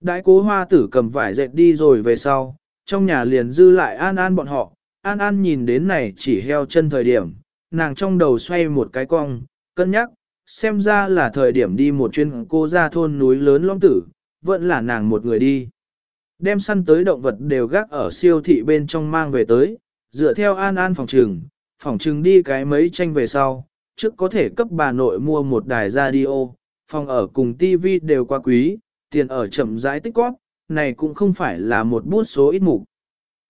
Đại cố hoa tử cầm vải dệt đi rồi về sau, trong nhà liền dư lại an an bọn họ, an an nhìn đến này chỉ heo chân thời điểm, nàng trong đầu xoay một cái cong, cân nhắc, xem ra là thời điểm đi một chuyến cô ra thôn núi lớn lõm tử, vẫn là nàng một người đi. Đem săn tới động vật đều gác ở siêu thị bên trong mang về tới, dựa theo an an phòng trừng, phòng trừng đi cái mấy tranh về sau, trước có thể cấp bà nội mua một đài radio, phòng ở cùng tivi đều quá quý, tiền ở chậm rãi tích góp, này cũng không phải là một bút số ít mục.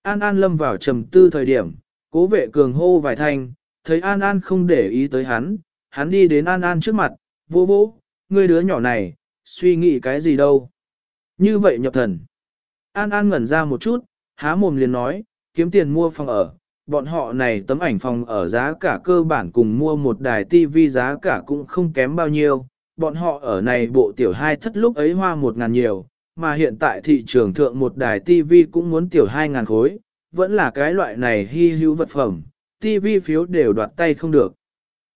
An An lâm vào trầm tư thời điểm, cố vệ cường hô vài thanh, thấy An An không để ý tới hắn, hắn đi đến An An trước mặt, vô vô, ngươi đứa nhỏ này, suy nghĩ cái gì đâu. Như vậy nhập thần. An An ngẩn ra một chút, há mồm liền nói, kiếm tiền mua phòng ở, bọn họ này tấm ảnh phòng ở giá cả cơ bản cùng mua một đài tivi giá cả cũng không kém bao nhiêu, bọn họ ở này bộ tiểu hai thất lúc ấy hoa một ngàn nhiều, mà hiện tại thị trường thượng một đài tivi cũng muốn tiểu hai ngàn khối, vẫn là cái loại này hy hữu vật phẩm, tivi phiếu đều đoạt tay không được.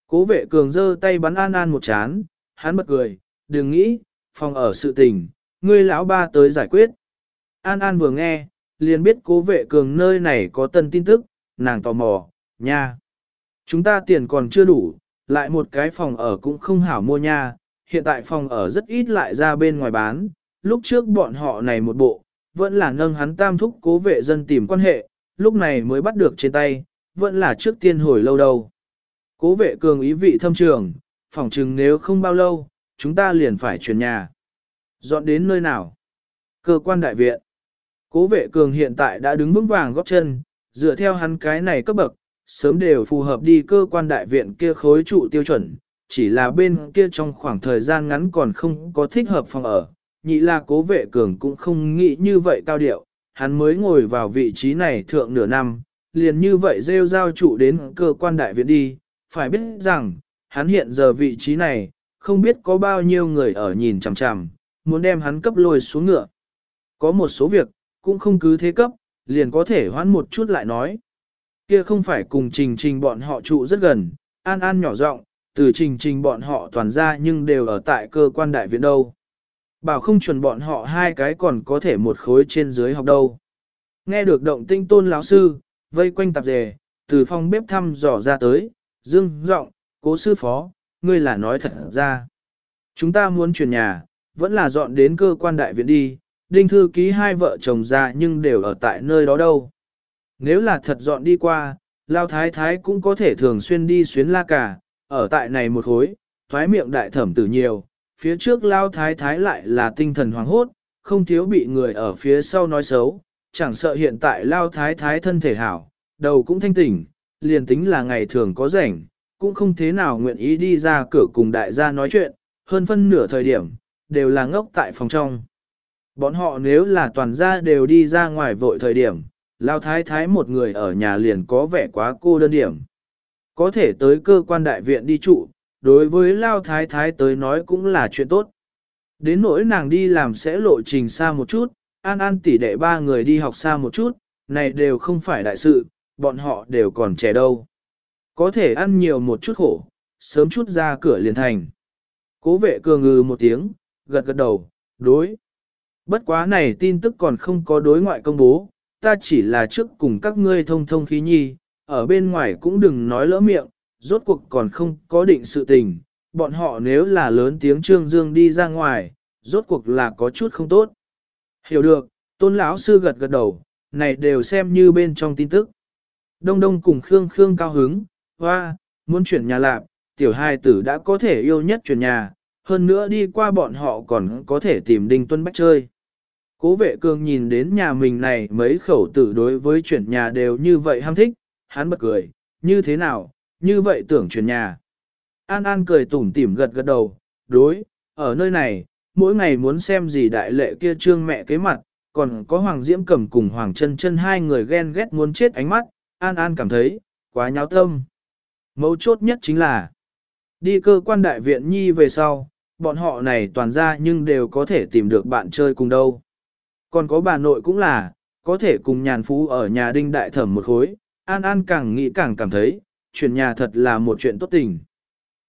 Cố vệ cường giơ tay bắn An An một chán, hắn bật cười, đừng nghĩ, phòng ở sự tình, ngươi lão ba tới giải quyết. An An vừa nghe, liền biết cố vệ cường nơi này có tân tin tức, nàng tò mò, nha. Chúng ta tiền còn chưa đủ, lại một cái phòng ở cũng không hảo mua nha, hiện tại phòng ở rất ít lại ra bên ngoài bán, lúc trước bọn họ này một bộ, vẫn là nâng hắn tam thúc cố vệ dân tìm quan hệ, lúc này mới bắt được trên tay, vẫn là trước tiên hồi lâu đâu. Cố vệ cường ý vị thâm trường, phòng chừng nếu không bao lâu, chúng ta liền phải chuyển nhà. Dọn đến nơi nào? Cơ quan đại viện. Cố vệ cường hiện tại đã đứng vững vàng góp chân, dựa theo hắn cái này cấp bậc, sớm đều phù hợp đi cơ quan đại viện kia khối trụ tiêu chuẩn, chỉ là bên kia trong khoảng thời gian ngắn còn không có thích hợp phòng ở. Nhị là cố vệ cường cũng không nghĩ như vậy cao điệu, hắn mới ngồi vào vị trí này thượng nửa năm, liền như vậy rêu giao trụ đến cơ quan đại viện đi, phải biết rằng, hắn hiện giờ vị trí này, không biết có bao nhiêu người ở nhìn chằm chằm, muốn đem hắn cấp lôi xuống ngựa. Có một số việc, cũng không cứ thế cấp, liền có thể hoãn một chút lại nói. Kia không phải cùng trình trình bọn họ trụ rất gần, an an nhỏ giọng từ trình trình bọn họ toàn ra nhưng đều ở tại cơ quan đại viện đâu. Bảo không chuẩn bọn họ hai cái còn có thể một khối trên dưới học đâu. Nghe được động tinh tôn lão sư, vây quanh tạp dề, từ phòng bếp thăm dò ra tới, dương giọng cố sư phó, ngươi là nói thật ra. Chúng ta muốn chuyển nhà, vẫn là dọn đến cơ quan đại viện đi, đinh thư ký hai vợ chồng ra nhưng đều ở tại nơi đó đâu. Nếu là thật dọn đi qua, Lao Thái Thái cũng có thể thường xuyên đi xuyến la cả, ở tại này một hối, thoái miệng đại thẩm tử nhiều, phía trước Lao Thái Thái lại là tinh thần hoàng hốt, không thiếu bị người ở phía sau nói xấu, chẳng sợ hiện tại Lao Thái Thái thân thể hảo, đầu cũng thanh tỉnh, liền tính là ngày thường có rảnh, cũng không thế nào nguyện ý đi ra cửa cùng đại gia nói chuyện, hơn phân nửa thời điểm, đều là ngốc tại phòng trong. Bọn họ nếu là toàn gia đều đi ra ngoài vội thời điểm, lao thái thái một người ở nhà liền có vẻ quá cô đơn điểm. Có thể tới cơ quan đại viện đi trụ, đối với lao thái thái tới nói cũng là chuyện tốt. Đến nỗi nàng đi làm sẽ lộ trình xa một chút, an an tỉ đệ ba người đi học xa một chút, này đều không phải đại sự, bọn họ đều còn trẻ đâu. Có thể ăn nhiều một chút khổ, sớm chút ra cửa liền thành. Cố vệ cường ngừ một tiếng, gật gật đầu, đối. Bất quá này tin tức còn không có đối ngoại công bố, ta chỉ là trước cùng các ngươi thông thông khí nhi, ở bên ngoài cũng đừng nói lỡ miệng, rốt cuộc còn không có định sự tình, bọn họ nếu là lớn tiếng trương dương đi ra ngoài, rốt cuộc là có chút không tốt. Hiểu được, tôn lão sư gật gật đầu, này đều xem như bên trong tin tức. Đông đông cùng Khương Khương cao hứng, hoa, muốn chuyển nhà lạp, tiểu hai tử đã có thể yêu nhất chuyển nhà, hơn nữa đi qua bọn họ còn có thể tìm Đinh Tuân Bách chơi. Cố vệ cường nhìn đến nhà mình này mấy khẩu tử đối với chuyển nhà đều như vậy ham thích, hắn bật cười, như thế nào, như vậy tưởng chuyển nhà. An An cười tủm tỉm gật gật đầu, đối, ở nơi này, mỗi ngày muốn xem gì đại lệ kia trương mẹ kế mặt, còn có Hoàng Diễm cầm cùng Hoàng chân chân hai người ghen ghét muốn chết ánh mắt, An An cảm thấy, quá nháo tâm. Mấu chốt nhất chính là, đi cơ quan đại viện nhi về sau, bọn họ này toàn ra nhưng đều có thể tìm được bạn chơi cùng đâu. Còn có bà nội cũng là, có thể cùng nhàn phú ở nhà đinh đại thẩm một khối, An An càng nghĩ càng cảm thấy, chuyển nhà thật là một chuyện tốt tình.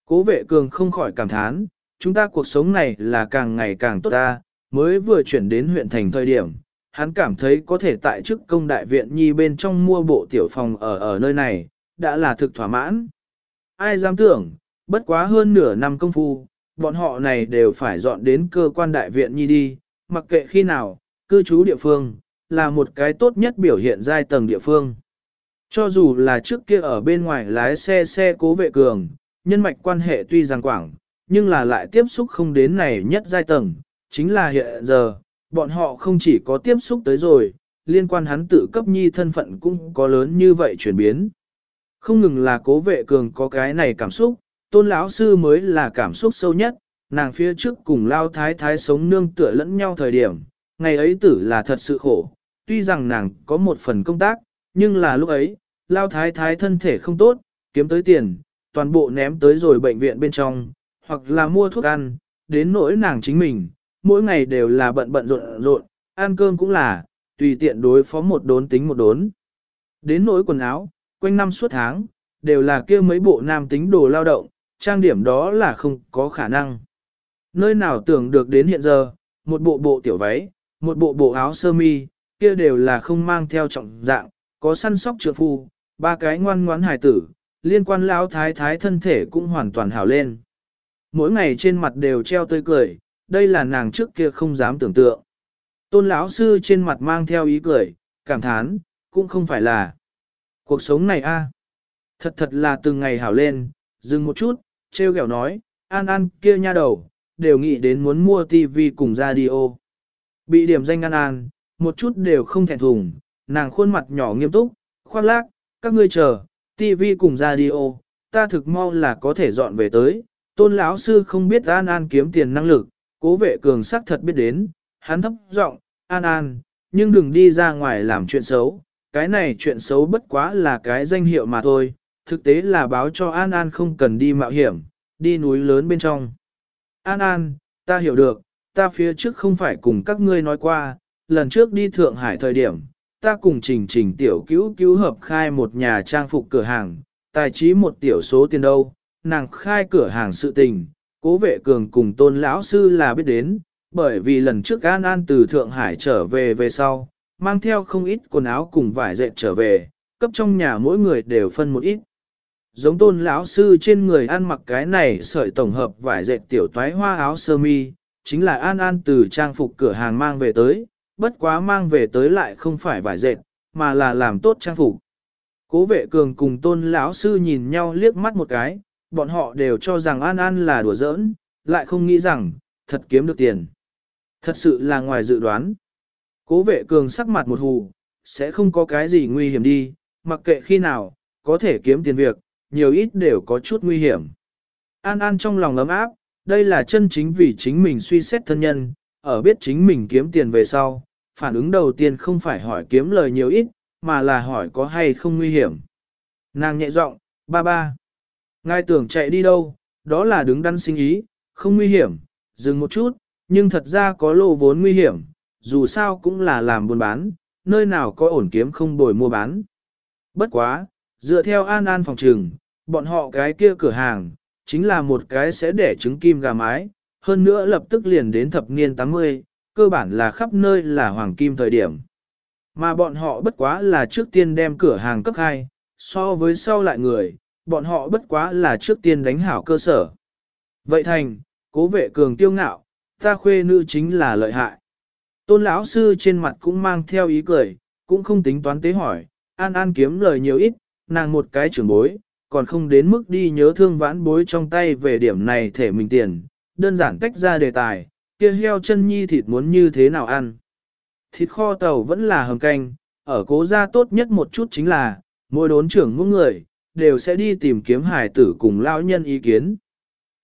Cố vệ cường không khỏi cảm thán, chúng ta cuộc sống này là càng ngày càng tốt ta, mới vừa chuyển đến huyện thành thời điểm, hắn cảm thấy có thể tại chức công đại viện nhi bên trong mua bộ tiểu phòng ở ở nơi này, đã là thực thỏa mãn. Ai dám tưởng, bất quá hơn nửa năm công phu, bọn họ này đều phải dọn đến cơ quan đại viện nhi đi, mặc kệ khi nào, cư trú địa phương, là một cái tốt nhất biểu hiện giai tầng địa phương. Cho dù là trước kia ở bên ngoài lái xe xe cố vệ cường, nhân mạch quan hệ tuy rằng quảng, nhưng là lại tiếp xúc không đến này nhất giai tầng, chính là hiện giờ, bọn họ không chỉ có tiếp xúc tới rồi, liên quan hắn tự cấp nhi thân phận cũng có lớn như vậy chuyển biến. Không ngừng là cố vệ cường có cái này cảm xúc, tôn lão sư mới là cảm xúc sâu nhất, nàng phía trước cùng lao thái thái sống nương tựa lẫn nhau thời điểm, ngày ấy tử là thật sự khổ, tuy rằng nàng có một phần công tác, nhưng là lúc ấy, lao thái thái thân thể không tốt, kiếm tới tiền, toàn bộ ném tới rồi bệnh viện bên trong, hoặc là mua thuốc ăn, đến nỗi nàng chính mình, mỗi ngày đều là bận bận rộn rộn, ăn cơm cũng là, tùy tiện đối phó một đốn tính một đốn. Đến nỗi quần áo, quanh năm suốt tháng, đều là kia mấy bộ nam tính đồ lao động, trang điểm đó là không có khả năng. Nơi nào tưởng được đến hiện giờ, một bộ bộ tiểu váy, một bộ bộ áo sơ mi, kia đều là không mang theo trọng dạng, có săn sóc trượng phu, ba cái ngoan ngoãn hài tử, liên quan lão thái thái thân thể cũng hoàn toàn hảo lên. Mỗi ngày trên mặt đều treo tươi cười, đây là nàng trước kia không dám tưởng tượng. Tôn lão sư trên mặt mang theo ý cười, cảm thán, cũng không phải là cuộc sống này a, à. thật thật là từng ngày hảo lên, dừng một chút, treo kẹo nói, an an kia nha đầu, đều nghĩ đến muốn mua tivi cùng radio. Bị điểm danh an an, một chút đều không thẹn thùng, nàng khuôn mặt nhỏ nghiêm túc, khoác lác, các ngươi chờ, TV cùng radio, ta thực mau là có thể dọn về tới. Tôn lão sư không biết An An kiếm tiền năng lực, cố vệ cường sắc thật biết đến, hắn thấp giọng, An An, nhưng đừng đi ra ngoài làm chuyện xấu, cái này chuyện xấu bất quá là cái danh hiệu mà thôi, thực tế là báo cho An An không cần đi mạo hiểm, đi núi lớn bên trong. An An, ta hiểu được, ta phía trước không phải cùng các ngươi nói qua, lần trước đi Thượng Hải thời điểm, ta cùng trình trình tiểu cứu cứu hợp khai một nhà trang phục cửa hàng, tài trí một tiểu số tiền đâu, nàng khai cửa hàng sự tình, cố vệ cường cùng tôn lão sư là biết đến, bởi vì lần trước An An từ Thượng Hải trở về về sau, mang theo không ít quần áo cùng vải dệt trở về, cấp trong nhà mỗi người đều phân một ít. Giống tôn lão sư trên người ăn mặc cái này sợi tổng hợp vải dệt tiểu toái hoa áo sơ mi, chính là An An từ trang phục cửa hàng mang về tới, bất quá mang về tới lại không phải vải dệt, mà là làm tốt trang phục. Cố vệ cường cùng tôn lão sư nhìn nhau liếc mắt một cái, bọn họ đều cho rằng An An là đùa giỡn, lại không nghĩ rằng, thật kiếm được tiền. Thật sự là ngoài dự đoán. Cố vệ cường sắc mặt một hù, sẽ không có cái gì nguy hiểm đi, mặc kệ khi nào, có thể kiếm tiền việc, nhiều ít đều có chút nguy hiểm. An An trong lòng ấm áp, đây là chân chính vì chính mình suy xét thân nhân, ở biết chính mình kiếm tiền về sau, phản ứng đầu tiên không phải hỏi kiếm lời nhiều ít, mà là hỏi có hay không nguy hiểm. Nàng nhẹ giọng, ba ba. Ngài tưởng chạy đi đâu, đó là đứng đắn sinh ý, không nguy hiểm, dừng một chút, nhưng thật ra có lô vốn nguy hiểm, dù sao cũng là làm buôn bán, nơi nào có ổn kiếm không bồi mua bán. Bất quá, dựa theo an an phòng trường, bọn họ cái kia cửa hàng, chính là một cái sẽ để trứng kim gà mái, hơn nữa lập tức liền đến thập niên 80, cơ bản là khắp nơi là hoàng kim thời điểm. Mà bọn họ bất quá là trước tiên đem cửa hàng cấp 2, so với sau lại người, bọn họ bất quá là trước tiên đánh hảo cơ sở. Vậy thành, cố vệ cường tiêu ngạo, ta khuê nữ chính là lợi hại. Tôn lão sư trên mặt cũng mang theo ý cười, cũng không tính toán tế hỏi, an an kiếm lời nhiều ít, nàng một cái trưởng bối, còn không đến mức đi nhớ thương vãn bối trong tay về điểm này thể mình tiền, đơn giản tách ra đề tài, kia heo chân nhi thịt muốn như thế nào ăn. Thịt kho tàu vẫn là hầm canh, ở cố gia tốt nhất một chút chính là, mỗi đốn trưởng mỗi người, đều sẽ đi tìm kiếm hải tử cùng lão nhân ý kiến.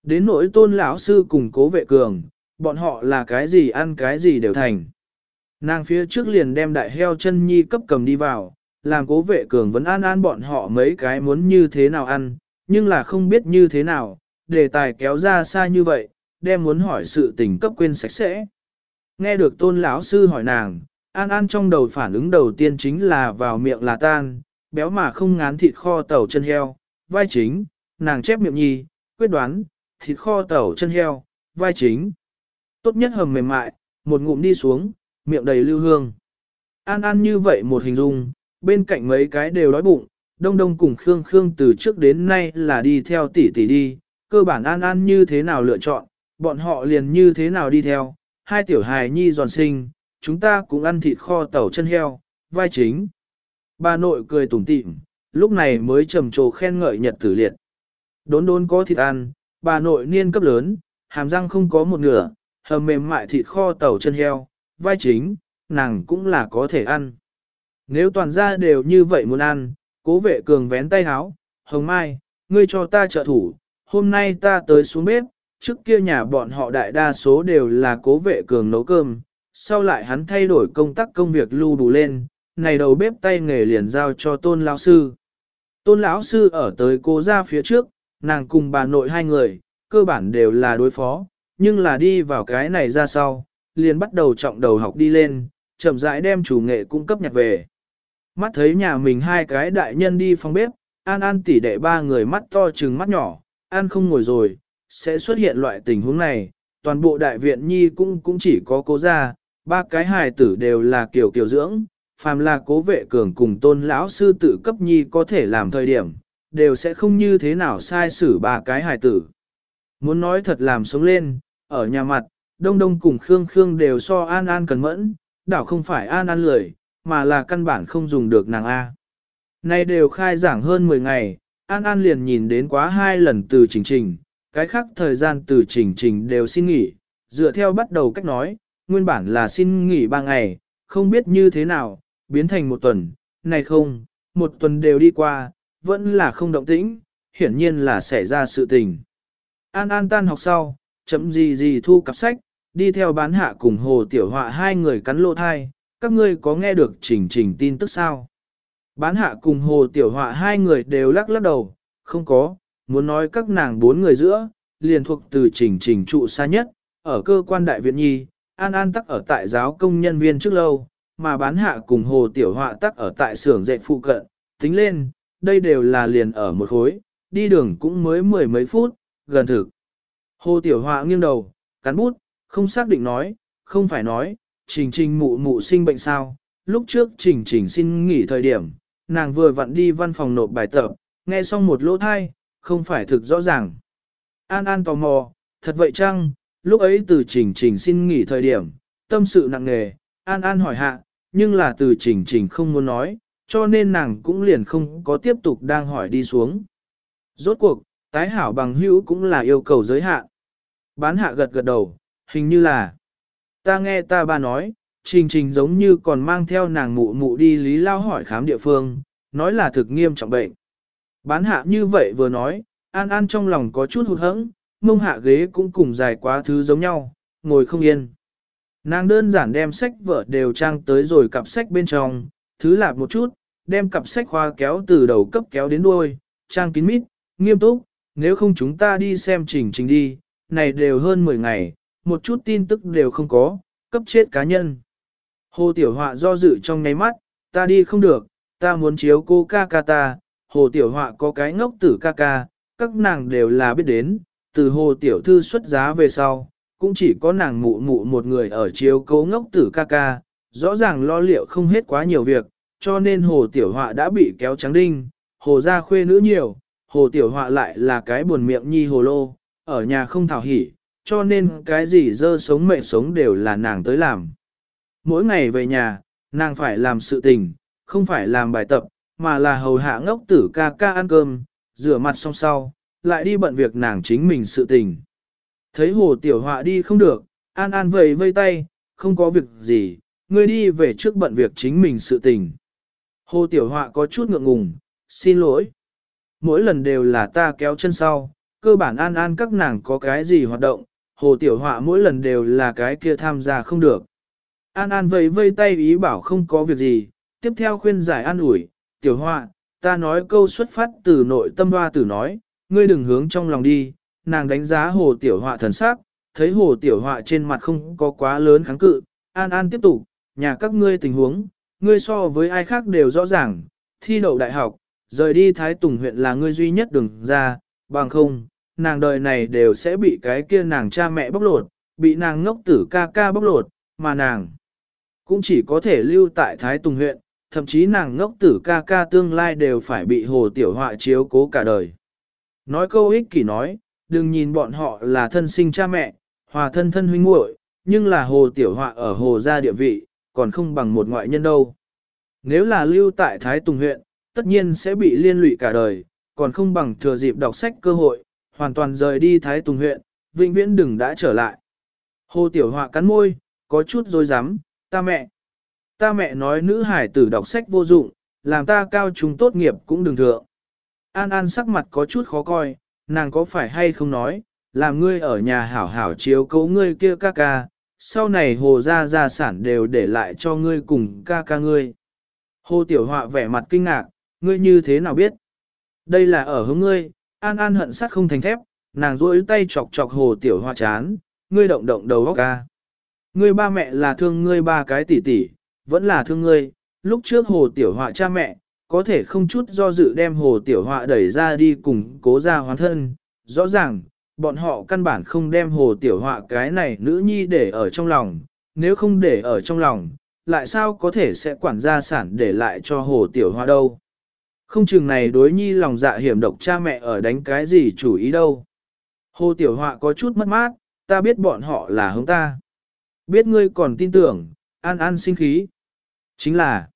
Đến nỗi tôn lão sư cùng cố vệ cường, bọn họ là cái gì ăn cái gì đều thành. Nàng phía trước liền đem đại heo chân nhi cấp cầm đi vào, làm cố vệ cường vẫn an an bọn họ mấy cái muốn như thế nào ăn, nhưng là không biết như thế nào, đề tài kéo ra xa như vậy, đem muốn hỏi sự tình cấp quên sạch sẽ. Nghe được tôn lão sư hỏi nàng, An An trong đầu phản ứng đầu tiên chính là vào miệng là tan, béo mà không ngán thịt kho tàu chân heo, vai chính, nàng chép miệng nhi, quyết đoán, thịt kho tàu chân heo, vai chính. Tốt nhất hầm mềm mại, một ngụm đi xuống, miệng đầy lưu hương. An An như vậy một hình dung, bên cạnh mấy cái đều đói bụng, đông đông cùng Khương Khương từ trước đến nay là đi theo tỷ tỷ đi, cơ bản An An như thế nào lựa chọn, bọn họ liền như thế nào đi theo, hai tiểu hài nhi giòn sinh, chúng ta cũng ăn thịt kho tàu chân heo, vai chính. Bà nội cười tủm tỉm, lúc này mới trầm trồ khen ngợi nhật tử liệt. Đốn đốn có thịt ăn, bà nội niên cấp lớn, hàm răng không có một nửa, hầm mềm mại thịt kho tàu chân heo, vai chính, nàng cũng là có thể ăn. Nếu toàn gia đều như vậy muốn ăn, cố vệ cường vén tay háo, hồng mai, ngươi cho ta trợ thủ, hôm nay ta tới xuống bếp, trước kia nhà bọn họ đại đa số đều là cố vệ cường nấu cơm, sau lại hắn thay đổi công tác công việc lưu đủ lên, này đầu bếp tay nghề liền giao cho tôn lão sư. Tôn lão sư ở tới cô ra phía trước, nàng cùng bà nội hai người, cơ bản đều là đối phó, nhưng là đi vào cái này ra sau, liền bắt đầu trọng đầu học đi lên, chậm rãi đem chủ nghệ cung cấp nhặt về. Mắt thấy nhà mình hai cái đại nhân đi phòng bếp, An An tỉ đệ ba người mắt to trừng mắt nhỏ, An không ngồi rồi, sẽ xuất hiện loại tình huống này, toàn bộ đại viện nhi cũng cũng chỉ có cố gia, ba cái hài tử đều là kiểu kiểu dưỡng, phàm là cố vệ cường cùng tôn lão sư tự cấp nhi có thể làm thời điểm, đều sẽ không như thế nào sai xử ba cái hài tử. Muốn nói thật làm sống lên, ở nhà mặt, Đông Đông cùng Khương Khương đều so An An cẩn mẫn, đảo không phải An An lười, mà là căn bản không dùng được nàng A. Nay đều khai giảng hơn 10 ngày, An An liền nhìn đến quá hai lần từ trình trình, cái khác thời gian từ trình trình đều xin nghỉ, dựa theo bắt đầu cách nói, nguyên bản là xin nghỉ 3 ngày, không biết như thế nào, biến thành một tuần, này không, một tuần đều đi qua, vẫn là không động tĩnh, hiển nhiên là xảy ra sự tình. An An tan học sau, chậm gì gì thu cặp sách, đi theo bán hạ cùng hồ tiểu họa hai người cắn lỗ thai, các ngươi có nghe được trình trình tin tức sao? Bán hạ cùng hồ tiểu họa hai người đều lắc lắc đầu, không có, muốn nói các nàng bốn người giữa, liền thuộc từ trình trình trụ xa nhất, ở cơ quan đại viện nhi, an an tắc ở tại giáo công nhân viên trước lâu, mà bán hạ cùng hồ tiểu họa tắc ở tại xưởng dệt phụ cận, tính lên, đây đều là liền ở một khối, đi đường cũng mới mười mấy phút, gần thực. Hồ tiểu họa nghiêng đầu, cắn bút, không xác định nói, không phải nói, trình trình mụ mụ sinh bệnh sao, lúc trước trình trình xin nghỉ thời điểm, nàng vừa vặn đi văn phòng nộp bài tập, nghe xong một lỗ thai, không phải thực rõ ràng. An An tò mò, thật vậy chăng, lúc ấy từ trình trình xin nghỉ thời điểm, tâm sự nặng nề, An An hỏi hạ, nhưng là từ trình trình không muốn nói, cho nên nàng cũng liền không có tiếp tục đang hỏi đi xuống. Rốt cuộc, tái hảo bằng hữu cũng là yêu cầu giới hạn. Bán hạ gật gật đầu, hình như là, ta nghe ta ba nói, trình trình giống như còn mang theo nàng mụ mụ đi lý lao hỏi khám địa phương, nói là thực nghiêm trọng bệnh. Bán hạ như vậy vừa nói, an an trong lòng có chút hụt hẫng, mông hạ ghế cũng cùng dài quá thứ giống nhau, ngồi không yên. Nàng đơn giản đem sách vở đều trang tới rồi cặp sách bên trong, thứ lạp một chút, đem cặp sách khoa kéo từ đầu cấp kéo đến đuôi, trang kín mít, nghiêm túc, nếu không chúng ta đi xem trình trình đi, này đều hơn 10 ngày, một chút tin tức đều không có, cấp chết cá nhân. Hồ Tiểu Họa do dự trong nháy mắt, ta đi không được, ta muốn chiếu cô ca ca ta, Hồ Tiểu Họa có cái ngốc tử ca ca, các nàng đều là biết đến, từ Hồ Tiểu Thư xuất giá về sau, cũng chỉ có nàng mụ mụ một người ở chiếu cố ngốc tử ca ca, rõ ràng lo liệu không hết quá nhiều việc, cho nên Hồ Tiểu Họa đã bị kéo trắng đinh, Hồ gia khuê nữ nhiều, Hồ Tiểu Họa lại là cái buồn miệng nhi hồ lô, ở nhà không thảo hỉ, cho nên cái gì dơ sống mệnh sống đều là nàng tới làm. Mỗi ngày về nhà, nàng phải làm sự tình, không phải làm bài tập, mà là hầu hạ ngốc tử ca ca ăn cơm, rửa mặt xong sau, lại đi bận việc nàng chính mình sự tình. Thấy hồ tiểu họa đi không được, an an vầy vây tay, không có việc gì, ngươi đi về trước bận việc chính mình sự tình. Hồ tiểu họa có chút ngượng ngùng, xin lỗi. Mỗi lần đều là ta kéo chân sau, cơ bản an an các nàng có cái gì hoạt động, hồ tiểu họa mỗi lần đều là cái kia tham gia không được. An an vẫy vây tay ý bảo không có việc gì, tiếp theo khuyên giải an ủi, tiểu họa, ta nói câu xuất phát từ nội tâm hoa tử nói, ngươi đừng hướng trong lòng đi, nàng đánh giá hồ tiểu họa thần sắc, thấy hồ tiểu họa trên mặt không có quá lớn kháng cự, an an tiếp tục, nhà các ngươi tình huống, ngươi so với ai khác đều rõ ràng, thi đậu đại học, rời đi Thái Tùng huyện là ngươi duy nhất đừng ra, bằng không, nàng đời này đều sẽ bị cái kia nàng cha mẹ bóc lột, bị nàng ngốc tử ca ca bóc lột, mà nàng cũng chỉ có thể lưu tại Thái Tùng huyện, thậm chí nàng ngốc tử ca ca tương lai đều phải bị hồ tiểu họa chiếu cố cả đời. Nói câu ích kỷ nói, đừng nhìn bọn họ là thân sinh cha mẹ, hòa thân thân huynh muội, nhưng là hồ tiểu họa ở hồ gia địa vị, còn không bằng một ngoại nhân đâu. Nếu là lưu tại Thái Tùng huyện, tất nhiên sẽ bị liên lụy cả đời, còn không bằng thừa dịp đọc sách cơ hội, hoàn toàn rời đi Thái Tùng huyện, vĩnh viễn đừng đã trở lại. Hồ Tiểu Họa cắn môi, có chút dối rắm ta mẹ. Ta mẹ nói nữ hải tử đọc sách vô dụng, làm ta cao trung tốt nghiệp cũng đừng thượng. An An sắc mặt có chút khó coi, nàng có phải hay không nói, làm ngươi ở nhà hảo hảo chiếu cố ngươi kia ca ca, sau này hồ gia gia sản đều để lại cho ngươi cùng ca ca ngươi. Hồ Tiểu Họa vẻ mặt kinh ngạc, ngươi như thế nào biết? Đây là ở hướng ngươi, An An hận sát không thành thép, nàng duỗi tay chọc chọc Hồ Tiểu Họa chán, ngươi động động đầu óc ca. Ngươi ba mẹ là thương ngươi ba cái tỷ tỷ, vẫn là thương ngươi, lúc trước Hồ Tiểu Họa cha mẹ, có thể không chút do dự đem Hồ Tiểu Họa đẩy ra đi cùng cố gia hoàn thân, rõ ràng, bọn họ căn bản không đem Hồ Tiểu Họa cái này nữ nhi để ở trong lòng, nếu không để ở trong lòng, lại sao có thể sẽ quản gia sản để lại cho Hồ Tiểu Họa đâu. Không chừng này đối nhi lòng dạ hiểm độc cha mẹ ở đánh cái gì chủ ý đâu. Hồ Tiểu Họa có chút mất mát, ta biết bọn họ là hướng ta. Biết ngươi còn tin tưởng, an an sinh khí. Chính là,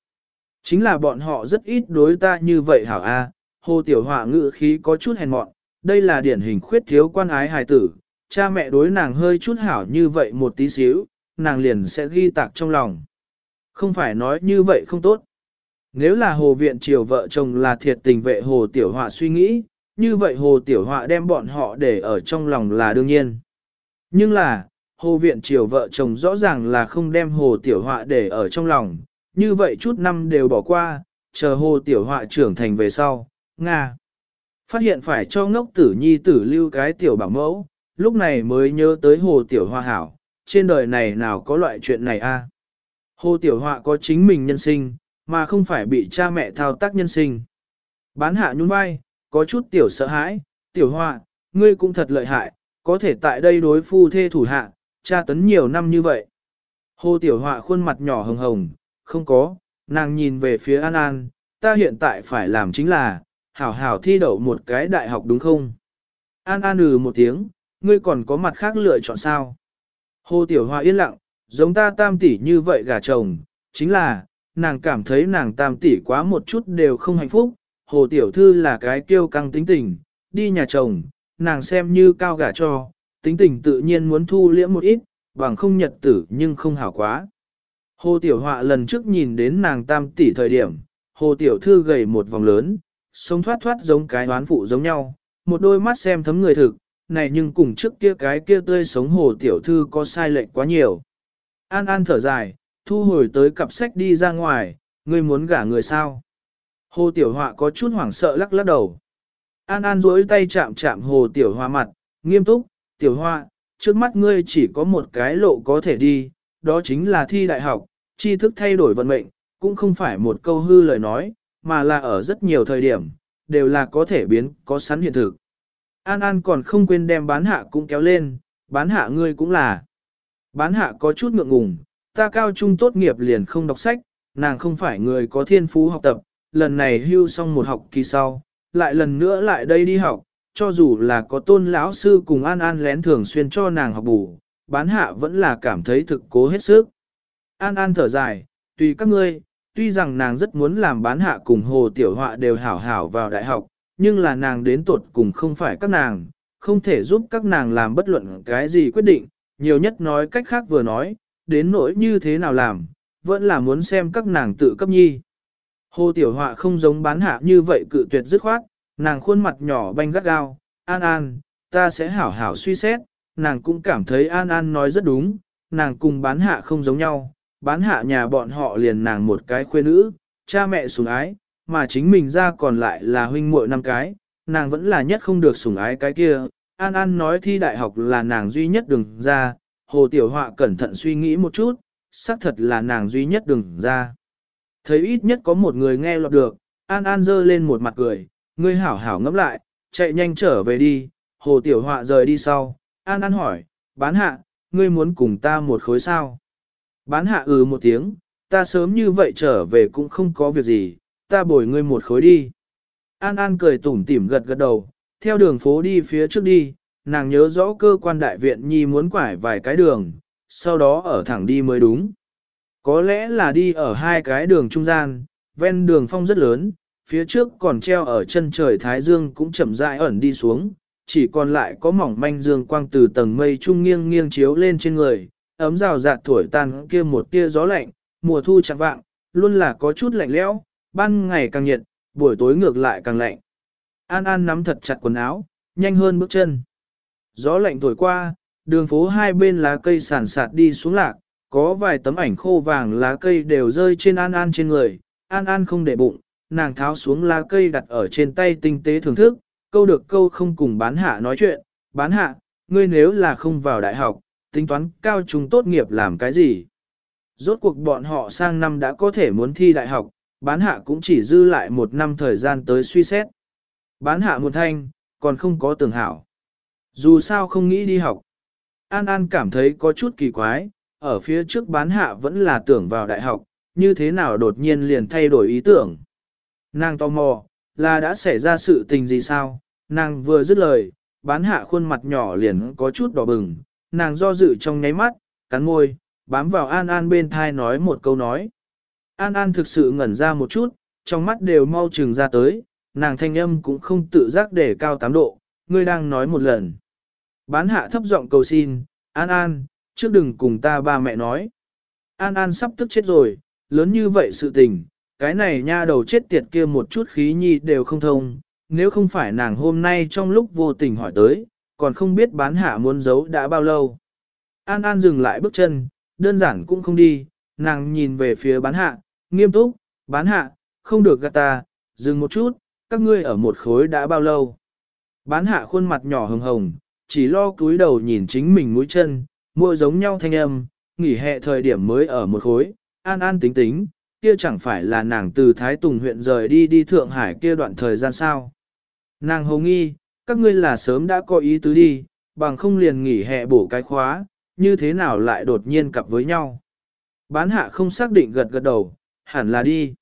chính là bọn họ rất ít đối ta như vậy hảo a. Hồ Tiểu Họa ngữ khí có chút hèn mọn, đây là điển hình khuyết thiếu quan ái hài tử, cha mẹ đối nàng hơi chút hảo như vậy một tí xíu, nàng liền sẽ ghi tạc trong lòng. Không phải nói như vậy không tốt. Nếu là hồ viện triều vợ chồng là thiệt tình vệ hồ tiểu họa suy nghĩ, như vậy hồ tiểu họa đem bọn họ để ở trong lòng là đương nhiên. Nhưng là, hồ viện triều vợ chồng rõ ràng là không đem hồ tiểu họa để ở trong lòng, như vậy chút năm đều bỏ qua, chờ hồ tiểu họa trưởng thành về sau, Nga. Phát hiện phải cho ngốc tử nhi tử lưu cái tiểu bảo mẫu, lúc này mới nhớ tới hồ tiểu hoa hảo, trên đời này nào có loại chuyện này a? Hồ tiểu họa có chính mình nhân sinh, mà không phải bị cha mẹ thao tác nhân sinh. Bán hạ nhún vai, có chút tiểu sợ hãi, tiểu họa, ngươi cũng thật lợi hại, có thể tại đây đối phu thê thủ hạ, cha tấn nhiều năm như vậy. Hồ tiểu họa khuôn mặt nhỏ hồng hồng, không có, nàng nhìn về phía An An, ta hiện tại phải làm chính là, hảo hảo thi đậu một cái đại học đúng không? An An ừ một tiếng, ngươi còn có mặt khác lựa chọn sao? Hồ Tiểu Hoa yên lặng, giống ta tam tỷ như vậy gả chồng, chính là, nàng cảm thấy nàng tam tỷ quá một chút đều không hạnh phúc. Hồ Tiểu Thư là cái kiêu căng tính tình, đi nhà chồng, nàng xem như cao gả cho, tính tình tự nhiên muốn thu liễm một ít, bằng không nhật tử nhưng không hảo quá. Hồ Tiểu Họa lần trước nhìn đến nàng tam tỷ thời điểm, Hồ Tiểu Thư gầy một vòng lớn, sống thoát thoát giống cái đoán phụ giống nhau, một đôi mắt xem thấm người thực, này nhưng cùng trước kia cái kia tươi sống Hồ Tiểu Thư có sai lệch quá nhiều. An An thở dài, thu hồi tới cặp sách đi ra ngoài, ngươi muốn gả người sao? Hồ Tiểu Họa có chút hoảng sợ lắc lắc đầu. An An duỗi tay chạm chạm Hồ Tiểu Hoa mặt, nghiêm túc, Tiểu Hoa, trước mắt ngươi chỉ có một cái lộ có thể đi, đó chính là thi đại học, tri thức thay đổi vận mệnh, cũng không phải một câu hư lời nói, mà là ở rất nhiều thời điểm, đều là có thể biến có sẵn hiện thực. An An còn không quên đem bán hạ cũng kéo lên, bán hạ ngươi cũng là. Bán hạ có chút ngượng ngùng, ta cao trung tốt nghiệp liền không đọc sách, nàng không phải người có thiên phú học tập, lần này hưu xong một học kỳ sau, lại lần nữa lại đây đi học, cho dù là có tôn lão sư cùng An An lén thường xuyên cho nàng học bù, bán hạ vẫn là cảm thấy thực cố hết sức. An An thở dài, tùy các ngươi, tuy rằng nàng rất muốn làm bán hạ cùng hồ tiểu họa đều hảo hảo vào đại học, nhưng là nàng đến tuột cùng không phải các nàng, không thể giúp các nàng làm bất luận cái gì quyết định, nhiều nhất nói cách khác vừa nói, đến nỗi như thế nào làm, vẫn là muốn xem các nàng tự cấp nhi. Hồ tiểu họa không giống bán hạ như vậy cự tuyệt dứt khoát, nàng khuôn mặt nhỏ banh gắt gao, an an, ta sẽ hảo hảo suy xét, nàng cũng cảm thấy an an nói rất đúng, nàng cùng bán hạ không giống nhau, bán hạ nhà bọn họ liền nàng một cái khuê nữ, cha mẹ sủng ái, mà chính mình ra còn lại là huynh muội năm cái, nàng vẫn là nhất không được sủng ái cái kia. An An nói thi đại học là nàng duy nhất đừng ra, Hồ Tiểu Họa cẩn thận suy nghĩ một chút, xác thật là nàng duy nhất đừng ra. Thấy ít nhất có một người nghe lọt được, An An dơ lên một mặt cười, ngươi hảo hảo ngẫm lại, chạy nhanh trở về đi, Hồ Tiểu Họa rời đi sau. An An hỏi, bán hạ, ngươi muốn cùng ta một khối sao? Bán hạ ừ một tiếng, ta sớm như vậy trở về cũng không có việc gì, ta bồi ngươi một khối đi. An An cười tủm tỉm gật gật đầu, theo đường phố đi phía trước đi, nàng nhớ rõ cơ quan đại viện nhi muốn quải vài cái đường, sau đó ở thẳng đi mới đúng. Có lẽ là đi ở hai cái đường trung gian, ven đường phong rất lớn, phía trước còn treo ở chân trời Thái Dương cũng chậm rãi ẩn đi xuống, chỉ còn lại có mỏng manh dương quang từ tầng mây trung nghiêng nghiêng chiếu lên trên người, ấm rào rạt thổi tan kia một tia gió lạnh, mùa thu chẳng vạng, luôn là có chút lạnh lẽo, ban ngày càng nhiệt, buổi tối ngược lại càng lạnh. An An nắm thật chặt quần áo, nhanh hơn bước chân. Gió lạnh thổi qua, đường phố hai bên lá cây sản sạt đi xuống lạc, có vài tấm ảnh khô vàng lá cây đều rơi trên An An trên người, An An không để bụng, nàng tháo xuống lá cây đặt ở trên tay tinh tế thưởng thức, câu được câu không cùng bán hạ nói chuyện, bán hạ, ngươi nếu là không vào đại học, tính toán cao trung tốt nghiệp làm cái gì? Rốt cuộc bọn họ sang năm đã có thể muốn thi đại học, bán hạ cũng chỉ dư lại một năm thời gian tới suy xét. Bán hạ một thanh, còn không có tưởng hảo. Dù sao không nghĩ đi học. An An cảm thấy có chút kỳ quái, ở phía trước bán hạ vẫn là tưởng vào đại học, như thế nào đột nhiên liền thay đổi ý tưởng. Nàng tò mò, là đã xảy ra sự tình gì sao, nàng vừa dứt lời, bán hạ khuôn mặt nhỏ liền có chút đỏ bừng, nàng do dự trong nháy mắt, cắn môi, bám vào An An bên thai nói một câu nói. An An thực sự ngẩn ra một chút, trong mắt đều mau trừng ra tới, nàng thanh âm cũng không tự giác để cao tám độ, ngươi đang nói một lần. Bán hạ thấp giọng cầu xin, An An, trước đừng cùng ta ba mẹ nói. An An sắp tức chết rồi, lớn như vậy sự tình, cái này nha đầu chết tiệt kia một chút khí nhi đều không thông, nếu không phải nàng hôm nay trong lúc vô tình hỏi tới, còn không biết bán hạ muốn giấu đã bao lâu. An An dừng lại bước chân, đơn giản cũng không đi, nàng nhìn về phía bán hạ, nghiêm túc, bán hạ, không được gạt ta, dừng một chút, các ngươi ở một khối đã bao lâu. Bán hạ khuôn mặt nhỏ hồng hồng, chỉ lo cúi đầu nhìn chính mình mũi chân, mua giống nhau thanh âm, nghỉ hè thời điểm mới ở một khối, an an tính tính, kia chẳng phải là nàng từ Thái Tùng huyện rời đi đi Thượng Hải kia đoạn thời gian sao. Nàng hồng nghi, các ngươi là sớm đã có ý tứ đi, bằng không liền nghỉ hè bổ cái khóa, như thế nào lại đột nhiên cặp với nhau. Bán hạ không xác định gật gật đầu, hẳn là đi.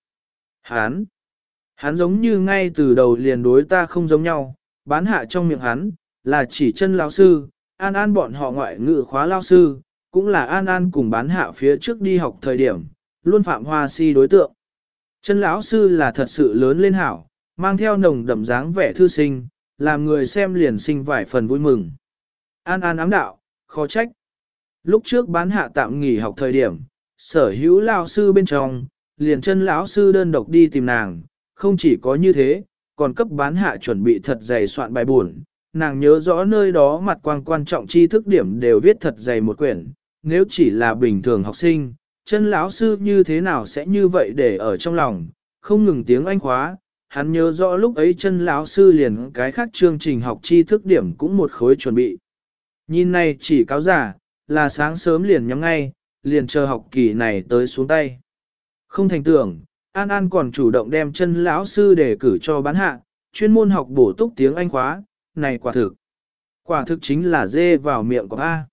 Hán, hắn giống như ngay từ đầu liền đối ta không giống nhau, bán hạ trong miệng hắn, là chỉ chân lão sư, an an bọn họ ngoại ngữ khóa lao sư, cũng là an an cùng bán hạ phía trước đi học thời điểm, luôn phạm hoa si đối tượng. Chân lão sư là thật sự lớn lên hảo, mang theo nồng đậm dáng vẻ thư sinh, làm người xem liền sinh vài phần vui mừng. An an ám đạo, khó trách. Lúc trước bán hạ tạm nghỉ học thời điểm, sở hữu lao sư bên trong, liền chân lão sư đơn độc đi tìm nàng, không chỉ có như thế, còn cấp bán hạ chuẩn bị thật dày soạn bài buồn. Nàng nhớ rõ nơi đó mặt quan quan trọng tri thức điểm đều viết thật dày một quyển, nếu chỉ là bình thường học sinh, chân lão sư như thế nào sẽ như vậy để ở trong lòng, không ngừng tiếng anh khóa, hắn nhớ rõ lúc ấy chân lão sư liền cái khác chương trình học tri thức điểm cũng một khối chuẩn bị. Nhìn này chỉ cáo giả, là sáng sớm liền nhắm ngay, liền chờ học kỳ này tới xuống tay. Không thành tưởng, An An còn chủ động đem chân lão sư để cử cho bán hạ, chuyên môn học bổ túc tiếng Anh khóa, này quả thực. Quả thực chính là dê vào miệng của A.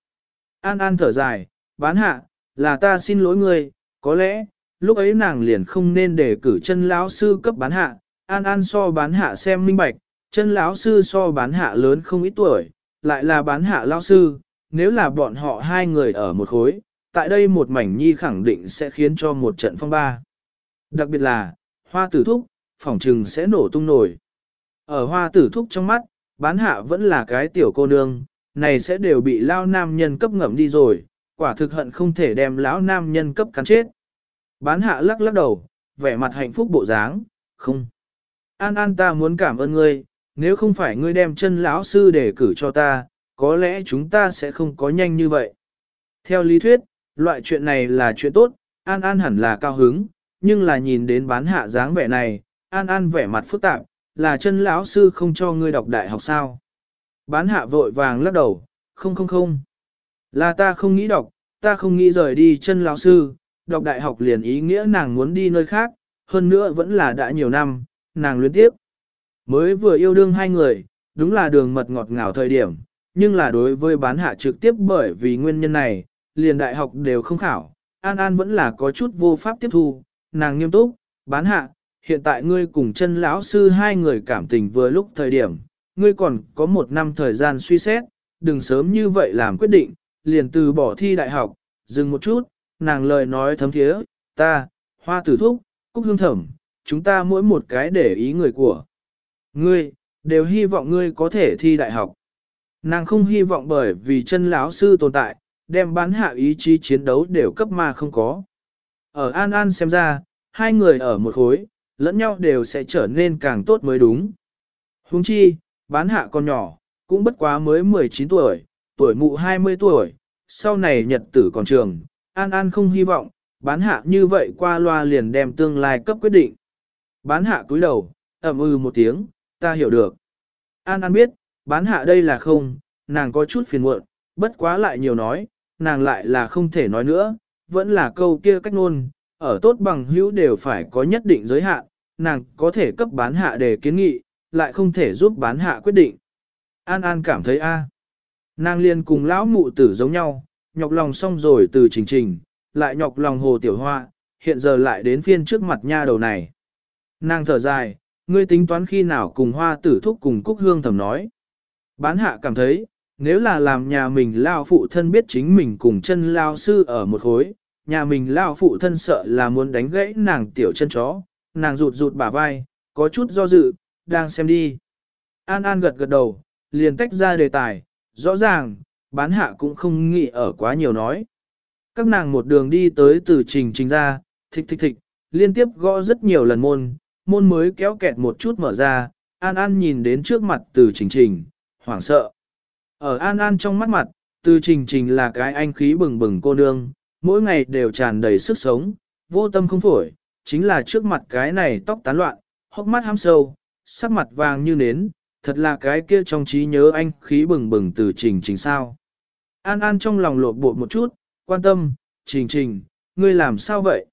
An An thở dài, bán hạ, là ta xin lỗi ngươi, có lẽ, lúc ấy nàng liền không nên để cử chân lão sư cấp bán hạ, An An so bán hạ xem minh bạch, chân lão sư so bán hạ lớn không ít tuổi, lại là bán hạ lão sư, nếu là bọn họ hai người ở một khối, tại đây một mảnh nhi khẳng định sẽ khiến cho một trận phong ba. Đặc biệt là, hoa tử thúc, phỏng trừng sẽ nổ tung nổi. Ở hoa tử thúc trong mắt, bán hạ vẫn là cái tiểu cô nương, này sẽ đều bị lao nam nhân cấp ngậm đi rồi, quả thực hận không thể đem lão nam nhân cấp cắn chết. Bán hạ lắc lắc đầu, vẻ mặt hạnh phúc bộ dáng, không. An An ta muốn cảm ơn ngươi, nếu không phải ngươi đem chân lão sư để cử cho ta, có lẽ chúng ta sẽ không có nhanh như vậy. Theo lý thuyết, loại chuyện này là chuyện tốt, An An hẳn là cao hứng, nhưng là nhìn đến bán hạ dáng vẻ này, An An vẻ mặt phức tạp, là chân lão sư không cho ngươi đọc đại học sao. Bán hạ vội vàng lắc đầu, không không không. Là ta không nghĩ đọc, ta không nghĩ rời đi chân lão sư, đọc đại học liền ý nghĩa nàng muốn đi nơi khác, hơn nữa vẫn là đã nhiều năm, nàng luyến tiếp. Mới vừa yêu đương hai người, đúng là đường mật ngọt ngào thời điểm, nhưng là đối với bán hạ trực tiếp bởi vì nguyên nhân này, liền đại học đều không khảo, An An vẫn là có chút vô pháp tiếp thu, nàng nghiêm túc, bán hạ, hiện tại ngươi cùng chân lão sư hai người cảm tình vừa lúc thời điểm, ngươi còn có một năm thời gian suy xét, đừng sớm như vậy làm quyết định, liền từ bỏ thi đại học, dừng một chút, nàng lời nói thấm thiế, ta, hoa tử thúc, cúc hương thẩm, chúng ta mỗi một cái để ý người của. Ngươi, đều hy vọng ngươi có thể thi đại học. Nàng không hy vọng bởi vì chân lão sư tồn tại, đem bán hạ ý chí chiến đấu đều cấp mà không có. Ở An An xem ra, hai người ở một khối, lẫn nhau đều sẽ trở nên càng tốt mới đúng. Huống chi, bán hạ con nhỏ, cũng bất quá mới 19 tuổi, tuổi mụ 20 tuổi, sau này nhật tử còn trường, An An không hy vọng, bán hạ như vậy qua loa liền đem tương lai cấp quyết định. Bán hạ cúi đầu, ẩm ư ừ một tiếng, ta hiểu được. An An biết, bán hạ đây là không, nàng có chút phiền muộn, bất quá lại nhiều nói, nàng lại là không thể nói nữa, vẫn là câu kia cách nôn, ở tốt bằng hữu đều phải có nhất định giới hạn, nàng có thể cấp bán hạ để kiến nghị, lại không thể giúp bán hạ quyết định. An An cảm thấy a, nàng liền cùng lão mụ tử giống nhau, nhọc lòng xong rồi từ trình trình, lại nhọc lòng hồ tiểu hoa, hiện giờ lại đến phiên trước mặt nha đầu này. Nàng thở dài, ngươi tính toán khi nào cùng hoa tử thúc cùng cúc hương thầm nói. Bán hạ cảm thấy, nếu là làm nhà mình lao phụ thân biết chính mình cùng chân lao sư ở một khối, nhà mình lao phụ thân sợ là muốn đánh gãy nàng tiểu chân chó, nàng rụt rụt bả vai, có chút do dự, đang xem đi. An An gật gật đầu, liền tách ra đề tài, rõ ràng, bán hạ cũng không nghĩ ở quá nhiều nói. Các nàng một đường đi tới từ trình trình ra, thịch thịch thịch, liên tiếp gõ rất nhiều lần môn, môn mới kéo kẹt một chút mở ra, An An nhìn đến trước mặt từ trình trình, hoảng sợ. Ở An An trong mắt mặt, từ trình trình là cái anh khí bừng bừng cô nương, mỗi ngày đều tràn đầy sức sống, vô tâm không phổi, chính là trước mặt cái này tóc tán loạn, hốc mắt ham sâu, sắc mặt vàng như nến, thật là cái kia trong trí nhớ anh khí bừng bừng từ trình trình sao. An An trong lòng lột bột một chút, quan tâm, trình trình, ngươi làm sao vậy?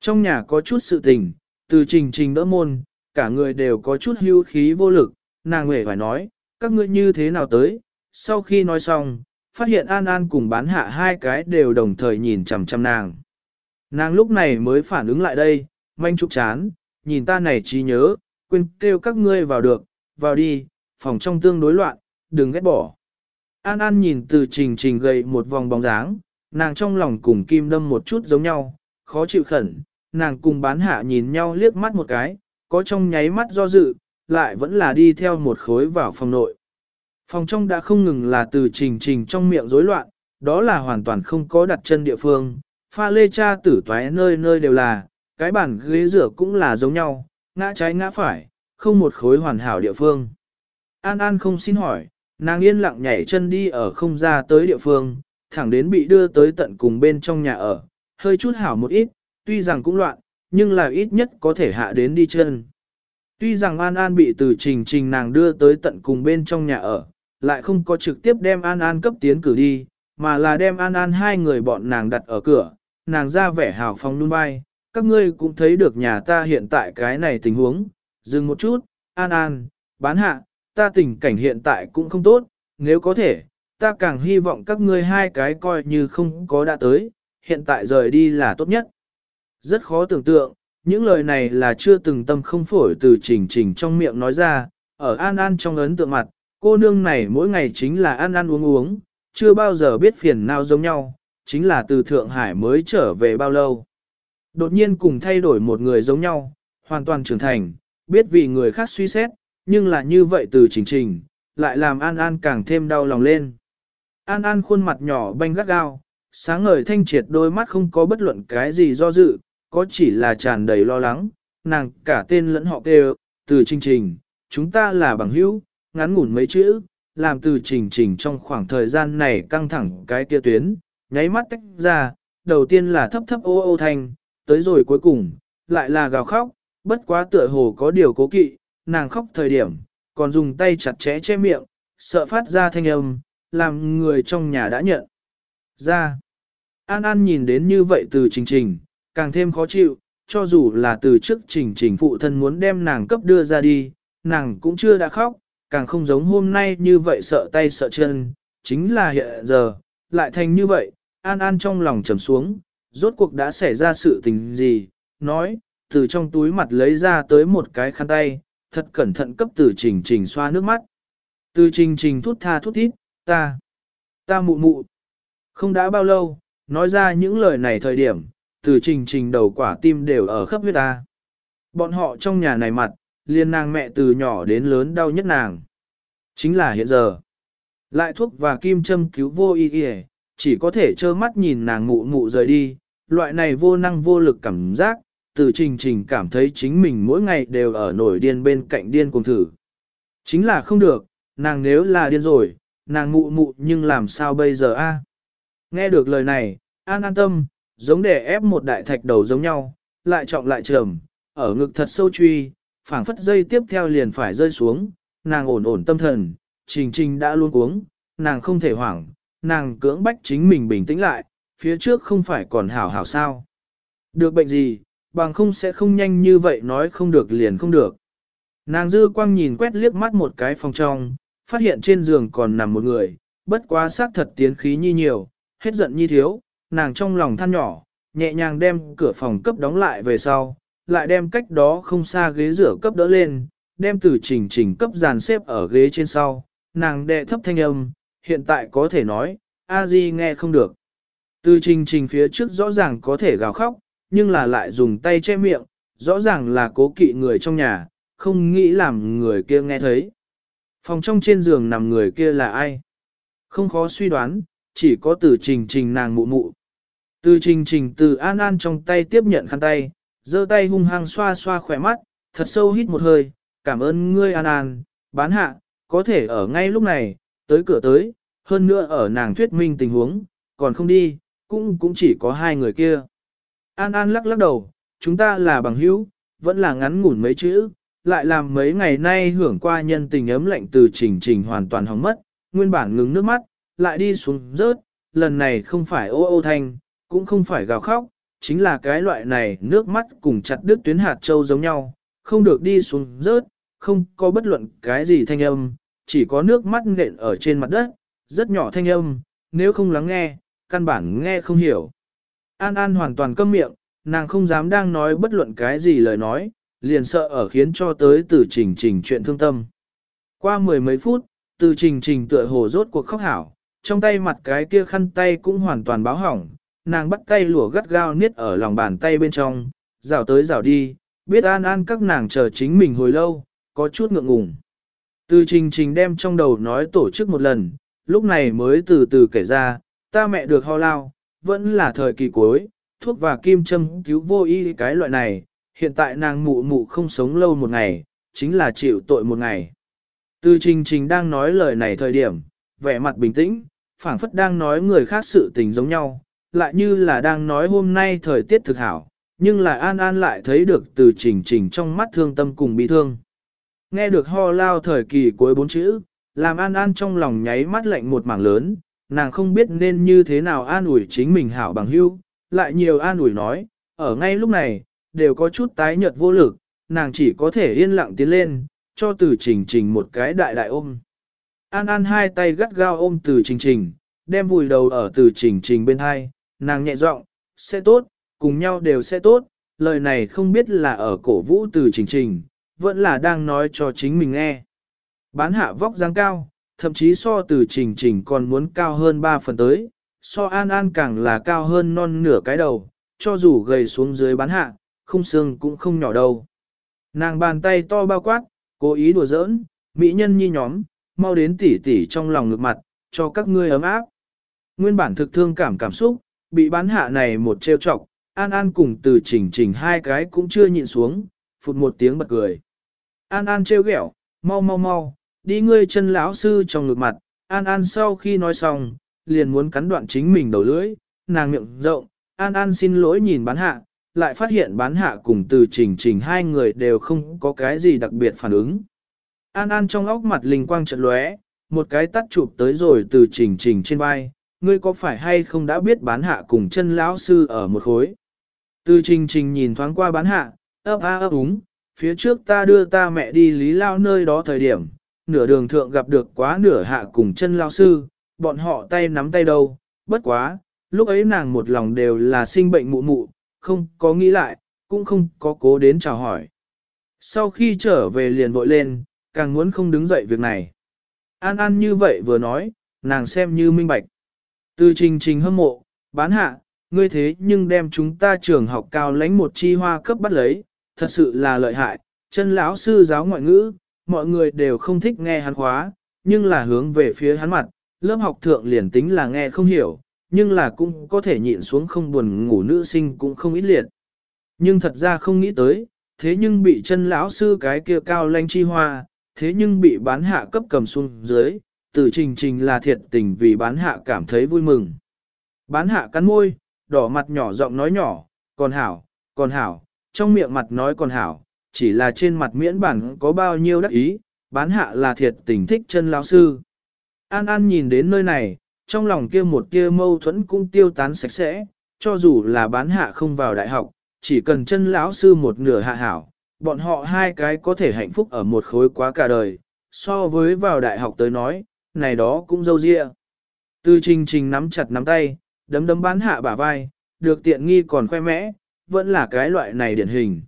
Trong nhà có chút sự tình, từ trình trình đỡ môn, cả người đều có chút hưu khí vô lực, nàng hề phải nói, các ngươi như thế nào tới? Sau khi nói xong, phát hiện An An cùng bán hạ hai cái đều đồng thời nhìn chằm chằm nàng. Nàng lúc này mới phản ứng lại đây, manh trục chán, nhìn ta này trí nhớ, quên kêu các ngươi vào được, vào đi, phòng trong tương đối loạn, đừng ghét bỏ. An An nhìn từ trình trình gầy một vòng bóng dáng, nàng trong lòng cùng kim đâm một chút giống nhau, khó chịu khẩn, nàng cùng bán hạ nhìn nhau liếc mắt một cái, có trong nháy mắt do dự, lại vẫn là đi theo một khối vào phòng nội. Phòng trong đã không ngừng là từ trình trình trong miệng rối loạn, đó là hoàn toàn không có đặt chân địa phương, pha lê cha tử toái nơi nơi đều là, cái bàn ghế rửa cũng là giống nhau, ngã trái ngã phải, không một khối hoàn hảo địa phương. An An không xin hỏi, nàng yên lặng nhảy chân đi ở không ra tới địa phương, thẳng đến bị đưa tới tận cùng bên trong nhà ở, hơi chút hảo một ít, tuy rằng cũng loạn, nhưng là ít nhất có thể hạ đến đi chân. Tuy rằng An An bị từ trình trình nàng đưa tới tận cùng bên trong nhà ở, lại không có trực tiếp đem An An cấp tiến cử đi, mà là đem An An hai người bọn nàng đặt ở cửa, nàng ra vẻ hào phong nuôn vai, các ngươi cũng thấy được nhà ta hiện tại cái này tình huống, dừng một chút, An An, bán hạ, ta tình cảnh hiện tại cũng không tốt, nếu có thể, ta càng hy vọng các ngươi hai cái coi như không có đã tới, hiện tại rời đi là tốt nhất. Rất khó tưởng tượng, những lời này là chưa từng tâm không phổi từ trình trình trong miệng nói ra, ở An An trong ấn tượng mặt, cô nương này mỗi ngày chính là ăn ăn uống uống, chưa bao giờ biết phiền nào giống nhau, chính là từ Thượng Hải mới trở về bao lâu. Đột nhiên cùng thay đổi một người giống nhau, hoàn toàn trưởng thành, biết vì người khác suy xét, nhưng là như vậy từ trình trình, lại làm An An càng thêm đau lòng lên. An An khuôn mặt nhỏ banh gắt gao, sáng ngời thanh triệt đôi mắt không có bất luận cái gì do dự, có chỉ là tràn đầy lo lắng, nàng cả tên lẫn họ kêu, từ trình trình, chúng ta là bằng hữu, ngắn ngủn mấy chữ, làm từ trình trình trong khoảng thời gian này căng thẳng cái kia tuyến, nháy mắt tách ra, đầu tiên là thấp thấp ô ô thanh, tới rồi cuối cùng, lại là gào khóc, bất quá tựa hồ có điều cố kỵ, nàng khóc thời điểm, còn dùng tay chặt chẽ che miệng, sợ phát ra thanh âm, làm người trong nhà đã nhận. Ra, An An nhìn đến như vậy từ trình trình, càng thêm khó chịu, cho dù là từ trước trình trình phụ thân muốn đem nàng cấp đưa ra đi, nàng cũng chưa đã khóc, càng không giống hôm nay như vậy sợ tay sợ chân, chính là hiện giờ, lại thành như vậy, An An trong lòng trầm xuống, rốt cuộc đã xảy ra sự tình gì, nói, từ trong túi mặt lấy ra tới một cái khăn tay, thật cẩn thận cấp từ trình trình xoa nước mắt. Từ trình trình thút tha thút thít, ta, ta mụ mụ. Không đã bao lâu, nói ra những lời này thời điểm, từ trình trình đầu quả tim đều ở khắp huyết ta. Bọn họ trong nhà này mặt, liên nàng mẹ từ nhỏ đến lớn đau nhất nàng. Chính là hiện giờ. Lại thuốc và kim châm cứu vô y y, chỉ có thể trơ mắt nhìn nàng mụ mụ rời đi, loại này vô năng vô lực cảm giác, từ trình trình cảm thấy chính mình mỗi ngày đều ở nổi điên bên cạnh điên cùng thử. Chính là không được, nàng nếu là điên rồi, nàng mụ mụ nhưng làm sao bây giờ a? Nghe được lời này, an an tâm, giống để ép một đại thạch đầu giống nhau, lại trọng lại trầm, ở ngực thật sâu truy, phảng phất dây tiếp theo liền phải rơi xuống, nàng ổn ổn tâm thần, trình trình đã luôn uống, nàng không thể hoảng, nàng cưỡng bách chính mình bình tĩnh lại, phía trước không phải còn hảo hảo sao. Được bệnh gì, bằng không sẽ không nhanh như vậy nói không được liền không được. Nàng dư quang nhìn quét liếc mắt một cái phòng trong, phát hiện trên giường còn nằm một người, bất quá xác thật tiến khí nhi nhiều, hết giận nhi thiếu, nàng trong lòng than nhỏ, nhẹ nhàng đem cửa phòng cấp đóng lại về sau, lại đem cách đó không xa ghế rửa cấp đỡ lên, đem từ trình trình cấp dàn xếp ở ghế trên sau, nàng đệ thấp thanh âm, hiện tại có thể nói, a di nghe không được. Từ trình trình phía trước rõ ràng có thể gào khóc, nhưng là lại dùng tay che miệng, rõ ràng là cố kỵ người trong nhà, không nghĩ làm người kia nghe thấy. Phòng trong trên giường nằm người kia là ai? Không khó suy đoán, chỉ có từ trình trình nàng mụ mụ. Từ trình trình từ an an trong tay tiếp nhận khăn tay, giơ tay hung hăng xoa xoa khỏe mắt, thật sâu hít một hơi, cảm ơn ngươi an an, bán hạ, có thể ở ngay lúc này, tới cửa tới, hơn nữa ở nàng thuyết minh tình huống, còn không đi, cũng cũng chỉ có hai người kia. An An lắc lắc đầu, chúng ta là bằng hữu, vẫn là ngắn ngủn mấy chữ, lại làm mấy ngày nay hưởng qua nhân tình ấm lạnh từ trình trình hoàn toàn hỏng mất, nguyên bản ngừng nước mắt, lại đi xuống rớt, lần này không phải ô ô thanh, cũng không phải gào khóc, chính là cái loại này nước mắt cùng chặt đứt tuyến hạt châu giống nhau, không được đi xuống rớt, không có bất luận cái gì thanh âm, chỉ có nước mắt nện ở trên mặt đất, rất nhỏ thanh âm, nếu không lắng nghe, căn bản nghe không hiểu. An An hoàn toàn câm miệng, nàng không dám đang nói bất luận cái gì lời nói, liền sợ ở khiến cho tới từ trình trình chuyện thương tâm. Qua mười mấy phút, từ trình trình tựa hồ rốt cuộc khóc hảo, trong tay mặt cái kia khăn tay cũng hoàn toàn báo hỏng, nàng bắt tay lùa gắt gao niết ở lòng bàn tay bên trong, rào tới rào đi, biết an an các nàng chờ chính mình hồi lâu, có chút ngượng ngùng. Từ trình trình đem trong đầu nói tổ chức một lần, lúc này mới từ từ kể ra, ta mẹ được ho lao, vẫn là thời kỳ cuối, thuốc và kim châm cứu vô y cái loại này, hiện tại nàng mụ mụ không sống lâu một ngày, chính là chịu tội một ngày. Từ trình trình đang nói lời này thời điểm, vẻ mặt bình tĩnh, phảng phất đang nói người khác sự tình giống nhau, lại như là đang nói hôm nay thời tiết thực hảo, nhưng là an an lại thấy được từ trình trình trong mắt thương tâm cùng bị thương. Nghe được ho lao thời kỳ cuối bốn chữ, làm an an trong lòng nháy mắt lạnh một mảng lớn, nàng không biết nên như thế nào an ủi chính mình hảo bằng hữu, lại nhiều an ủi nói, ở ngay lúc này, đều có chút tái nhợt vô lực, nàng chỉ có thể yên lặng tiến lên, cho từ trình trình một cái đại đại ôm. An An hai tay gắt gao ôm từ trình trình, đem vùi đầu ở từ trình trình bên hai, nàng nhẹ giọng, sẽ tốt, cùng nhau đều sẽ tốt, lời này không biết là ở cổ vũ từ trình trình, vẫn là đang nói cho chính mình nghe. Bán hạ vóc dáng cao, thậm chí so từ trình trình còn muốn cao hơn 3 phần tới, so an an càng là cao hơn non nửa cái đầu, cho dù gầy xuống dưới bán hạ, không xương cũng không nhỏ đâu. Nàng bàn tay to bao quát, cố ý đùa giỡn, mỹ nhân nhi nhóm, mau đến tỉ tỉ trong lòng ngược mặt, cho các ngươi ấm áp. Nguyên bản thực thương cảm cảm xúc, bị bán hạ này một trêu chọc, An An cùng từ chỉnh chỉnh hai cái cũng chưa nhịn xuống, phụt một tiếng bật cười. An An trêu ghẹo, mau mau mau, đi ngươi chân lão sư trong ngực mặt, An An sau khi nói xong, liền muốn cắn đoạn chính mình đầu lưỡi, nàng miệng rộng, An An xin lỗi nhìn bán hạ, lại phát hiện bán hạ cùng từ trình trình hai người đều không có cái gì đặc biệt phản ứng. An An trong óc mặt linh quang chợt lóe, một cái tắt chụp tới rồi từ trình trình trên vai, ngươi có phải hay không đã biết bán hạ cùng chân lão sư ở một khối. Từ trình trình nhìn thoáng qua bán hạ, ấp a ấp úng, phía trước ta đưa ta mẹ đi lý lao nơi đó thời điểm, nửa đường thượng gặp được quá nửa hạ cùng chân lao sư, bọn họ tay nắm tay đâu, bất quá, lúc ấy nàng một lòng đều là sinh bệnh mụ mụ, không có nghĩ lại, cũng không có cố đến chào hỏi. Sau khi trở về liền vội lên, càng muốn không đứng dậy việc này. An An như vậy vừa nói, nàng xem như minh bạch. Từ trình trình hâm mộ, bán hạ, ngươi thế nhưng đem chúng ta trường học cao lãnh một chi hoa cấp bắt lấy, thật sự là lợi hại, chân lão sư giáo ngoại ngữ, mọi người đều không thích nghe hắn khóa, nhưng là hướng về phía hắn mặt, lớp học thượng liền tính là nghe không hiểu, nhưng là cũng có thể nhịn xuống không buồn ngủ nữ sinh cũng không ít liệt. Nhưng thật ra không nghĩ tới, thế nhưng bị chân lão sư cái kia cao lãnh chi hoa, thế nhưng bị bán hạ cấp cầm xuống dưới, từ trình trình là thiệt tình vì bán hạ cảm thấy vui mừng. Bán hạ cắn môi, đỏ mặt nhỏ giọng nói nhỏ, còn hảo, còn hảo, trong miệng mặt nói còn hảo, chỉ là trên mặt miễn bản có bao nhiêu đắc ý, bán hạ là thiệt tình thích chân lão sư. An An nhìn đến nơi này, trong lòng kia một kia mâu thuẫn cũng tiêu tán sạch sẽ, cho dù là bán hạ không vào đại học, chỉ cần chân lão sư một nửa hạ hảo, bọn họ hai cái có thể hạnh phúc ở một khối quá cả đời, so với vào đại học tới nói, này đó cũng dâu dịa. Từ trình trình nắm chặt nắm tay, đấm đấm bán hạ bả vai, được tiện nghi còn khoe mẽ, vẫn là cái loại này điển hình.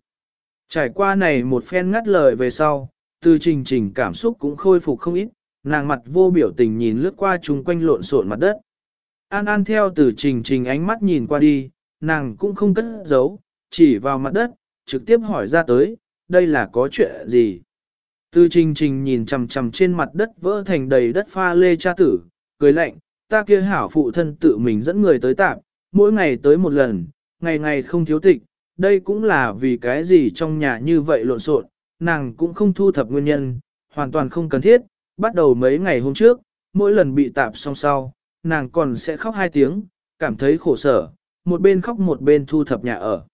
Trải qua này một phen ngắt lời về sau, từ trình trình cảm xúc cũng khôi phục không ít, nàng mặt vô biểu tình nhìn lướt qua chung quanh lộn xộn mặt đất. An An theo từ trình trình ánh mắt nhìn qua đi, nàng cũng không cất giấu, chỉ vào mặt đất, trực tiếp hỏi ra tới, đây là có chuyện gì? Từ trình trình nhìn chằm chằm trên mặt đất vỡ thành đầy đất pha lê cha tử, cười lạnh, ta kia hảo phụ thân tự mình dẫn người tới tạm, mỗi ngày tới một lần, ngày ngày không thiếu tịch, đây cũng là vì cái gì trong nhà như vậy lộn xộn, nàng cũng không thu thập nguyên nhân, hoàn toàn không cần thiết, bắt đầu mấy ngày hôm trước, mỗi lần bị tạp xong sau, nàng còn sẽ khóc hai tiếng, cảm thấy khổ sở, một bên khóc một bên thu thập nhà ở.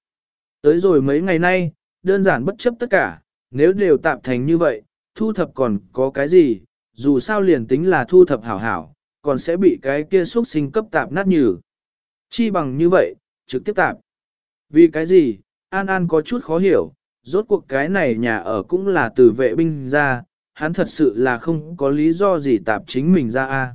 Tới rồi mấy ngày nay, đơn giản bất chấp tất cả, nếu đều tạp thành như vậy, thu thập còn có cái gì, dù sao liền tính là thu thập hảo hảo, còn sẽ bị cái kia xuất sinh cấp tạp nát nhừ. Chi bằng như vậy, trực tiếp tạp. Vì cái gì, An An có chút khó hiểu, rốt cuộc cái này nhà ở cũng là từ vệ binh ra, hắn thật sự là không có lý do gì tạp chính mình ra a.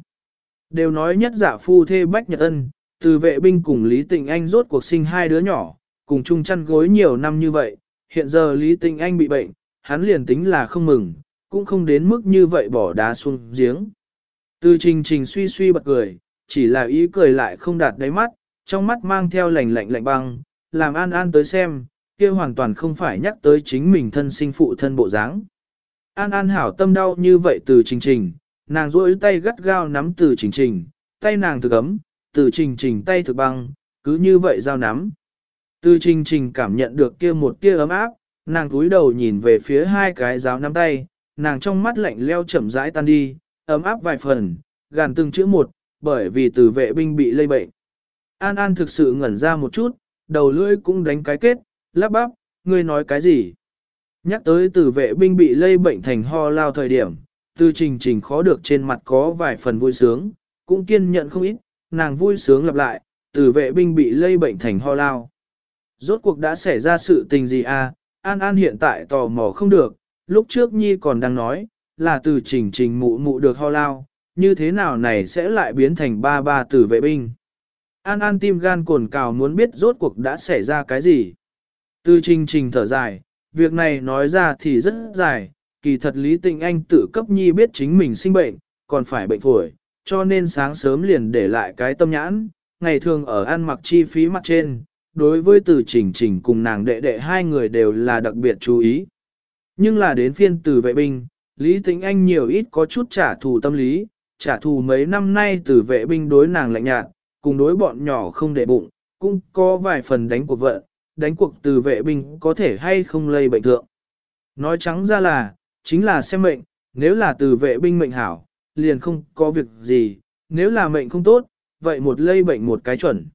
Đều nói nhất giả phu thê bách nhật ân, từ vệ binh cùng Lý Tịnh Anh rốt cuộc sinh hai đứa nhỏ, cùng chung chăn gối nhiều năm như vậy, hiện giờ Lý Tịnh Anh bị bệnh, hắn liền tính là không mừng, cũng không đến mức như vậy bỏ đá xuống giếng. Từ trình trình suy suy bật cười, chỉ là ý cười lại không đạt đáy mắt, trong mắt mang theo lạnh lạnh lạnh băng, làm an an tới xem, kia hoàn toàn không phải nhắc tới chính mình thân sinh phụ thân bộ dáng. An An hảo tâm đau như vậy từ trình trình, nàng duỗi tay gắt gao nắm từ trình trình, tay nàng thực ấm, từ trình trình tay thực băng, cứ như vậy giao nắm. Từ trình trình cảm nhận được kia một tia ấm áp, nàng cúi đầu nhìn về phía hai cái giáo nắm tay, nàng trong mắt lạnh leo chậm rãi tan đi, ấm áp vài phần, gàn từng chữ một, bởi vì từ vệ binh bị lây bệnh. An An thực sự ngẩn ra một chút, đầu lưỡi cũng đánh cái kết, lắp bắp, ngươi nói cái gì? Nhắc tới từ vệ binh bị lây bệnh thành ho lao thời điểm, từ trình trình khó được trên mặt có vài phần vui sướng, cũng kiên nhận không ít, nàng vui sướng lặp lại, từ vệ binh bị lây bệnh thành ho lao. Rốt cuộc đã xảy ra sự tình gì à, An An hiện tại tò mò không được, lúc trước Nhi còn đang nói, là từ trình trình mụ mụ được ho lao, như thế nào này sẽ lại biến thành ba ba Tử vệ binh. An An tim gan cồn cào muốn biết rốt cuộc đã xảy ra cái gì. Từ trình trình thở dài, việc này nói ra thì rất dài, kỳ thật Lý Tịnh Anh tự cấp nhi biết chính mình sinh bệnh, còn phải bệnh phổi, cho nên sáng sớm liền để lại cái tâm nhãn, ngày thường ở ăn mặc chi phí mặt trên, đối với từ trình trình cùng nàng đệ đệ hai người đều là đặc biệt chú ý. Nhưng là đến phiên từ vệ binh, Lý Tĩnh Anh nhiều ít có chút trả thù tâm lý, trả thù mấy năm nay từ vệ binh đối nàng lạnh nhạt, cùng đối bọn nhỏ không để bụng, cũng có vài phần đánh cuộc vận, đánh cuộc từ vệ binh có thể hay không lây bệnh thượng. Nói trắng ra là, chính là xem mệnh, nếu là từ vệ binh mệnh hảo, liền không có việc gì, nếu là mệnh không tốt, vậy một lây bệnh một cái chuẩn.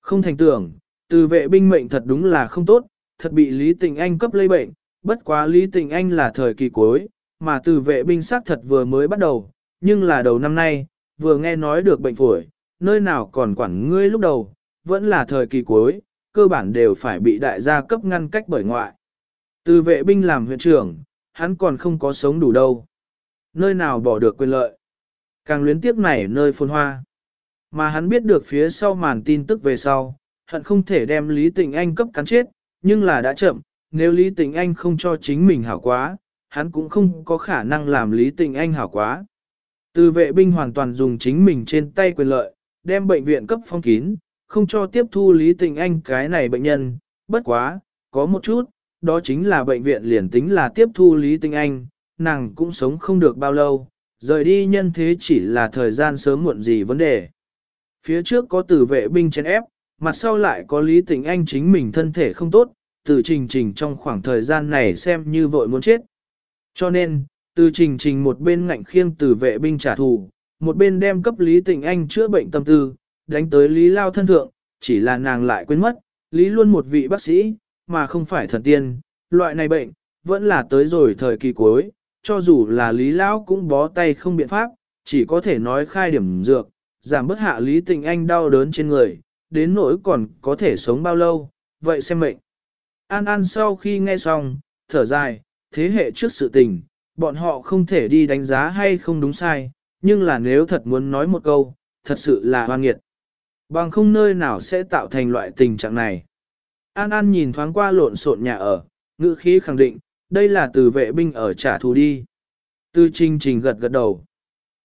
Không thành tưởng, từ vệ binh mệnh thật đúng là không tốt, thật bị Lý Tình Anh cấp lây bệnh, bất quá Lý Tình Anh là thời kỳ cuối, mà từ vệ binh xác thật vừa mới bắt đầu, nhưng là đầu năm nay, vừa nghe nói được bệnh phổi, nơi nào còn quản ngươi lúc đầu, vẫn là thời kỳ cuối, cơ bản đều phải bị đại gia cấp ngăn cách bởi ngoại. Từ vệ binh làm huyện trưởng, hắn còn không có sống đủ đâu. Nơi nào bỏ được quyền lợi. Càng luyến tiếc này nơi phồn hoa. Mà hắn biết được phía sau màn tin tức về sau, hận không thể đem Lý Tịnh Anh cấp cắn chết, nhưng là đã chậm, nếu Lý Tịnh Anh không cho chính mình hảo quá, hắn cũng không có khả năng làm Lý Tịnh Anh hảo quá. Từ vệ binh hoàn toàn dùng chính mình trên tay quyền lợi, đem bệnh viện cấp phong kín, không cho tiếp thu Lý Tịnh Anh cái này bệnh nhân, bất quá, có một chút, đó chính là bệnh viện liền tính là tiếp thu Lý Tịnh Anh, nàng cũng sống không được bao lâu, rời đi nhân thế chỉ là thời gian sớm muộn gì vấn đề. Phía trước có tử vệ binh chén ép, mặt sau lại có Lý Tịnh Anh chính mình thân thể không tốt, từ trình trình trong khoảng thời gian này xem như vội muốn chết. Cho nên, từ trình trình một bên ngạnh khiêng tử vệ binh trả thù, một bên đem cấp Lý Tịnh Anh chữa bệnh tâm tư, đánh tới Lý Lao thân thượng, chỉ là nàng lại quên mất, Lý luôn một vị bác sĩ, mà không phải thần tiên, loại này bệnh, vẫn là tới rồi thời kỳ cuối, cho dù là Lý Lão cũng bó tay không biện pháp, chỉ có thể nói khai điểm dược, giảm bớt hạ Lý Tịnh Anh đau đớn trên người, đến nỗi còn có thể sống bao lâu, vậy xem mệnh. An An sau khi nghe xong, thở dài, thế hệ trước sự tình, bọn họ không thể đi đánh giá hay không đúng sai, nhưng là nếu thật muốn nói một câu, thật sự là hoan nghiệt. Bằng không nơi nào sẽ tạo thành loại tình trạng này. An An nhìn thoáng qua lộn xộn nhà ở, ngữ khí khẳng định, đây là từ vệ binh ở trả thù đi. Tư Trinh trình gật gật đầu.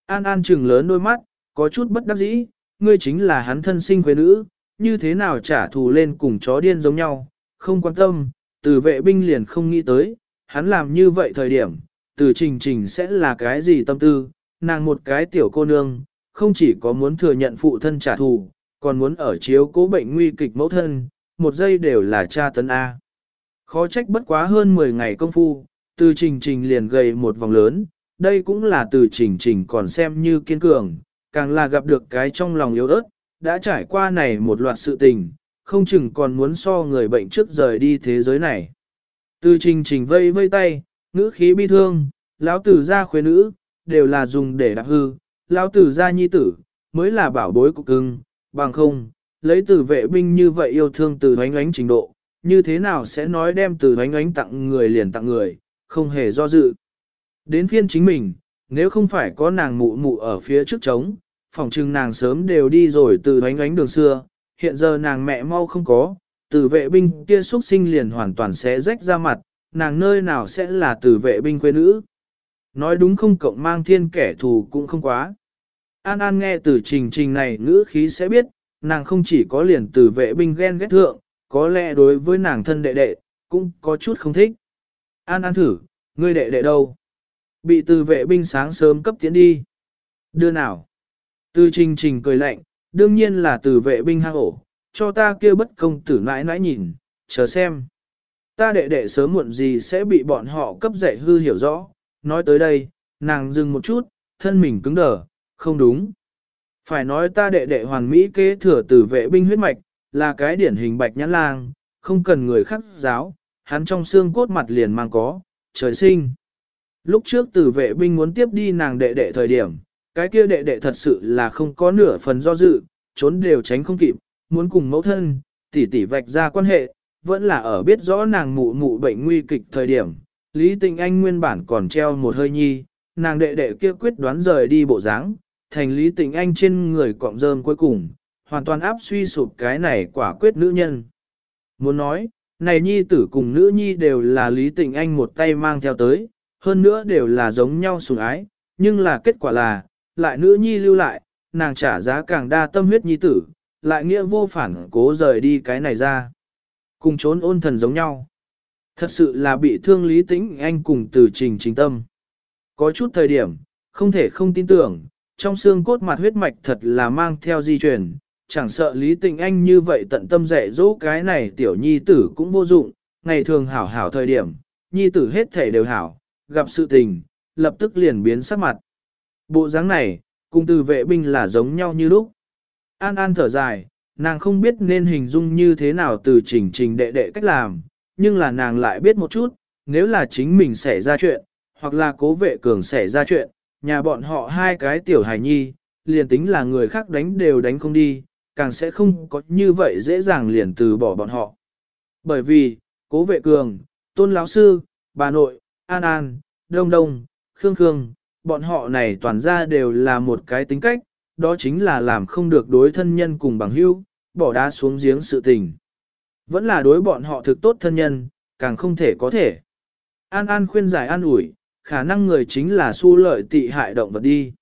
An An trừng lớn đôi mắt, có chút bất đắc dĩ, ngươi chính là hắn thân sinh quê nữ, như thế nào trả thù lên cùng chó điên giống nhau, không quan tâm, từ vệ binh liền không nghĩ tới, hắn làm như vậy thời điểm, từ trình trình sẽ là cái gì tâm tư, nàng một cái tiểu cô nương, không chỉ có muốn thừa nhận phụ thân trả thù, còn muốn ở chiếu cố bệnh nguy kịch mẫu thân, một giây đều là cha tấn A. Khó trách bất quá hơn 10 ngày công phu, từ trình trình liền gầy một vòng lớn, đây cũng là từ trình trình còn xem như kiên cường, càng là gặp được cái trong lòng yếu ớt, đã trải qua này một loạt sự tình, không chừng còn muốn so người bệnh trước rời đi thế giới này. Từ trình trình vây vây tay, ngữ khí bi thương, lão tử gia khuê nữ, đều là dùng để đạp hư, lão tử gia nhi tử, mới là bảo bối của cưng, bằng không, lấy từ vệ binh như vậy yêu thương từ hoánh ánh trình độ, như thế nào sẽ nói đem từ hoánh ánh tặng người liền tặng người, không hề do dự. Đến phiên chính mình, nếu không phải có nàng mụ mụ ở phía trước trống, phòng trưng nàng sớm đều đi rồi từ hoánh ánh đường xưa, hiện giờ nàng mẹ mau không có, từ vệ binh kia xuất sinh liền hoàn toàn sẽ rách ra mặt, nàng nơi nào sẽ là từ vệ binh quê nữ. Nói đúng không cộng mang thiên kẻ thù cũng không quá. An An nghe từ trình trình này ngữ khí sẽ biết, nàng không chỉ có liền từ vệ binh ghen ghét thượng, có lẽ đối với nàng thân đệ đệ, cũng có chút không thích. An An thử, ngươi đệ đệ đâu? Bị từ vệ binh sáng sớm cấp tiến đi. Đưa nào? Từ trình trình cười lạnh, đương nhiên là từ vệ binh hang ổ, cho ta kia bất công tử nãi nãi nhìn, chờ xem. Ta đệ đệ sớm muộn gì sẽ bị bọn họ cấp dạy hư hiểu rõ. Nói tới đây, nàng dừng một chút, thân mình cứng đờ, không đúng. Phải nói ta đệ đệ hoàn mỹ kế thừa từ vệ binh huyết mạch, là cái điển hình bạch nhãn lang, không cần người khác giáo, hắn trong xương cốt mặt liền mang có, trời sinh. Lúc trước từ vệ binh muốn tiếp đi nàng đệ đệ thời điểm, cái kia đệ đệ thật sự là không có nửa phần do dự, trốn đều tránh không kịp, muốn cùng mẫu thân, tỷ tỷ vạch ra quan hệ, vẫn là ở biết rõ nàng mụ mụ bệnh nguy kịch thời điểm. Lý Tình Anh nguyên bản còn treo một hơi nhi, nàng đệ đệ kia quyết đoán rời đi bộ dáng, thành Lý Tình Anh trên người cọng rơm cuối cùng, hoàn toàn áp suy sụp cái này quả quyết nữ nhân. Muốn nói, này nhi tử cùng nữ nhi đều là Lý Tình Anh một tay mang theo tới, hơn nữa đều là giống nhau sủng ái, nhưng là kết quả là, lại nữ nhi lưu lại, nàng trả giá càng đa tâm huyết nhi tử, lại nghĩa vô phản cố rời đi cái này ra. Cùng trốn ôn thần giống nhau. Thật sự là bị thương lý tĩnh anh cùng từ trình chính tâm. Có chút thời điểm, không thể không tin tưởng, trong xương cốt mặt huyết mạch thật là mang theo di truyền, chẳng sợ Lý tĩnh Anh như vậy tận tâm dạy dỗ cái này tiểu nhi tử cũng vô dụng, ngày thường hảo hảo thời điểm, nhi tử hết thể đều hảo, gặp sự tình, lập tức liền biến sắc mặt. Bộ dáng này, cùng từ vệ binh là giống nhau như lúc. An An thở dài, nàng không biết nên hình dung như thế nào từ trình trình đệ đệ cách làm, nhưng là nàng lại biết một chút, nếu là chính mình xảy ra chuyện, hoặc là cố vệ cường xảy ra chuyện, nhà bọn họ hai cái tiểu hài nhi, liền tính là người khác đánh đều đánh không đi, càng sẽ không có như vậy dễ dàng liền từ bỏ bọn họ. Bởi vì, cố vệ cường, tôn lão sư, bà nội, an an, đông đông, khương khương, bọn họ này toàn ra đều là một cái tính cách, đó chính là làm không được đối thân nhân cùng bằng hữu, bỏ đá xuống giếng sự tình. Vẫn là đối bọn họ thực tốt thân nhân, càng không thể có thể. An An khuyên giải an ủi, khả năng người chính là su lợi tị hại động vật đi.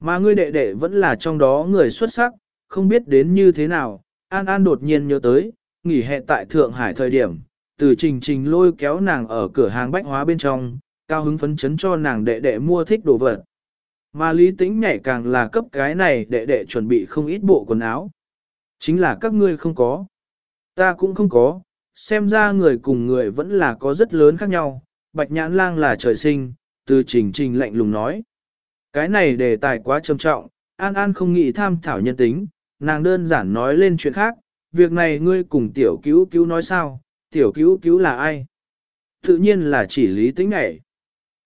Mà ngươi đệ đệ vẫn là trong đó người xuất sắc, không biết đến như thế nào, An An đột nhiên nhớ tới, nghỉ hè tại Thượng Hải thời điểm, từ trình trình lôi kéo nàng ở cửa hàng bách hóa bên trong, cao hứng phấn chấn cho nàng đệ đệ mua thích đồ vật. Mà lý tĩnh nhảy càng là cấp cái này đệ đệ chuẩn bị không ít bộ quần áo. Chính là các ngươi không có. Ta cũng không có, xem ra người cùng người vẫn là có rất lớn khác nhau, bạch nhãn lang là trời sinh, từ trình trình lạnh lùng nói. Cái này đề tài quá trầm trọng, An An không nghĩ tham thảo nhân tính, nàng đơn giản nói lên chuyện khác, việc này ngươi cùng tiểu cứu cứu nói sao, tiểu cứu cứu là ai? Tự nhiên là chỉ lý tính này.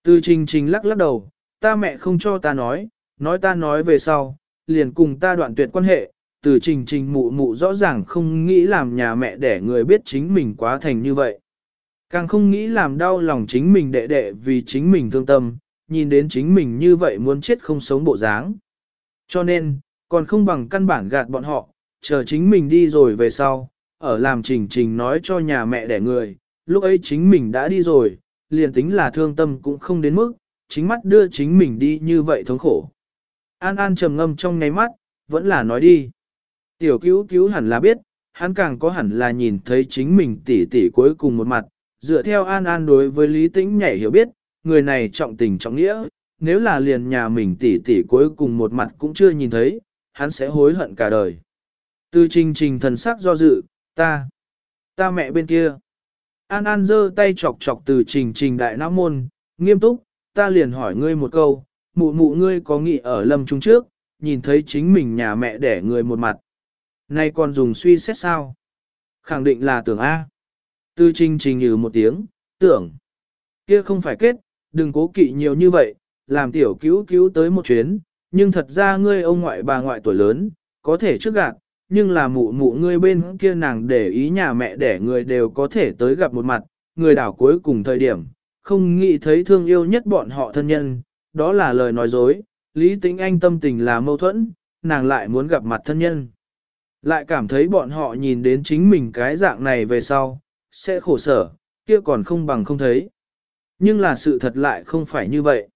Từ trình trình lắc lắc đầu, ta mẹ không cho ta nói, nói ta nói về sau, liền cùng ta đoạn tuyệt quan hệ, từ trình trình mụ mụ rõ ràng không nghĩ làm nhà mẹ để người biết chính mình quá thành như vậy. Càng không nghĩ làm đau lòng chính mình đệ đệ vì chính mình thương tâm, nhìn đến chính mình như vậy muốn chết không sống bộ dáng. Cho nên, còn không bằng căn bản gạt bọn họ, chờ chính mình đi rồi về sau, ở làm trình trình nói cho nhà mẹ đẻ người, lúc ấy chính mình đã đi rồi, liền tính là thương tâm cũng không đến mức, chính mắt đưa chính mình đi như vậy thống khổ. An An trầm ngâm trong ngáy mắt, vẫn là nói đi. Tiểu cứu cứu hẳn là biết, hắn càng có hẳn là nhìn thấy chính mình tỉ tỉ cuối cùng một mặt, dựa theo An An đối với Lý Tĩnh nhảy hiểu biết, người này trọng tình trọng nghĩa, nếu là liền nhà mình tỉ tỉ cuối cùng một mặt cũng chưa nhìn thấy, hắn sẽ hối hận cả đời. Từ trình trình thần sắc do dự, ta, ta mẹ bên kia. An An giơ tay chọc chọc từ trình trình đại não môn, nghiêm túc, ta liền hỏi ngươi một câu, mụ mụ ngươi có nghĩ ở lâm trung trước, nhìn thấy chính mình nhà mẹ đẻ người một mặt. Nay còn dùng suy xét sao? Khẳng định là tưởng A. Tư trình trình như một tiếng, tưởng. Kia không phải kết, đừng cố kỵ nhiều như vậy, làm tiểu cứu cứu tới một chuyến, nhưng thật ra ngươi ông ngoại bà ngoại tuổi lớn, có thể trước gạt, nhưng là mụ mụ ngươi bên kia nàng để ý nhà mẹ để người đều có thể tới gặp một mặt, người đảo cuối cùng thời điểm, không nghĩ thấy thương yêu nhất bọn họ thân nhân, đó là lời nói dối, lý tính anh tâm tình là mâu thuẫn, nàng lại muốn gặp mặt thân nhân. Lại cảm thấy bọn họ nhìn đến chính mình cái dạng này về sau, sẽ khổ sở, kia còn không bằng không thấy. Nhưng là sự thật lại không phải như vậy.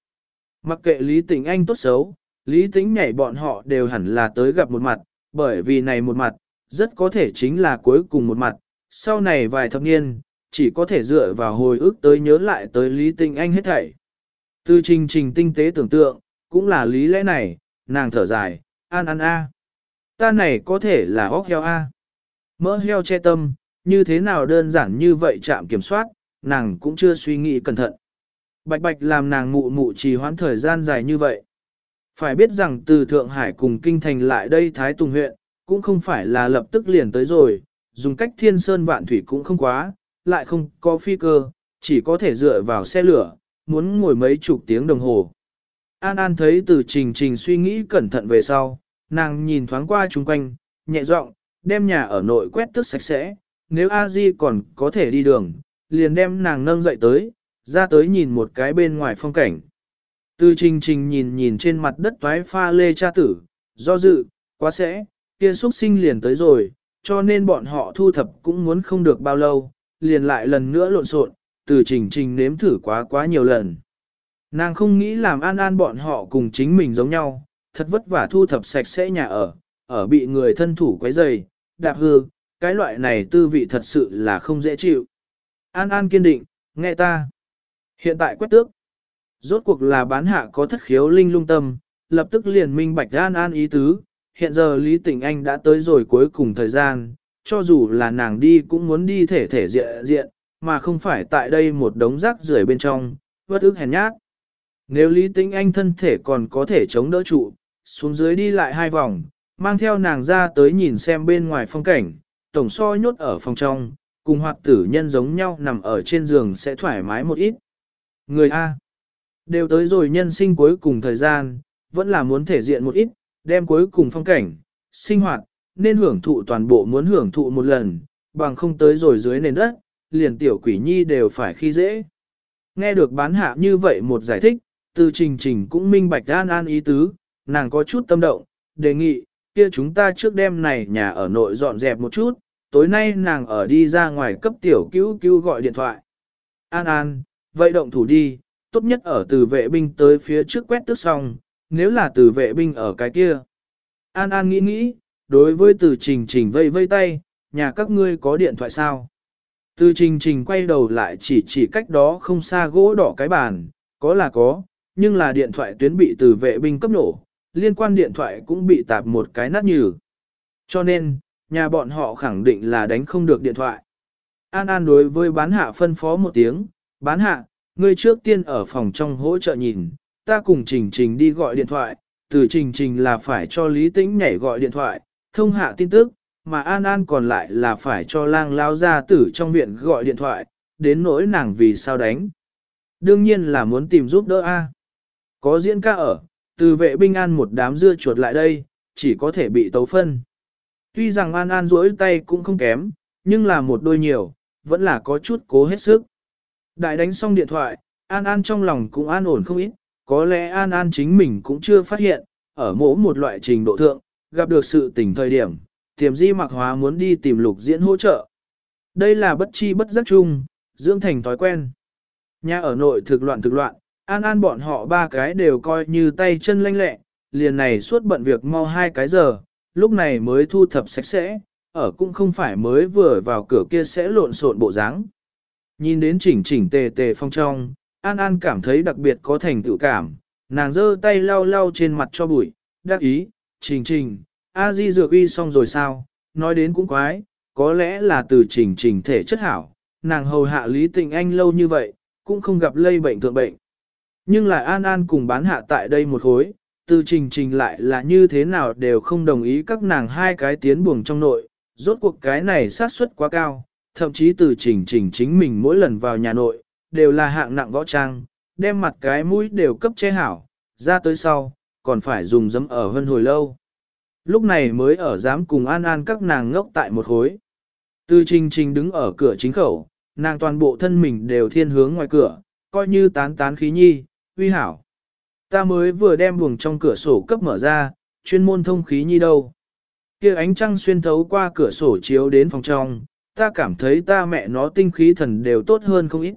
Mặc kệ Lý Tĩnh Anh tốt xấu, Lý Tĩnh nhảy bọn họ đều hẳn là tới gặp một mặt, bởi vì này một mặt, rất có thể chính là cuối cùng một mặt, sau này vài thập niên, chỉ có thể dựa vào hồi ức tới nhớ lại tới Lý Tinh Anh hết thảy. Từ trình trình tinh tế tưởng tượng, cũng là lý lẽ này, nàng thở dài, an an a. Ta này có thể là óc heo a. Mỡ heo che tâm, như thế nào đơn giản như vậy chạm kiểm soát, nàng cũng chưa suy nghĩ cẩn thận. Bạch bạch làm nàng mụ mụ trì hoãn thời gian dài như vậy. Phải biết rằng từ Thượng Hải cùng Kinh Thành lại đây Thái Tùng huyện, cũng không phải là lập tức liền tới rồi, dùng cách thiên sơn vạn thủy cũng không quá, lại không có phi cơ, chỉ có thể dựa vào xe lửa, muốn ngồi mấy chục tiếng đồng hồ. An An thấy từ trình trình suy nghĩ cẩn thận về sau, nàng nhìn thoáng qua chung quanh, nhẹ giọng, đem nhà ở nội quét tức sạch sẽ, nếu a di còn có thể đi đường, liền đem nàng nâng dậy tới, ra tới nhìn một cái bên ngoài phong cảnh. Từ trình trình nhìn nhìn trên mặt đất toái pha lê cha tử, do dự, quá sẽ, kia xuất sinh liền tới rồi, cho nên bọn họ thu thập cũng muốn không được bao lâu, liền lại lần nữa lộn xộn, từ trình trình nếm thử quá quá nhiều lần. Nàng không nghĩ làm an an bọn họ cùng chính mình giống nhau, thật vất vả thu thập sạch sẽ nhà ở, ở bị người thân thủ quấy rầy, đạp hư, cái loại này tư vị thật sự là không dễ chịu. An An kiên định, nghe ta. Hiện tại quét tước. Rốt cuộc là bán hạ có thất khiếu linh lung tâm, lập tức liền minh bạch An An ý tứ. Hiện giờ Lý Tịnh Anh đã tới rồi cuối cùng thời gian, cho dù là nàng đi cũng muốn đi thể thể diện diện, mà không phải tại đây một đống rác rưởi bên trong, vất ức hèn nhát. Nếu Lý Tĩnh Anh thân thể còn có thể chống đỡ trụ, xuống dưới đi lại hai vòng, mang theo nàng ra tới nhìn xem bên ngoài phong cảnh, tổng so nhốt ở phòng trong, cùng hoạt tử nhân giống nhau nằm ở trên giường sẽ thoải mái một ít. Người A. Đều tới rồi nhân sinh cuối cùng thời gian, vẫn là muốn thể diện một ít, đem cuối cùng phong cảnh, sinh hoạt, nên hưởng thụ toàn bộ muốn hưởng thụ một lần, bằng không tới rồi dưới nền đất, liền tiểu quỷ nhi đều phải khi dễ. Nghe được bán hạ như vậy một giải thích, từ trình trình cũng minh bạch an an ý tứ, nàng có chút tâm động, đề nghị, kia chúng ta trước đêm này nhà ở nội dọn dẹp một chút, tối nay nàng ở đi ra ngoài cấp tiểu cứu cứu gọi điện thoại. An An, vậy động thủ đi, tốt nhất ở từ vệ binh tới phía trước quét tước xong, nếu là từ vệ binh ở cái kia. An An nghĩ nghĩ, đối với từ trình trình vây vây tay, nhà các ngươi có điện thoại sao? Từ trình trình quay đầu lại chỉ chỉ cách đó không xa gỗ đỏ cái bàn, có là có, nhưng là điện thoại tuyến bị từ vệ binh cấp nổ, liên quan điện thoại cũng bị tạp một cái nát nhừ. Cho nên, nhà bọn họ khẳng định là đánh không được điện thoại. An An đối với bán hạ phân phó một tiếng, bán hạ, ngươi trước tiên ở phòng trong hỗ trợ nhìn, ta cùng Trình Trình đi gọi điện thoại, từ Trình Trình là phải cho Lý Tĩnh nhảy gọi điện thoại, thông hạ tin tức, mà An An còn lại là phải cho lang lao ra tử trong viện gọi điện thoại, đến nỗi nàng vì sao đánh. Đương nhiên là muốn tìm giúp đỡ A. Có diễn ca ở, từ vệ binh an một đám dưa chuột lại đây, chỉ có thể bị tấu phân. Tuy rằng An An rỗi tay cũng không kém, nhưng là một đôi nhiều, vẫn là có chút cố hết sức. Đại đánh xong điện thoại, An An trong lòng cũng an ổn không ít, có lẽ An An chính mình cũng chưa phát hiện, ở mỗi một loại trình độ thượng, gặp được sự tình thời điểm, tiềm di mặc hóa muốn đi tìm lục diễn hỗ trợ. Đây là bất chi bất giác chung, dưỡng thành thói quen. Nhà ở nội thực loạn thực loạn, An An bọn họ ba cái đều coi như tay chân lanh lẹ, liền này suốt bận việc mau hai cái giờ, lúc này mới thu thập sạch sẽ, ở cũng không phải mới vừa vào cửa kia sẽ lộn xộn bộ dáng. Nhìn đến chỉnh chỉnh tề tề phong trong, An An cảm thấy đặc biệt có thành tựu cảm, nàng giơ tay lau lau trên mặt cho bụi, đắc ý, trình trình, A Di dược uy xong rồi sao, nói đến cũng quái, có lẽ là từ trình trình thể chất hảo, nàng hầu hạ Lý Tịnh Anh lâu như vậy, cũng không gặp lây bệnh thượng bệnh. Nhưng lại An An cùng bán hạ tại đây một khối, từ trình trình lại là như thế nào đều không đồng ý các nàng hai cái tiến buồng trong nội, rốt cuộc cái này sát suất quá cao, thậm chí từ trình trình chính mình mỗi lần vào nhà nội, đều là hạng nặng võ trang, đem mặt cái mũi đều cấp che hảo, ra tới sau, còn phải dùng dấm ở hơn hồi lâu. Lúc này mới ở dám cùng an an các nàng ngốc tại một khối. Từ trình trình đứng ở cửa chính khẩu, nàng toàn bộ thân mình đều thiên hướng ngoài cửa, coi như tán tán khí nhi, uy hảo. Ta mới vừa đem buồng trong cửa sổ cấp mở ra, chuyên môn thông khí nhi đâu. kia ánh trăng xuyên thấu qua cửa sổ chiếu đến phòng trong, ta cảm thấy ta mẹ nó tinh khí thần đều tốt hơn không ít.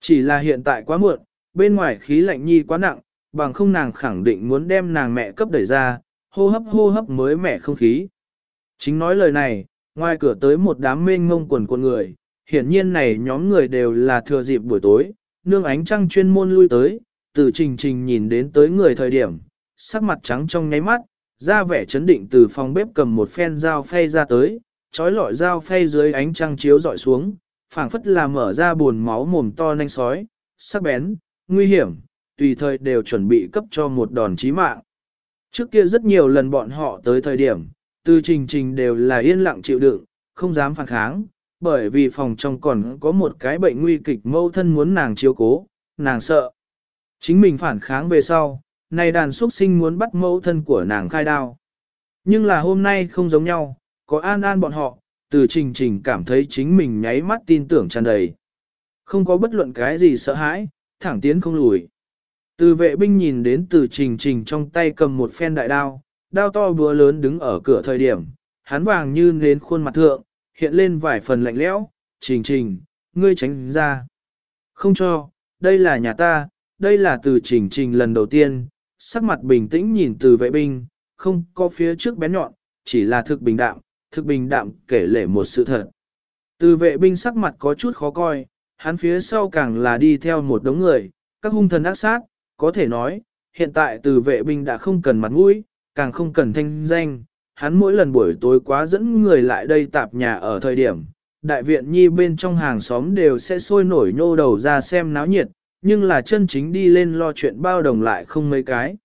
Chỉ là hiện tại quá muộn, bên ngoài khí lạnh nhi quá nặng, bằng không nàng khẳng định muốn đem nàng mẹ cấp đẩy ra, hô hấp hô hấp mới mẹ không khí. Chính nói lời này, ngoài cửa tới một đám mênh ngông quần quần người, hiển nhiên này nhóm người đều là thừa dịp buổi tối, nương ánh trăng chuyên môn lui tới, từ trình trình nhìn đến tới người thời điểm, sắc mặt trắng trong nháy mắt, ra vẻ chấn định từ phòng bếp cầm một phen dao phay ra tới, trói lọi dao phay dưới ánh trăng chiếu dọi xuống, phảng phất là mở ra buồn máu mồm to nanh sói, sắc bén, nguy hiểm, tùy thời đều chuẩn bị cấp cho một đòn chí mạng. Trước kia rất nhiều lần bọn họ tới thời điểm, từ trình trình đều là yên lặng chịu đựng, không dám phản kháng, bởi vì phòng trong còn có một cái bệnh nguy kịch mâu thân muốn nàng chiếu cố, nàng sợ. Chính mình phản kháng về sau, này đàn xuất sinh muốn bắt mẫu thân của nàng khai đao. Nhưng là hôm nay không giống nhau, có an an bọn họ, từ trình trình cảm thấy chính mình nháy mắt tin tưởng tràn đầy. Không có bất luận cái gì sợ hãi, thẳng tiến không lùi. Từ vệ binh nhìn đến từ trình trình trong tay cầm một phen đại đao, đao to búa lớn đứng ở cửa thời điểm, hắn vàng như nến khuôn mặt thượng, hiện lên vài phần lạnh lẽo, trình trình, ngươi tránh ra. Không cho, đây là nhà ta, đây là từ trình trình lần đầu tiên, sắc mặt bình tĩnh nhìn từ vệ binh, không có phía trước bén nhọn, chỉ là thực bình đạm, thực bình đạm kể lể một sự thật. Từ vệ binh sắc mặt có chút khó coi, hắn phía sau càng là đi theo một đống người, các hung thần ác sát, có thể nói, hiện tại từ vệ binh đã không cần mặt mũi, càng không cần thanh danh, hắn mỗi lần buổi tối quá dẫn người lại đây tạp nhà ở thời điểm, đại viện nhi bên trong hàng xóm đều sẽ sôi nổi nhô đầu ra xem náo nhiệt, nhưng là chân chính đi lên lo chuyện bao đồng lại không mấy cái.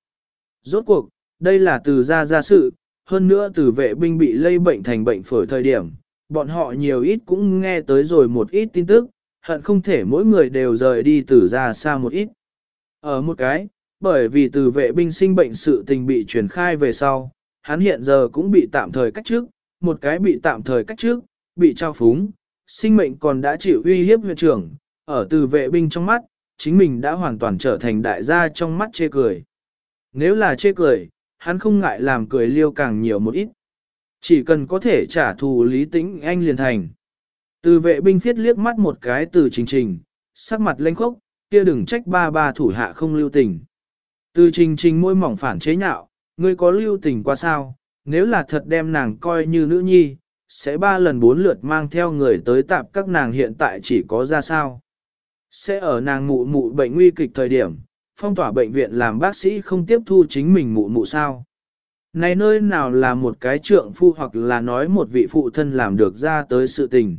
Rốt cuộc, đây là từ gia gia sự, hơn nữa từ vệ binh bị lây bệnh thành bệnh phổi thời điểm, bọn họ nhiều ít cũng nghe tới rồi một ít tin tức, hận không thể mỗi người đều rời đi từ gia xa một ít. Ở một cái, bởi vì từ vệ binh sinh bệnh sự tình bị truyền khai về sau, hắn hiện giờ cũng bị tạm thời cách trước, một cái bị tạm thời cách trước, bị trao phúng, sinh mệnh còn đã chịu uy hiếp huyện trưởng, ở từ vệ binh trong mắt, chính mình đã hoàn toàn trở thành đại gia trong mắt chê cười. Nếu là chê cười, hắn không ngại làm cười liêu càng nhiều một ít. Chỉ cần có thể trả thù lý tĩnh anh liền thành. Từ vệ binh thiết liếc mắt một cái từ trình trình, sắc mặt lênh khốc, kia đừng trách ba ba thủ hạ không lưu tình. Từ trình trình môi mỏng phản chế nhạo, ngươi có lưu tình qua sao, nếu là thật đem nàng coi như nữ nhi, sẽ ba lần bốn lượt mang theo người tới tạp các nàng hiện tại chỉ có ra sao. Sẽ ở nàng mụ mụ bệnh nguy kịch thời điểm, phong tỏa bệnh viện làm bác sĩ không tiếp thu chính mình mụ mụ sao. Này nơi nào là một cái trượng phu hoặc là nói một vị phụ thân làm được ra tới sự tình.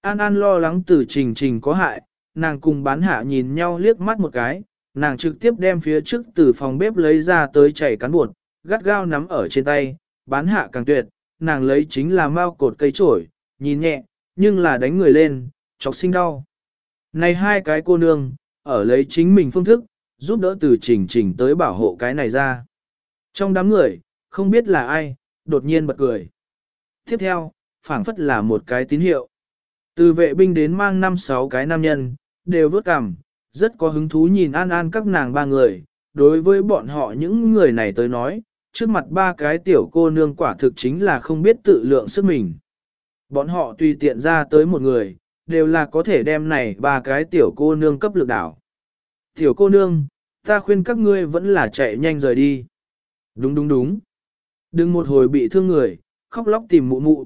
An An lo lắng từ trình trình có hại, nàng cùng bán hạ nhìn nhau liếc mắt một cái, nàng trực tiếp đem phía trước từ phòng bếp lấy ra tới chảy cán bột, gắt gao nắm ở trên tay, bán hạ càng tuyệt, nàng lấy chính là mao cột cây trổi, nhìn nhẹ, nhưng là đánh người lên, chọc sinh đau. Này hai cái cô nương, ở lấy chính mình phương thức, giúp đỡ từ trình trình tới bảo hộ cái này ra. Trong đám người, không biết là ai, đột nhiên bật cười. Tiếp theo, phảng phất là một cái tín hiệu. Từ vệ binh đến mang năm sáu cái nam nhân, đều vớt cằm, rất có hứng thú nhìn an an các nàng ba người. Đối với bọn họ những người này tới nói, trước mặt ba cái tiểu cô nương quả thực chính là không biết tự lượng sức mình. Bọn họ tùy tiện ra tới một người, đều là có thể đem này ba cái tiểu cô nương cấp lực đảo. Tiểu cô nương, ta khuyên các ngươi vẫn là chạy nhanh rời đi. Đúng đúng đúng. Đừng một hồi bị thương người, khóc lóc tìm mụ mụ.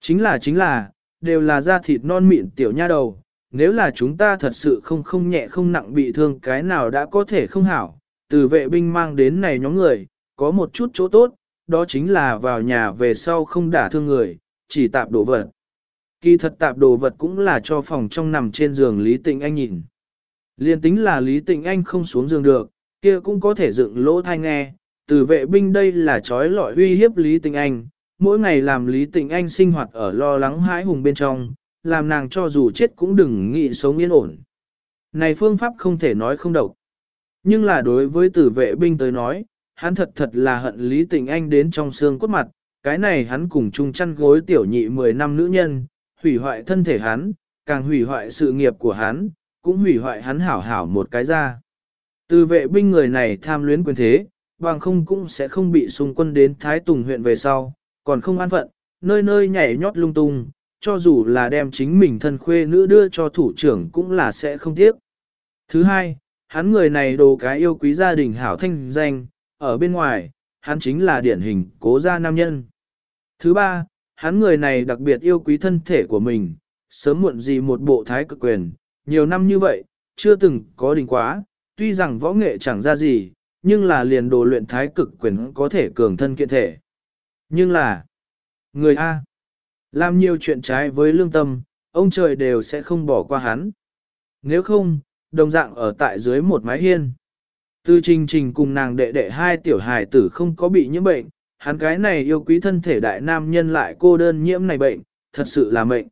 Chính là chính là, đều là da thịt non mịn tiểu nha đầu. Nếu là chúng ta thật sự không không nhẹ không nặng bị thương cái nào đã có thể không hảo. Từ vệ binh mang đến này nhóm người, có một chút chỗ tốt, đó chính là vào nhà về sau không đả thương người, chỉ tạp đồ vật. Kỳ thật tạp đồ vật cũng là cho phòng trong nằm trên giường Lý Tịnh Anh nhìn. Liên tính là Lý Tịnh Anh không xuống giường được, kia cũng có thể dựng lỗ thai nghe, từ vệ binh đây là trói lọi uy hiếp Lý Tịnh Anh, mỗi ngày làm Lý Tịnh Anh sinh hoạt ở lo lắng hãi hùng bên trong, làm nàng cho dù chết cũng đừng nghĩ sống yên ổn. Này phương pháp không thể nói không độc. Nhưng là đối với tử vệ binh tới nói, hắn thật thật là hận Lý Tịnh Anh đến trong xương cốt mặt, cái này hắn cùng chung chăn gối tiểu nhị 10 năm nữ nhân, hủy hoại thân thể hắn, càng hủy hoại sự nghiệp của hắn, cũng hủy hoại hắn hảo hảo một cái ra. Từ vệ binh người này tham luyến quyền thế, bằng không cũng sẽ không bị xung quân đến Thái Tùng huyện về sau, còn không an phận, nơi nơi nhảy nhót lung tung, cho dù là đem chính mình thân khuê nữ đưa cho thủ trưởng cũng là sẽ không tiếc. Thứ hai, hắn người này đồ cái yêu quý gia đình hảo thanh danh, ở bên ngoài, hắn chính là điển hình cố gia nam nhân. Thứ ba, hắn người này đặc biệt yêu quý thân thể của mình, sớm muộn gì một bộ thái cực quyền, nhiều năm như vậy, chưa từng có đình quá, tuy rằng võ nghệ chẳng ra gì, nhưng là liền đồ luyện thái cực quyền có thể cường thân kiện thể. Nhưng là, người A, làm nhiều chuyện trái với lương tâm, ông trời đều sẽ không bỏ qua hắn. Nếu không, đồng dạng ở tại dưới một mái hiên. Từ trình trình cùng nàng đệ đệ hai tiểu hài tử không có bị nhiễm bệnh, hắn cái này yêu quý thân thể đại nam nhân lại cô đơn nhiễm này bệnh, thật sự là mệnh.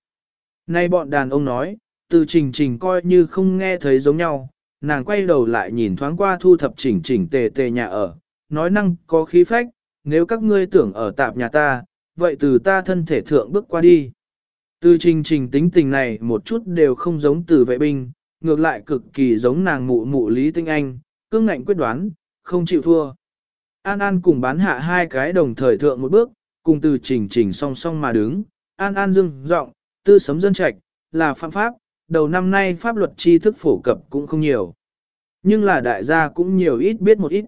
Nay bọn đàn ông nói, từ trình trình coi như không nghe thấy giống nhau, nàng quay đầu lại nhìn thoáng qua thu thập chỉnh chỉnh tề tề nhà ở, nói năng có khí phách, nếu các ngươi tưởng ở tạp nhà ta, vậy từ ta thân thể thượng bước qua đi. Từ trình trình tính tình này một chút đều không giống từ vệ binh, ngược lại cực kỳ giống nàng mụ mụ Lý Tinh Anh, cương ngạnh quyết đoán, không chịu thua. An An cùng bán hạ hai cái đồng thời thượng một bước, cùng từ trình trình song song mà đứng, An An dưng, giọng tư sấm dân trạch, là phạm pháp, đầu năm nay pháp luật tri thức phổ cập cũng không nhiều. Nhưng là đại gia cũng nhiều ít biết một ít.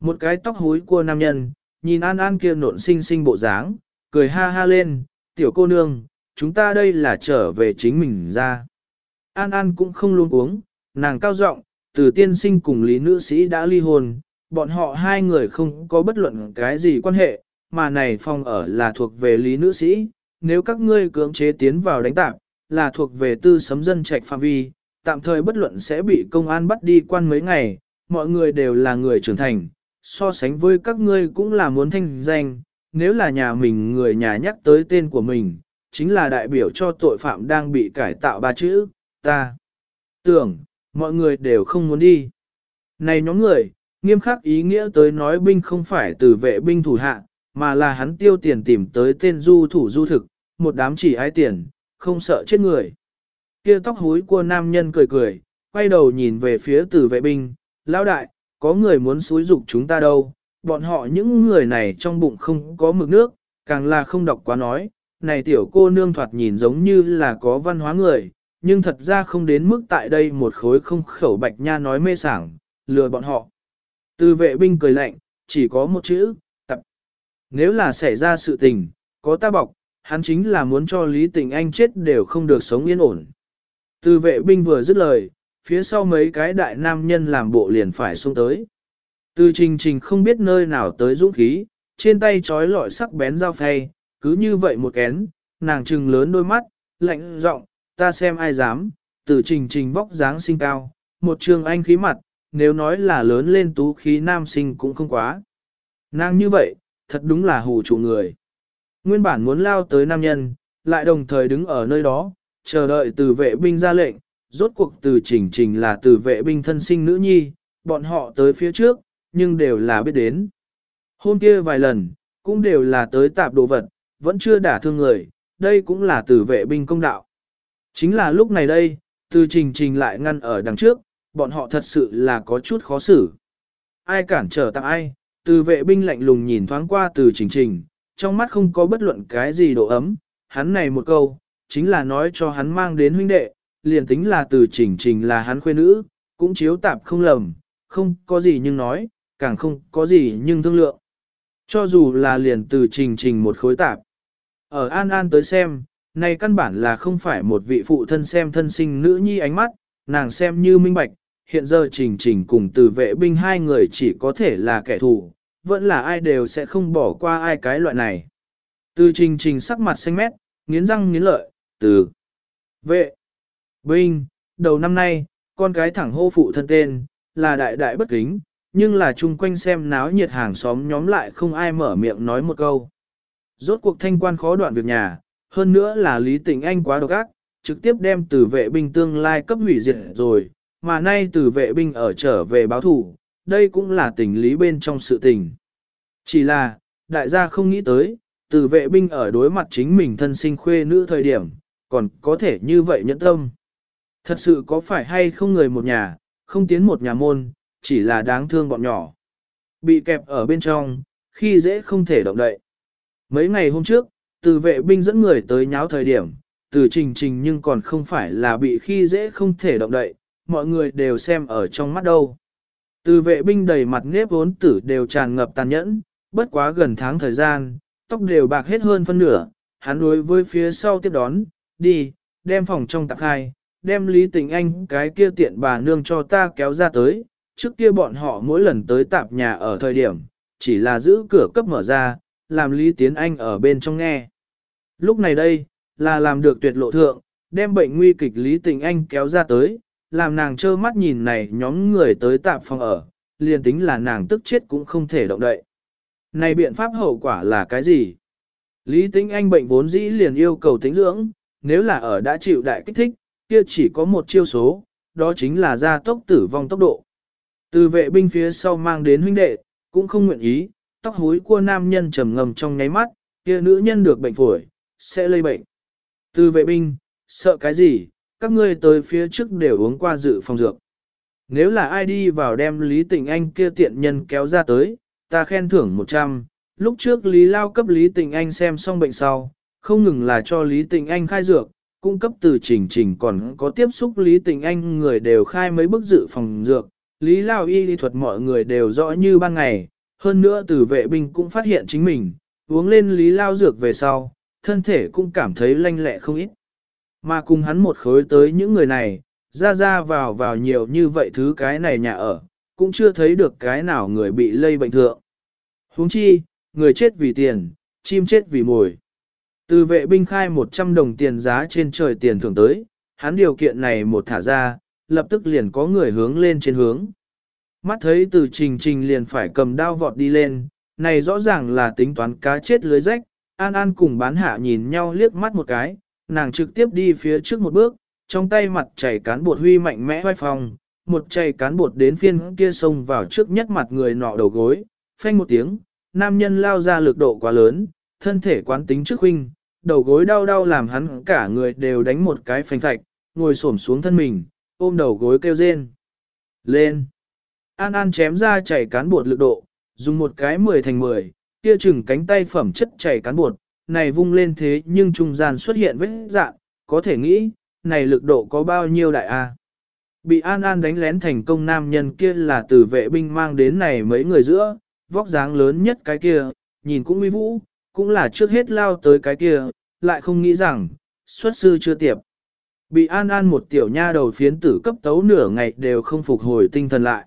Một cái tóc hối của nam nhân, nhìn An An kia nộn xinh xinh bộ dáng, cười ha ha lên, tiểu cô nương, chúng ta đây là trở về chính mình ra. An An cũng không luôn uống, nàng cao giọng, từ tiên sinh cùng lý nữ sĩ đã ly hôn, bọn họ hai người không có bất luận cái gì quan hệ, mà này phòng ở là thuộc về lý nữ sĩ, nếu các ngươi cưỡng chế tiến vào đánh tạp, là thuộc về tư sấm dân trạch phạm vi, tạm thời bất luận sẽ bị công an bắt đi quan mấy ngày, mọi người đều là người trưởng thành, so sánh với các ngươi cũng là muốn thanh danh, nếu là nhà mình người nhà nhắc tới tên của mình, chính là đại biểu cho tội phạm đang bị cải tạo ba chữ, ta. Tưởng, mọi người đều không muốn đi. Này nhóm người, nghiêm khắc ý nghĩa tới nói binh không phải từ vệ binh thủ hạ, mà là hắn tiêu tiền tìm tới tên du thủ du thực, một đám chỉ ái tiền, không sợ chết người. Kia tóc húi của nam nhân cười cười, quay đầu nhìn về phía tử vệ binh, lão đại, có người muốn xúi dục chúng ta đâu, bọn họ những người này trong bụng không có mực nước, càng là không đọc quá nói, này tiểu cô nương thoạt nhìn giống như là có văn hóa người, nhưng thật ra không đến mức tại đây một khối không khẩu bạch nha nói mê sảng, lừa bọn họ. Từ vệ binh cười lạnh, chỉ có một chữ, tập. Nếu là xảy ra sự tình, có ta bọc, hắn chính là muốn cho Lý Tình Anh chết đều không được sống yên ổn. Từ vệ binh vừa dứt lời, phía sau mấy cái đại nam nhân làm bộ liền phải xuống tới. Từ trình trình không biết nơi nào tới dũng khí, trên tay trói lọi sắc bén dao phay, cứ như vậy một kén, nàng trừng lớn đôi mắt, lạnh giọng, ta xem ai dám, từ trình trình vóc dáng sinh cao, một trường anh khí mặt, nếu nói là lớn lên tú khí nam sinh cũng không quá. Nàng như vậy, thật đúng là hù chủ người. Nguyên bản muốn lao tới nam nhân, lại đồng thời đứng ở nơi đó, chờ đợi từ vệ binh ra lệnh, rốt cuộc từ trình trình là từ vệ binh thân sinh nữ nhi, bọn họ tới phía trước, nhưng đều là biết đến. Hôm kia vài lần, cũng đều là tới tạp đồ vật, vẫn chưa đả thương người, đây cũng là từ vệ binh công đạo. Chính là lúc này đây, từ trình trình lại ngăn ở đằng trước, bọn họ thật sự là có chút khó xử. Ai cản trở tặng ai, từ vệ binh lạnh lùng nhìn thoáng qua từ trình trình, trong mắt không có bất luận cái gì độ ấm, hắn này một câu, chính là nói cho hắn mang đến huynh đệ, liền tính là từ trình trình là hắn khuê nữ, cũng chiếu tạp không lầm, không có gì nhưng nói, càng không có gì nhưng thương lượng. Cho dù là liền từ trình trình một khối tạp. Ở An An tới xem, này căn bản là không phải một vị phụ thân xem thân sinh nữ nhi ánh mắt, nàng xem như minh bạch, hiện giờ trình trình cùng từ vệ binh hai người chỉ có thể là kẻ thù, vẫn là ai đều sẽ không bỏ qua ai cái loại này. Từ trình trình sắc mặt xanh mét, nghiến răng nghiến lợi, từ vệ binh, đầu năm nay, con cái thẳng hô phụ thân tên, là đại đại bất kính, nhưng là chung quanh xem náo nhiệt hàng xóm nhóm lại không ai mở miệng nói một câu. Rốt cuộc thanh quan khó đoạn việc nhà, hơn nữa là Lý Tịnh Anh quá độc ác, trực tiếp đem từ vệ binh tương lai cấp hủy diệt rồi, mà nay từ vệ binh ở trở về báo thủ, đây cũng là tình lý bên trong sự tình. Chỉ là, đại gia không nghĩ tới, từ vệ binh ở đối mặt chính mình thân sinh khuê nữ thời điểm, còn có thể như vậy nhẫn tâm. Thật sự có phải hay không người một nhà, không tiến một nhà môn, chỉ là đáng thương bọn nhỏ. Bị kẹp ở bên trong, khi dễ không thể động đậy. Mấy ngày hôm trước, từ vệ binh dẫn người tới nháo thời điểm, từ trình trình nhưng còn không phải là bị khi dễ không thể động đậy, mọi người đều xem ở trong mắt đâu. Từ vệ binh đầy mặt nếp vốn tử đều tràn ngập tàn nhẫn, bất quá gần tháng thời gian, tóc đều bạc hết hơn phân nửa, hắn đối với phía sau tiếp đón, đi, đem phòng trong tạc hai, đem Lý Tình Anh cái kia tiện bà nương cho ta kéo ra tới, trước kia bọn họ mỗi lần tới tạp nhà ở thời điểm, chỉ là giữ cửa cấp mở ra, làm Lý Tiến Anh ở bên trong nghe. Lúc này đây, là làm được tuyệt lộ thượng, đem bệnh nguy kịch Lý Tình Anh kéo ra tới, làm nàng trơ mắt nhìn này nhóm người tới tạm phòng ở, liền tính là nàng tức chết cũng không thể động đậy. Này biện pháp hậu quả là cái gì? Lý Tĩnh Anh bệnh vốn dĩ liền yêu cầu tính dưỡng, nếu là ở đã chịu đại kích thích, kia chỉ có một chiêu số, đó chính là gia tốc tử vong tốc độ. Từ vệ binh phía sau mang đến huynh đệ, cũng không nguyện ý, tóc hối của nam nhân trầm ngầm trong nháy mắt, kia nữ nhân được bệnh phổi, sẽ lây bệnh. Từ vệ binh, sợ cái gì, các ngươi tới phía trước đều uống qua dự phòng dược. Nếu là ai đi vào đem Lý Tịnh Anh kia tiện nhân kéo ra tới, ta khen thưởng 100. Lúc trước Lý Lao cấp Lý Tịnh Anh xem xong bệnh sau, không ngừng là cho Lý Tịnh Anh khai dược, cung cấp từ trình trình còn có tiếp xúc Lý Tịnh Anh người đều khai mấy bức dự phòng dược. Lý Lao y lý thuật mọi người đều rõ như ban ngày, hơn nữa từ vệ binh cũng phát hiện chính mình, uống lên Lý Lao dược về sau, thân thể cũng cảm thấy lanh lẹ không ít. Mà cùng hắn một khối tới những người này, ra ra vào vào nhiều như vậy thứ cái này nhà ở, cũng chưa thấy được cái nào người bị lây bệnh thượng. huống chi, người chết vì tiền, chim chết vì mồi. Từ vệ binh khai 100 đồng tiền giá trên trời tiền thưởng tới, hắn điều kiện này một thả ra, lập tức liền có người hướng lên trên hướng. Mắt thấy từ trình trình liền phải cầm đao vọt đi lên, này rõ ràng là tính toán cá chết lưới rách, An An cùng bán hạ nhìn nhau liếc mắt một cái, nàng trực tiếp đi phía trước một bước, trong tay mặt chảy cán bột huy mạnh mẽ vai phòng, một chảy cán bột đến phiên kia xông vào trước nhất mặt người nọ đầu gối, phanh một tiếng, nam nhân lao ra lực độ quá lớn, thân thể quán tính trước huynh, đầu gối đau đau làm hắn cả người đều đánh một cái phanh phạch, ngồi xổm xuống thân mình, ôm đầu gối kêu rên. Lên! An An chém ra chảy cán bột lực độ, dùng một cái 10 thành 10, kia chừng cánh tay phẩm chất chảy cán bột, này vung lên thế nhưng trung gian xuất hiện vết dạng, có thể nghĩ, này lực độ có bao nhiêu đại a? Bị An An đánh lén thành công nam nhân kia là từ vệ binh mang đến này mấy người giữa, vóc dáng lớn nhất cái kia, nhìn cũng uy vũ, cũng là trước hết lao tới cái kia, lại không nghĩ rằng, xuất sư chưa tiệp. Bị An An một tiểu nha đầu phiến tử cấp tấu nửa ngày đều không phục hồi tinh thần lại.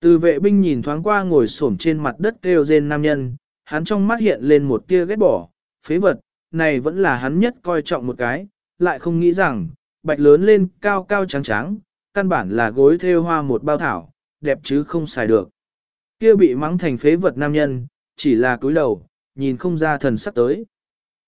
Từ vệ binh nhìn thoáng qua ngồi xổm trên mặt đất kêu rên nam nhân, hắn trong mắt hiện lên một tia ghét bỏ, phế vật, này vẫn là hắn nhất coi trọng một cái, lại không nghĩ rằng, bạch lớn lên cao cao trắng trắng, căn bản là gối theo hoa một bao thảo, đẹp chứ không xài được. Kia bị mắng thành phế vật nam nhân, chỉ là cúi đầu, nhìn không ra thần sắc tới.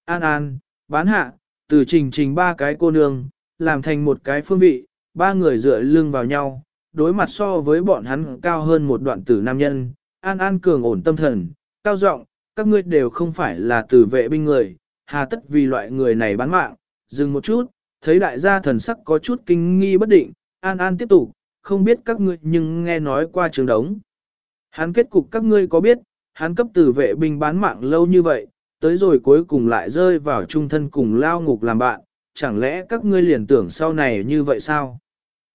An An, bán hạ, từ trình trình ba cái cô nương, làm thành một cái phương vị, ba người dựa lưng vào nhau, đối mặt so với bọn hắn cao hơn một đoạn tử nam nhân, An An cường ổn tâm thần, cao giọng, các ngươi đều không phải là tử vệ binh người, hà tất vì loại người này bán mạng, dừng một chút, thấy đại gia thần sắc có chút kinh nghi bất định, An An tiếp tục, không biết các ngươi nhưng nghe nói qua trường đống. Hắn kết cục các ngươi có biết, hắn cấp tử vệ binh bán mạng lâu như vậy, tới rồi cuối cùng lại rơi vào trung thân cùng lao ngục làm bạn, chẳng lẽ các ngươi liền tưởng sau này như vậy sao?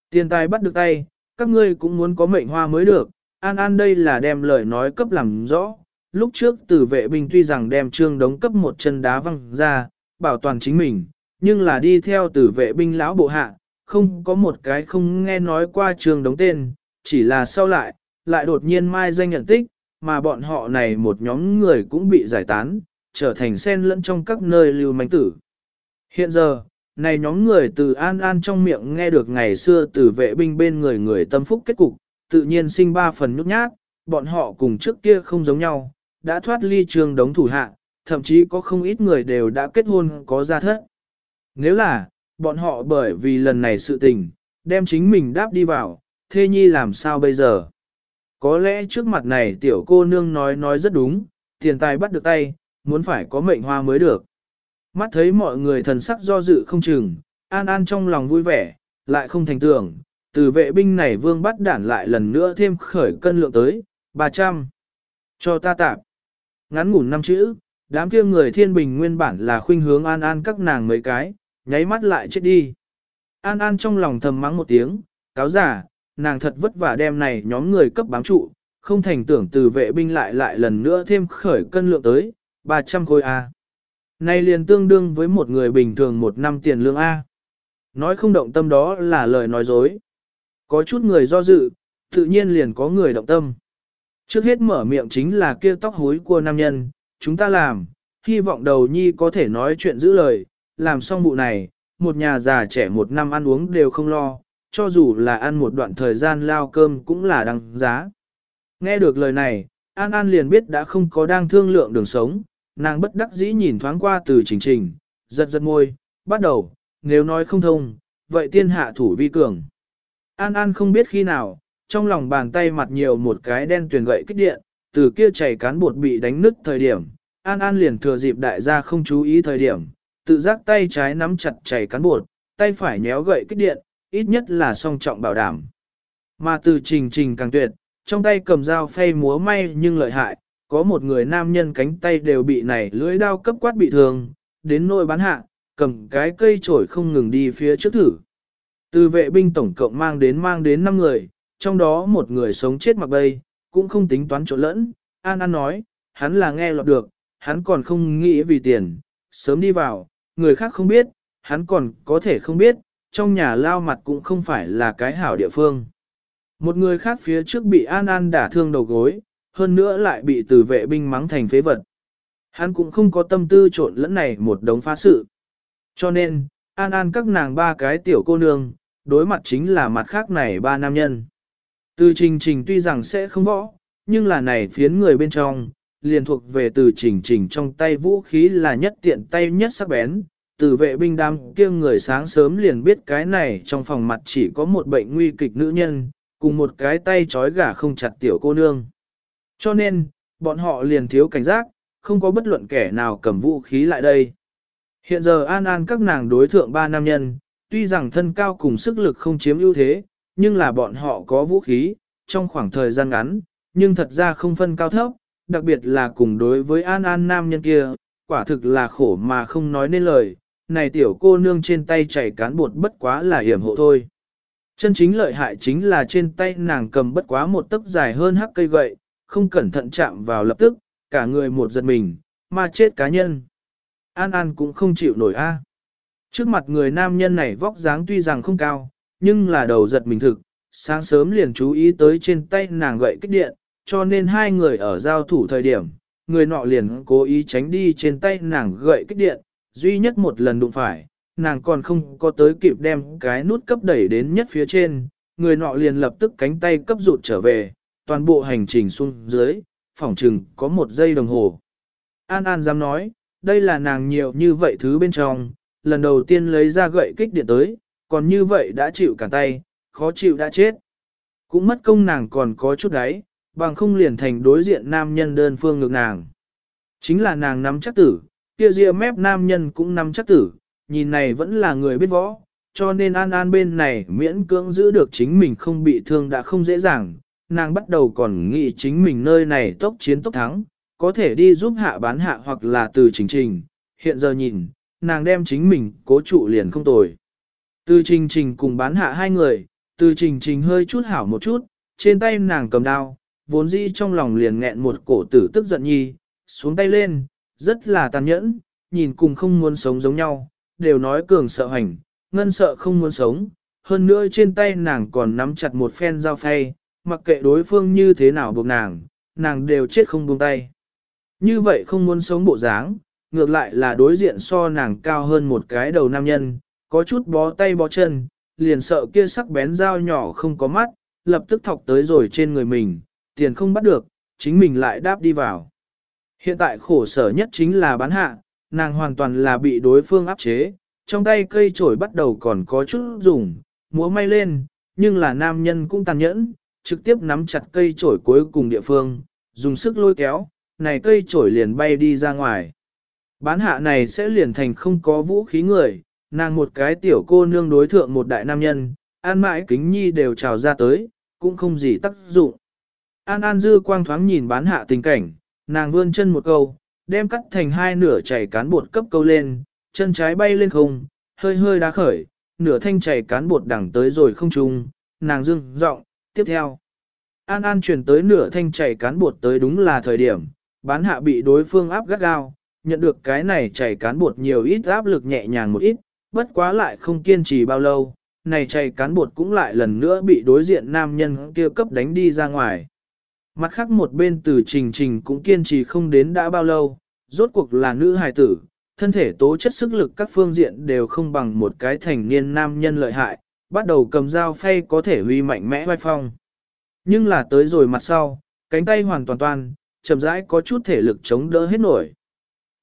Tiền tài bắt được tay, các ngươi cũng muốn có mệnh hoa mới được, An An đây là đem lời nói cấp làm rõ. Lúc trước tử vệ binh tuy rằng đem trương đống cấp một chân đá văng ra, bảo toàn chính mình, nhưng là đi theo tử vệ binh lão bộ hạ, không có một cái không nghe nói qua trương đống tên, chỉ là sau lại, lại đột nhiên mai danh nhận tích, mà bọn họ này một nhóm người cũng bị giải tán, trở thành sen lẫn trong các nơi lưu manh tử. Hiện giờ, này nhóm người từ An An trong miệng nghe được ngày xưa từ vệ binh bên người người tâm phúc kết cục, tự nhiên sinh ba phần nhút nhát, bọn họ cùng trước kia không giống nhau, đã thoát ly trường đống thủ hạ, thậm chí có không ít người đều đã kết hôn có gia thất. Nếu là, bọn họ bởi vì lần này sự tình, đem chính mình đáp đi vào, thê nhi làm sao bây giờ? Có lẽ trước mặt này tiểu cô nương nói nói rất đúng, tiền tài bắt được tay, muốn phải có mệnh hoa mới được. Mắt thấy mọi người thần sắc do dự không chừng, an an trong lòng vui vẻ, lại không thành tưởng, từ vệ binh này vương bắt đản lại lần nữa thêm khởi cân lượng tới, 300. Cho ta tạm. Ngắn ngủn năm chữ, đám kia người thiên bình nguyên bản là khuynh hướng an an các nàng mấy cái, nháy mắt lại chết đi. An an trong lòng thầm mắng một tiếng, cáo giả, nàng thật vất vả đem này nhóm người cấp bám trụ, không thành tưởng từ vệ binh lại lại lần nữa thêm khởi cân lượng tới, 300 khối A. Này liền tương đương với một người bình thường một năm tiền lương A. Nói không động tâm đó là lời nói dối. Có chút người do dự, tự nhiên liền có người động tâm. Trước hết mở miệng chính là kia tóc hối của nam nhân, chúng ta làm, hy vọng đầu nhi có thể nói chuyện giữ lời, làm xong vụ này, một nhà già trẻ một năm ăn uống đều không lo, cho dù là ăn một đoạn thời gian lao cơm cũng là đăng giá. Nghe được lời này, An An liền biết đã không có đang thương lượng đường sống, nàng bất đắc dĩ nhìn thoáng qua từ trình trình, giật giật môi, bắt đầu, nếu nói không thông, vậy tiên hạ thủ vi cường. An An không biết khi nào, trong lòng bàn tay mặt nhiều một cái đen tuyền gậy kích điện, từ kia chảy cán bột bị đánh nứt thời điểm, An An liền thừa dịp đại gia không chú ý thời điểm, tự giác tay trái nắm chặt chảy cán bột, tay phải nhéo gậy kích điện, ít nhất là song trọng bảo đảm. Mà từ trình trình càng tuyệt, trong tay cầm dao phay múa may nhưng lợi hại, có một người nam nhân cánh tay đều bị này lưỡi đao cấp quát bị thương, đến nỗi bán hạ, cầm cái cây chổi không ngừng đi phía trước thử. Từ vệ binh tổng cộng mang đến mang đến 5 người, trong đó một người sống chết mặc bay, cũng không tính toán chỗ lẫn, An An nói, hắn là nghe lọt được, hắn còn không nghĩ vì tiền, sớm đi vào, người khác không biết, hắn còn có thể không biết, trong nhà lao mặt cũng không phải là cái hảo địa phương. Một người khác phía trước bị An An đả thương đầu gối, hơn nữa lại bị từ vệ binh mắng thành phế vật. Hắn cũng không có tâm tư trộn lẫn này một đống phá sự. Cho nên, An An các nàng ba cái tiểu cô nương, đối mặt chính là mặt khác này ba nam nhân. Từ trình trình tuy rằng sẽ không võ, nhưng là này phiến người bên trong, liền thuộc về từ trình trình trong tay vũ khí là nhất tiện tay nhất sắc bén. Từ vệ binh đam kia người sáng sớm liền biết cái này trong phòng mặt chỉ có một bệnh nguy kịch nữ nhân, cùng một cái tay trói gà không chặt tiểu cô nương. Cho nên, bọn họ liền thiếu cảnh giác, không có bất luận kẻ nào cầm vũ khí lại đây. Hiện giờ An An các nàng đối thượng ba nam nhân, tuy rằng thân cao cùng sức lực không chiếm ưu thế, nhưng là bọn họ có vũ khí, trong khoảng thời gian ngắn, nhưng thật ra không phân cao thấp, đặc biệt là cùng đối với An An nam nhân kia, quả thực là khổ mà không nói nên lời, này tiểu cô nương trên tay chảy cán bột bất quá là hiểm hộ thôi. Chân chính lợi hại chính là trên tay nàng cầm bất quá một tấc dài hơn hắc cây gậy, không cẩn thận chạm vào lập tức, cả người một giật mình, mà chết cá nhân. An An cũng không chịu nổi a. Trước mặt người nam nhân này vóc dáng tuy rằng không cao, nhưng là đầu giật mình thực, sáng sớm liền chú ý tới trên tay nàng gậy kích điện, cho nên hai người ở giao thủ thời điểm, người nọ liền cố ý tránh đi trên tay nàng gậy kích điện, duy nhất một lần đụng phải, nàng còn không có tới kịp đem cái nút cấp đẩy đến nhất phía trên, người nọ liền lập tức cánh tay cấp rụt trở về, toàn bộ hành trình xuống dưới, phỏng chừng có một giây đồng hồ. An An dám nói, đây là nàng nhiều như vậy thứ bên trong, lần đầu tiên lấy ra gậy kích điện tới, còn như vậy đã chịu cả tay, khó chịu đã chết. Cũng mất công nàng còn có chút đấy, bằng không liền thành đối diện nam nhân đơn phương ngược nàng. Chính là nàng nắm chắc tử, kia ria mép nam nhân cũng nắm chắc tử, nhìn này vẫn là người biết võ, cho nên an an bên này miễn cưỡng giữ được chính mình không bị thương đã không dễ dàng, nàng bắt đầu còn nghĩ chính mình nơi này tốc chiến tốc thắng, có thể đi giúp hạ bán hạ hoặc là từ trình trình, hiện giờ nhìn, nàng đem chính mình cố trụ liền không tồi. Từ trình trình cùng bán hạ hai người, từ trình trình hơi chút hảo một chút, trên tay nàng cầm đao, vốn dĩ trong lòng liền nghẹn một cổ tử tức giận nhi, xuống tay lên, rất là tàn nhẫn, nhìn cùng không muốn sống giống nhau, đều nói cường sợ hành, ngân sợ không muốn sống, hơn nữa trên tay nàng còn nắm chặt một phen dao phay, mặc kệ đối phương như thế nào buộc nàng, nàng đều chết không buông tay. Như vậy không muốn sống bộ dáng, ngược lại là đối diện so nàng cao hơn một cái đầu nam nhân, có chút bó tay bó chân, liền sợ kia sắc bén dao nhỏ không có mắt, lập tức thọc tới rồi trên người mình, tiền không bắt được, chính mình lại đáp đi vào. Hiện tại khổ sở nhất chính là bán hạ, nàng hoàn toàn là bị đối phương áp chế, trong tay cây trổi bắt đầu còn có chút dùng, múa may lên, nhưng là nam nhân cũng tàn nhẫn, trực tiếp nắm chặt cây trổi cuối cùng địa phương, dùng sức lôi kéo, này cây trổi liền bay đi ra ngoài. Bán hạ này sẽ liền thành không có vũ khí người, nàng một cái tiểu cô nương đối thượng một đại nam nhân, an mãi kính nhi đều trào ra tới, cũng không gì tác dụng. An An dư quang thoáng nhìn bán hạ tình cảnh, nàng vươn chân một câu, đem cắt thành hai nửa chảy cán bột cấp câu lên, chân trái bay lên không, hơi hơi đá khởi, nửa thanh chảy cán bột đẳng tới rồi không trung, nàng dưng, giọng tiếp theo. An An chuyển tới nửa thanh chảy cán bột tới đúng là thời điểm, bán hạ bị đối phương áp gắt gao, nhận được cái này chảy cán bột nhiều ít áp lực nhẹ nhàng một ít, bất quá lại không kiên trì bao lâu, này chảy cán bột cũng lại lần nữa bị đối diện nam nhân kia cấp đánh đi ra ngoài. Mặt khác một bên từ trình trình cũng kiên trì không đến đã bao lâu, rốt cuộc là nữ hài tử, thân thể tố chất sức lực các phương diện đều không bằng một cái thành niên nam nhân lợi hại, bắt đầu cầm dao phay có thể huy mạnh mẽ vai phong. Nhưng là tới rồi mặt sau, cánh tay hoàn toàn toàn, chậm rãi có chút thể lực chống đỡ hết nổi.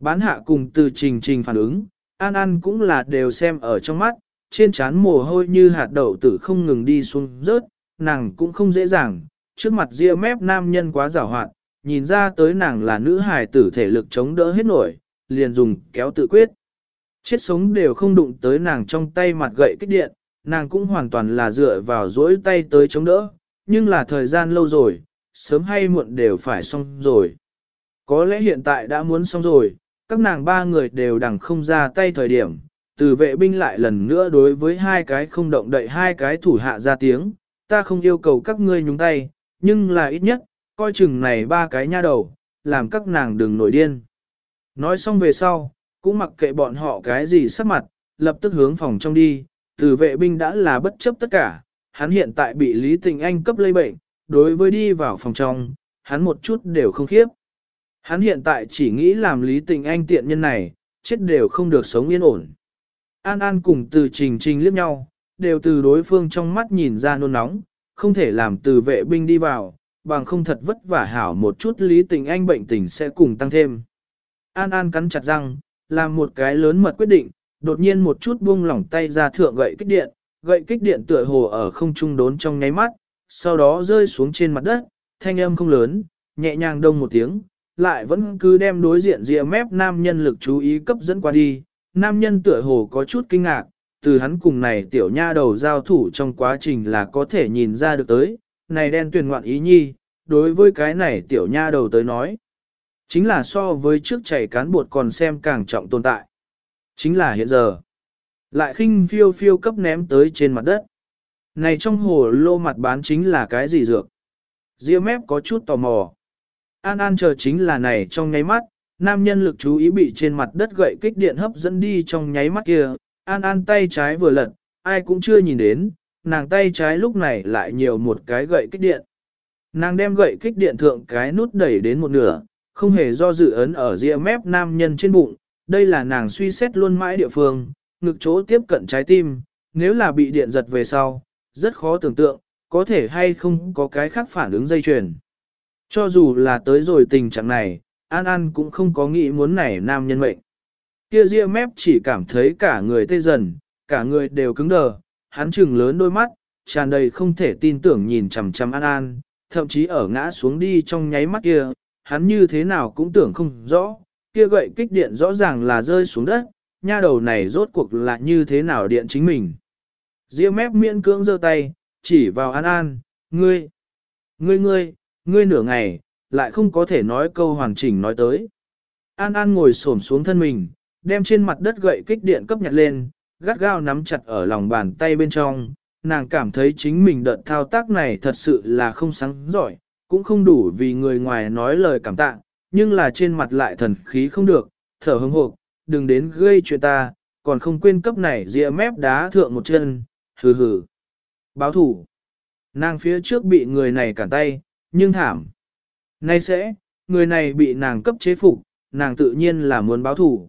Bán hạ cùng từ trình trình phản ứng, an an cũng là đều xem ở trong mắt, trên trán mồ hôi như hạt đậu tử không ngừng đi xuống rớt, nàng cũng không dễ dàng, trước mặt ria mép nam nhân quá giảo hoạt, nhìn ra tới nàng là nữ hài tử thể lực chống đỡ hết nổi, liền dùng kéo tự quyết. Chết sống đều không đụng tới nàng trong tay mặt gậy kích điện, nàng cũng hoàn toàn là dựa vào duỗi tay tới chống đỡ, nhưng là thời gian lâu rồi, sớm hay muộn đều phải xong rồi. Có lẽ hiện tại đã muốn xong rồi, các nàng ba người đều đằng không ra tay thời điểm, từ vệ binh lại lần nữa đối với hai cái không động đậy hai cái thủ hạ ra tiếng, ta không yêu cầu các ngươi nhúng tay, nhưng là ít nhất, coi chừng này ba cái nha đầu, làm các nàng đừng nổi điên. Nói xong về sau, cũng mặc kệ bọn họ cái gì sắc mặt, lập tức hướng phòng trong đi, từ vệ binh đã là bất chấp tất cả, hắn hiện tại bị Lý Tình Anh cấp lây bệnh, đối với đi vào phòng trong, hắn một chút đều không khiếp. Hắn hiện tại chỉ nghĩ làm Lý Tình Anh tiện nhân này, chết đều không được sống yên ổn. An An cùng từ trình trình liếc nhau, đều từ đối phương trong mắt nhìn ra nôn nóng, không thể làm từ vệ binh đi vào, bằng không thật vất vả hảo một chút Lý Tình Anh bệnh tình sẽ cùng tăng thêm. An An cắn chặt răng, làm một cái lớn mật quyết định, đột nhiên một chút buông lỏng tay ra thượng gậy kích điện, gậy kích điện tựa hồ ở không trung đốn trong nháy mắt, sau đó rơi xuống trên mặt đất, thanh âm không lớn, nhẹ nhàng đông một tiếng, lại vẫn cứ đem đối diện rìa mép nam nhân lực chú ý cấp dẫn qua đi. Nam nhân tựa hồ có chút kinh ngạc, từ hắn cùng này tiểu nha đầu giao thủ trong quá trình là có thể nhìn ra được tới, này đen tuyển ngoạn ý nhi, đối với cái này tiểu nha đầu tới nói. Chính là so với trước chảy cán bột còn xem càng trọng tồn tại. Chính là hiện giờ. Lại khinh phiêu phiêu cấp ném tới trên mặt đất. Này trong hồ lô mặt bán chính là cái gì dược? diêm mép có chút tò mò. An An chờ chính là này trong nháy mắt, nam nhân lực chú ý bị trên mặt đất gậy kích điện hấp dẫn đi trong nháy mắt kia. An An tay trái vừa lật, ai cũng chưa nhìn đến, nàng tay trái lúc này lại nhiều một cái gậy kích điện. Nàng đem gậy kích điện thượng cái nút đẩy đến một nửa, không hề do dự ấn ở rìa mép nam nhân trên bụng, đây là nàng suy xét luôn mãi địa phương, ngực chỗ tiếp cận trái tim, nếu là bị điện giật về sau, rất khó tưởng tượng, có thể hay không có cái khác phản ứng dây chuyền. Cho dù là tới rồi tình trạng này, An An cũng không có nghĩ muốn này nam nhân mệnh. Kia ria mép chỉ cảm thấy cả người tê dần, cả người đều cứng đờ, hắn trừng lớn đôi mắt, tràn đầy không thể tin tưởng nhìn chằm chằm An An, thậm chí ở ngã xuống đi trong nháy mắt kia, hắn như thế nào cũng tưởng không rõ, kia gậy kích điện rõ ràng là rơi xuống đất, nha đầu này rốt cuộc là như thế nào điện chính mình. Diêu mép miễn cưỡng giơ tay, chỉ vào An An, ngươi, ngươi ngươi, ngươi nửa ngày, lại không có thể nói câu hoàn chỉnh nói tới. An An ngồi xổm xuống thân mình, đem trên mặt đất gậy kích điện cấp nhặt lên, gắt gao nắm chặt ở lòng bàn tay bên trong, nàng cảm thấy chính mình đợt thao tác này thật sự là không sáng giỏi, cũng không đủ vì người ngoài nói lời cảm tạ, nhưng là trên mặt lại thần khí không được, thở hững hộp, đừng đến gây chuyện ta, còn không quên cấp này dịa mép đá thượng một chân, hừ hừ. Báo thủ. Nàng phía trước bị người này cản tay, nhưng thảm. Nay sẽ, người này bị nàng cấp chế phục, nàng tự nhiên là muốn báo thủ.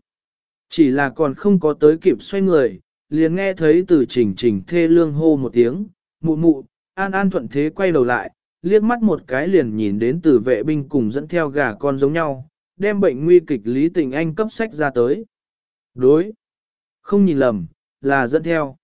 Chỉ là còn không có tới kịp xoay người, liền nghe thấy từ trình trình thê lương hô một tiếng, mụ mụ, an an thuận thế quay đầu lại, liếc mắt một cái liền nhìn đến từ vệ binh cùng dẫn theo gà con giống nhau, đem bệnh nguy kịch Lý Tình Anh cấp sách ra tới. Đối, không nhìn lầm, là dẫn theo.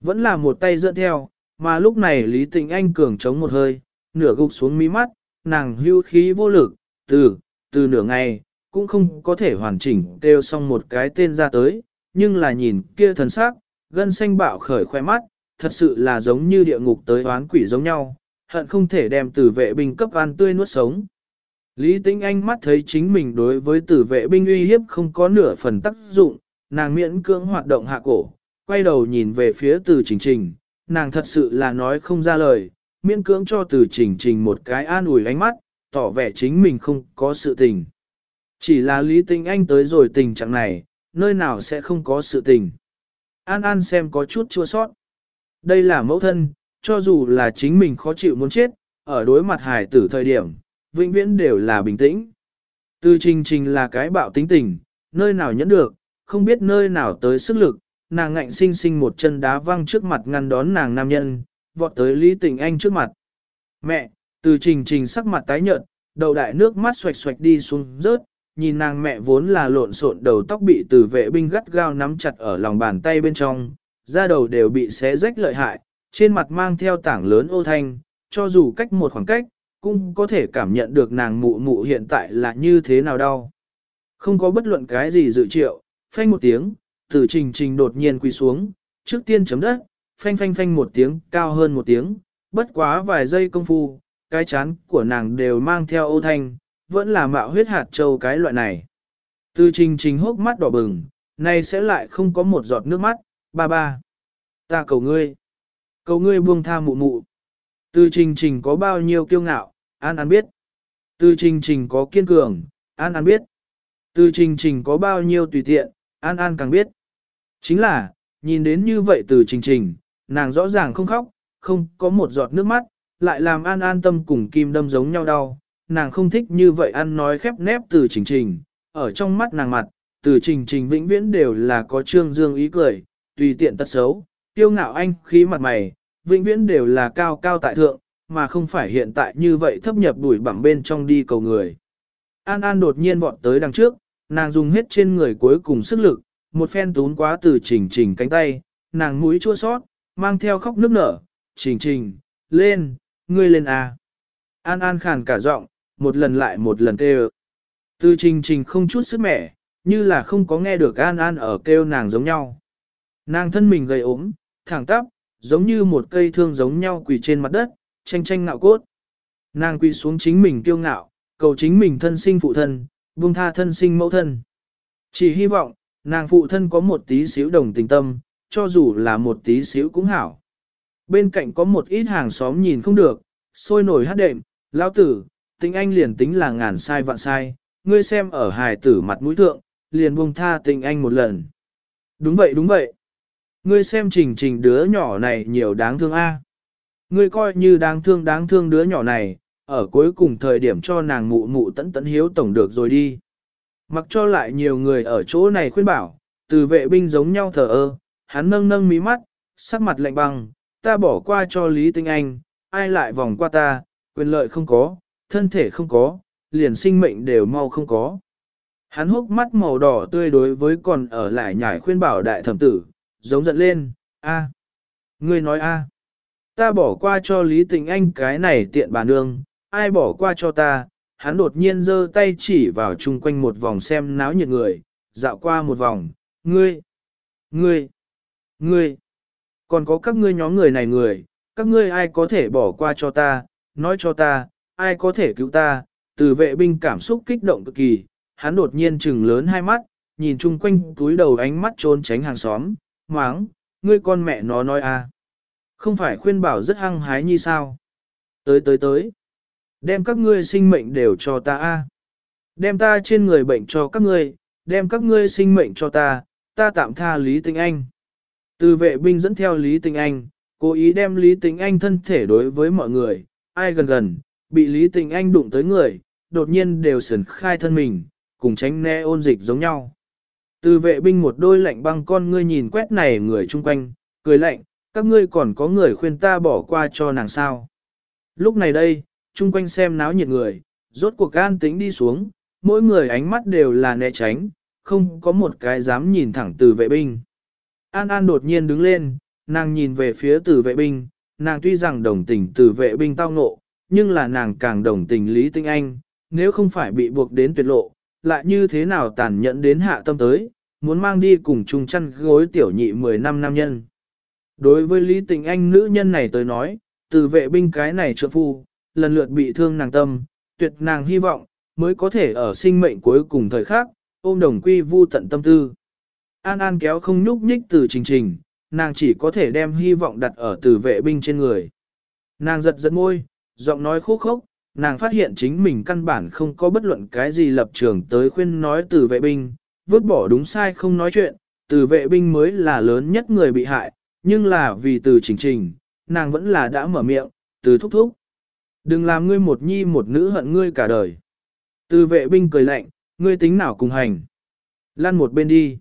Vẫn là một tay dẫn theo, mà lúc này Lý Tình Anh cường chống một hơi, nửa gục xuống mí mắt, nàng hưu khí vô lực, từ, từ nửa ngày, cũng không có thể hoàn chỉnh kêu xong một cái tên ra tới, nhưng là nhìn kia thần sắc, gân xanh bạo khởi khoe mắt, thật sự là giống như địa ngục tới oán quỷ giống nhau, hận không thể đem tử vệ binh cấp ăn tươi nuốt sống. Lý Tĩnh Anh mắt thấy chính mình đối với tử vệ binh uy hiếp không có nửa phần tác dụng, nàng miễn cưỡng hoạt động hạ cổ, quay đầu nhìn về phía từ trình trình, nàng thật sự là nói không ra lời, miễn cưỡng cho từ trình trình một cái an ủi ánh mắt, tỏ vẻ chính mình không có sự tình. Chỉ là Lý Tinh Anh tới rồi tình trạng này, nơi nào sẽ không có sự tình. An An xem có chút chua sót. Đây là mẫu thân, cho dù là chính mình khó chịu muốn chết, ở đối mặt hải tử thời điểm, vĩnh viễn đều là bình tĩnh. Từ trình trình là cái bạo tính tình, nơi nào nhẫn được, không biết nơi nào tới sức lực, nàng ngạnh sinh sinh một chân đá văng trước mặt ngăn đón nàng nam nhân, vọt tới Lý Tình Anh trước mặt. Mẹ, từ trình trình sắc mặt tái nhợt, đầu đại nước mắt xoạch xoạch đi xuống rớt, nhìn nàng mẹ vốn là lộn xộn đầu tóc bị từ vệ binh gắt gao nắm chặt ở lòng bàn tay bên trong, da đầu đều bị xé rách lợi hại, trên mặt mang theo tảng lớn ô thanh, cho dù cách một khoảng cách, cũng có thể cảm nhận được nàng mụ mụ hiện tại là như thế nào đau. Không có bất luận cái gì dự triệu, phanh một tiếng, từ trình trình đột nhiên quỳ xuống, trước tiên chấm đất, phanh phanh phanh một tiếng, cao hơn một tiếng, bất quá vài giây công phu, cái chán của nàng đều mang theo ô thanh, vẫn là mạo huyết hạt châu cái loại này. Từ trình trình hốc mắt đỏ bừng, nay sẽ lại không có một giọt nước mắt, ba ba. Ta cầu ngươi. Cầu ngươi buông tha mụ mụ. Từ trình trình có bao nhiêu kiêu ngạo, An An biết. Từ trình trình có kiên cường, An An biết. Từ trình trình có bao nhiêu tùy tiện, An An càng biết. Chính là, nhìn đến như vậy từ trình trình, nàng rõ ràng không khóc, không có một giọt nước mắt, lại làm An An tâm cùng kim đâm giống nhau đau. Nàng không thích như vậy ăn nói khép nép từ trình trình, ở trong mắt nàng mặt, từ trình trình vĩnh viễn đều là có trương dương ý cười, tùy tiện tật xấu, tiêu ngạo anh khí mặt mày, vĩnh viễn đều là cao cao tại thượng, mà không phải hiện tại như vậy thấp nhập đuổi bẩm bên trong đi cầu người. An An đột nhiên vọt tới đằng trước, nàng dùng hết trên người cuối cùng sức lực, một phen tún quá từ trình trình cánh tay, nàng mũi chua sót, mang theo khóc nước nở, trình trình, lên, ngươi lên à. An An khàn cả giọng, một lần lại một lần kêu. Từ trình trình không chút sức mẻ, như là không có nghe được An An ở kêu nàng giống nhau. Nàng thân mình gầy ốm, thẳng tắp, giống như một cây thương giống nhau quỳ trên mặt đất, tranh tranh ngạo cốt. Nàng quỳ xuống chính mình kiêu ngạo, cầu chính mình thân sinh phụ thân, buông tha thân sinh mẫu thân. Chỉ hy vọng, nàng phụ thân có một tí xíu đồng tình tâm, cho dù là một tí xíu cũng hảo. Bên cạnh có một ít hàng xóm nhìn không được, sôi nổi hát đệm, lão tử, tính anh liền tính là ngàn sai vạn sai, ngươi xem ở hài tử mặt mũi thượng, liền buông tha tình anh một lần. Đúng vậy đúng vậy. Ngươi xem trình trình đứa nhỏ này nhiều đáng thương a. Ngươi coi như đáng thương đáng thương đứa nhỏ này, ở cuối cùng thời điểm cho nàng mụ mụ tẫn tẫn hiếu tổng được rồi đi. Mặc cho lại nhiều người ở chỗ này khuyên bảo, từ vệ binh giống nhau thờ ơ, hắn nâng nâng mí mắt, sắc mặt lạnh băng, ta bỏ qua cho Lý Tinh Anh, ai lại vòng qua ta, quyền lợi không có, thân thể không có, liền sinh mệnh đều mau không có. Hắn hốc mắt màu đỏ tươi đối với còn ở lại nhảy khuyên bảo đại thẩm tử, giống giận lên, a, Ngươi nói a, ta bỏ qua cho Lý Tình Anh cái này tiện bà nương, ai bỏ qua cho ta, hắn đột nhiên giơ tay chỉ vào chung quanh một vòng xem náo nhiệt người, dạo qua một vòng, ngươi, ngươi, ngươi, còn có các ngươi nhóm người này người, các ngươi ai có thể bỏ qua cho ta, nói cho ta, ai có thể cứu ta, từ vệ binh cảm xúc kích động cực kỳ, hắn đột nhiên trừng lớn hai mắt, nhìn chung quanh túi đầu ánh mắt trốn tránh hàng xóm, máng, ngươi con mẹ nó nói à, Không phải khuyên bảo rất hăng hái như sao? Tới tới tới. Đem các ngươi sinh mệnh đều cho ta a. Đem ta trên người bệnh cho các ngươi, đem các ngươi sinh mệnh cho ta, ta tạm tha Lý Tinh Anh. Từ vệ binh dẫn theo Lý Tinh Anh, cố ý đem Lý Tinh Anh thân thể đối với mọi người, ai gần gần, bị Lý Tinh Anh đụng tới người, đột nhiên đều sườn khai thân mình, cùng tránh né ôn dịch giống nhau. Từ vệ binh một đôi lạnh băng con ngươi nhìn quét này người chung quanh, cười lạnh, các ngươi còn có người khuyên ta bỏ qua cho nàng sao. Lúc này đây, chung quanh xem náo nhiệt người, rốt cuộc gan tính đi xuống, mỗi người ánh mắt đều là né tránh, không có một cái dám nhìn thẳng từ vệ binh. An An đột nhiên đứng lên, nàng nhìn về phía Tử vệ binh, nàng tuy rằng đồng tình Tử vệ binh tao ngộ, nhưng là nàng càng đồng tình Lý Tinh Anh, nếu không phải bị buộc đến tuyệt lộ, lại như thế nào tàn nhẫn đến hạ tâm tới, muốn mang đi cùng chung chăn gối tiểu nhị 10 năm nam nhân. Đối với Lý Tinh Anh nữ nhân này tới nói, từ vệ binh cái này trợ phu, lần lượt bị thương nàng tâm, tuyệt nàng hy vọng, mới có thể ở sinh mệnh cuối cùng thời khắc, ôm đồng quy vu tận tâm tư. An An kéo không nhúc nhích từ trình trình, nàng chỉ có thể đem hy vọng đặt ở từ vệ binh trên người. Nàng giật giật môi, giọng nói khô khốc, nàng phát hiện chính mình căn bản không có bất luận cái gì lập trường tới khuyên nói từ vệ binh, vứt bỏ đúng sai không nói chuyện, từ vệ binh mới là lớn nhất người bị hại, nhưng là vì từ trình trình, nàng vẫn là đã mở miệng, từ thúc thúc. Đừng làm ngươi một nhi một nữ hận ngươi cả đời. Từ vệ binh cười lạnh, ngươi tính nào cùng hành. Lan một bên đi.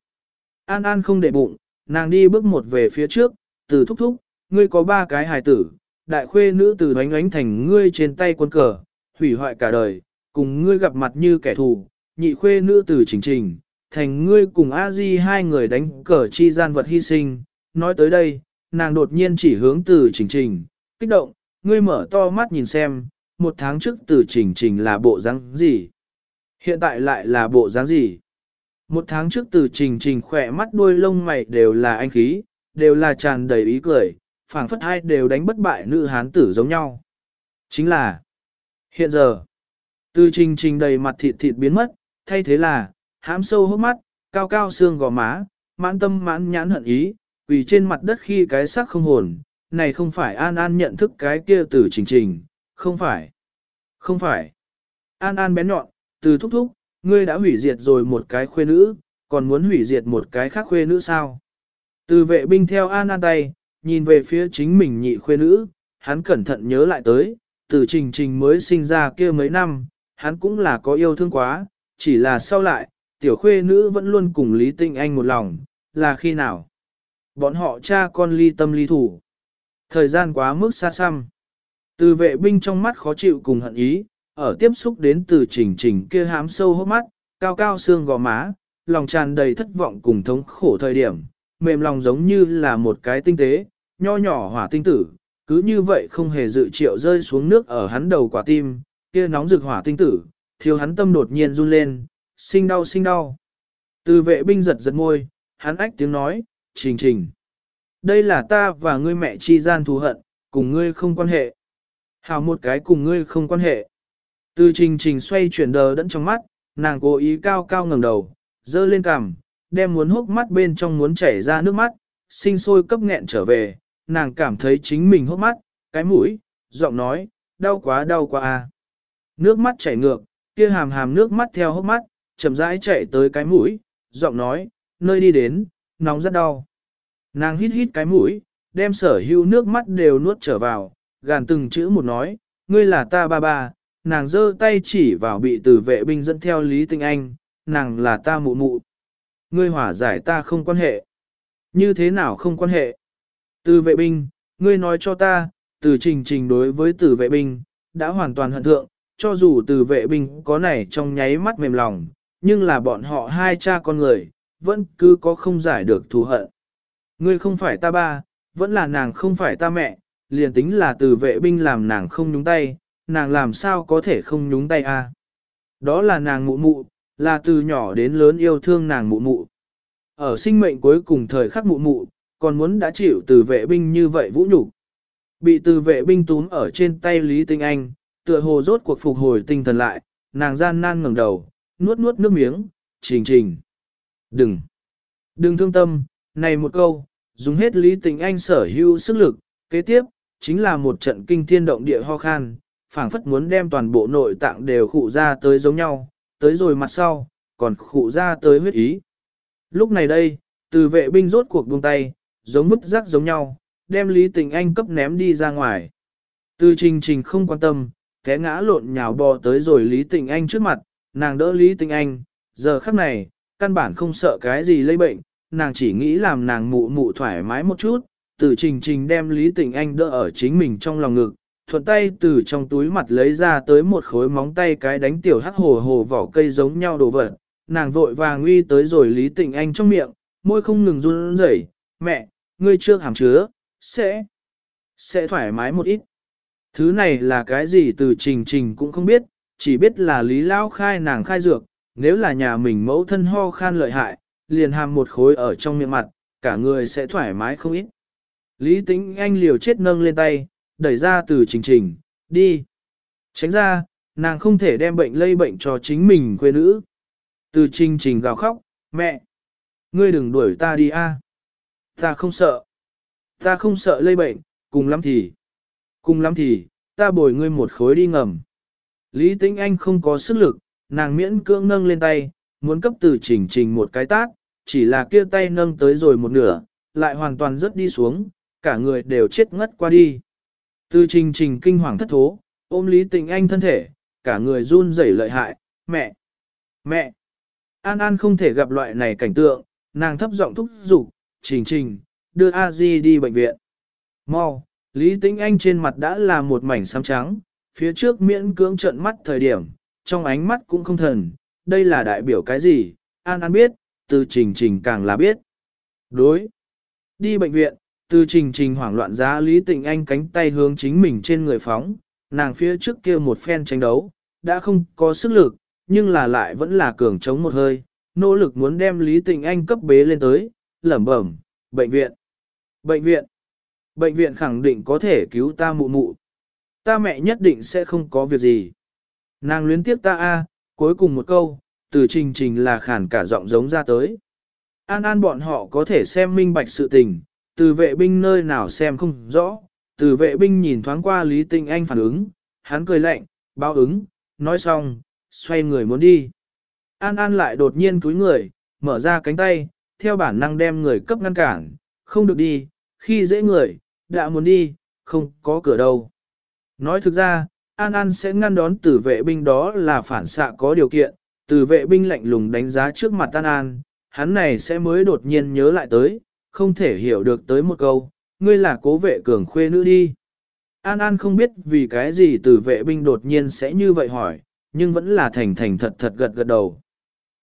An An không để bụng, nàng đi bước một về phía trước, từ thúc thúc, ngươi có ba cái hài tử, đại khuê nữ từ đánh ánh thành ngươi trên tay quân cờ, hủy hoại cả đời, cùng ngươi gặp mặt như kẻ thù, nhị khuê nữ từ trình trình, thành ngươi cùng a di hai người đánh cờ chi gian vật hy sinh. Nói tới đây, nàng đột nhiên chỉ hướng từ trình trình, kích động, ngươi mở to mắt nhìn xem, một tháng trước từ trình trình là bộ dáng gì? Hiện tại lại là bộ dáng gì? Một tháng trước từ trình trình khỏe mắt đuôi lông mày đều là anh khí, đều là tràn đầy ý cười, phảng phất hai đều đánh bất bại nữ hán tử giống nhau. Chính là, hiện giờ, từ trình trình đầy mặt thịt thịt biến mất, thay thế là, hám sâu hốc mắt, cao cao xương gò má, mãn tâm mãn nhãn hận ý, Vì trên mặt đất khi cái xác không hồn, này không phải An An nhận thức cái kia từ trình trình, không phải, không phải. An An bén nhọn, từ thúc thúc, ngươi đã hủy diệt rồi một cái khuê nữ, còn muốn hủy diệt một cái khác khuê nữ sao? Từ vệ binh theo An An tay, nhìn về phía chính mình nhị khuê nữ, hắn cẩn thận nhớ lại tới, từ trình trình mới sinh ra kia mấy năm, hắn cũng là có yêu thương quá, chỉ là sau lại, tiểu khuê nữ vẫn luôn cùng Lý Tinh Anh một lòng, là khi nào? Bọn họ cha con ly tâm ly thủ. Thời gian quá mức xa xăm. Từ vệ binh trong mắt khó chịu cùng hận ý, ở tiếp xúc đến từ trình trình kia hám sâu hốc mắt, cao cao xương gò má, lòng tràn đầy thất vọng cùng thống khổ thời điểm, mềm lòng giống như là một cái tinh tế, nho nhỏ hỏa tinh tử, cứ như vậy không hề dự triệu rơi xuống nước ở hắn đầu quả tim, kia nóng rực hỏa tinh tử, thiếu hắn tâm đột nhiên run lên, sinh đau sinh đau. Từ vệ binh giật giật môi, hắn ách tiếng nói, trình trình. Đây là ta và ngươi mẹ chi gian thù hận, cùng ngươi không quan hệ. hào một cái cùng ngươi không quan hệ. Từ trình trình xoay chuyển đờ đẫn trong mắt, nàng cố ý cao cao ngẩng đầu, dơ lên cằm, đem muốn hốc mắt bên trong muốn chảy ra nước mắt, sinh sôi cấp nghẹn trở về, nàng cảm thấy chính mình hốc mắt, cái mũi, giọng nói, đau quá đau quá à. Nước mắt chảy ngược, kia hàm hàm nước mắt theo hốc mắt, chậm rãi chảy tới cái mũi, giọng nói, nơi đi đến, nóng rất đau. Nàng hít hít cái mũi, đem sở hữu nước mắt đều nuốt trở vào, gàn từng chữ một nói, ngươi là ta ba ba, nàng giơ tay chỉ vào bị tử vệ binh dẫn theo Lý Tinh Anh, nàng là ta mụ mụ. Ngươi hỏa giải ta không quan hệ. Như thế nào không quan hệ? Từ vệ binh, ngươi nói cho ta, từ trình trình đối với tử vệ binh, đã hoàn toàn hận thượng, cho dù từ vệ binh có này trong nháy mắt mềm lòng, nhưng là bọn họ hai cha con người, vẫn cứ có không giải được thù hận. Ngươi không phải ta ba, vẫn là nàng không phải ta mẹ, liền tính là từ vệ binh làm nàng không nhúng tay, nàng làm sao có thể không nhúng tay a? À? Đó là nàng mụ mụ, là từ nhỏ đến lớn yêu thương nàng mụ mụ. Ở sinh mệnh cuối cùng thời khắc mụ mụ, còn muốn đã chịu từ vệ binh như vậy vũ nhục Bị từ vệ binh túm ở trên tay Lý Tinh Anh, tựa hồ rốt cuộc phục hồi tinh thần lại, nàng gian nan ngẩng đầu, nuốt nuốt nước miếng, trình trình. Đừng, đừng thương tâm, này một câu, dùng hết Lý Tinh Anh sở hữu sức lực, kế tiếp, chính là một trận kinh thiên động địa ho khan, phảng phất muốn đem toàn bộ nội tạng đều khụ ra tới giống nhau, tới rồi mặt sau, còn khụ ra tới huyết ý. Lúc này đây, từ vệ binh rốt cuộc buông tay, giống mức rắc giống nhau, đem Lý Tình Anh cấp ném đi ra ngoài. Từ trình trình không quan tâm, té ngã lộn nhào bò tới rồi Lý Tình Anh trước mặt, nàng đỡ Lý Tình Anh, giờ khắc này, căn bản không sợ cái gì lây bệnh, nàng chỉ nghĩ làm nàng mụ mụ thoải mái một chút, từ trình trình đem Lý Tình Anh đỡ ở chính mình trong lòng ngực, thuận tay từ trong túi mặt lấy ra tới một khối móng tay cái đánh tiểu hắc hồ hồ vỏ cây giống nhau đồ vật, nàng vội vàng uy tới rồi Lý Tịnh Anh trong miệng, môi không ngừng run rẩy, mẹ, ngươi chưa hàm chứa, sẽ, sẽ thoải mái một ít. Thứ này là cái gì từ trình trình cũng không biết, chỉ biết là Lý Lao khai nàng khai dược, nếu là nhà mình mẫu thân ho khan lợi hại, liền hàm một khối ở trong miệng mặt, cả người sẽ thoải mái không ít. Lý Tĩnh anh liều chết nâng lên tay, đẩy ra từ trình trình, đi. Tránh ra, nàng không thể đem bệnh lây bệnh cho chính mình quê nữ. Từ trình trình gào khóc, mẹ, ngươi đừng đuổi ta đi a, à. Ta không sợ. Ta không sợ lây bệnh, cùng lắm thì. Cùng lắm thì, ta bồi ngươi một khối đi ngầm. Lý Tĩnh Anh không có sức lực, nàng miễn cưỡng nâng lên tay, muốn cấp từ trình trình một cái tát, chỉ là kia tay nâng tới rồi một nửa, lại hoàn toàn rớt đi xuống, cả người đều chết ngất qua đi. Từ trình trình kinh hoàng thất thố, ôm Lý Tịnh Anh thân thể, cả người run rẩy lợi hại, mẹ, mẹ. An An không thể gặp loại này cảnh tượng, nàng thấp giọng thúc giục, trình trình, đưa A Di đi bệnh viện. Mau, Lý Tĩnh Anh trên mặt đã là một mảnh xám trắng, phía trước miễn cưỡng trợn mắt thời điểm, trong ánh mắt cũng không thần, đây là đại biểu cái gì, An An biết, từ trình trình càng là biết. Đối, đi bệnh viện, từ trình trình hoảng loạn giá Lý Tịnh Anh cánh tay hướng chính mình trên người phóng, nàng phía trước kia một phen tranh đấu, đã không có sức lực, nhưng là lại vẫn là cường chống một hơi, nỗ lực muốn đem Lý Tịnh Anh cấp bế lên tới, lẩm bẩm, bệnh viện. Bệnh viện. Bệnh viện khẳng định có thể cứu ta mụ mụ. Ta mẹ nhất định sẽ không có việc gì. Nàng luyến tiếp ta a, cuối cùng một câu, từ trình trình là khản cả giọng giống ra tới. An an bọn họ có thể xem minh bạch sự tình, từ vệ binh nơi nào xem không rõ, từ vệ binh nhìn thoáng qua Lý Tinh Anh phản ứng, hắn cười lạnh, báo ứng, nói xong, xoay người muốn đi. An An lại đột nhiên cúi người, mở ra cánh tay, theo bản năng đem người cấp ngăn cản, không được đi, khi dễ người, đã muốn đi, không có cửa đâu. Nói thực ra, An An sẽ ngăn đón tử vệ binh đó là phản xạ có điều kiện, tử vệ binh lạnh lùng đánh giá trước mặt An An, hắn này sẽ mới đột nhiên nhớ lại tới, không thể hiểu được tới một câu, ngươi là cố vệ cường khuê nữ đi. An An không biết vì cái gì Từ vệ binh đột nhiên sẽ như vậy hỏi, nhưng vẫn là thành thành thật thật gật gật đầu.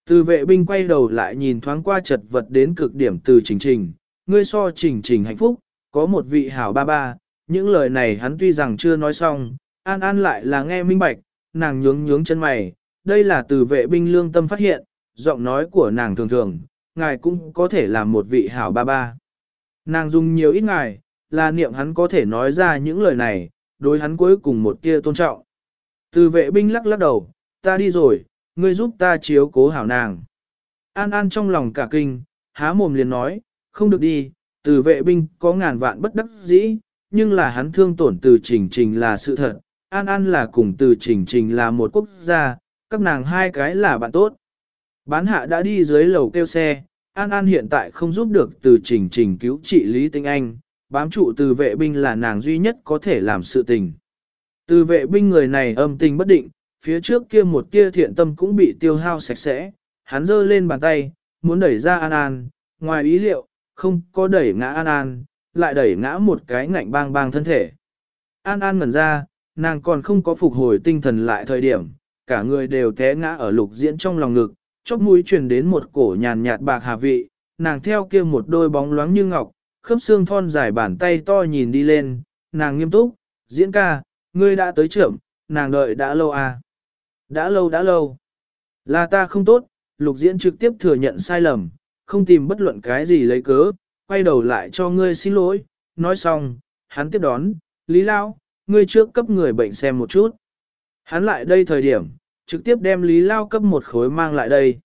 Từ vệ binh quay đầu lại nhìn thoáng qua chật vật đến cực điểm từ trình trình, ngươi so trình trình hạnh phúc, có một vị hảo ba ba, những lời này hắn tuy rằng chưa nói xong, an an lại là nghe minh bạch, nàng nhướng nhướng chân mày, đây là từ vệ binh lương tâm phát hiện, giọng nói của nàng thường thường, ngài cũng có thể là một vị hảo ba ba. Nàng dùng nhiều ít ngài, là niệm hắn có thể nói ra những lời này, đối hắn cuối cùng một tia tôn trọng. Từ vệ binh lắc lắc đầu, ta đi rồi, ngươi giúp ta chiếu cố hảo nàng. An An trong lòng cả kinh, há mồm liền nói, không được đi, từ vệ binh có ngàn vạn bất đắc dĩ, nhưng là hắn thương tổn từ trình trình là sự thật, An An là cùng từ trình trình là một quốc gia, các nàng hai cái là bạn tốt. Bán hạ đã đi dưới lầu kêu xe, An An hiện tại không giúp được từ trình trình cứu trị Lý Tinh Anh, bám trụ từ vệ binh là nàng duy nhất có thể làm sự tình. Từ vệ binh người này âm tình bất định, phía trước kia một tia thiện tâm cũng bị tiêu hao sạch sẽ, hắn giơ lên bàn tay, muốn đẩy ra An An, ngoài ý liệu, không có đẩy ngã An An, lại đẩy ngã một cái ngạnh bang bang thân thể. An An ngẩn ra, nàng còn không có phục hồi tinh thần lại thời điểm, cả người đều té ngã ở lục diễn trong lòng ngực, chóp mũi truyền đến một cổ nhàn nhạt bạc hà vị, nàng theo kia một đôi bóng loáng như ngọc, khớp xương thon dài bàn tay to nhìn đi lên, nàng nghiêm túc, diễn ca, ngươi đã tới trưởng, nàng đợi đã lâu à. Đã lâu đã lâu. Là ta không tốt, lục diễn trực tiếp thừa nhận sai lầm, không tìm bất luận cái gì lấy cớ, quay đầu lại cho ngươi xin lỗi, nói xong, hắn tiếp đón, Lý Lao, ngươi trước cấp người bệnh xem một chút. Hắn lại đây thời điểm, trực tiếp đem Lý Lao cấp một khối mang lại đây.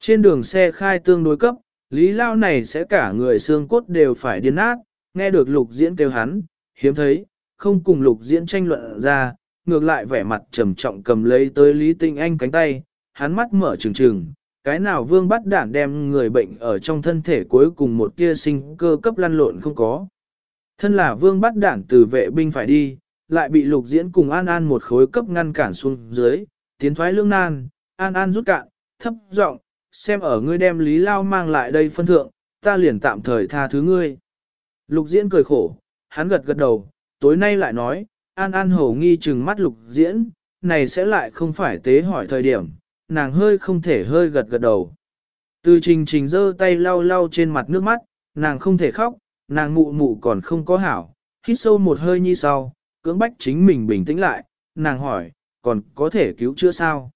Trên đường xe khai tương đối cấp, Lý Lao này sẽ cả người xương cốt đều phải điên nát, nghe được lục diễn kêu hắn, hiếm thấy, không cùng lục diễn tranh luận ra, ngược lại vẻ mặt trầm trọng cầm lấy tới Lý Tinh Anh cánh tay, hắn mắt mở trừng trừng, cái nào vương bắt đản đem người bệnh ở trong thân thể cuối cùng một tia sinh cơ cấp lăn lộn không có. Thân là vương bắt đản từ vệ binh phải đi, lại bị lục diễn cùng An An một khối cấp ngăn cản xuống dưới, tiến thoái lương nan, An An rút cạn, thấp giọng xem ở ngươi đem Lý Lao mang lại đây phân thượng, ta liền tạm thời tha thứ ngươi. Lục diễn cười khổ, hắn gật gật đầu, tối nay lại nói, An An hổ nghi chừng mắt lục diễn, này sẽ lại không phải tế hỏi thời điểm, nàng hơi không thể hơi gật gật đầu. Từ trình trình giơ tay lau lau trên mặt nước mắt, nàng không thể khóc, nàng mụ mụ còn không có hảo, hít sâu một hơi như sau, cưỡng bách chính mình bình tĩnh lại, nàng hỏi, còn có thể cứu chữa sao?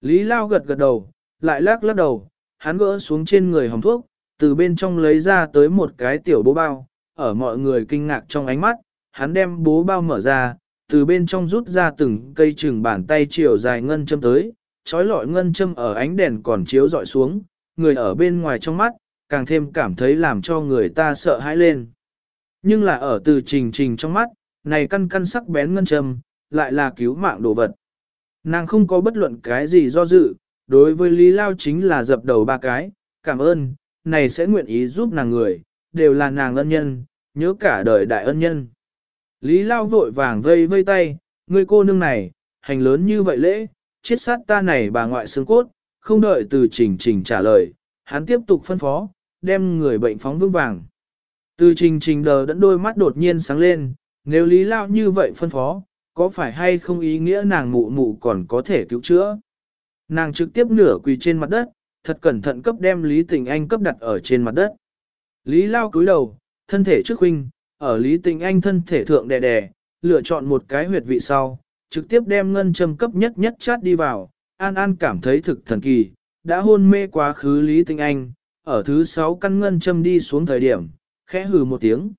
Lý Lao gật gật đầu, lại lắc lắc đầu, hắn gỡ xuống trên người hồng thuốc, từ bên trong lấy ra tới một cái tiểu bố bao, ở mọi người kinh ngạc trong ánh mắt, hắn đem bố bao mở ra, từ bên trong rút ra từng cây chừng bàn tay chiều dài ngân châm tới, trói lọi ngân châm ở ánh đèn còn chiếu dọi xuống, người ở bên ngoài trong mắt, càng thêm cảm thấy làm cho người ta sợ hãi lên. Nhưng là ở từ trình trình trong mắt, này căn căn sắc bén ngân châm, lại là cứu mạng đồ vật. Nàng không có bất luận cái gì do dự, đối với Lý Lao chính là dập đầu ba cái, cảm ơn, này sẽ nguyện ý giúp nàng người, đều là nàng ân nhân, nhớ cả đời đại ân nhân. Lý Lao vội vàng vây vây tay, người cô nương này, hành lớn như vậy lễ, chết sát ta này bà ngoại xương cốt, không đợi từ trình trình trả lời, hắn tiếp tục phân phó, đem người bệnh phóng vững vàng. Từ trình trình đờ đẫn đôi mắt đột nhiên sáng lên, nếu Lý Lao như vậy phân phó, có phải hay không ý nghĩa nàng mụ mụ còn có thể cứu chữa? Nàng trực tiếp nửa quỳ trên mặt đất, thật cẩn thận cấp đem Lý Tình Anh cấp đặt ở trên mặt đất. Lý Lao cúi đầu, thân thể trước huynh, ở Lý Tình Anh thân thể thượng đè đè, lựa chọn một cái huyệt vị sau, trực tiếp đem ngân châm cấp nhất nhất chát đi vào. An An cảm thấy thực thần kỳ, đã hôn mê quá khứ Lý Tình Anh, ở thứ sáu căn ngân châm đi xuống thời điểm, khẽ hừ một tiếng.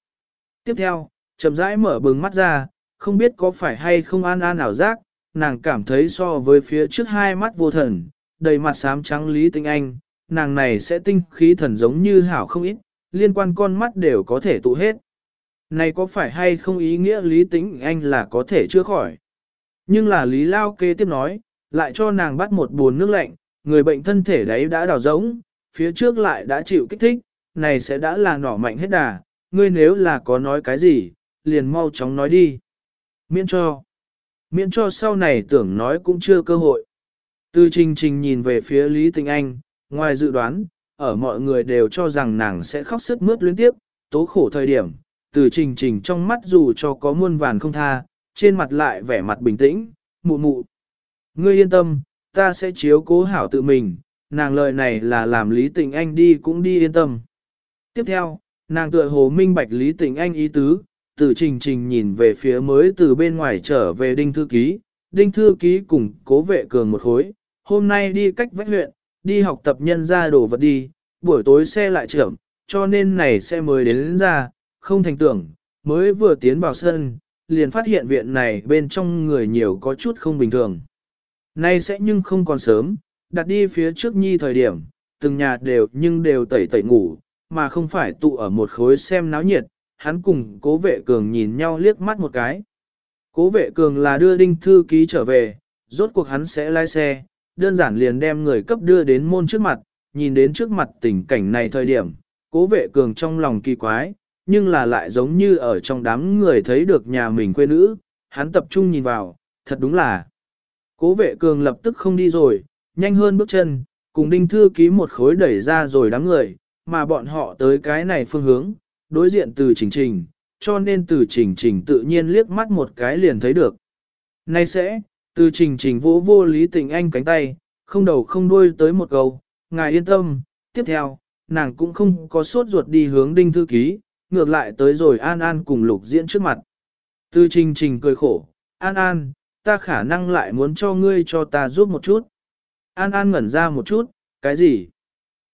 Tiếp theo, chậm rãi mở bừng mắt ra, không biết có phải hay không An An ảo giác, nàng cảm thấy so với phía trước hai mắt vô thần, đầy mặt xám trắng Lý Tinh Anh, nàng này sẽ tinh khí thần giống như hảo không ít, liên quan con mắt đều có thể tụ hết. Này có phải hay không ý nghĩa Lý Tinh Anh là có thể chữa khỏi? Nhưng là Lý Lao kế tiếp nói, lại cho nàng bắt một buồn nước lạnh, người bệnh thân thể đấy đã đào giống, phía trước lại đã chịu kích thích, này sẽ đã là nỏ mạnh hết đà, ngươi nếu là có nói cái gì, liền mau chóng nói đi. Miễn cho. Miễn cho sau này tưởng nói cũng chưa cơ hội. Từ trình trình nhìn về phía Lý Tinh Anh, ngoài dự đoán, ở mọi người đều cho rằng nàng sẽ khóc sức mướt liên tiếp, tố khổ thời điểm, từ trình trình trong mắt dù cho có muôn vàn không tha, trên mặt lại vẻ mặt bình tĩnh, mụ mụ. Ngươi yên tâm, ta sẽ chiếu cố hảo tự mình, nàng lời này là làm Lý Tình Anh đi cũng đi yên tâm. Tiếp theo, nàng tựa hồ minh bạch Lý Tình Anh ý tứ, từ trình trình nhìn về phía mới từ bên ngoài trở về đinh thư ký, đinh thư ký cùng cố vệ cường một khối, hôm nay đi cách vách huyện, đi học tập nhân ra đồ vật đi, buổi tối xe lại trưởng, cho nên này xe mới đến, đến ra, không thành tưởng, mới vừa tiến vào sân, liền phát hiện viện này bên trong người nhiều có chút không bình thường. Nay sẽ nhưng không còn sớm, đặt đi phía trước nhi thời điểm, từng nhà đều nhưng đều tẩy tẩy ngủ, mà không phải tụ ở một khối xem náo nhiệt, hắn cùng cố vệ cường nhìn nhau liếc mắt một cái. Cố vệ cường là đưa đinh thư ký trở về, rốt cuộc hắn sẽ lái xe, đơn giản liền đem người cấp đưa đến môn trước mặt, nhìn đến trước mặt tình cảnh này thời điểm, cố vệ cường trong lòng kỳ quái, nhưng là lại giống như ở trong đám người thấy được nhà mình quê nữ, hắn tập trung nhìn vào, thật đúng là. Cố vệ cường lập tức không đi rồi, nhanh hơn bước chân, cùng đinh thư ký một khối đẩy ra rồi đám người, mà bọn họ tới cái này phương hướng, đối diện từ trình trình, cho nên từ trình trình tự nhiên liếc mắt một cái liền thấy được. Nay sẽ, từ trình trình vỗ vô lý tình anh cánh tay, không đầu không đuôi tới một câu, ngài yên tâm, tiếp theo, nàng cũng không có sốt ruột đi hướng đinh thư ký, ngược lại tới rồi An An cùng lục diễn trước mặt. Từ trình trình cười khổ, An An, ta khả năng lại muốn cho ngươi cho ta giúp một chút. An An ngẩn ra một chút, cái gì?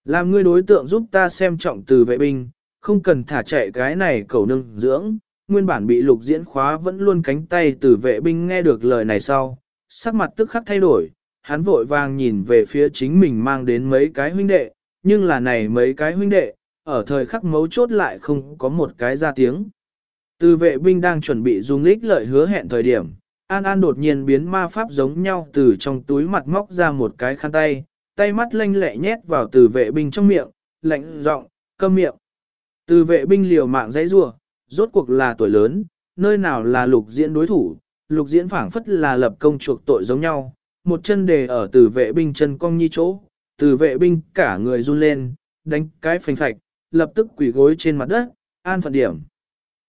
Làm ngươi đối tượng giúp ta xem trọng từ vệ binh, không cần thả chạy cái này cầu nương dưỡng. Nguyên bản bị lục diễn khóa vẫn luôn cánh tay từ vệ binh nghe được lời này sau, sắc mặt tức khắc thay đổi, hắn vội vàng nhìn về phía chính mình mang đến mấy cái huynh đệ, nhưng là này mấy cái huynh đệ, ở thời khắc mấu chốt lại không có một cái ra tiếng. Từ vệ binh đang chuẩn bị dùng lích lợi hứa hẹn thời điểm, An An đột nhiên biến ma pháp giống nhau từ trong túi mặt móc ra một cái khăn tay, tay mắt lanh lẹ nhét vào từ vệ binh trong miệng, lạnh giọng, câm miệng. Từ vệ binh liều mạng dãy rua, rốt cuộc là tuổi lớn, nơi nào là lục diễn đối thủ, lục diễn phảng phất là lập công chuộc tội giống nhau, một chân đề ở từ vệ binh chân cong nhi chỗ, từ vệ binh cả người run lên, đánh cái phành phạch, lập tức quỳ gối trên mặt đất, an phận điểm.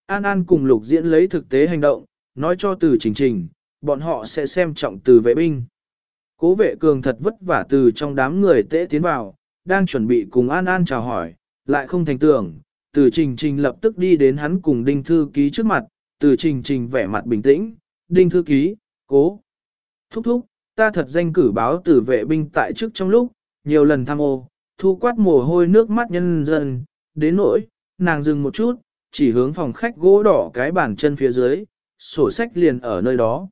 An An cùng lục diễn lấy thực tế hành động, nói cho từ trình trình, bọn họ sẽ xem trọng từ vệ binh. Cố vệ cường thật vất vả từ trong đám người tễ tiến vào, đang chuẩn bị cùng An An chào hỏi, lại không thành tưởng, từ trình trình lập tức đi đến hắn cùng đinh thư ký trước mặt, từ trình trình vẻ mặt bình tĩnh, đinh thư ký, cố. Thúc thúc, ta thật danh cử báo từ vệ binh tại trước trong lúc, nhiều lần tham ô, thu quát mồ hôi nước mắt nhân dân, đến nỗi, nàng dừng một chút, chỉ hướng phòng khách gỗ đỏ cái bàn chân phía dưới, sổ sách liền ở nơi đó.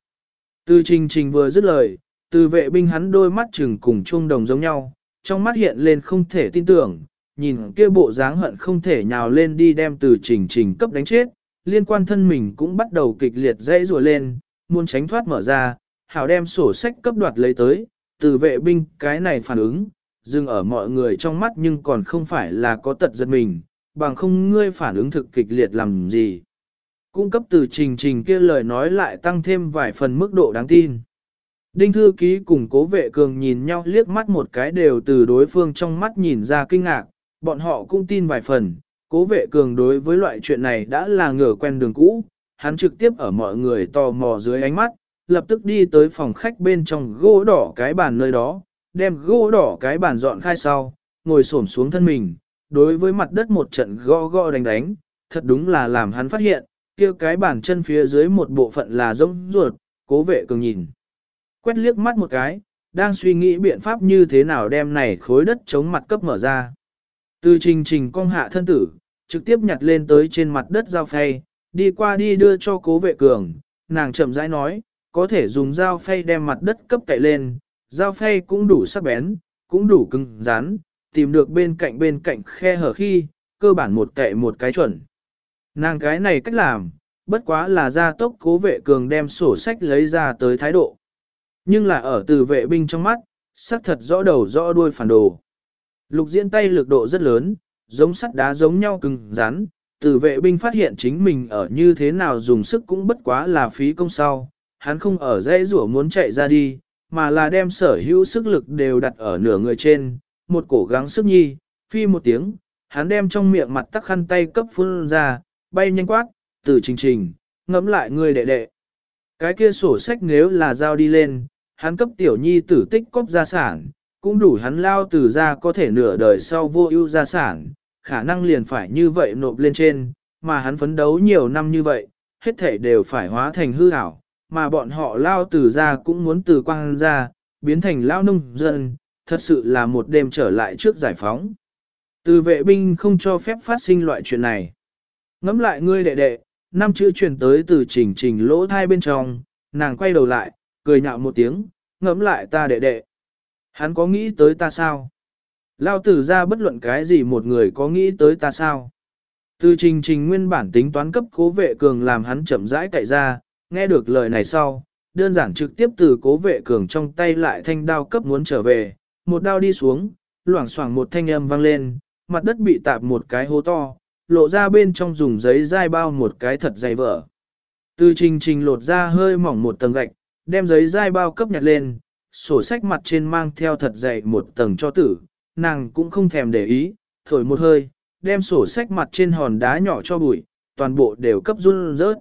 Từ trình trình vừa dứt lời, từ vệ binh hắn đôi mắt chừng cùng chuông đồng giống nhau, trong mắt hiện lên không thể tin tưởng, nhìn kia bộ dáng hận không thể nhào lên đi đem từ trình trình cấp đánh chết, liên quan thân mình cũng bắt đầu kịch liệt dãy rùa lên, muốn tránh thoát mở ra, hảo đem sổ sách cấp đoạt lấy tới, từ vệ binh cái này phản ứng, dừng ở mọi người trong mắt nhưng còn không phải là có tật giật mình, bằng không ngươi phản ứng thực kịch liệt làm gì. Cung cấp từ trình trình kia lời nói lại tăng thêm vài phần mức độ đáng tin. Đinh thư ký cùng cố vệ cường nhìn nhau liếc mắt một cái đều từ đối phương trong mắt nhìn ra kinh ngạc, bọn họ cũng tin vài phần, cố vệ cường đối với loại chuyện này đã là ngửa quen đường cũ, hắn trực tiếp ở mọi người tò mò dưới ánh mắt, lập tức đi tới phòng khách bên trong gỗ đỏ cái bàn nơi đó, đem gỗ đỏ cái bàn dọn khai sau, ngồi xổm xuống thân mình, đối với mặt đất một trận gõ gõ đánh đánh, thật đúng là làm hắn phát hiện, kia cái bàn chân phía dưới một bộ phận là rỗng ruột, cố vệ cường nhìn. Quét liếc mắt một cái, đang suy nghĩ biện pháp như thế nào đem này khối đất chống mặt cấp mở ra. Từ trình trình cong hạ thân tử, trực tiếp nhặt lên tới trên mặt đất dao phay, đi qua đi đưa cho cố vệ cường, nàng chậm rãi nói, có thể dùng dao phay đem mặt đất cấp cậy lên, dao phay cũng đủ sắc bén, cũng đủ cứng rắn, tìm được bên cạnh bên cạnh khe hở khi, cơ bản một cậy một cái chuẩn. Nàng cái này cách làm, bất quá là gia tốc cố vệ cường đem sổ sách lấy ra tới thái độ. Nhưng là ở từ vệ binh trong mắt, sắc thật rõ đầu rõ đuôi phản đồ. Lục diễn tay lực độ rất lớn, giống sắt đá giống nhau cứng rắn, từ vệ binh phát hiện chính mình ở như thế nào dùng sức cũng bất quá là phí công sau, hắn không ở dễ rủa muốn chạy ra đi, mà là đem sở hữu sức lực đều đặt ở nửa người trên, một cổ gắng sức nhi, phi một tiếng, hắn đem trong miệng mặt tắc khăn tay cấp phun ra, bay nhanh quát, từ trình trình, ngẫm lại người đệ đệ. Cái kia sổ sách nếu là giao đi lên, hắn cấp tiểu nhi tử tích cóp gia sản, cũng đủ hắn lao từ ra có thể nửa đời sau vô ưu gia sản, khả năng liền phải như vậy nộp lên trên, mà hắn phấn đấu nhiều năm như vậy, hết thể đều phải hóa thành hư ảo, mà bọn họ lao từ ra cũng muốn từ quang ra, biến thành lao nông dân, thật sự là một đêm trở lại trước giải phóng. Từ vệ binh không cho phép phát sinh loại chuyện này. Ngắm lại ngươi đệ đệ, năm chữ truyền tới từ trình trình lỗ thai bên trong, nàng quay đầu lại, cười nhạo một tiếng, ngắm lại ta đệ đệ. Hắn có nghĩ tới ta sao? Lao tử ra bất luận cái gì một người có nghĩ tới ta sao? Từ trình trình nguyên bản tính toán cấp cố vệ cường làm hắn chậm rãi cậy ra, nghe được lời này sau, đơn giản trực tiếp từ cố vệ cường trong tay lại thanh đao cấp muốn trở về, một đao đi xuống, loảng xoảng một thanh âm vang lên, mặt đất bị tạp một cái hố to, lộ ra bên trong dùng giấy dai bao một cái thật dày vỡ. Từ trình trình lột ra hơi mỏng một tầng gạch, đem giấy dai bao cấp nhặt lên, sổ sách mặt trên mang theo thật dày một tầng cho tử, nàng cũng không thèm để ý, thổi một hơi, đem sổ sách mặt trên hòn đá nhỏ cho bụi, toàn bộ đều cấp run rớt.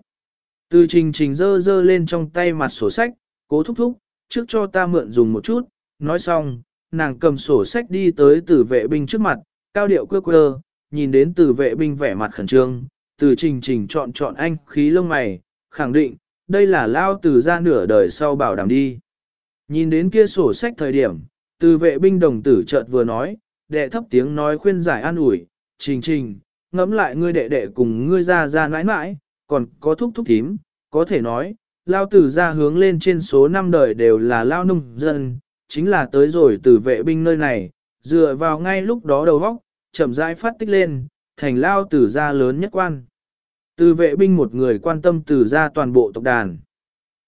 Từ trình trình dơ dơ lên trong tay mặt sổ sách, cố thúc thúc, trước cho ta mượn dùng một chút, nói xong, nàng cầm sổ sách đi tới tử vệ binh trước mặt, cao điệu quơ quơ, nhìn đến tử vệ binh vẻ mặt khẩn trương, từ trình trình chọn chọn anh khí lông mày, khẳng định, đây là lao từ ra nửa đời sau bảo đảm đi. Nhìn đến kia sổ sách thời điểm, từ vệ binh đồng tử chợt vừa nói, đệ thấp tiếng nói khuyên giải an ủi, trình trình, ngẫm lại ngươi đệ đệ cùng ngươi ra ra nãi nãi, còn có thúc thúc thím, có thể nói, lao tử ra hướng lên trên số năm đời đều là lao nông dân, chính là tới rồi từ vệ binh nơi này, dựa vào ngay lúc đó đầu vóc, chậm rãi phát tích lên, thành lao tử ra lớn nhất quan. Từ vệ binh một người quan tâm từ ra toàn bộ tộc đàn.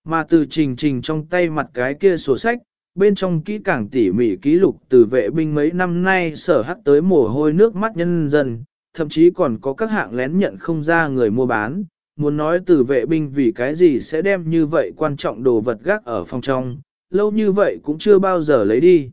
Mà từ trình trình trong tay mặt cái kia sổ sách, bên trong kỹ càng tỉ mỉ ký lục từ vệ binh mấy năm nay sở hắc tới mồ hôi nước mắt nhân dân, thậm chí còn có các hạng lén nhận không ra người mua bán. Muốn nói từ vệ binh vì cái gì sẽ đem như vậy quan trọng đồ vật gác ở phòng trong, lâu như vậy cũng chưa bao giờ lấy đi.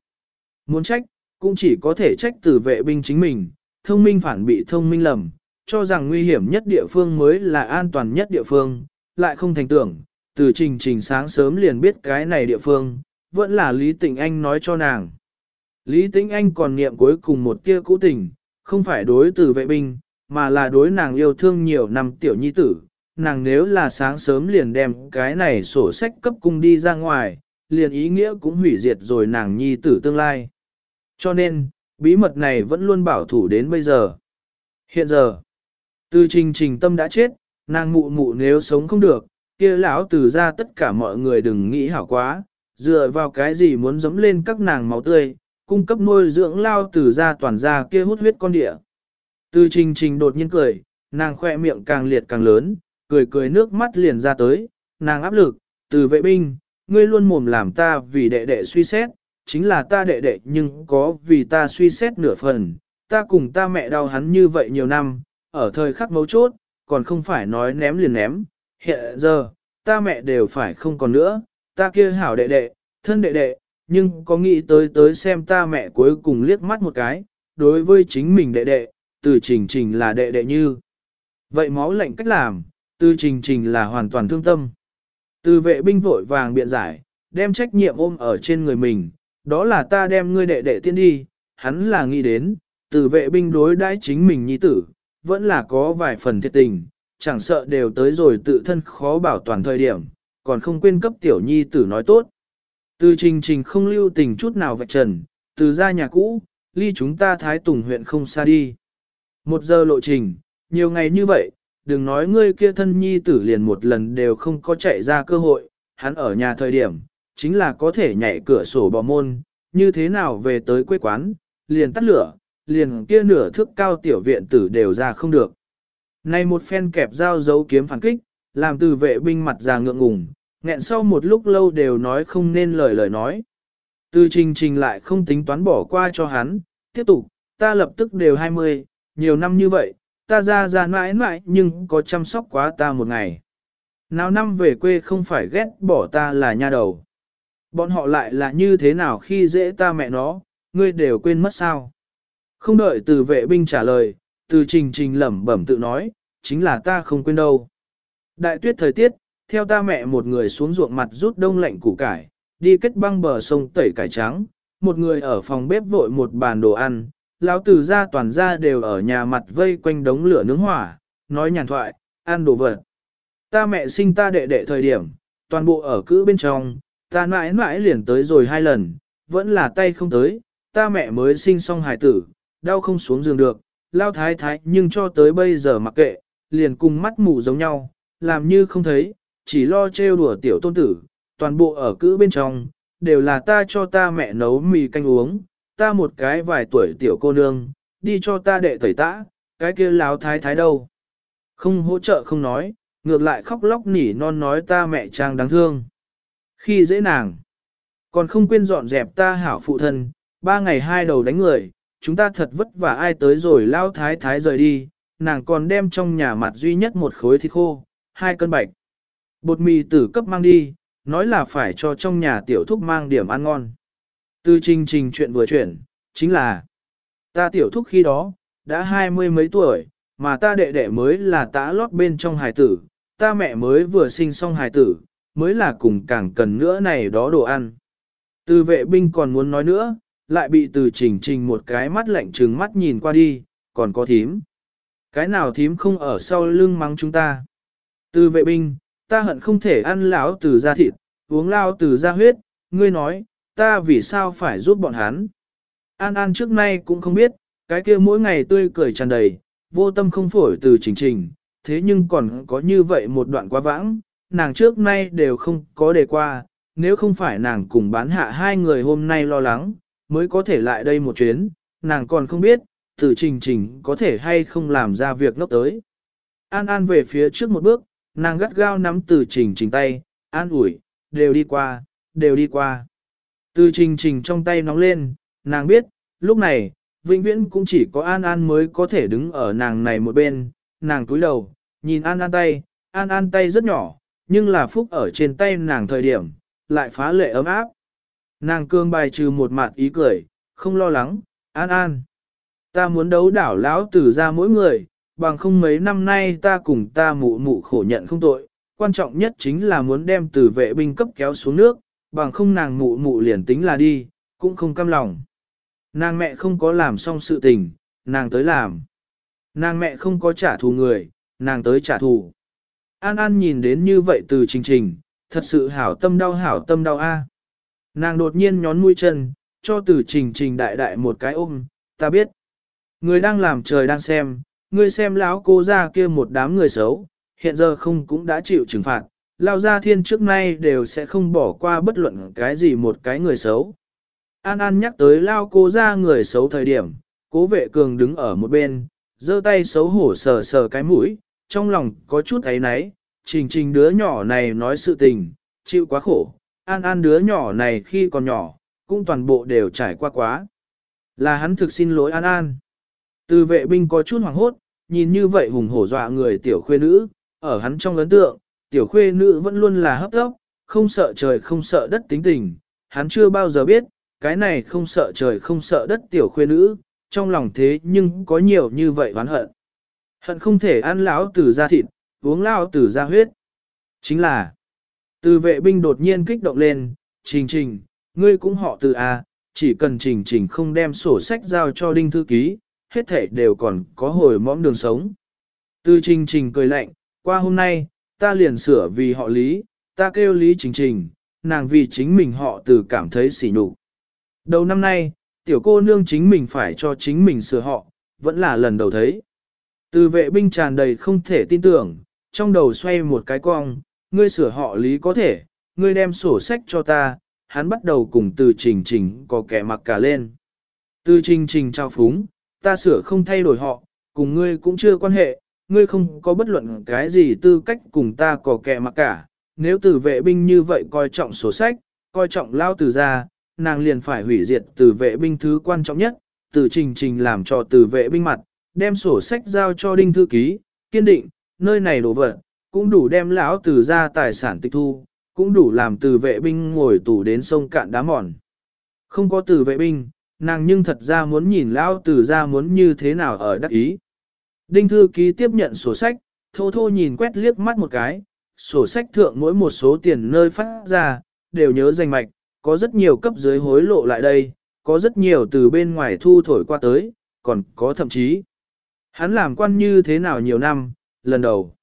Muốn trách, cũng chỉ có thể trách từ vệ binh chính mình, thông minh phản bị thông minh lầm, cho rằng nguy hiểm nhất địa phương mới là an toàn nhất địa phương, lại không thành tưởng, từ trình trình sáng sớm liền biết cái này địa phương, vẫn là Lý Tịnh Anh nói cho nàng. Lý Tĩnh Anh còn niệm cuối cùng một kia cũ tình, không phải đối từ vệ binh, mà là đối nàng yêu thương nhiều năm tiểu nhi tử. Nàng nếu là sáng sớm liền đem cái này sổ sách cấp cung đi ra ngoài, liền ý nghĩa cũng hủy diệt rồi nàng nhi tử tương lai. Cho nên, bí mật này vẫn luôn bảo thủ đến bây giờ. Hiện giờ, từ trình trình tâm đã chết, nàng mụ mụ nếu sống không được, kia lão từ ra tất cả mọi người đừng nghĩ hảo quá, dựa vào cái gì muốn dẫm lên các nàng máu tươi, cung cấp nuôi dưỡng lao từ ra toàn ra kia hút huyết con địa. Từ trình trình đột nhiên cười, nàng khoe miệng càng liệt càng lớn, cười cười nước mắt liền ra tới, nàng áp lực, từ vệ binh, ngươi luôn mồm làm ta vì đệ đệ suy xét, chính là ta đệ đệ nhưng có vì ta suy xét nửa phần, ta cùng ta mẹ đau hắn như vậy nhiều năm, ở thời khắc mấu chốt, còn không phải nói ném liền ném, hiện giờ, ta mẹ đều phải không còn nữa, ta kia hảo đệ đệ, thân đệ đệ, nhưng có nghĩ tới tới xem ta mẹ cuối cùng liếc mắt một cái, đối với chính mình đệ đệ, từ trình trình là đệ đệ như. Vậy máu lệnh cách làm, từ trình trình là hoàn toàn thương tâm. Từ vệ binh vội vàng biện giải, đem trách nhiệm ôm ở trên người mình, đó là ta đem ngươi đệ đệ tiên đi, hắn là nghĩ đến, từ vệ binh đối đãi chính mình nhi tử, vẫn là có vài phần thiệt tình, chẳng sợ đều tới rồi tự thân khó bảo toàn thời điểm, còn không quên cấp tiểu nhi tử nói tốt. Từ trình trình không lưu tình chút nào vạch trần, từ ra nhà cũ, ly chúng ta thái tùng huyện không xa đi. Một giờ lộ trình, nhiều ngày như vậy, đừng nói ngươi kia thân nhi tử liền một lần đều không có chạy ra cơ hội, hắn ở nhà thời điểm, chính là có thể nhảy cửa sổ bỏ môn, như thế nào về tới quê quán, liền tắt lửa, liền kia nửa thước cao tiểu viện tử đều ra không được. Này một phen kẹp dao giấu kiếm phản kích, làm từ vệ binh mặt già ngượng ngùng, nghẹn sau một lúc lâu đều nói không nên lời lời nói. Từ trình trình lại không tính toán bỏ qua cho hắn, tiếp tục, ta lập tức đều 20, nhiều năm như vậy, ta ra ra mãi mãi nhưng có chăm sóc quá ta một ngày. Nào năm về quê không phải ghét bỏ ta là nha đầu. Bọn họ lại là như thế nào khi dễ ta mẹ nó, ngươi đều quên mất sao. Không đợi từ vệ binh trả lời, từ trình trình lẩm bẩm tự nói, chính là ta không quên đâu. Đại tuyết thời tiết, theo ta mẹ một người xuống ruộng mặt rút đông lạnh củ cải, đi kết băng bờ sông tẩy cải trắng, một người ở phòng bếp vội một bàn đồ ăn, lão tử ra toàn ra đều ở nhà mặt vây quanh đống lửa nướng hỏa, nói nhàn thoại, ăn đồ vật. Ta mẹ sinh ta đệ đệ thời điểm, toàn bộ ở cữ bên trong, ta mãi mãi liền tới rồi hai lần, vẫn là tay không tới, ta mẹ mới sinh xong hài tử, đau không xuống giường được, lao thái thái nhưng cho tới bây giờ mặc kệ, liền cùng mắt mù giống nhau, làm như không thấy, chỉ lo trêu đùa tiểu tôn tử, toàn bộ ở cữ bên trong, đều là ta cho ta mẹ nấu mì canh uống, ta một cái vài tuổi tiểu cô nương, đi cho ta đệ tẩy tã, cái kia láo thái thái đâu. Không hỗ trợ không nói, ngược lại khóc lóc nỉ non nói ta mẹ trang đáng thương. Khi dễ nàng, còn không quên dọn dẹp ta hảo phụ thân, ba ngày hai đầu đánh người, chúng ta thật vất vả ai tới rồi lao thái thái rời đi, nàng còn đem trong nhà mặt duy nhất một khối thịt khô, hai cân bạch. Bột mì tử cấp mang đi, nói là phải cho trong nhà tiểu thúc mang điểm ăn ngon. Từ trình trình chuyện vừa chuyển, chính là ta tiểu thúc khi đó, đã hai mươi mấy tuổi, mà ta đệ đệ mới là tá lót bên trong hài tử, ta mẹ mới vừa sinh xong hài tử, mới là cùng càng cần nữa này đó đồ ăn. Từ vệ binh còn muốn nói nữa, lại bị từ trình trình một cái mắt lạnh trừng mắt nhìn qua đi, còn có thím. Cái nào thím không ở sau lưng mắng chúng ta. Từ vệ binh, ta hận không thể ăn lão từ da thịt, uống lao từ da huyết, ngươi nói, ta vì sao phải giúp bọn hắn. An An trước nay cũng không biết, cái kia mỗi ngày tươi cười tràn đầy, vô tâm không phổi từ trình trình, thế nhưng còn có như vậy một đoạn quá vãng, nàng trước nay đều không có đề qua, nếu không phải nàng cùng bán hạ hai người hôm nay lo lắng, mới có thể lại đây một chuyến, nàng còn không biết, từ trình trình có thể hay không làm ra việc ngốc tới. An An về phía trước một bước, nàng gắt gao nắm từ trình trình tay, an ủi, đều đi qua, đều đi qua. Từ trình trình trong tay nóng lên, nàng biết, lúc này, vĩnh viễn cũng chỉ có An An mới có thể đứng ở nàng này một bên, nàng túi đầu, nhìn An An tay, An An tay rất nhỏ, nhưng là phúc ở trên tay nàng thời điểm, lại phá lệ ấm áp. Nàng cương bài trừ một mặt ý cười, không lo lắng, An An. Ta muốn đấu đảo lão tử ra mỗi người, bằng không mấy năm nay ta cùng ta mụ mụ khổ nhận không tội, quan trọng nhất chính là muốn đem từ vệ binh cấp kéo xuống nước, bằng không nàng mụ mụ liền tính là đi, cũng không cam lòng. Nàng mẹ không có làm xong sự tình, nàng tới làm. Nàng mẹ không có trả thù người, nàng tới trả thù. An An nhìn đến như vậy từ trình trình, thật sự hảo tâm đau hảo tâm đau a. Nàng đột nhiên nhón mũi chân, cho từ trình trình đại đại một cái ôm, ta biết. Người đang làm trời đang xem, người xem lão cô ra kia một đám người xấu, hiện giờ không cũng đã chịu trừng phạt, lao gia thiên trước nay đều sẽ không bỏ qua bất luận cái gì một cái người xấu. An An nhắc tới lao cô ra người xấu thời điểm, cố vệ cường đứng ở một bên, giơ tay xấu hổ sờ sờ cái mũi, trong lòng có chút ấy náy, trình trình đứa nhỏ này nói sự tình, chịu quá khổ, An An đứa nhỏ này khi còn nhỏ, cũng toàn bộ đều trải qua quá. Là hắn thực xin lỗi An An. Từ vệ binh có chút hoảng hốt, nhìn như vậy hùng hổ dọa người tiểu khuê nữ, ở hắn trong ấn tượng, tiểu khuê nữ vẫn luôn là hấp tốc, không sợ trời không sợ đất tính tình, hắn chưa bao giờ biết, cái này không sợ trời không sợ đất tiểu khuê nữ, trong lòng thế nhưng có nhiều như vậy oán hận. Hận không thể ăn lão tử ra thịt, uống lão tử ra huyết. Chính là, từ vệ binh đột nhiên kích động lên, trình trình, ngươi cũng họ từ A, chỉ cần trình trình không đem sổ sách giao cho đinh thư ký, hết thể đều còn có hồi mõm đường sống. Từ trình trình cười lạnh, qua hôm nay, ta liền sửa vì họ lý, ta kêu lý trình trình, nàng vì chính mình họ từ cảm thấy sỉ nhục. Đầu năm nay, tiểu cô nương chính mình phải cho chính mình sửa họ, vẫn là lần đầu thấy. Từ vệ binh tràn đầy không thể tin tưởng, trong đầu xoay một cái cong, ngươi sửa họ lý có thể, ngươi đem sổ sách cho ta, hắn bắt đầu cùng từ trình trình có kẻ mặc cả lên. Từ trình trình trao phúng, ta sửa không thay đổi họ, cùng ngươi cũng chưa quan hệ, ngươi không có bất luận cái gì tư cách cùng ta có kẻ mặc cả. Nếu từ vệ binh như vậy coi trọng sổ sách, coi trọng lao từ ra, nàng liền phải hủy diệt từ vệ binh thứ quan trọng nhất, từ trình trình làm cho từ vệ binh mặt, đem sổ sách giao cho đinh thư ký, kiên định, nơi này đổ vật, cũng đủ đem lão từ ra tài sản tịch thu, cũng đủ làm từ vệ binh ngồi tù đến sông cạn đá mòn. Không có từ vệ binh, nàng nhưng thật ra muốn nhìn lão từ ra muốn như thế nào ở đắc ý. Đinh thư ký tiếp nhận sổ sách, thô thô nhìn quét liếc mắt một cái, sổ sách thượng mỗi một số tiền nơi phát ra, đều nhớ danh mạch, có rất nhiều cấp dưới hối lộ lại đây, có rất nhiều từ bên ngoài thu thổi qua tới, còn có thậm chí. Hắn làm quan như thế nào nhiều năm, lần đầu.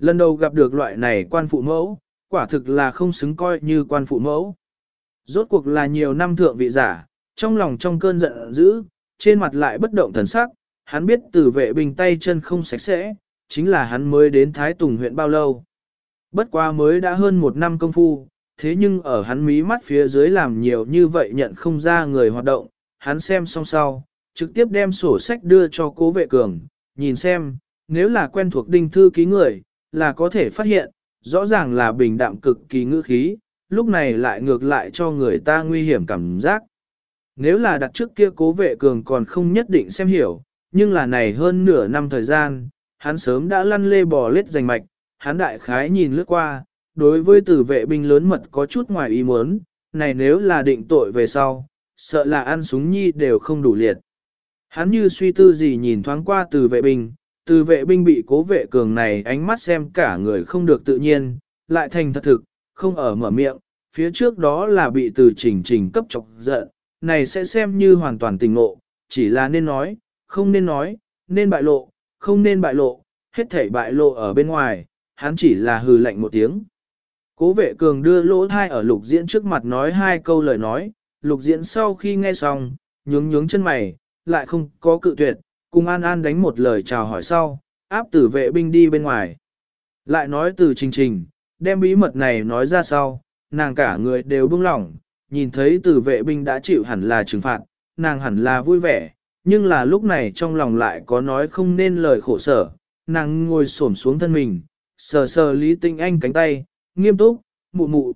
Lần đầu gặp được loại này quan phụ mẫu, quả thực là không xứng coi như quan phụ mẫu. Rốt cuộc là nhiều năm thượng vị giả, trong lòng trong cơn giận dữ, trên mặt lại bất động thần sắc, hắn biết từ vệ bình tay chân không sạch sẽ, chính là hắn mới đến Thái Tùng huyện bao lâu. Bất quá mới đã hơn một năm công phu, thế nhưng ở hắn mí mắt phía dưới làm nhiều như vậy nhận không ra người hoạt động, hắn xem xong sau, trực tiếp đem sổ sách đưa cho cố vệ cường, nhìn xem, nếu là quen thuộc đinh thư ký người, là có thể phát hiện, rõ ràng là bình đạm cực kỳ ngữ khí, lúc này lại ngược lại cho người ta nguy hiểm cảm giác. Nếu là đặt trước kia cố vệ cường còn không nhất định xem hiểu, nhưng là này hơn nửa năm thời gian, hắn sớm đã lăn lê bò lết giành mạch, hắn đại khái nhìn lướt qua, đối với tử vệ binh lớn mật có chút ngoài ý muốn, này nếu là định tội về sau, sợ là ăn súng nhi đều không đủ liệt. Hắn như suy tư gì nhìn thoáng qua từ vệ binh, từ vệ binh bị cố vệ cường này ánh mắt xem cả người không được tự nhiên, lại thành thật thực, không ở mở miệng, phía trước đó là bị từ trình trình cấp chọc giận, này sẽ xem như hoàn toàn tình ngộ, chỉ là nên nói, không nên nói, nên bại lộ, không nên bại lộ, hết thảy bại lộ ở bên ngoài, hắn chỉ là hừ lạnh một tiếng. Cố vệ cường đưa lỗ thai ở lục diễn trước mặt nói hai câu lời nói, lục diễn sau khi nghe xong, nhướng nhướng chân mày, lại không có cự tuyệt, cùng An An đánh một lời chào hỏi sau, áp tử vệ binh đi bên ngoài. Lại nói từ trình trình, đem bí mật này nói ra sau, nàng cả người đều buông lỏng, nhìn thấy tử vệ binh đã chịu hẳn là trừng phạt, nàng hẳn là vui vẻ, nhưng là lúc này trong lòng lại có nói không nên lời khổ sở, nàng ngồi xổm xuống thân mình, sờ sờ Lý Tinh Anh cánh tay, nghiêm túc, mụ mụ.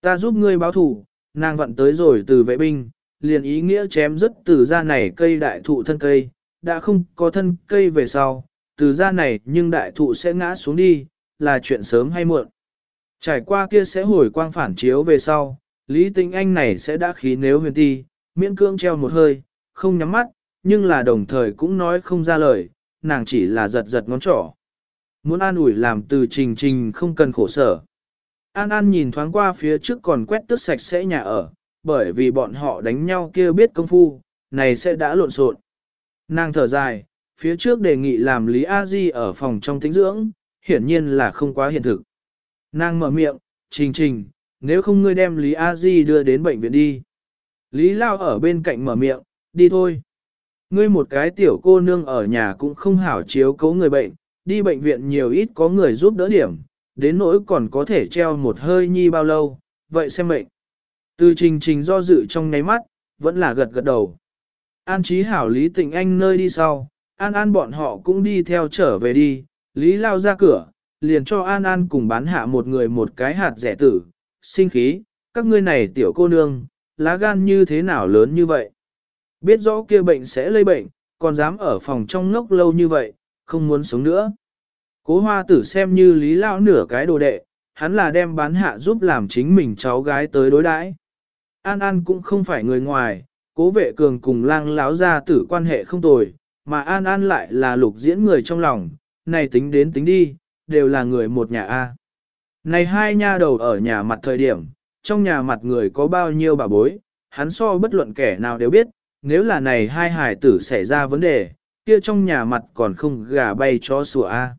Ta giúp ngươi báo thủ, nàng vận tới rồi từ vệ binh, liền ý nghĩa chém rất từ ra này cây đại thụ thân cây, đã không có thân cây về sau, từ ra này nhưng đại thụ sẽ ngã xuống đi, là chuyện sớm hay muộn. Trải qua kia sẽ hồi quang phản chiếu về sau, Lý Tinh Anh này sẽ đã khí nếu huyền ti, miễn cưỡng treo một hơi, không nhắm mắt, nhưng là đồng thời cũng nói không ra lời, nàng chỉ là giật giật ngón trỏ. Muốn an ủi làm từ trình trình không cần khổ sở. An An nhìn thoáng qua phía trước còn quét tước sạch sẽ nhà ở, bởi vì bọn họ đánh nhau kia biết công phu, này sẽ đã lộn xộn. Nàng thở dài, phía trước đề nghị làm Lý A Di ở phòng trong tĩnh dưỡng, hiển nhiên là không quá hiện thực. Nàng mở miệng, trình trình, nếu không ngươi đem Lý A Di đưa đến bệnh viện đi. Lý Lao ở bên cạnh mở miệng, đi thôi. Ngươi một cái tiểu cô nương ở nhà cũng không hảo chiếu cố người bệnh, đi bệnh viện nhiều ít có người giúp đỡ điểm, đến nỗi còn có thể treo một hơi nhi bao lâu, vậy xem mệnh. Từ trình trình do dự trong ngáy mắt, vẫn là gật gật đầu. An trí hảo Lý Tịnh Anh nơi đi sau, An An bọn họ cũng đi theo trở về đi, Lý lao ra cửa, liền cho An An cùng bán hạ một người một cái hạt rẻ tử, sinh khí, các ngươi này tiểu cô nương, lá gan như thế nào lớn như vậy. Biết rõ kia bệnh sẽ lây bệnh, còn dám ở phòng trong ngốc lâu như vậy, không muốn sống nữa. Cố hoa tử xem như lý lao nửa cái đồ đệ, hắn là đem bán hạ giúp làm chính mình cháu gái tới đối đãi. An An cũng không phải người ngoài, cố vệ cường cùng lang láo ra tử quan hệ không tồi, mà An An lại là lục diễn người trong lòng, này tính đến tính đi, đều là người một nhà A. Này hai nha đầu ở nhà mặt thời điểm, trong nhà mặt người có bao nhiêu bà bối, hắn so bất luận kẻ nào đều biết, nếu là này hai hải tử xảy ra vấn đề, kia trong nhà mặt còn không gà bay cho sủa A.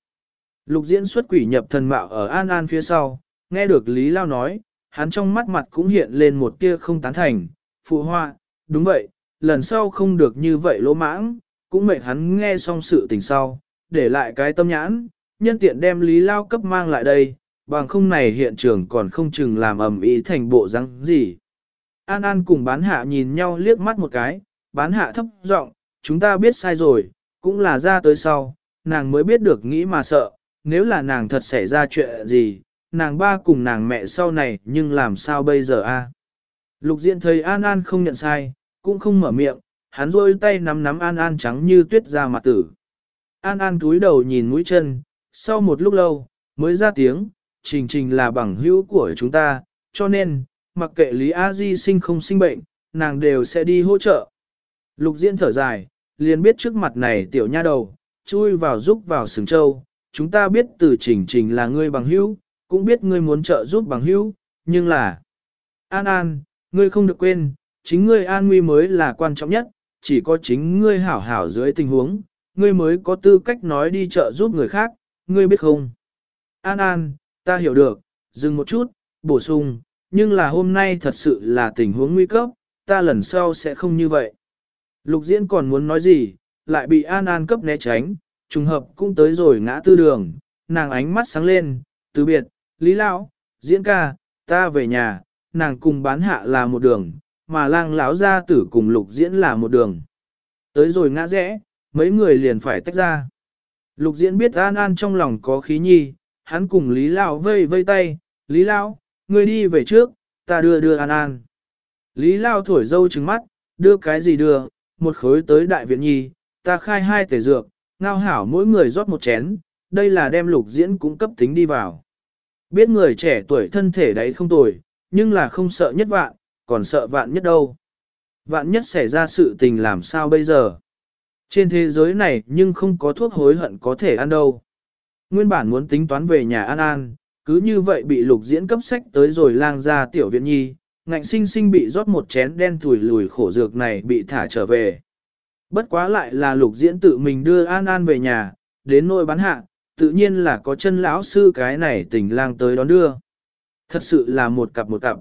Lục diễn xuất quỷ nhập thần mạo ở An An phía sau, nghe được Lý Lao nói, hắn trong mắt mặt cũng hiện lên một tia không tán thành, phụ hoa, đúng vậy, lần sau không được như vậy lỗ mãng, cũng mệt hắn nghe xong sự tình sau, để lại cái tâm nhãn, nhân tiện đem Lý Lao cấp mang lại đây, bằng không này hiện trường còn không chừng làm ầm ý thành bộ răng gì. An An cùng bán hạ nhìn nhau liếc mắt một cái, bán hạ thấp giọng, chúng ta biết sai rồi, cũng là ra tới sau, nàng mới biết được nghĩ mà sợ, nếu là nàng thật xảy ra chuyện gì, nàng ba cùng nàng mẹ sau này nhưng làm sao bây giờ a? Lục diện thấy An An không nhận sai, cũng không mở miệng, hắn rôi tay nắm nắm An An trắng như tuyết ra mặt tử. An An túi đầu nhìn mũi chân, sau một lúc lâu, mới ra tiếng, trình trình là bằng hữu của chúng ta, cho nên, mặc kệ Lý A Di sinh không sinh bệnh, nàng đều sẽ đi hỗ trợ. Lục diễn thở dài, liền biết trước mặt này tiểu nha đầu, chui vào giúp vào sừng châu, chúng ta biết từ trình trình là ngươi bằng hữu, cũng biết ngươi muốn trợ giúp bằng hữu, nhưng là... An An, ngươi không được quên, chính ngươi an nguy mới là quan trọng nhất, chỉ có chính ngươi hảo hảo dưới tình huống, ngươi mới có tư cách nói đi chợ giúp người khác, ngươi biết không? An An, ta hiểu được, dừng một chút, bổ sung, nhưng là hôm nay thật sự là tình huống nguy cấp, ta lần sau sẽ không như vậy. Lục diễn còn muốn nói gì, lại bị An An cấp né tránh, trùng hợp cũng tới rồi ngã tư đường, nàng ánh mắt sáng lên, từ biệt, Lý Lão, diễn ca, ta về nhà, nàng cùng bán hạ là một đường, mà lang lão gia tử cùng lục diễn là một đường. Tới rồi ngã rẽ, mấy người liền phải tách ra. Lục diễn biết An An trong lòng có khí nhi, hắn cùng Lý Lão vây vây tay, Lý Lão, người đi về trước, ta đưa đưa An An. Lý Lão thổi dâu trừng mắt, đưa cái gì đưa, một khối tới đại viện nhi, ta khai hai tể dược, ngao hảo mỗi người rót một chén, đây là đem lục diễn cũng cấp tính đi vào. Biết người trẻ tuổi thân thể đấy không tồi, nhưng là không sợ nhất vạn, còn sợ vạn nhất đâu. Vạn nhất xảy ra sự tình làm sao bây giờ? Trên thế giới này nhưng không có thuốc hối hận có thể ăn đâu. Nguyên bản muốn tính toán về nhà An An, cứ như vậy bị lục diễn cấp sách tới rồi lang ra tiểu viện nhi, ngạnh sinh sinh bị rót một chén đen thủi lùi khổ dược này bị thả trở về. Bất quá lại là lục diễn tự mình đưa An An về nhà, đến nôi bán hạ, tự nhiên là có chân lão sư cái này tình lang tới đón đưa. Thật sự là một cặp một cặp.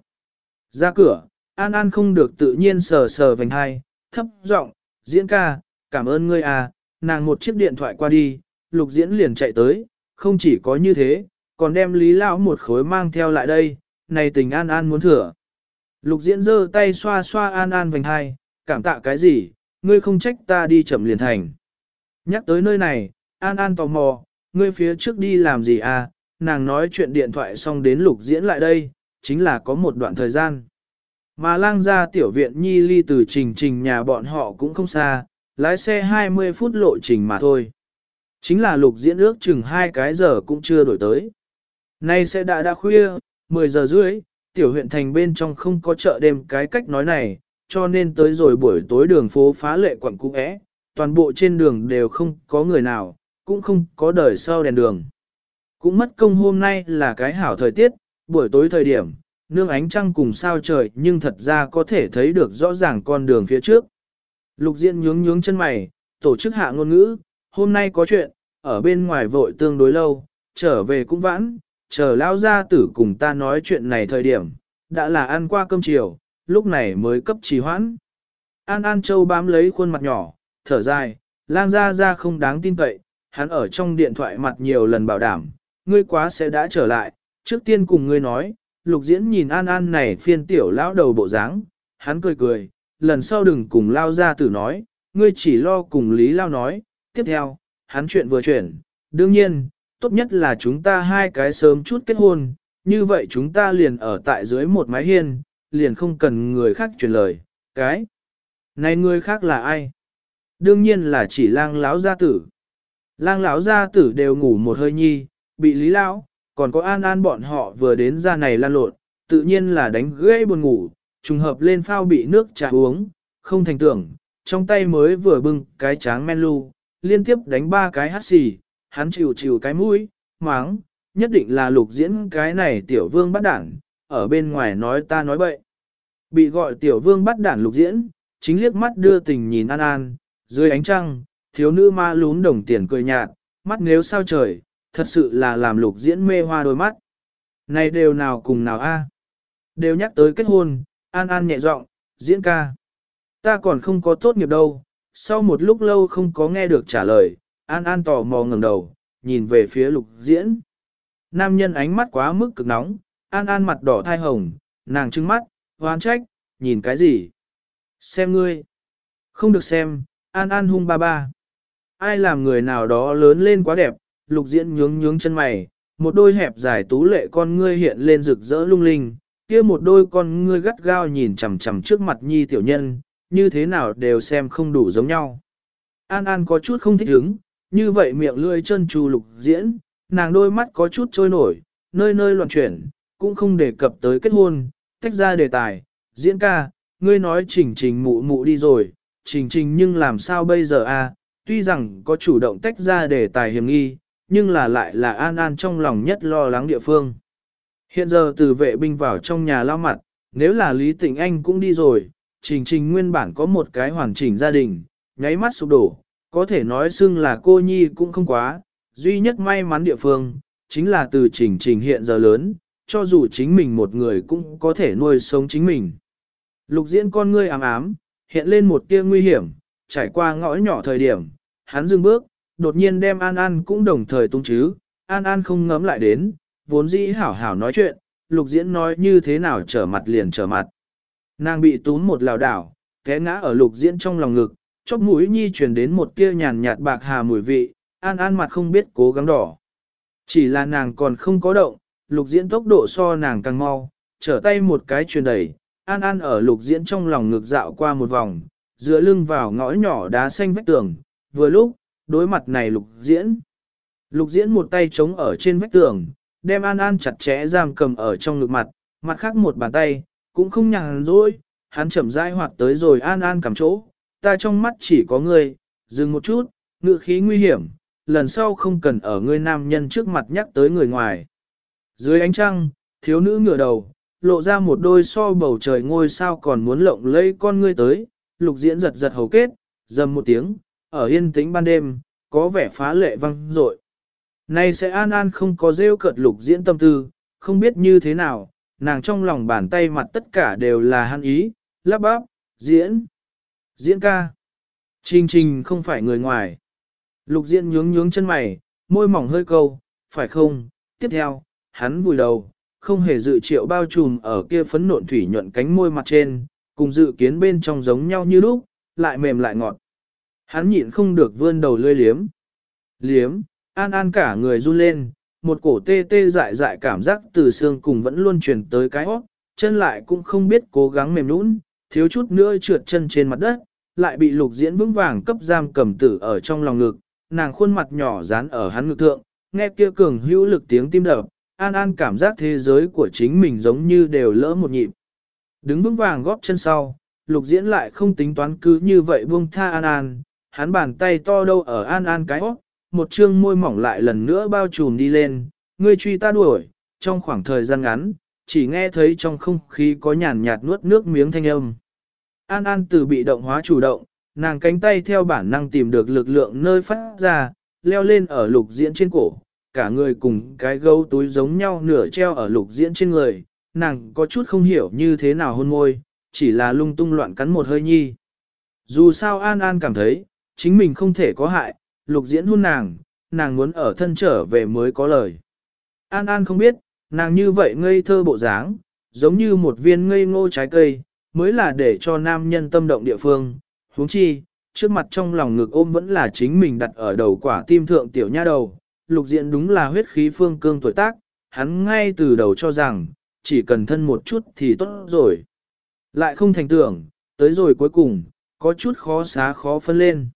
Ra cửa, An An không được tự nhiên sờ sờ vành hai, thấp giọng, diễn ca, cảm ơn ngươi à, nàng một chiếc điện thoại qua đi, lục diễn liền chạy tới, không chỉ có như thế, còn đem lý lão một khối mang theo lại đây, này tình An An muốn thừa. Lục diễn giơ tay xoa xoa An An vành hai, cảm tạ cái gì, ngươi không trách ta đi chậm liền thành. Nhắc tới nơi này, An An tò mò, ngươi phía trước đi làm gì à, nàng nói chuyện điện thoại xong đến lục diễn lại đây, chính là có một đoạn thời gian. Mà lang ra tiểu viện nhi ly từ trình trình nhà bọn họ cũng không xa, lái xe 20 phút lộ trình mà thôi. Chính là lục diễn ước chừng hai cái giờ cũng chưa đổi tới. Nay sẽ đã đã khuya, 10 giờ rưỡi, tiểu huyện thành bên trong không có chợ đêm cái cách nói này, cho nên tới rồi buổi tối đường phố phá lệ quận cũ é, toàn bộ trên đường đều không có người nào, cũng không có đời sau đèn đường. Cũng mất công hôm nay là cái hảo thời tiết, buổi tối thời điểm, nương ánh trăng cùng sao trời nhưng thật ra có thể thấy được rõ ràng con đường phía trước. Lục Diện nhướng nhướng chân mày, tổ chức hạ ngôn ngữ, hôm nay có chuyện, ở bên ngoài vội tương đối lâu, trở về cũng vãn, chờ lao ra tử cùng ta nói chuyện này thời điểm, đã là ăn qua cơm chiều, lúc này mới cấp trì hoãn. An An Châu bám lấy khuôn mặt nhỏ, thở dài, lang ra ra không đáng tin cậy, hắn ở trong điện thoại mặt nhiều lần bảo đảm, ngươi quá sẽ đã trở lại, trước tiên cùng ngươi nói, lục diễn nhìn An An này phiên tiểu lão đầu bộ dáng, hắn cười cười, lần sau đừng cùng lao ra tử nói, ngươi chỉ lo cùng Lý Lao nói, tiếp theo, hắn chuyện vừa chuyển, đương nhiên, tốt nhất là chúng ta hai cái sớm chút kết hôn, như vậy chúng ta liền ở tại dưới một mái hiên, liền không cần người khác truyền lời, cái. Này người khác là ai? Đương nhiên là chỉ lang lão gia tử. Lang lão gia tử đều ngủ một hơi nhi, bị lý lão, còn có an an bọn họ vừa đến ra này lan lộn, tự nhiên là đánh gãy buồn ngủ, trùng hợp lên phao bị nước trà uống, không thành tưởng, trong tay mới vừa bưng cái tráng men lu, liên tiếp đánh ba cái hát xì, hắn chịu chịu cái mũi, máng, nhất định là lục diễn cái này tiểu vương bắt đảng, ở bên ngoài nói ta nói bậy. Bị gọi tiểu vương bắt đảng lục diễn, chính liếc mắt đưa tình nhìn an an, dưới ánh trăng, thiếu nữ ma lún đồng tiền cười nhạt, mắt nếu sao trời, thật sự là làm lục diễn mê hoa đôi mắt. Này đều nào cùng nào a Đều nhắc tới kết hôn, an an nhẹ giọng diễn ca. Ta còn không có tốt nghiệp đâu, sau một lúc lâu không có nghe được trả lời, an an tò mò ngẩng đầu, nhìn về phía lục diễn. Nam nhân ánh mắt quá mức cực nóng, an an mặt đỏ thai hồng, nàng trưng mắt, hoán trách, nhìn cái gì? Xem ngươi. Không được xem, an an hung ba ba. Ai làm người nào đó lớn lên quá đẹp, lục diễn nhướng nhướng chân mày, một đôi hẹp dài tú lệ con ngươi hiện lên rực rỡ lung linh, kia một đôi con ngươi gắt gao nhìn chằm chằm trước mặt nhi tiểu nhân, như thế nào đều xem không đủ giống nhau. An An có chút không thích hứng, như vậy miệng lưỡi chân trù lục diễn, nàng đôi mắt có chút trôi nổi, nơi nơi loạn chuyển, cũng không đề cập tới kết hôn, tách ra đề tài, diễn ca, ngươi nói trình trình mụ mụ đi rồi, trình trình nhưng làm sao bây giờ a? tuy rằng có chủ động tách ra đề tài hiểm nghi, nhưng là lại là An An trong lòng nhất lo lắng địa phương. Hiện giờ từ vệ binh vào trong nhà lao mặt, nếu là Lý Tịnh Anh cũng đi rồi, Trình Trình nguyên bản có một cái hoàn chỉnh gia đình, nháy mắt sụp đổ, có thể nói xưng là cô nhi cũng không quá, duy nhất may mắn địa phương, chính là từ Trình Trình hiện giờ lớn, cho dù chính mình một người cũng có thể nuôi sống chính mình. Lục diễn con ngươi ám ám, hiện lên một tia nguy hiểm, trải qua ngõ nhỏ thời điểm, hắn dừng bước, đột nhiên đem An An cũng đồng thời tung chứ, An An không ngấm lại đến, vốn dĩ hảo hảo nói chuyện, lục diễn nói như thế nào trở mặt liền trở mặt. Nàng bị túm một lào đảo, té ngã ở lục diễn trong lòng ngực, chóp mũi nhi truyền đến một tia nhàn nhạt bạc hà mùi vị, An An mặt không biết cố gắng đỏ. Chỉ là nàng còn không có động, lục diễn tốc độ so nàng càng mau, trở tay một cái truyền đẩy, An An ở lục diễn trong lòng ngực dạo qua một vòng, dựa lưng vào ngõ nhỏ đá xanh vách tường, vừa lúc, đối mặt này lục diễn. Lục diễn một tay chống ở trên vách tường, đem An An chặt chẽ giam cầm ở trong ngực mặt, mặt khác một bàn tay, cũng không nhàn rỗi, hắn chậm rãi hoạt tới rồi An An cầm chỗ, ta trong mắt chỉ có ngươi, dừng một chút, ngự khí nguy hiểm, lần sau không cần ở ngươi nam nhân trước mặt nhắc tới người ngoài. Dưới ánh trăng, thiếu nữ ngửa đầu, lộ ra một đôi so bầu trời ngôi sao còn muốn lộng lẫy con ngươi tới, lục diễn giật giật hầu kết, dầm một tiếng, ở yên tĩnh ban đêm, có vẻ phá lệ văng rội. Này sẽ an an không có rêu cợt lục diễn tâm tư, không biết như thế nào, nàng trong lòng bàn tay mặt tất cả đều là hăn ý, lắp bắp, diễn, diễn ca. Trình trình không phải người ngoài. Lục diễn nhướng nhướng chân mày, môi mỏng hơi câu, phải không? Tiếp theo, hắn vùi đầu, không hề dự triệu bao trùm ở kia phấn nộn thủy nhuận cánh môi mặt trên, cùng dự kiến bên trong giống nhau như lúc, lại mềm lại ngọt. Hắn nhịn không được vươn đầu lươi liếm. Liếm, an an cả người run lên, một cổ tê tê dại dại cảm giác từ xương cùng vẫn luôn truyền tới cái hót, chân lại cũng không biết cố gắng mềm nũng, thiếu chút nữa trượt chân trên mặt đất, lại bị lục diễn vững vàng cấp giam cầm tử ở trong lòng ngực, nàng khuôn mặt nhỏ dán ở hắn ngực thượng, nghe kia cường hữu lực tiếng tim đập, an an cảm giác thế giới của chính mình giống như đều lỡ một nhịp. Đứng vững vàng góp chân sau, lục diễn lại không tính toán cứ như vậy buông tha an an, hắn bàn tay to đâu ở an an cái hót, một chương môi mỏng lại lần nữa bao trùm đi lên, ngươi truy ta đuổi, trong khoảng thời gian ngắn, chỉ nghe thấy trong không khí có nhàn nhạt nuốt nước miếng thanh âm. An An từ bị động hóa chủ động, nàng cánh tay theo bản năng tìm được lực lượng nơi phát ra, leo lên ở lục diễn trên cổ, cả người cùng cái gấu túi giống nhau nửa treo ở lục diễn trên người, nàng có chút không hiểu như thế nào hôn môi, chỉ là lung tung loạn cắn một hơi nhi. Dù sao An An cảm thấy, chính mình không thể có hại, lục diễn hôn nàng, nàng muốn ở thân trở về mới có lời. An An không biết, nàng như vậy ngây thơ bộ dáng, giống như một viên ngây ngô trái cây, mới là để cho nam nhân tâm động địa phương. huống chi, trước mặt trong lòng ngực ôm vẫn là chính mình đặt ở đầu quả tim thượng tiểu nha đầu. Lục diện đúng là huyết khí phương cương tuổi tác, hắn ngay từ đầu cho rằng, chỉ cần thân một chút thì tốt rồi. Lại không thành tưởng, tới rồi cuối cùng, có chút khó xá khó phân lên.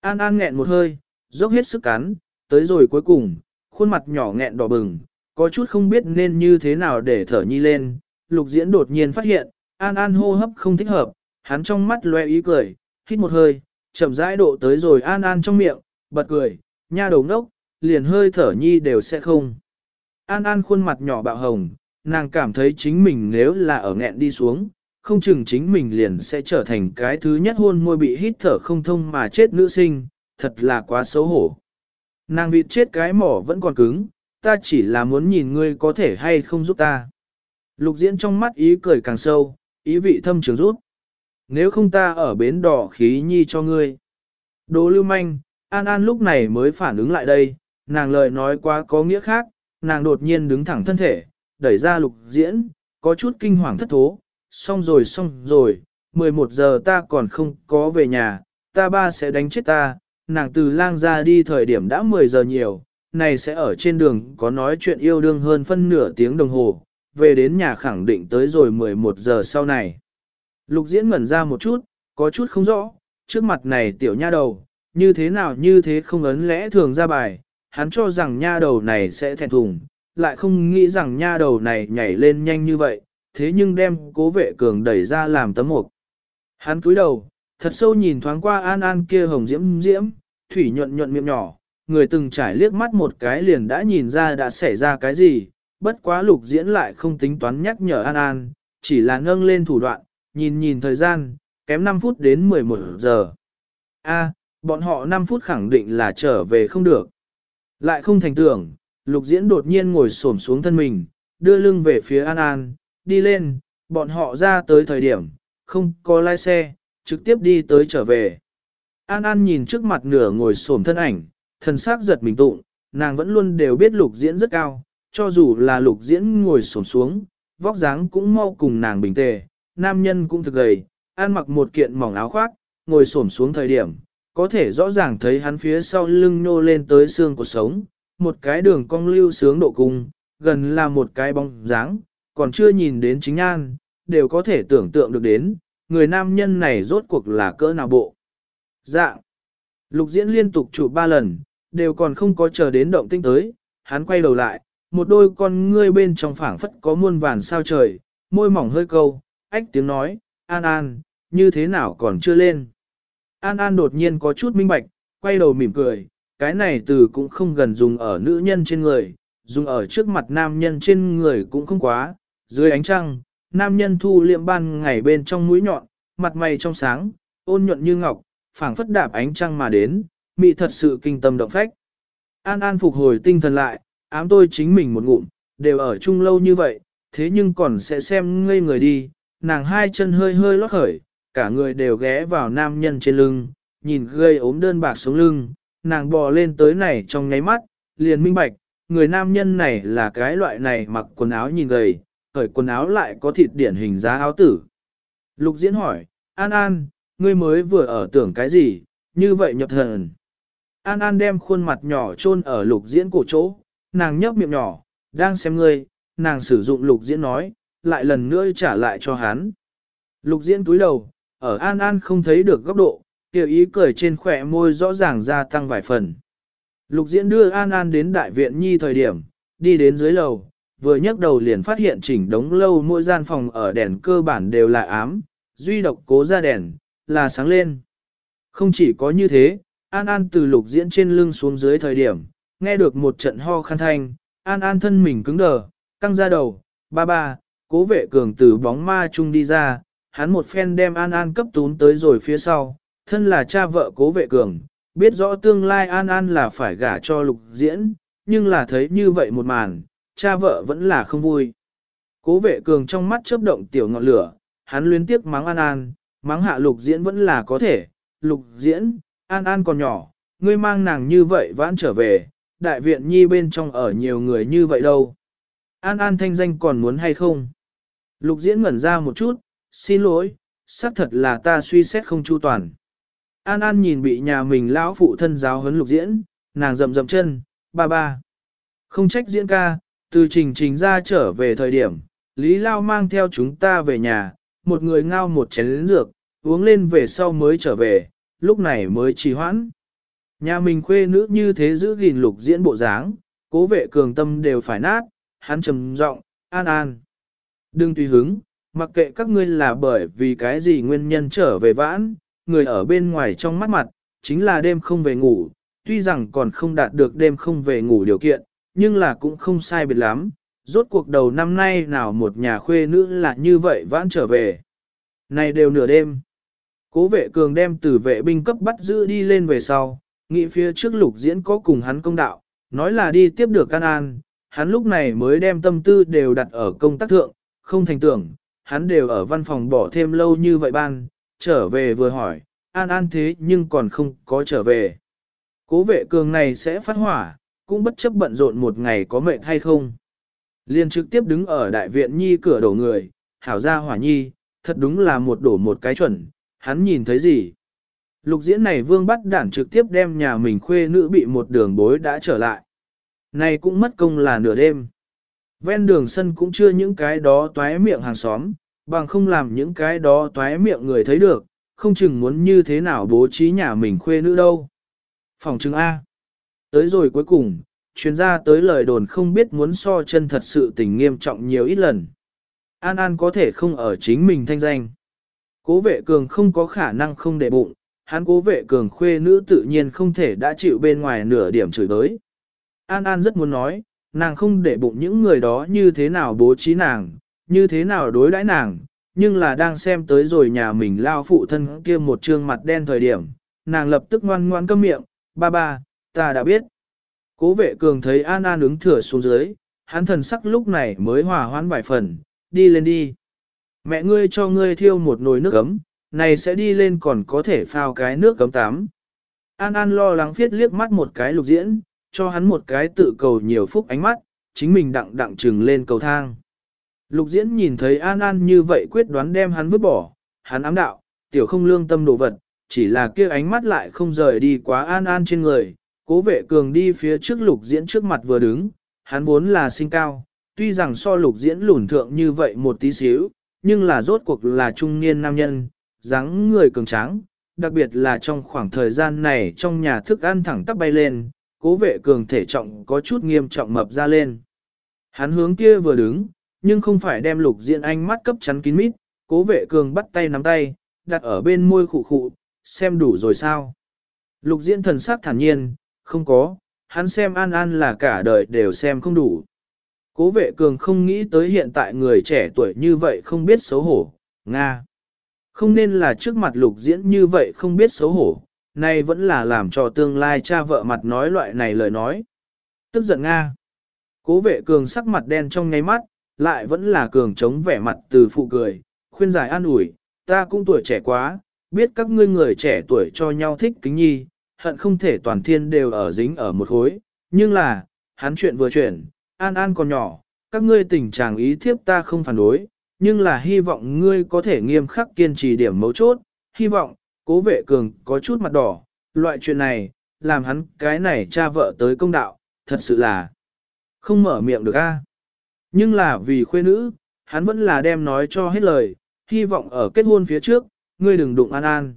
An An nghẹn một hơi, dốc hết sức cắn, tới rồi cuối cùng, khuôn mặt nhỏ nghẹn đỏ bừng, có chút không biết nên như thế nào để thở nhi lên. Lục diễn đột nhiên phát hiện, An An hô hấp không thích hợp, hắn trong mắt loe ý cười, hít một hơi, chậm rãi độ tới rồi An An trong miệng, bật cười, nha đầu ngốc, liền hơi thở nhi đều sẽ không. An An khuôn mặt nhỏ bạo hồng, nàng cảm thấy chính mình nếu là ở nghẹn đi xuống, không chừng chính mình liền sẽ trở thành cái thứ nhất hôn môi bị hít thở không thông mà chết nữ sinh, thật là quá xấu hổ. Nàng vịt chết cái mỏ vẫn còn cứng, ta chỉ là muốn nhìn ngươi có thể hay không giúp ta. Lục diễn trong mắt ý cười càng sâu, ý vị thâm trường rút. Nếu không ta ở bến đỏ khí nhi cho ngươi. Đồ lưu manh, An An lúc này mới phản ứng lại đây, nàng lời nói quá có nghĩa khác, nàng đột nhiên đứng thẳng thân thể, đẩy ra lục diễn, có chút kinh hoàng thất thố, xong rồi xong rồi, 11 giờ ta còn không có về nhà, ta ba sẽ đánh chết ta, nàng từ lang ra đi thời điểm đã 10 giờ nhiều, này sẽ ở trên đường có nói chuyện yêu đương hơn phân nửa tiếng đồng hồ, về đến nhà khẳng định tới rồi 11 giờ sau này. Lục diễn ngẩn ra một chút, có chút không rõ, trước mặt này tiểu nha đầu, như thế nào như thế không ấn lẽ thường ra bài, hắn cho rằng nha đầu này sẽ thẹn thùng, lại không nghĩ rằng nha đầu này nhảy lên nhanh như vậy, thế nhưng đem cố vệ cường đẩy ra làm tấm mục. Hắn cúi đầu, thật sâu nhìn thoáng qua an an kia hồng diễm diễm, thủy nhuận nhuận miệng nhỏ, người từng trải liếc mắt một cái liền đã nhìn ra đã xảy ra cái gì, bất quá lục diễn lại không tính toán nhắc nhở an an, chỉ là nâng lên thủ đoạn, nhìn nhìn thời gian, kém 5 phút đến 11 giờ. A, bọn họ 5 phút khẳng định là trở về không được. Lại không thành tưởng, lục diễn đột nhiên ngồi xổm xuống thân mình, đưa lưng về phía An An, đi lên, bọn họ ra tới thời điểm, không có lái xe, trực tiếp đi tới trở về. An An nhìn trước mặt nửa ngồi xổm thân ảnh, thần sắc giật mình tụng, nàng vẫn luôn đều biết lục diễn rất cao, cho dù là lục diễn ngồi xổm xuống, vóc dáng cũng mau cùng nàng bình tề, nam nhân cũng thực gầy, an mặc một kiện mỏng áo khoác, ngồi xổm xuống thời điểm, có thể rõ ràng thấy hắn phía sau lưng nô lên tới xương của sống, một cái đường cong lưu sướng độ cung, gần là một cái bóng dáng, còn chưa nhìn đến chính an, đều có thể tưởng tượng được đến, người nam nhân này rốt cuộc là cỡ nào bộ. Dạ. Lục diễn liên tục chụp ba lần, đều còn không có chờ đến động tinh tới, hắn quay đầu lại, một đôi con ngươi bên trong phảng phất có muôn vàn sao trời, môi mỏng hơi câu, ách tiếng nói, an an, như thế nào còn chưa lên. An an đột nhiên có chút minh bạch, quay đầu mỉm cười, cái này từ cũng không gần dùng ở nữ nhân trên người, dùng ở trước mặt nam nhân trên người cũng không quá, dưới ánh trăng, nam nhân thu liệm ban ngày bên trong mũi nhọn, mặt mày trong sáng, ôn nhuận như ngọc, phảng phất đạp ánh trăng mà đến, mị thật sự kinh tâm động phách. An An phục hồi tinh thần lại, ám tôi chính mình một ngụm, đều ở chung lâu như vậy, thế nhưng còn sẽ xem ngây người đi, nàng hai chân hơi hơi lót khởi, cả người đều ghé vào nam nhân trên lưng, nhìn gây ốm đơn bạc xuống lưng, nàng bò lên tới này trong nháy mắt, liền minh bạch, người nam nhân này là cái loại này mặc quần áo nhìn gầy, khởi quần áo lại có thịt điển hình giá áo tử. Lục diễn hỏi, An An, ngươi mới vừa ở tưởng cái gì, như vậy nhập thần. An An đem khuôn mặt nhỏ chôn ở lục diễn cổ chỗ, nàng nhấp miệng nhỏ, đang xem ngươi, nàng sử dụng lục diễn nói, lại lần nữa trả lại cho hắn. Lục diễn túi đầu, ở An An không thấy được góc độ, kiểu ý cười trên khỏe môi rõ ràng gia tăng vài phần. Lục diễn đưa An An đến đại viện nhi thời điểm, đi đến dưới lầu, vừa nhấc đầu liền phát hiện chỉnh đống lâu mỗi gian phòng ở đèn cơ bản đều là ám, duy độc cố ra đèn, là sáng lên. Không chỉ có như thế, An An từ lục diễn trên lưng xuống dưới thời điểm, nghe được một trận ho khăn thanh, An An thân mình cứng đờ, căng ra đầu, ba ba, cố vệ cường từ bóng ma chung đi ra, hắn một phen đem An An cấp tún tới rồi phía sau, thân là cha vợ cố vệ cường, biết rõ tương lai An An là phải gả cho lục diễn, nhưng là thấy như vậy một màn, cha vợ vẫn là không vui. Cố vệ cường trong mắt chớp động tiểu ngọn lửa, hắn luyến tiếc mắng An An, mắng hạ lục diễn vẫn là có thể, lục diễn, An An còn nhỏ, ngươi mang nàng như vậy vãn trở về, đại viện nhi bên trong ở nhiều người như vậy đâu. An An thanh danh còn muốn hay không? Lục diễn ngẩn ra một chút, xin lỗi, xác thật là ta suy xét không chu toàn. An An nhìn bị nhà mình lão phụ thân giáo huấn lục diễn, nàng rậm rậm chân, ba ba. Không trách diễn ca, từ trình trình ra trở về thời điểm, Lý Lao mang theo chúng ta về nhà, một người ngao một chén lĩnh dược, uống lên về sau mới trở về, lúc này mới trì hoãn. Nhà mình khuê nữ như thế giữ gìn lục diễn bộ dáng, cố vệ cường tâm đều phải nát, hắn trầm giọng, an an. Đừng tùy hứng, mặc kệ các ngươi là bởi vì cái gì nguyên nhân trở về vãn, người ở bên ngoài trong mắt mặt, chính là đêm không về ngủ, tuy rằng còn không đạt được đêm không về ngủ điều kiện, nhưng là cũng không sai biệt lắm. Rốt cuộc đầu năm nay nào một nhà khuê nữ là như vậy vãn trở về. Này đều nửa đêm. Cố vệ cường đem từ vệ binh cấp bắt giữ đi lên về sau, nghĩ phía trước lục diễn có cùng hắn công đạo, nói là đi tiếp được can an, hắn lúc này mới đem tâm tư đều đặt ở công tác thượng, không thành tưởng, hắn đều ở văn phòng bỏ thêm lâu như vậy ban, trở về vừa hỏi, an an thế nhưng còn không có trở về. Cố vệ cường này sẽ phát hỏa, cũng bất chấp bận rộn một ngày có mệt hay không. Liên trực tiếp đứng ở đại viện nhi cửa đổ người, hảo ra hỏa nhi, thật đúng là một đổ một cái chuẩn, hắn nhìn thấy gì? Lục diễn này vương bắt đản trực tiếp đem nhà mình khuê nữ bị một đường bối đã trở lại. Này cũng mất công là nửa đêm. Ven đường sân cũng chưa những cái đó toái miệng hàng xóm, bằng không làm những cái đó toái miệng người thấy được, không chừng muốn như thế nào bố trí nhà mình khuê nữ đâu. Phòng chứng A. Tới rồi cuối cùng, chuyên gia tới lời đồn không biết muốn so chân thật sự tình nghiêm trọng nhiều ít lần. An An có thể không ở chính mình thanh danh. Cố vệ cường không có khả năng không để bụng, hắn cố vệ cường khuê nữ tự nhiên không thể đã chịu bên ngoài nửa điểm chửi tới. An An rất muốn nói, nàng không để bụng những người đó như thế nào bố trí nàng, như thế nào đối đãi nàng, nhưng là đang xem tới rồi nhà mình lao phụ thân kia một trương mặt đen thời điểm, nàng lập tức ngoan ngoan câm miệng, ba ba, ta đã biết. Cố vệ cường thấy An An ứng thừa xuống dưới, hắn thần sắc lúc này mới hòa hoãn vài phần, đi lên đi. Mẹ ngươi cho ngươi thiêu một nồi nước ấm, này sẽ đi lên còn có thể phao cái nước cấm tắm. An An lo lắng viết liếc mắt một cái lục diễn, cho hắn một cái tự cầu nhiều phúc ánh mắt, chính mình đặng đặng trừng lên cầu thang. Lục diễn nhìn thấy An An như vậy quyết đoán đem hắn vứt bỏ, hắn ám đạo, tiểu không lương tâm đồ vật, chỉ là kia ánh mắt lại không rời đi quá An An trên người, cố vệ cường đi phía trước lục diễn trước mặt vừa đứng, hắn vốn là sinh cao, tuy rằng so lục diễn lùn thượng như vậy một tí xíu, nhưng là rốt cuộc là trung niên nam nhân, dáng người cường tráng, đặc biệt là trong khoảng thời gian này trong nhà thức ăn thẳng tắp bay lên, cố vệ cường thể trọng có chút nghiêm trọng mập ra lên. Hắn hướng kia vừa đứng, nhưng không phải đem lục diễn anh mắt cấp chắn kín mít, cố vệ cường bắt tay nắm tay, đặt ở bên môi khụ khụ, xem đủ rồi sao. Lục diễn thần sắc thản nhiên, không có, hắn xem an an là cả đời đều xem không đủ. Cố vệ cường không nghĩ tới hiện tại người trẻ tuổi như vậy không biết xấu hổ, Nga. Không nên là trước mặt lục diễn như vậy không biết xấu hổ, nay vẫn là làm cho tương lai cha vợ mặt nói loại này lời nói. Tức giận Nga. Cố vệ cường sắc mặt đen trong ngay mắt, lại vẫn là cường chống vẻ mặt từ phụ cười, khuyên giải an ủi, ta cũng tuổi trẻ quá, biết các ngươi người trẻ tuổi cho nhau thích kính nhi, hận không thể toàn thiên đều ở dính ở một khối, nhưng là, hắn chuyện vừa chuyển, an an còn nhỏ, các ngươi tình trạng ý thiếp ta không phản đối, nhưng là hy vọng ngươi có thể nghiêm khắc kiên trì điểm mấu chốt, hy vọng, cố vệ cường có chút mặt đỏ, loại chuyện này, làm hắn cái này cha vợ tới công đạo, thật sự là không mở miệng được a. Nhưng là vì khuê nữ, hắn vẫn là đem nói cho hết lời, hy vọng ở kết hôn phía trước, ngươi đừng đụng an an.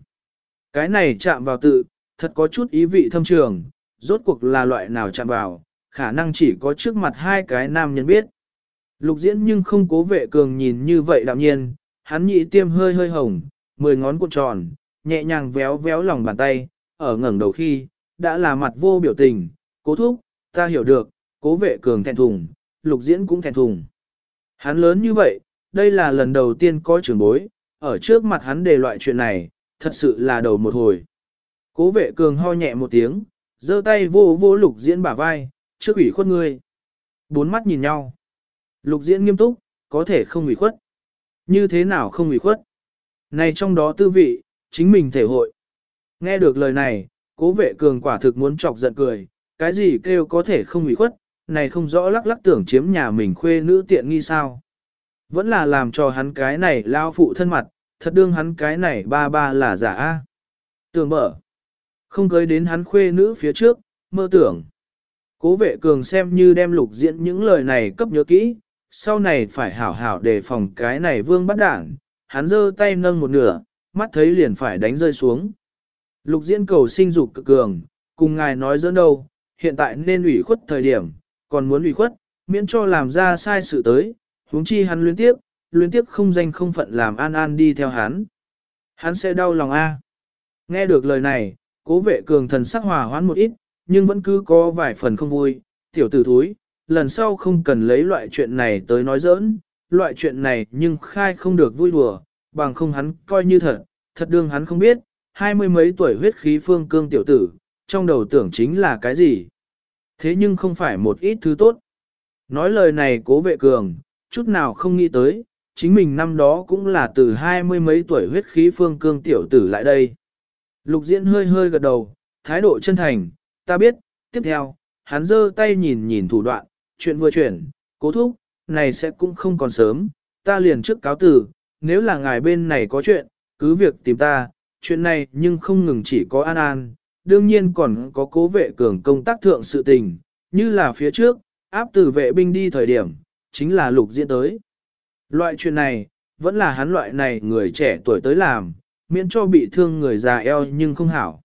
Cái này chạm vào tự, thật có chút ý vị thâm trường, rốt cuộc là loại nào chạm vào, khả năng chỉ có trước mặt hai cái nam nhân biết. Lục diễn nhưng không cố vệ cường nhìn như vậy đạm nhiên, hắn nhị tiêm hơi hơi hồng, mười ngón cuộn tròn, nhẹ nhàng véo véo lòng bàn tay, ở ngẩng đầu khi, đã là mặt vô biểu tình, cố thúc, ta hiểu được, cố vệ cường thẹn thùng, lục diễn cũng thẹn thùng. Hắn lớn như vậy, đây là lần đầu tiên có trưởng bối, ở trước mặt hắn đề loại chuyện này, thật sự là đầu một hồi. Cố vệ cường ho nhẹ một tiếng, giơ tay vô vô lục diễn bả vai, trước ủy khuất ngươi. Bốn mắt nhìn nhau. Lục diễn nghiêm túc, có thể không ủy khuất. Như thế nào không ủy khuất? Này trong đó tư vị, chính mình thể hội. Nghe được lời này, cố vệ cường quả thực muốn chọc giận cười, cái gì kêu có thể không ủy khuất, này không rõ lắc lắc tưởng chiếm nhà mình khuê nữ tiện nghi sao. Vẫn là làm cho hắn cái này lao phụ thân mặt, thật đương hắn cái này ba ba là giả a. Tưởng mở. Không cưới đến hắn khuê nữ phía trước, mơ tưởng. Cố vệ cường xem như đem lục diễn những lời này cấp nhớ kỹ, sau này phải hảo hảo đề phòng cái này vương bắt đảng, hắn giơ tay nâng một nửa, mắt thấy liền phải đánh rơi xuống. Lục diễn cầu sinh dục cực cường, cùng ngài nói dẫn đâu, hiện tại nên ủy khuất thời điểm, còn muốn ủy khuất, miễn cho làm ra sai sự tới, huống chi hắn luyến tiếp, luyến tiếp không danh không phận làm an an đi theo hắn. Hắn sẽ đau lòng a. Nghe được lời này, cố vệ cường thần sắc hòa hoãn một ít, nhưng vẫn cứ có vài phần không vui, tiểu tử thúi, lần sau không cần lấy loại chuyện này tới nói giỡn, loại chuyện này nhưng khai không được vui đùa, bằng không hắn coi như thật, thật đương hắn không biết, hai mươi mấy tuổi huyết khí phương cương tiểu tử, trong đầu tưởng chính là cái gì. Thế nhưng không phải một ít thứ tốt. Nói lời này cố vệ cường, chút nào không nghĩ tới, chính mình năm đó cũng là từ hai mươi mấy tuổi huyết khí phương cương tiểu tử lại đây. Lục diễn hơi hơi gật đầu, thái độ chân thành, ta biết, tiếp theo, hắn giơ tay nhìn nhìn thủ đoạn, chuyện vừa chuyển, cố thúc, này sẽ cũng không còn sớm, ta liền trước cáo tử, nếu là ngài bên này có chuyện, cứ việc tìm ta, chuyện này nhưng không ngừng chỉ có an an, đương nhiên còn có cố vệ cường công tác thượng sự tình, như là phía trước, áp từ vệ binh đi thời điểm, chính là lục diễn tới. Loại chuyện này, vẫn là hắn loại này người trẻ tuổi tới làm, miễn cho bị thương người già eo nhưng không hảo.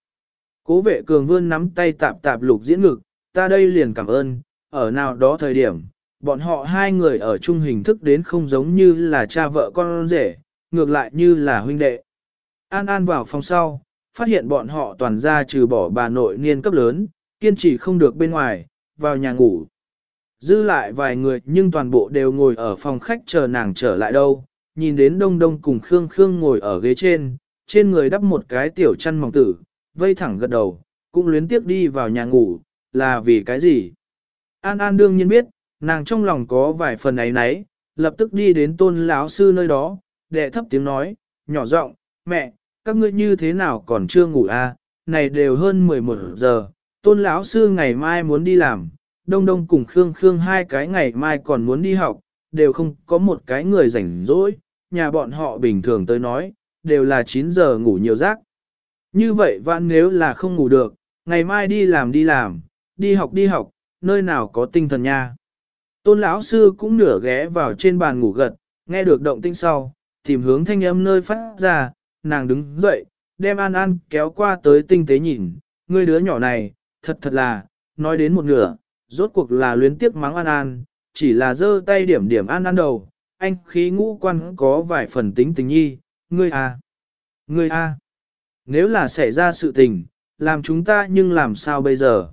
Cố vệ cường vươn nắm tay tạp tạp lục diễn ngực, ta đây liền cảm ơn, ở nào đó thời điểm, bọn họ hai người ở chung hình thức đến không giống như là cha vợ con rể, ngược lại như là huynh đệ. An An vào phòng sau, phát hiện bọn họ toàn ra trừ bỏ bà nội niên cấp lớn, kiên trì không được bên ngoài, vào nhà ngủ. Dư lại vài người nhưng toàn bộ đều ngồi ở phòng khách chờ nàng trở lại đâu, nhìn đến đông đông cùng Khương Khương ngồi ở ghế trên, trên người đắp một cái tiểu chăn mỏng tử, vây thẳng gật đầu, cũng luyến tiếc đi vào nhà ngủ, là vì cái gì? An An đương nhiên biết, nàng trong lòng có vài phần ấy nấy, lập tức đi đến tôn lão sư nơi đó, đệ thấp tiếng nói, nhỏ giọng, mẹ, các ngươi như thế nào còn chưa ngủ à, này đều hơn 11 giờ, tôn lão sư ngày mai muốn đi làm, đông đông cùng Khương Khương hai cái ngày mai còn muốn đi học, đều không có một cái người rảnh rỗi, nhà bọn họ bình thường tới nói, đều là 9 giờ ngủ nhiều giấc. Như vậy vạn nếu là không ngủ được, ngày mai đi làm đi làm, đi học đi học, nơi nào có tinh thần nha. Tôn lão sư cũng nửa ghé vào trên bàn ngủ gật, nghe được động tinh sau, tìm hướng thanh âm nơi phát ra, nàng đứng dậy, đem An An kéo qua tới tinh tế nhìn, ngươi đứa nhỏ này, thật thật là, nói đến một nửa, rốt cuộc là luyến tiếc mắng An An, chỉ là giơ tay điểm điểm An An đầu, anh khí ngũ quan có vài phần tính tình nhi, ngươi à, ngươi à, nếu là xảy ra sự tình, làm chúng ta nhưng làm sao bây giờ?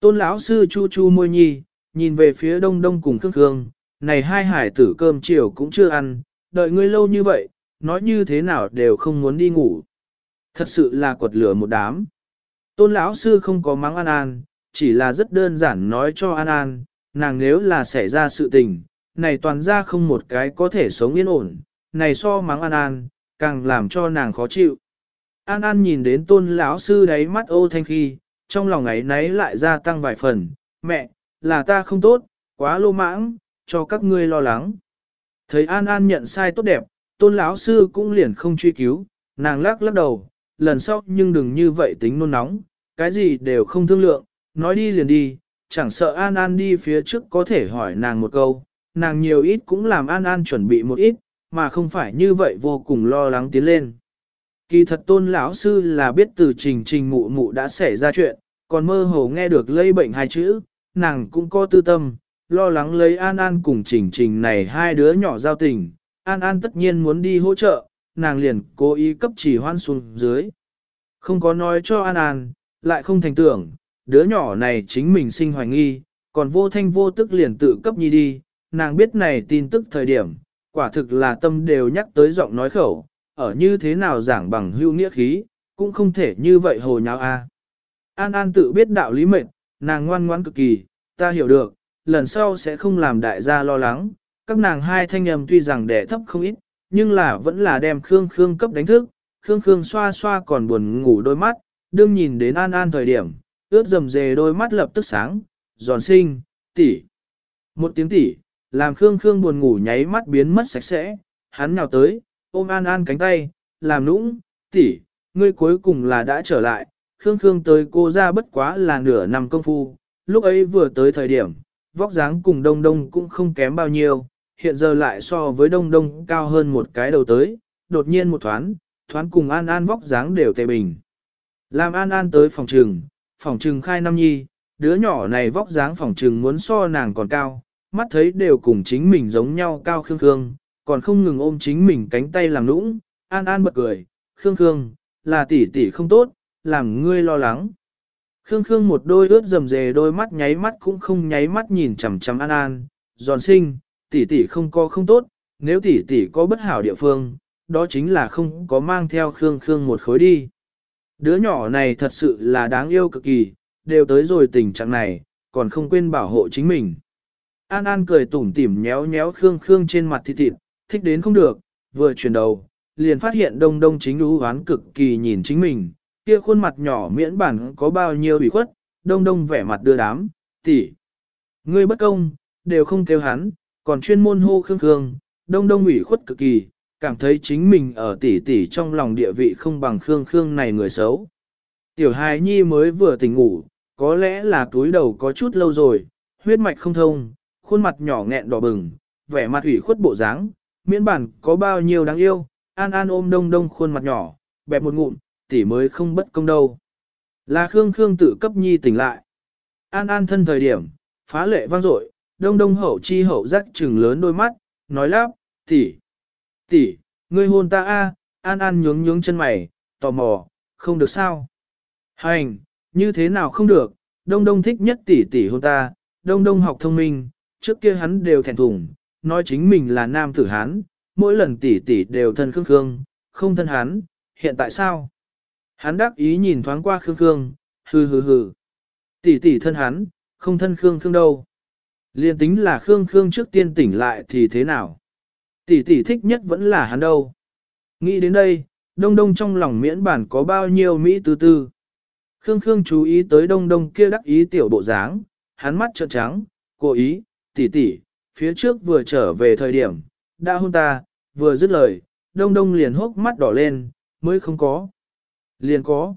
Tôn lão sư chu chu môi nhi, nhìn về phía đông đông cùng khương khương, này hai hải tử cơm chiều cũng chưa ăn, đợi ngươi lâu như vậy, nói như thế nào đều không muốn đi ngủ. Thật sự là quật lửa một đám. Tôn lão sư không có mắng An An, chỉ là rất đơn giản nói cho An An, nàng nếu là xảy ra sự tình, này toàn ra không một cái có thể sống yên ổn, này so mắng An An, càng làm cho nàng khó chịu. An An nhìn đến tôn lão sư đáy mắt ô thanh khi, trong lòng ấy nấy lại gia tăng vài phần, mẹ, là ta không tốt, quá lô mãng, cho các ngươi lo lắng. Thấy An An nhận sai tốt đẹp, tôn lão sư cũng liền không truy cứu, nàng lắc lắc đầu, lần sau nhưng đừng như vậy tính nôn nóng, cái gì đều không thương lượng, nói đi liền đi, chẳng sợ An An đi phía trước có thể hỏi nàng một câu, nàng nhiều ít cũng làm An An chuẩn bị một ít, mà không phải như vậy vô cùng lo lắng tiến lên. Kỳ thật tôn lão sư là biết từ trình trình mụ mụ đã xảy ra chuyện, còn mơ hồ nghe được lây bệnh hai chữ, nàng cũng có tư tâm, lo lắng lấy An An cùng trình trình này hai đứa nhỏ giao tình, An An tất nhiên muốn đi hỗ trợ, nàng liền cố ý cấp chỉ hoan xuống dưới. Không có nói cho An An, lại không thành tưởng, đứa nhỏ này chính mình sinh hoài nghi, còn vô thanh vô tức liền tự cấp nhi đi, nàng biết này tin tức thời điểm, quả thực là tâm đều nhắc tới giọng nói khẩu, ở như thế nào giảng bằng hưu nghĩa khí, cũng không thể như vậy hồ nháo a. An An tự biết đạo lý mệnh, nàng ngoan ngoãn cực kỳ, ta hiểu được, lần sau sẽ không làm đại gia lo lắng, các nàng hai thanh âm tuy rằng đẻ thấp không ít, nhưng là vẫn là đem Khương Khương cấp đánh thức, Khương Khương xoa xoa còn buồn ngủ đôi mắt, đương nhìn đến An An thời điểm, ướt dầm dề đôi mắt lập tức sáng, giòn sinh, tỉ. Một tiếng tỉ, làm Khương Khương buồn ngủ nháy mắt biến mất sạch sẽ, hắn nhào tới, ôm An An cánh tay, làm nũng, tỷ ngươi cuối cùng là đã trở lại, Khương Khương tới cô ra bất quá là nửa năm công phu, lúc ấy vừa tới thời điểm, vóc dáng cùng đông đông cũng không kém bao nhiêu, hiện giờ lại so với đông đông cao hơn một cái đầu tới, đột nhiên một thoáng, thoáng cùng An An vóc dáng đều tề bình. Làm An An tới phòng trừng, phòng trừng khai năm nhi, đứa nhỏ này vóc dáng phòng trừng muốn so nàng còn cao, mắt thấy đều cùng chính mình giống nhau cao khương khương, còn không ngừng ôm chính mình cánh tay làm nũng, An An bật cười, khương khương, là tỷ tỷ không tốt, làm ngươi lo lắng. Khương Khương một đôi ướt rầm rề đôi mắt nháy mắt cũng không nháy mắt nhìn chằm chằm An An, giòn sinh, tỷ tỷ không có không tốt, nếu tỷ tỷ có bất hảo địa phương, đó chính là không có mang theo Khương Khương một khối đi. Đứa nhỏ này thật sự là đáng yêu cực kỳ, đều tới rồi tình trạng này, còn không quên bảo hộ chính mình. An An cười tủm tỉm nhéo nhéo Khương Khương trên mặt thịt thịt, thích đến không được, vừa chuyển đầu, liền phát hiện đông đông chính ưu hoán cực kỳ nhìn chính mình, kia khuôn mặt nhỏ miễn bản có bao nhiêu bị khuất, đông đông vẻ mặt đưa đám, tỷ, Ngươi bất công, đều không kêu hắn, còn chuyên môn hô khương khương, đông đông ủy khuất cực kỳ, cảm thấy chính mình ở tỷ tỷ trong lòng địa vị không bằng khương khương này người xấu. Tiểu hài nhi mới vừa tỉnh ngủ, có lẽ là túi đầu có chút lâu rồi, huyết mạch không thông, khuôn mặt nhỏ nghẹn đỏ bừng, vẻ mặt ủy khuất bộ dáng, miễn bản có bao nhiêu đáng yêu, an an ôm đông đông khuôn mặt nhỏ, bẹp một ngụm, tỷ mới không bất công đâu. Là Khương Khương tự cấp nhi tỉnh lại. An An thân thời điểm, phá lệ vang dội, đông đông hậu chi hậu giác trừng lớn đôi mắt, nói lắp, tỷ, tỷ, ngươi hôn ta a, An An nhướng nhướng chân mày, tò mò, không được sao. Hành, như thế nào không được, đông đông thích nhất tỷ tỷ hôn ta, đông đông học thông minh, trước kia hắn đều thẹn thùng, nói chính mình là nam tử hán, mỗi lần tỷ tỷ đều thân khương khương, không thân hắn, hiện tại sao? Hắn đắc ý nhìn thoáng qua Khương Khương, hừ hừ hừ. Tỷ tỷ thân hắn, không thân Khương Khương đâu. Liên tính là Khương Khương trước tiên tỉnh lại thì thế nào? Tỷ tỷ thích nhất vẫn là hắn đâu. Nghĩ đến đây, đông đông trong lòng miễn bản có bao nhiêu Mỹ tư tư. Khương Khương chú ý tới đông đông kia đắc ý tiểu bộ dáng, hắn mắt trợn trắng, cố ý, tỷ tỷ phía trước vừa trở về thời điểm, đã hôn ta, vừa dứt lời, đông đông liền hốc mắt đỏ lên, mới không có. Liền có.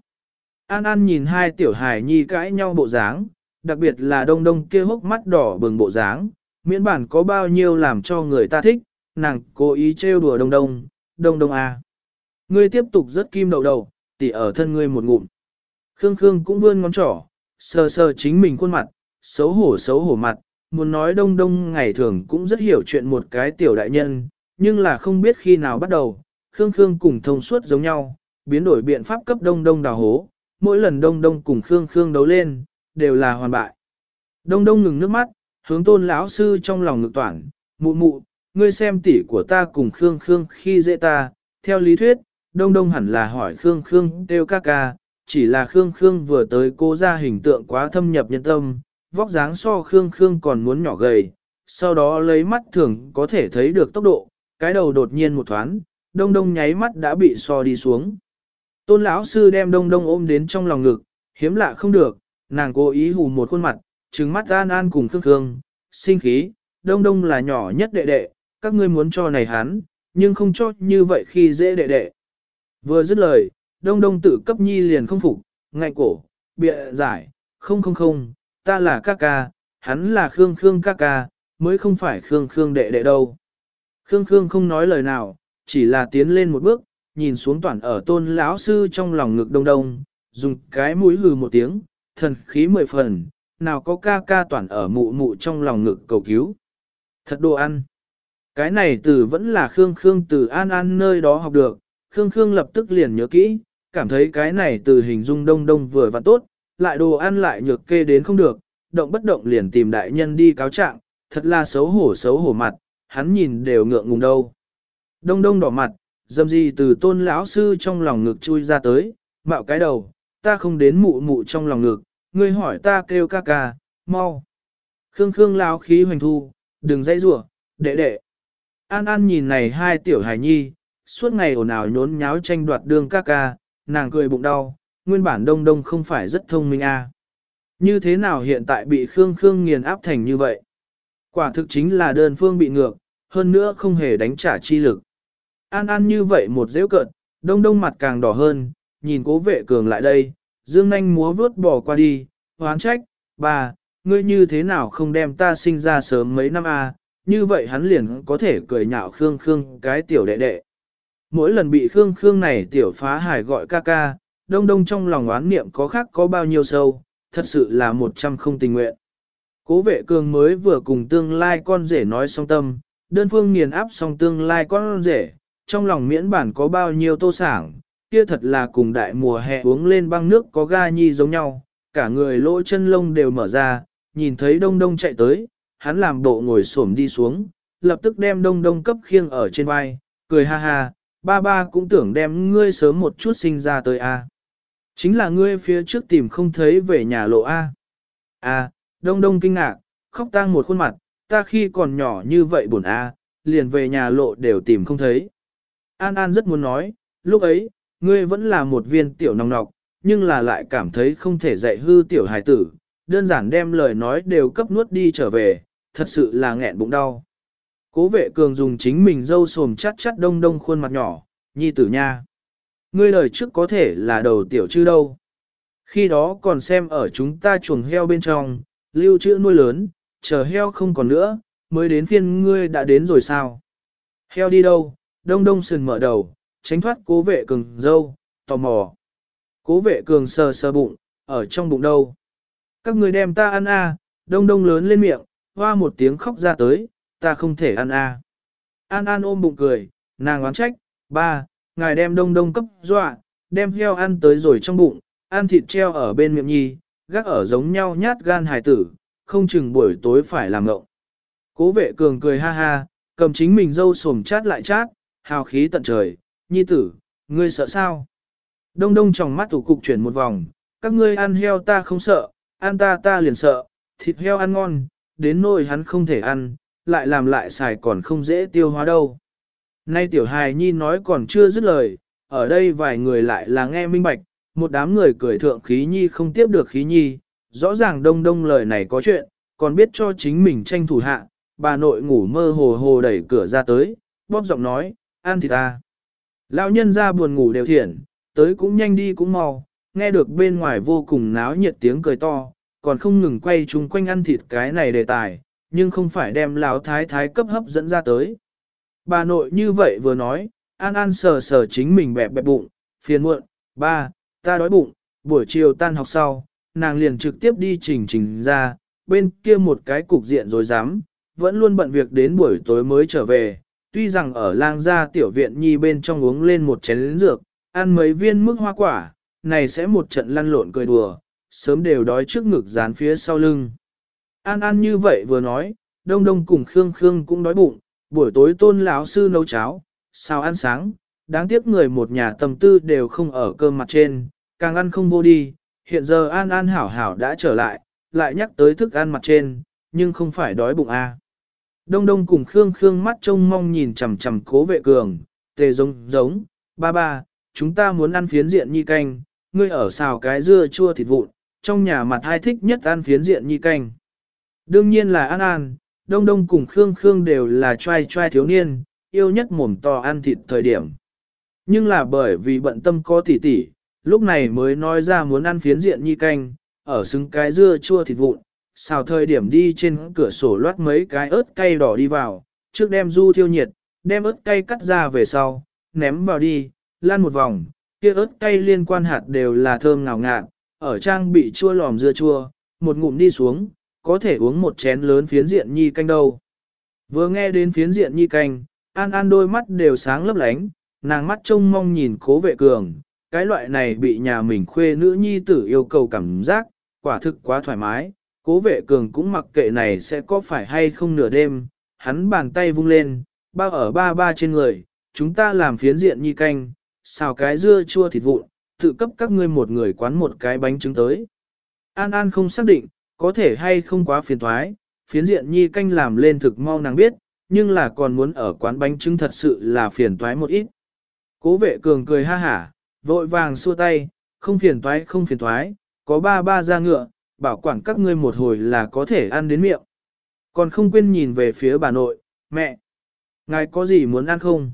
An An nhìn hai tiểu hài nhi cãi nhau bộ dáng, đặc biệt là đông đông kia hốc mắt đỏ bừng bộ dáng, miễn bản có bao nhiêu làm cho người ta thích, nàng cố ý trêu đùa đông đông, đông đông à. Ngươi tiếp tục rất kim đầu đầu, tỉ ở thân ngươi một ngụm. Khương Khương cũng vươn ngón trỏ, sờ sờ chính mình khuôn mặt, xấu hổ xấu hổ mặt, muốn nói đông đông ngày thường cũng rất hiểu chuyện một cái tiểu đại nhân, nhưng là không biết khi nào bắt đầu, Khương Khương cùng thông suốt giống nhau, biến đổi biện pháp cấp đông đông đào hố, mỗi lần đông đông cùng Khương Khương đấu lên, đều là hoàn bại. Đông đông ngừng nước mắt, hướng tôn lão sư trong lòng ngực toản, mụ mụ, ngươi xem tỷ của ta cùng Khương Khương khi dễ ta, theo lý thuyết, đông đông hẳn là hỏi Khương Khương đều ca ca, chỉ là Khương Khương vừa tới cô ra hình tượng quá thâm nhập nhân tâm, vóc dáng so Khương Khương còn muốn nhỏ gầy, sau đó lấy mắt thường có thể thấy được tốc độ, cái đầu đột nhiên một thoáng, đông đông nháy mắt đã bị so đi xuống. Tôn lão sư đem đông đông ôm đến trong lòng ngực, hiếm lạ không được, nàng cố ý hù một khuôn mặt, trừng mắt an an cùng Khương Khương, sinh khí, đông đông là nhỏ nhất đệ đệ, các ngươi muốn cho này hắn, nhưng không cho như vậy khi dễ đệ đệ. Vừa dứt lời, đông đông tự cấp nhi liền không phục, ngạnh cổ, bịa giải, không không không, ta là ca ca, hắn là Khương Khương ca ca, mới không phải Khương Khương đệ đệ đâu. Khương Khương không nói lời nào, chỉ là tiến lên một bước, nhìn xuống toàn ở tôn lão sư trong lòng ngực đông đông, dùng cái mũi hừ một tiếng, thần khí mười phần, nào có ca ca toàn ở mụ mụ trong lòng ngực cầu cứu. Thật đồ ăn. Cái này từ vẫn là Khương Khương từ An An nơi đó học được, Khương Khương lập tức liền nhớ kỹ, cảm thấy cái này từ hình dung đông đông vừa và tốt, lại đồ ăn lại nhược kê đến không được, động bất động liền tìm đại nhân đi cáo trạng, thật là xấu hổ xấu hổ mặt, hắn nhìn đều ngượng ngùng đâu. Đông đông đỏ mặt, dâm gì từ tôn lão sư trong lòng ngực chui ra tới, mạo cái đầu, ta không đến mụ mụ trong lòng ngực, ngươi hỏi ta kêu ca ca, mau. Khương Khương lão khí hoành thu, đừng dãy rủa, đệ đệ. An An nhìn này hai tiểu hài nhi, suốt ngày ồn ào nhốn nháo tranh đoạt đường ca ca, nàng cười bụng đau, nguyên bản đông đông không phải rất thông minh a. À. Như thế nào hiện tại bị Khương Khương nghiền áp thành như vậy? Quả thực chính là đơn phương bị ngược, hơn nữa không hề đánh trả chi lực. An An như vậy một dễ cợt, đông đông mặt càng đỏ hơn, nhìn cố vệ cường lại đây, dương nanh múa vướt bỏ qua đi, hoán trách, bà, ngươi như thế nào không đem ta sinh ra sớm mấy năm a? À? như vậy hắn liền có thể cười nhạo Khương Khương cái tiểu đệ đệ. Mỗi lần bị Khương Khương này tiểu phá hải gọi ca ca, đông đông trong lòng oán niệm có khác có bao nhiêu sâu, thật sự là một trăm không tình nguyện. Cố vệ cường mới vừa cùng tương lai con rể nói song tâm, đơn phương nghiền áp song tương lai con rể, trong lòng miễn bản có bao nhiêu tô sảng, kia thật là cùng đại mùa hè uống lên băng nước có ga nhi giống nhau, cả người lỗ chân lông đều mở ra, nhìn thấy đông đông chạy tới, hắn làm bộ ngồi xổm đi xuống, lập tức đem đông đông cấp khiêng ở trên vai, cười ha ha, ba ba cũng tưởng đem ngươi sớm một chút sinh ra tới a. Chính là ngươi phía trước tìm không thấy về nhà lộ a. A, đông đông kinh ngạc, khóc tang một khuôn mặt, ta khi còn nhỏ như vậy buồn a, liền về nhà lộ đều tìm không thấy. An An rất muốn nói, lúc ấy, ngươi vẫn là một viên tiểu nòng nọc, nhưng là lại cảm thấy không thể dạy hư tiểu hài tử, đơn giản đem lời nói đều cấp nuốt đi trở về, thật sự là nghẹn bụng đau. Cố vệ cường dùng chính mình dâu sồm chắt chắt đông đông khuôn mặt nhỏ, nhi tử nha. Ngươi lời trước có thể là đầu tiểu chư đâu. Khi đó còn xem ở chúng ta chuồng heo bên trong, lưu trữ nuôi lớn, chờ heo không còn nữa, mới đến phiên ngươi đã đến rồi sao. Heo đi đâu, đông đông sườn mở đầu, tránh thoát cố vệ cường dâu, tò mò. Cố vệ cường sờ sờ bụng, ở trong bụng đâu. Các người đem ta ăn a, đông đông lớn lên miệng, hoa một tiếng khóc ra tới, ta không thể ăn a. An An ôm bụng cười, nàng oán trách, ba, ngài đem đông đông cấp dọa, đem heo ăn tới rồi trong bụng, ăn thịt treo ở bên miệng nhi, gác ở giống nhau nhát gan hài tử, không chừng buổi tối phải làm ngộng. Cố vệ cường cười ha ha, cầm chính mình dâu sồm chát lại chát, hào khí tận trời, nhi tử, ngươi sợ sao? Đông đông trong mắt thủ cục chuyển một vòng, các ngươi ăn heo ta không sợ, ăn ta ta liền sợ, thịt heo ăn ngon, đến nỗi hắn không thể ăn, lại làm lại xài còn không dễ tiêu hóa đâu. Nay tiểu hài nhi nói còn chưa dứt lời, ở đây vài người lại là nghe minh bạch, một đám người cười thượng khí nhi không tiếp được khí nhi, rõ ràng đông đông lời này có chuyện, còn biết cho chính mình tranh thủ hạ, bà nội ngủ mơ hồ hồ đẩy cửa ra tới, bóp giọng nói, ăn thì ta. Lão nhân ra buồn ngủ đều thiện, tới cũng nhanh đi cũng mau, nghe được bên ngoài vô cùng náo nhiệt tiếng cười to, còn không ngừng quay chung quanh ăn thịt cái này đề tài, nhưng không phải đem lão thái thái cấp hấp dẫn ra tới. Bà nội như vậy vừa nói, An An sờ sờ chính mình bẹp bẹp bụng, phiền muộn, ba, ta đói bụng, buổi chiều tan học sau, nàng liền trực tiếp đi trình trình ra, bên kia một cái cục diện rồi dám, vẫn luôn bận việc đến buổi tối mới trở về, tuy rằng ở lang gia tiểu viện nhi bên trong uống lên một chén dược, ăn mấy viên mức hoa quả, này sẽ một trận lăn lộn cười đùa, sớm đều đói trước ngực dán phía sau lưng. An An như vậy vừa nói, Đông Đông cùng Khương Khương cũng đói bụng, buổi tối tôn lão sư nấu cháo, sao ăn sáng, đáng tiếc người một nhà tầm tư đều không ở cơm mặt trên, càng ăn không vô đi, hiện giờ An An hảo hảo đã trở lại, lại nhắc tới thức ăn mặt trên, nhưng không phải đói bụng a. À. Đông Đông cùng Khương Khương mắt trông mong nhìn chằm chằm cố vệ cường, tề giống giống, ba ba, chúng ta muốn ăn phiến diện nhi canh, ngươi ở xào cái dưa chua thịt vụn, trong nhà mặt hai thích nhất ăn phiến diện nhi canh. Đương nhiên là An An, Đông Đông cùng Khương Khương đều là trai trai thiếu niên, yêu nhất mồm to ăn thịt thời điểm. Nhưng là bởi vì bận tâm có tỉ tỉ, lúc này mới nói ra muốn ăn phiến diện nhi canh, ở xứng cái dưa chua thịt vụn, xào thời điểm đi trên cửa sổ loát mấy cái ớt cay đỏ đi vào, trước đem du thiêu nhiệt, đem ớt cay cắt ra về sau, ném vào đi, lan một vòng, kia ớt cay liên quan hạt đều là thơm ngào ngạt, ở trang bị chua lòm dưa chua, một ngụm đi xuống, có thể uống một chén lớn phiến diện nhi canh đâu. Vừa nghe đến phiến diện nhi canh, An An đôi mắt đều sáng lấp lánh, nàng mắt trông mong nhìn cố vệ cường, cái loại này bị nhà mình khuê nữ nhi tử yêu cầu cảm giác, quả thực quá thoải mái, cố vệ cường cũng mặc kệ này sẽ có phải hay không nửa đêm, hắn bàn tay vung lên, bao ở ba ba trên người, chúng ta làm phiến diện nhi canh, xào cái dưa chua thịt vụn, tự cấp các ngươi một người quán một cái bánh trứng tới. An An không xác định, có thể hay không quá phiền thoái, phiến diện nhi canh làm lên thực mau nàng biết, nhưng là còn muốn ở quán bánh trứng thật sự là phiền toái một ít. Cố vệ cường cười ha hả, vội vàng xua tay, không phiền toái không phiền toái, có ba ba ra ngựa, bảo quản các ngươi một hồi là có thể ăn đến miệng. Còn không quên nhìn về phía bà nội, mẹ, ngài có gì muốn ăn không?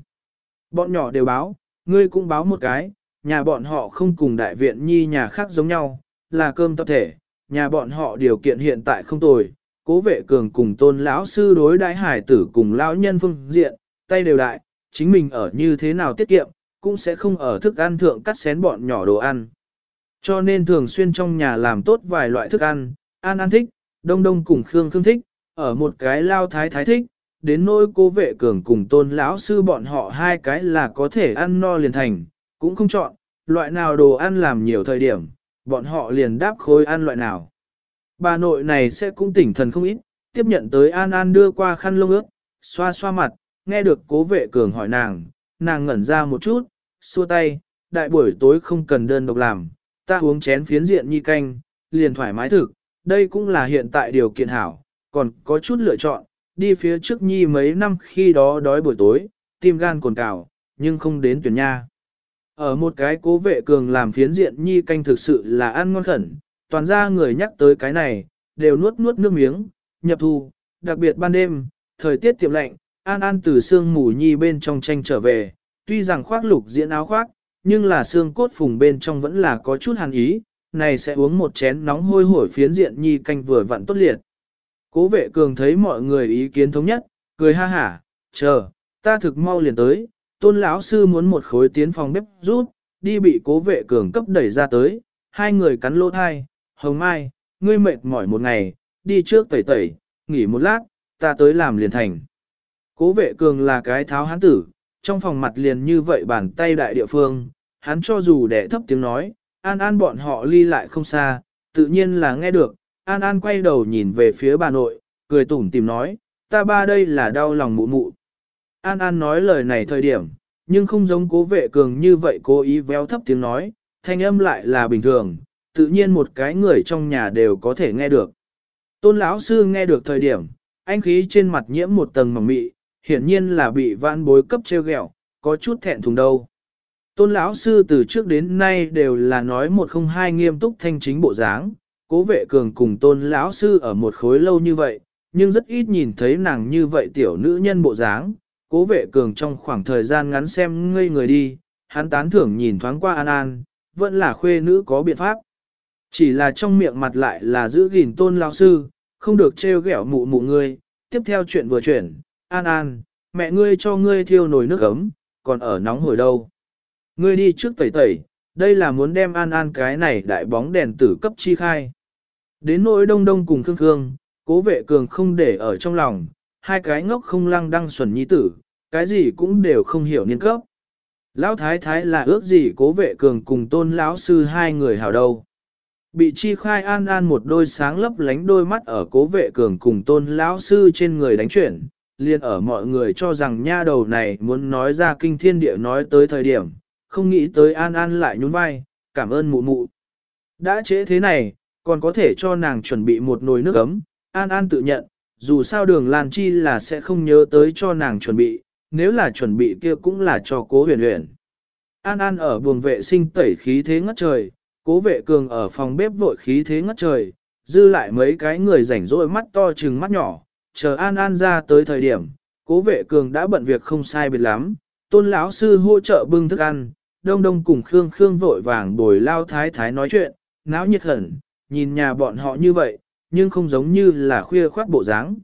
Bọn nhỏ đều báo, ngươi cũng báo một cái, nhà bọn họ không cùng đại viện nhi nhà khác giống nhau, là cơm tập thể, nhà bọn họ điều kiện hiện tại không tồi, cố vệ cường cùng tôn lão sư đối đãi hải tử cùng lão nhân phương diện, tay đều đại, chính mình ở như thế nào tiết kiệm, cũng sẽ không ở thức ăn thượng cắt xén bọn nhỏ đồ ăn. Cho nên thường xuyên trong nhà làm tốt vài loại thức ăn, An An thích, Đông Đông cùng Khương Khương thích, ở một cái lao thái thái thích, đến nỗi cố vệ cường cùng tôn lão sư bọn họ hai cái là có thể ăn no liền thành, cũng không chọn, loại nào đồ ăn làm nhiều thời điểm, bọn họ liền đáp khối ăn loại nào. Bà nội này sẽ cũng tỉnh thần không ít, tiếp nhận tới An An đưa qua khăn lông ướt, xoa xoa mặt, nghe được cố vệ cường hỏi nàng, nàng ngẩn ra một chút, xua tay, đại buổi tối không cần đơn độc làm, ta uống chén phiến diện nhi canh, liền thoải mái thực, đây cũng là hiện tại điều kiện hảo, còn có chút lựa chọn, đi phía trước nhi mấy năm khi đó đói buổi tối, tim gan cồn cào, nhưng không đến tuyển nha. Ở một cái cố vệ cường làm phiến diện nhi canh thực sự là ăn ngon khẩn, toàn ra người nhắc tới cái này, đều nuốt nuốt nước miếng, nhập thu, đặc biệt ban đêm, thời tiết tiệm lạnh, An An từ sương mù nhi bên trong tranh trở về, tuy rằng khoác lục diễn áo khoác, nhưng là xương cốt phùng bên trong vẫn là có chút hàn ý, này sẽ uống một chén nóng hôi hổi phiến diện nhi canh vừa vặn tốt liệt. Cố vệ cường thấy mọi người ý kiến thống nhất, cười ha hả, chờ, ta thực mau liền tới, tôn lão sư muốn một khối tiến phòng bếp rút, đi bị cố vệ cường cấp đẩy ra tới, hai người cắn lỗ thai, hồng mai, ngươi mệt mỏi một ngày, đi trước tẩy tẩy, nghỉ một lát, ta tới làm liền thành. Cố vệ cường là cái tháo hán tử, trong phòng mặt liền như vậy bàn tay đại địa phương, hắn cho dù đẻ thấp tiếng nói, An An bọn họ ly lại không xa, tự nhiên là nghe được, An An quay đầu nhìn về phía bà nội, cười tủm tìm nói, ta ba đây là đau lòng mụ mụ. An An nói lời này thời điểm, nhưng không giống cố vệ cường như vậy cố ý véo thấp tiếng nói, thanh âm lại là bình thường, tự nhiên một cái người trong nhà đều có thể nghe được. Tôn lão sư nghe được thời điểm, anh khí trên mặt nhiễm một tầng mỏng mị, hiển nhiên là bị vãn bối cấp treo ghẹo, có chút thẹn thùng đâu. Tôn lão sư từ trước đến nay đều là nói một không hai nghiêm túc thanh chính bộ dáng, cố vệ cường cùng tôn lão sư ở một khối lâu như vậy, nhưng rất ít nhìn thấy nàng như vậy tiểu nữ nhân bộ dáng. Cố vệ cường trong khoảng thời gian ngắn xem ngây người đi, hắn tán thưởng nhìn thoáng qua An An, vẫn là khuê nữ có biện pháp. Chỉ là trong miệng mặt lại là giữ gìn tôn lao sư, không được trêu ghẹo mụ mụ ngươi. Tiếp theo chuyện vừa chuyển, An An, mẹ ngươi cho ngươi thiêu nồi nước ấm, còn ở nóng hồi đâu. Ngươi đi trước tẩy tẩy, đây là muốn đem An An cái này đại bóng đèn tử cấp chi khai. Đến nỗi đông đông cùng Khương Khương, cố vệ cường không để ở trong lòng, hai cái ngốc không lăng đăng xuẩn nhi tử, cái gì cũng đều không hiểu niên cấp. Lão thái thái là ước gì cố vệ cường cùng tôn lão sư hai người hảo đâu. Bị chi khai an an một đôi sáng lấp lánh đôi mắt ở cố vệ cường cùng tôn lão sư trên người đánh chuyển, liền ở mọi người cho rằng nha đầu này muốn nói ra kinh thiên địa nói tới thời điểm, không nghĩ tới an an lại nhún vai, cảm ơn mụ mụ. Đã chế thế này, còn có thể cho nàng chuẩn bị một nồi nước ấm, An An tự nhận, dù sao đường Lan Chi là sẽ không nhớ tới cho nàng chuẩn bị, nếu là chuẩn bị kia cũng là cho cố huyền huyền. An An ở buồng vệ sinh tẩy khí thế ngất trời, cố vệ cường ở phòng bếp vội khí thế ngất trời, dư lại mấy cái người rảnh rỗi mắt to chừng mắt nhỏ, chờ An An ra tới thời điểm, cố vệ cường đã bận việc không sai biệt lắm, tôn lão sư hỗ trợ bưng thức ăn, đông đông cùng Khương Khương vội vàng bồi lao thái thái nói chuyện, náo nhiệt hẳn, nhìn nhà bọn họ như vậy, nhưng không giống như là khuya khoát bộ dáng.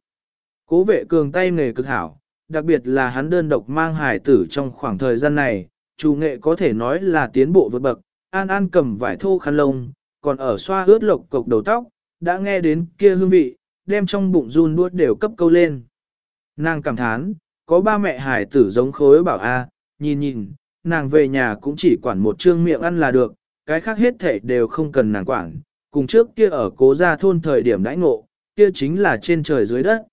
Cố vệ cường tay nghề cực hảo, đặc biệt là hắn đơn độc mang hải tử trong khoảng thời gian này, chủ nghệ có thể nói là tiến bộ vượt bậc, an an cầm vải thô khăn lông, còn ở xoa ướt lộc cục đầu tóc, đã nghe đến kia hương vị, đem trong bụng run nuốt đều cấp câu lên. Nàng cảm thán, có ba mẹ hải tử giống khối bảo a, nhìn nhìn, nàng về nhà cũng chỉ quản một trương miệng ăn là được, cái khác hết thể đều không cần nàng quản, cùng trước kia ở cố gia thôn thời điểm đãi ngộ, kia chính là trên trời dưới đất.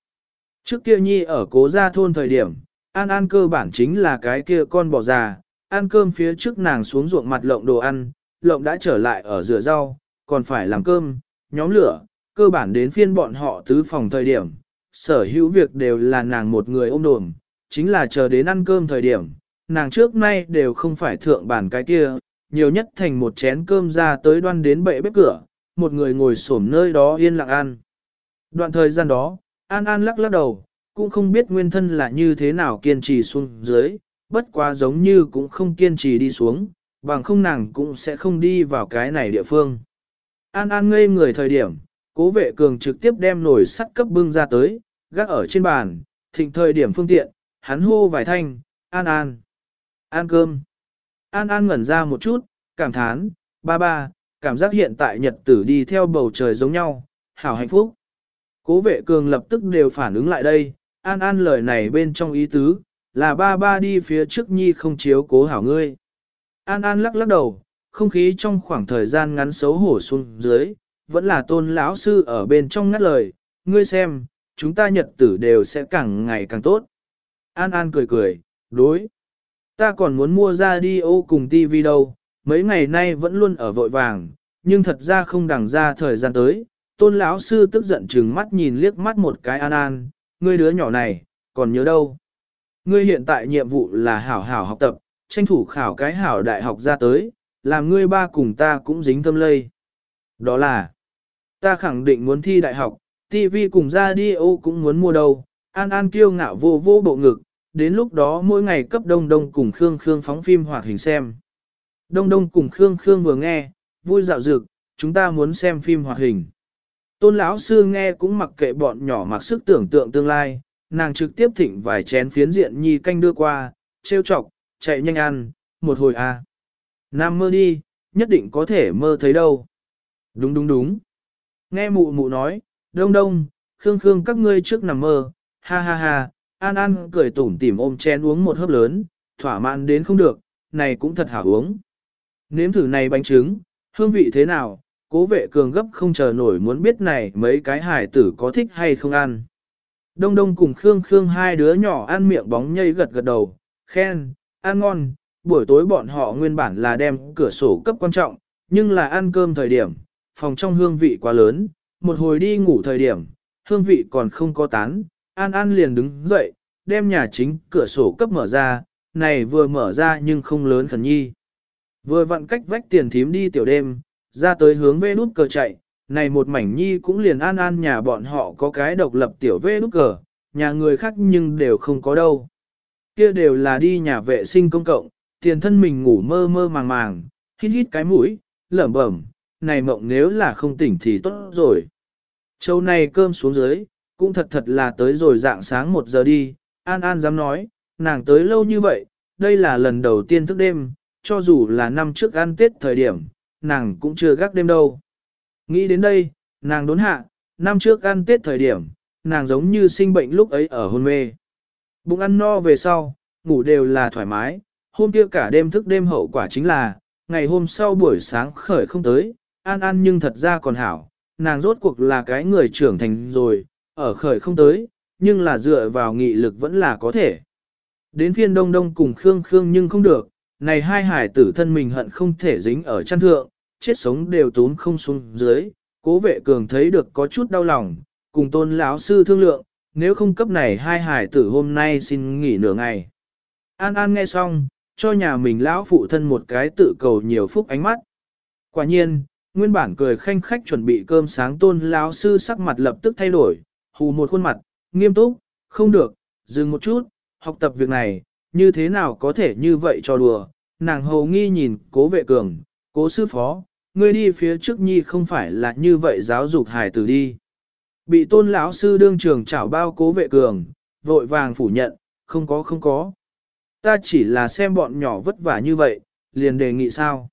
Trước kia nhi ở cố gia thôn thời điểm, An An cơ bản chính là cái kia con bò già, ăn cơm phía trước nàng xuống ruộng mặt lộng đồ ăn, lộng đã trở lại ở rửa rau, còn phải làm cơm, nhóm lửa, cơ bản đến phiên bọn họ tứ phòng thời điểm, sở hữu việc đều là nàng một người ôm đồm, chính là chờ đến ăn cơm thời điểm, nàng trước nay đều không phải thượng bản cái kia, nhiều nhất thành một chén cơm ra tới đoan đến bệ bếp cửa, một người ngồi xổm nơi đó yên lặng ăn. Đoạn thời gian đó, An An lắc lắc đầu, cũng không biết nguyên thân là như thế nào kiên trì xuống dưới, bất quá giống như cũng không kiên trì đi xuống, bằng không nàng cũng sẽ không đi vào cái này địa phương. An An ngây người thời điểm, cố vệ cường trực tiếp đem nồi sắt cấp bưng ra tới, gác ở trên bàn, thịnh thời điểm phương tiện, hắn hô vài thanh, An An, An cơm. An An ngẩn ra một chút, cảm thán, ba ba, cảm giác hiện tại nhật tử đi theo bầu trời giống nhau, hảo hạnh phúc. Cố vệ cường lập tức đều phản ứng lại đây, an an lời này bên trong ý tứ, là ba ba đi phía trước nhi không chiếu cố hảo ngươi. An an lắc lắc đầu, không khí trong khoảng thời gian ngắn xấu hổ xuống dưới, vẫn là tôn lão sư ở bên trong ngắt lời, ngươi xem, chúng ta nhật tử đều sẽ càng ngày càng tốt. An An cười cười, đối. Ta còn muốn mua ra đi ô cùng tivi đâu, mấy ngày nay vẫn luôn ở vội vàng, nhưng thật ra không đằng ra thời gian tới. Tôn lão sư tức giận chừng mắt nhìn liếc mắt một cái an an, ngươi đứa nhỏ này, còn nhớ đâu. Ngươi hiện tại nhiệm vụ là hảo hảo học tập, tranh thủ khảo cái hảo đại học ra tới, làm ngươi ba cùng ta cũng dính tâm lây. Đó là, ta khẳng định muốn thi đại học, TV cùng radio cũng muốn mua đâu, An An kiêu ngạo vô vô bộ ngực, đến lúc đó mỗi ngày cấp đông đông cùng Khương Khương phóng phim hoạt hình xem. Đông Đông cùng Khương Khương vừa nghe, vui dạo dực, chúng ta muốn xem phim hoạt hình. Tôn lão sư nghe cũng mặc kệ bọn nhỏ mặc sức tưởng tượng tương lai, nàng trực tiếp thịnh vài chén phiến diện nhi canh đưa qua, trêu chọc, chạy nhanh ăn, một hồi a. À. Nam mơ đi, nhất định có thể mơ thấy đâu. Đúng đúng đúng. Nghe mụ mụ nói, đông đông, khương khương các ngươi trước nằm mơ, ha ha ha, an an cười tủm tỉm ôm chén uống một hớp lớn, thỏa mãn đến không được, này cũng thật hảo uống. Nếm thử này bánh trứng, hương vị thế nào, cố vệ cường gấp không chờ nổi muốn biết này mấy cái hải tử có thích hay không ăn. Đông đông cùng Khương Khương hai đứa nhỏ ăn miệng bóng nhây gật gật đầu, khen, ăn ngon, buổi tối bọn họ nguyên bản là đem cửa sổ cấp quan trọng, nhưng là ăn cơm thời điểm, phòng trong hương vị quá lớn, một hồi đi ngủ thời điểm, hương vị còn không có tán, An An liền đứng dậy, đem nhà chính cửa sổ cấp mở ra, này vừa mở ra nhưng không lớn khẩn nhi. Vừa vặn cách vách tiền thím đi tiểu đêm, ra tới hướng vê nút cờ chạy, này một mảnh nhi cũng liền an an nhà bọn họ có cái độc lập tiểu vê nút cờ, nhà người khác nhưng đều không có đâu. Kia đều là đi nhà vệ sinh công cộng, tiền thân mình ngủ mơ mơ màng màng, hít hít cái mũi, lẩm bẩm, này mộng nếu là không tỉnh thì tốt rồi. Châu này cơm xuống dưới, cũng thật thật là tới rồi dạng sáng một giờ đi, An An dám nói, nàng tới lâu như vậy, đây là lần đầu tiên thức đêm, cho dù là năm trước ăn Tết thời điểm, nàng cũng chưa gác đêm đâu. Nghĩ đến đây, nàng đốn hạ, năm trước ăn Tết thời điểm, nàng giống như sinh bệnh lúc ấy ở hôn mê. Bụng ăn no về sau, ngủ đều là thoải mái, hôm kia cả đêm thức đêm hậu quả chính là, ngày hôm sau buổi sáng khởi không tới, an an nhưng thật ra còn hảo, nàng rốt cuộc là cái người trưởng thành rồi, ở khởi không tới, nhưng là dựa vào nghị lực vẫn là có thể. Đến phiên đông đông cùng Khương Khương nhưng không được, này hai hải tử thân mình hận không thể dính ở chăn thượng, chết sống đều tốn không xuống dưới, cố vệ cường thấy được có chút đau lòng, cùng tôn lão sư thương lượng, nếu không cấp này hai hải tử hôm nay xin nghỉ nửa ngày. An An nghe xong, cho nhà mình lão phụ thân một cái tự cầu nhiều phúc ánh mắt. Quả nhiên, nguyên bản cười khanh khách chuẩn bị cơm sáng tôn lão sư sắc mặt lập tức thay đổi, hù một khuôn mặt, nghiêm túc, không được, dừng một chút, học tập việc này, như thế nào có thể như vậy cho đùa, nàng hầu nghi nhìn cố vệ cường, cố sư phó, ngươi đi phía trước nhi không phải là như vậy giáo dục hài tử đi. Bị tôn lão sư đương trường chảo bao cố vệ cường, vội vàng phủ nhận, không có không có. Ta chỉ là xem bọn nhỏ vất vả như vậy, liền đề nghị sao.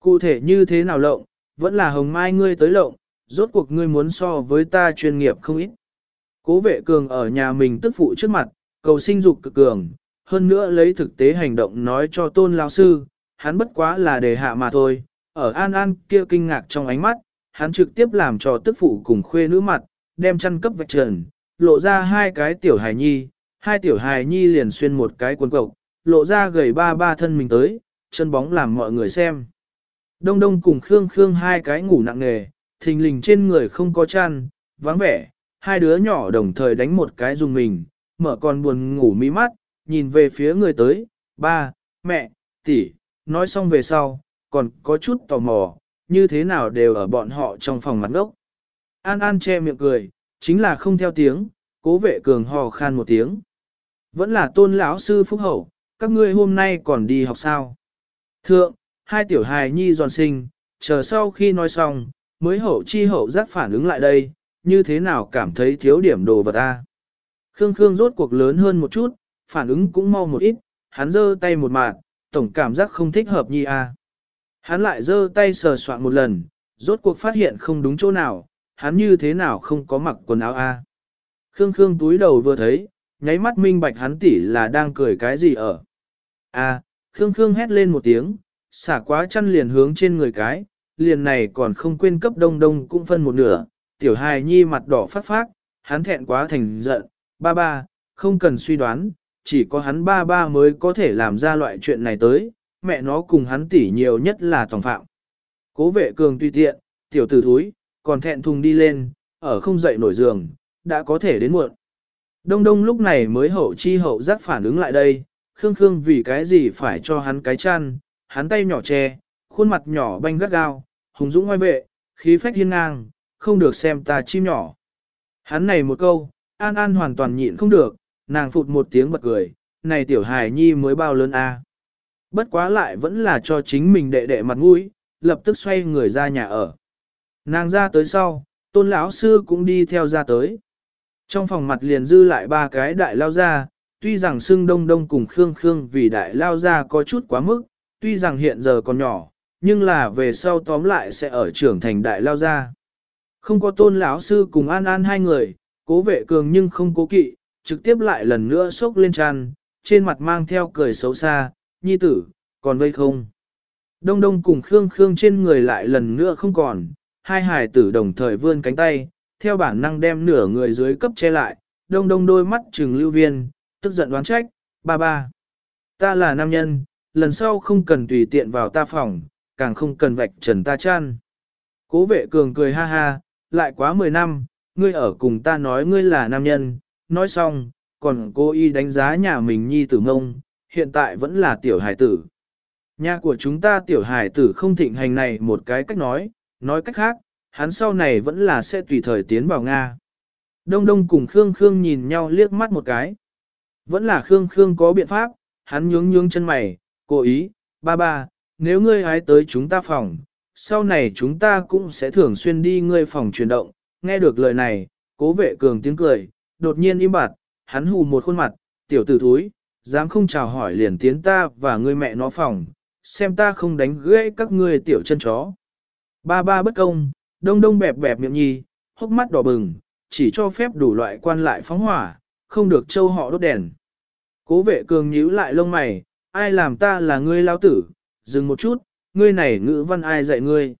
Cụ thể như thế nào lộng, vẫn là hồng mai ngươi tới lộng, rốt cuộc ngươi muốn so với ta chuyên nghiệp không ít. Cố vệ cường ở nhà mình tức phụ trước mặt, cầu sinh dục cực cường, hơn nữa lấy thực tế hành động nói cho tôn lão sư, hắn bất quá là đề hạ mà thôi. Ở an an kia kinh ngạc trong ánh mắt, hắn trực tiếp làm cho tức phụ cùng khuê nữ mặt, đem chăn cấp vạch trần, lộ ra hai cái tiểu hài nhi, hai tiểu hài nhi liền xuyên một cái quần cộc, lộ ra gầy ba ba thân mình tới, chân bóng làm mọi người xem. Đông đông cùng Khương Khương hai cái ngủ nặng nề, thình lình trên người không có chăn, vắng vẻ, hai đứa nhỏ đồng thời đánh một cái dùng mình, mở con buồn ngủ mi mắt, nhìn về phía người tới, ba, mẹ, tỷ, nói xong về sau, còn có chút tò mò, như thế nào đều ở bọn họ trong phòng mặt ngốc. An An che miệng cười, chính là không theo tiếng, cố vệ cường hò khan một tiếng. Vẫn là tôn lão sư phúc hậu, các ngươi hôm nay còn đi học sao? Thượng, hai tiểu hài nhi giòn sinh, chờ sau khi nói xong, mới hậu chi hậu giác phản ứng lại đây, như thế nào cảm thấy thiếu điểm đồ vật ta. Khương Khương rốt cuộc lớn hơn một chút, phản ứng cũng mau một ít, hắn giơ tay một mạng, tổng cảm giác không thích hợp nhi a. Hắn lại giơ tay sờ soạn một lần, rốt cuộc phát hiện không đúng chỗ nào, hắn như thế nào không có mặc quần áo a. Khương Khương túi đầu vừa thấy, nháy mắt minh bạch hắn tỷ là đang cười cái gì ở. A, Khương Khương hét lên một tiếng, xả quá chăn liền hướng trên người cái, liền này còn không quên cấp đông đông cũng phân một nửa, tiểu hài nhi mặt đỏ phát phát, hắn thẹn quá thành giận, ba ba, không cần suy đoán, chỉ có hắn ba ba mới có thể làm ra loại chuyện này tới, mẹ nó cùng hắn tỉ nhiều nhất là tòng phạm. Cố vệ cường tùy tiện, tiểu tử thúi, còn thẹn thùng đi lên, ở không dậy nổi giường, đã có thể đến muộn. Đông đông lúc này mới hậu chi hậu giác phản ứng lại đây, Khương Khương vì cái gì phải cho hắn cái chăn, hắn tay nhỏ che, khuôn mặt nhỏ banh gắt gao, hùng dũng ngoài vệ, khí phách hiên ngang, không được xem ta chim nhỏ. Hắn này một câu, An An hoàn toàn nhịn không được, nàng phụt một tiếng bật cười, này tiểu hài nhi mới bao lớn a. Bất quá lại vẫn là cho chính mình đệ đệ mặt mũi, lập tức xoay người ra nhà ở. Nàng ra tới sau, tôn lão sư cũng đi theo ra tới. Trong phòng mặt liền dư lại ba cái đại lao ra, tuy rằng xưng đông đông cùng khương khương vì đại lao ra có chút quá mức, tuy rằng hiện giờ còn nhỏ, nhưng là về sau tóm lại sẽ ở trưởng thành đại lao ra. Không có tôn lão sư cùng an an hai người, cố vệ cường nhưng không cố kỵ, trực tiếp lại lần nữa sốc lên tràn, trên mặt mang theo cười xấu xa, nhi tử, còn vây không. Đông đông cùng Khương Khương trên người lại lần nữa không còn, hai hài tử đồng thời vươn cánh tay, theo bản năng đem nửa người dưới cấp che lại, đông đông đôi mắt trừng lưu viên, tức giận đoán trách, ba ba. Ta là nam nhân, lần sau không cần tùy tiện vào ta phòng, càng không cần vạch trần ta chăn. Cố vệ cường cười ha ha, lại quá 10 năm, ngươi ở cùng ta nói ngươi là nam nhân, nói xong, còn cô y đánh giá nhà mình nhi tử ngông, hiện tại vẫn là tiểu hải tử. Nhà của chúng ta tiểu hải tử không thịnh hành này một cái cách nói, nói cách khác, hắn sau này vẫn là sẽ tùy thời tiến vào Nga. Đông Đông cùng Khương Khương nhìn nhau liếc mắt một cái. Vẫn là Khương Khương có biện pháp, hắn nhướng nhướng chân mày, cố ý, ba ba, nếu ngươi hái tới chúng ta phòng, sau này chúng ta cũng sẽ thường xuyên đi ngươi phòng chuyển động. Nghe được lời này, cố vệ cường tiếng cười, đột nhiên im bặt, hắn hù một khuôn mặt, tiểu tử thúi, dám không chào hỏi liền tiến ta và ngươi mẹ nó phòng, xem ta không đánh gãy các ngươi tiểu chân chó. Ba ba bất công, đông đông bẹp bẹp miệng nhi, hốc mắt đỏ bừng, chỉ cho phép đủ loại quan lại phóng hỏa, không được châu họ đốt đèn. Cố vệ cường nhíu lại lông mày, ai làm ta là ngươi lao tử, dừng một chút, ngươi này ngữ văn ai dạy ngươi.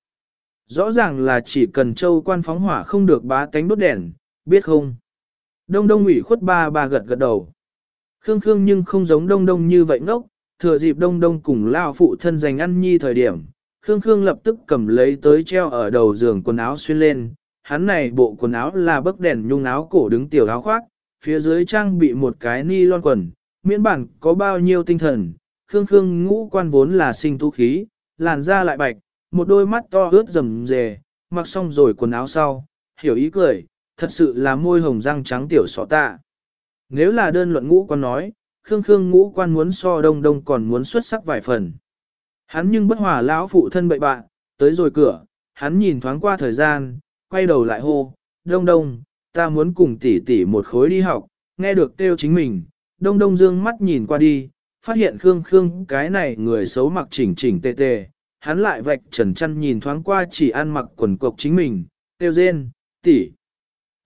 Rõ ràng là chỉ cần châu quan phóng hỏa không được bá tánh đốt đèn, biết không? Đông đông ủy khuất ba ba gật gật đầu. Khương Khương nhưng không giống đông đông như vậy ngốc, thừa dịp đông đông cùng lao phụ thân dành ăn nhi thời điểm. Khương Khương lập tức cầm lấy tới treo ở đầu giường quần áo xuyên lên. Hắn này bộ quần áo là bấc đèn nhung áo cổ đứng tiểu áo khoác, phía dưới trang bị một cái ni lon quần, miễn bản có bao nhiêu tinh thần. Khương Khương ngũ quan vốn là sinh tu khí, làn da lại bạch, một đôi mắt to ướt rầm rề, mặc xong rồi quần áo sau, hiểu ý cười, thật sự là môi hồng răng trắng tiểu sọ tạ. Nếu là đơn luận ngũ quan nói, Khương Khương ngũ quan muốn so đông đông còn muốn xuất sắc vài phần. Hắn nhưng bất hòa lão phụ thân bậy bạn, tới rồi cửa, hắn nhìn thoáng qua thời gian, quay đầu lại hô, đông đông, ta muốn cùng tỷ tỷ một khối đi học, nghe được kêu chính mình, đông đông dương mắt nhìn qua đi, phát hiện Khương Khương cái này người xấu mặc chỉnh chỉnh tê tê, hắn lại vạch trần chăn nhìn thoáng qua chỉ ăn mặc quần cộc chính mình, kêu rên, tỷ.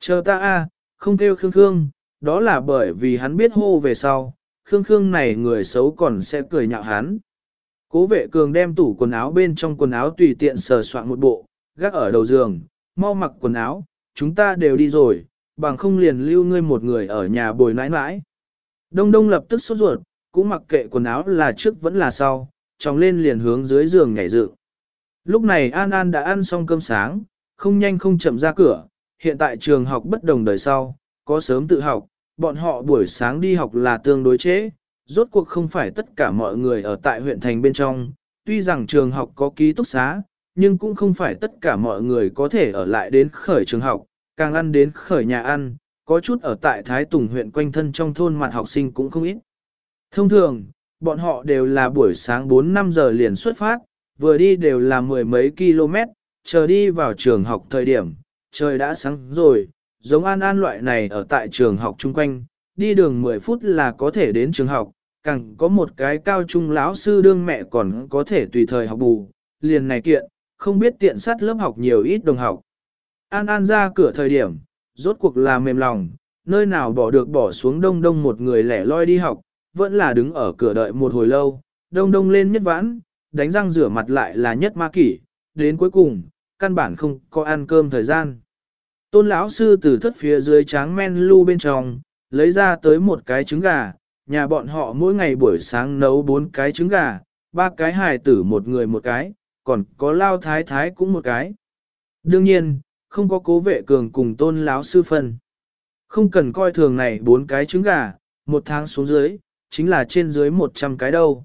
Chờ ta a, không kêu Khương Khương, đó là bởi vì hắn biết hô về sau, Khương Khương này người xấu còn sẽ cười nhạo hắn. Cố vệ cường đem tủ quần áo bên trong quần áo tùy tiện sờ soạn một bộ, gác ở đầu giường, mau mặc quần áo, chúng ta đều đi rồi, bằng không liền lưu ngươi một người ở nhà bồi nãi nãi. Đông đông lập tức sốt ruột, cũng mặc kệ quần áo là trước vẫn là sau, tròng lên liền hướng dưới giường nhảy dự. Lúc này An An đã ăn xong cơm sáng, không nhanh không chậm ra cửa, hiện tại trường học bất đồng đời sau, có sớm tự học, bọn họ buổi sáng đi học là tương đối chế, rốt cuộc không phải tất cả mọi người ở tại huyện thành bên trong, tuy rằng trường học có ký túc xá, nhưng cũng không phải tất cả mọi người có thể ở lại đến khởi trường học, càng ăn đến khởi nhà ăn, có chút ở tại Thái Tùng huyện quanh thân trong thôn mặt học sinh cũng không ít. Thông thường, bọn họ đều là buổi sáng 4-5 giờ liền xuất phát, vừa đi đều là mười mấy km, chờ đi vào trường học thời điểm, trời đã sáng rồi, giống An An loại này ở tại trường học chung quanh, đi đường 10 phút là có thể đến trường học, càng có một cái cao trung lão sư đương mẹ còn có thể tùy thời học bù, liền này kiện, không biết tiện sát lớp học nhiều ít đồng học. An An ra cửa thời điểm, rốt cuộc là mềm lòng, nơi nào bỏ được bỏ xuống đông đông một người lẻ loi đi học, vẫn là đứng ở cửa đợi một hồi lâu, đông đông lên nhất vãn, đánh răng rửa mặt lại là nhất ma kỷ, đến cuối cùng, căn bản không có ăn cơm thời gian. Tôn lão sư từ thất phía dưới tráng men lu bên trong, lấy ra tới một cái trứng gà, nhà bọn họ mỗi ngày buổi sáng nấu bốn cái trứng gà, ba cái hài tử một người một cái, còn có lao thái thái cũng một cái. Đương nhiên, không có cố vệ cường cùng tôn lão sư phân. Không cần coi thường này bốn cái trứng gà, một tháng xuống dưới, chính là trên dưới 100 cái đâu.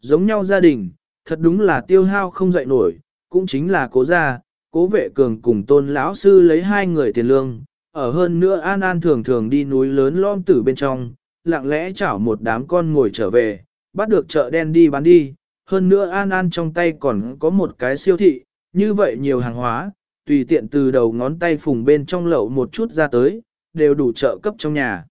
Giống nhau gia đình, thật đúng là tiêu hao không dậy nổi, cũng chính là cố gia, cố vệ cường cùng tôn lão sư lấy hai người tiền lương, ở hơn nữa An An thường thường đi núi lớn lom tử bên trong, lặng lẽ chảo một đám con ngồi trở về, bắt được chợ đen đi bán đi, hơn nữa An An trong tay còn có một cái siêu thị, như vậy nhiều hàng hóa, tùy tiện từ đầu ngón tay phùng bên trong lậu một chút ra tới, đều đủ trợ cấp trong nhà.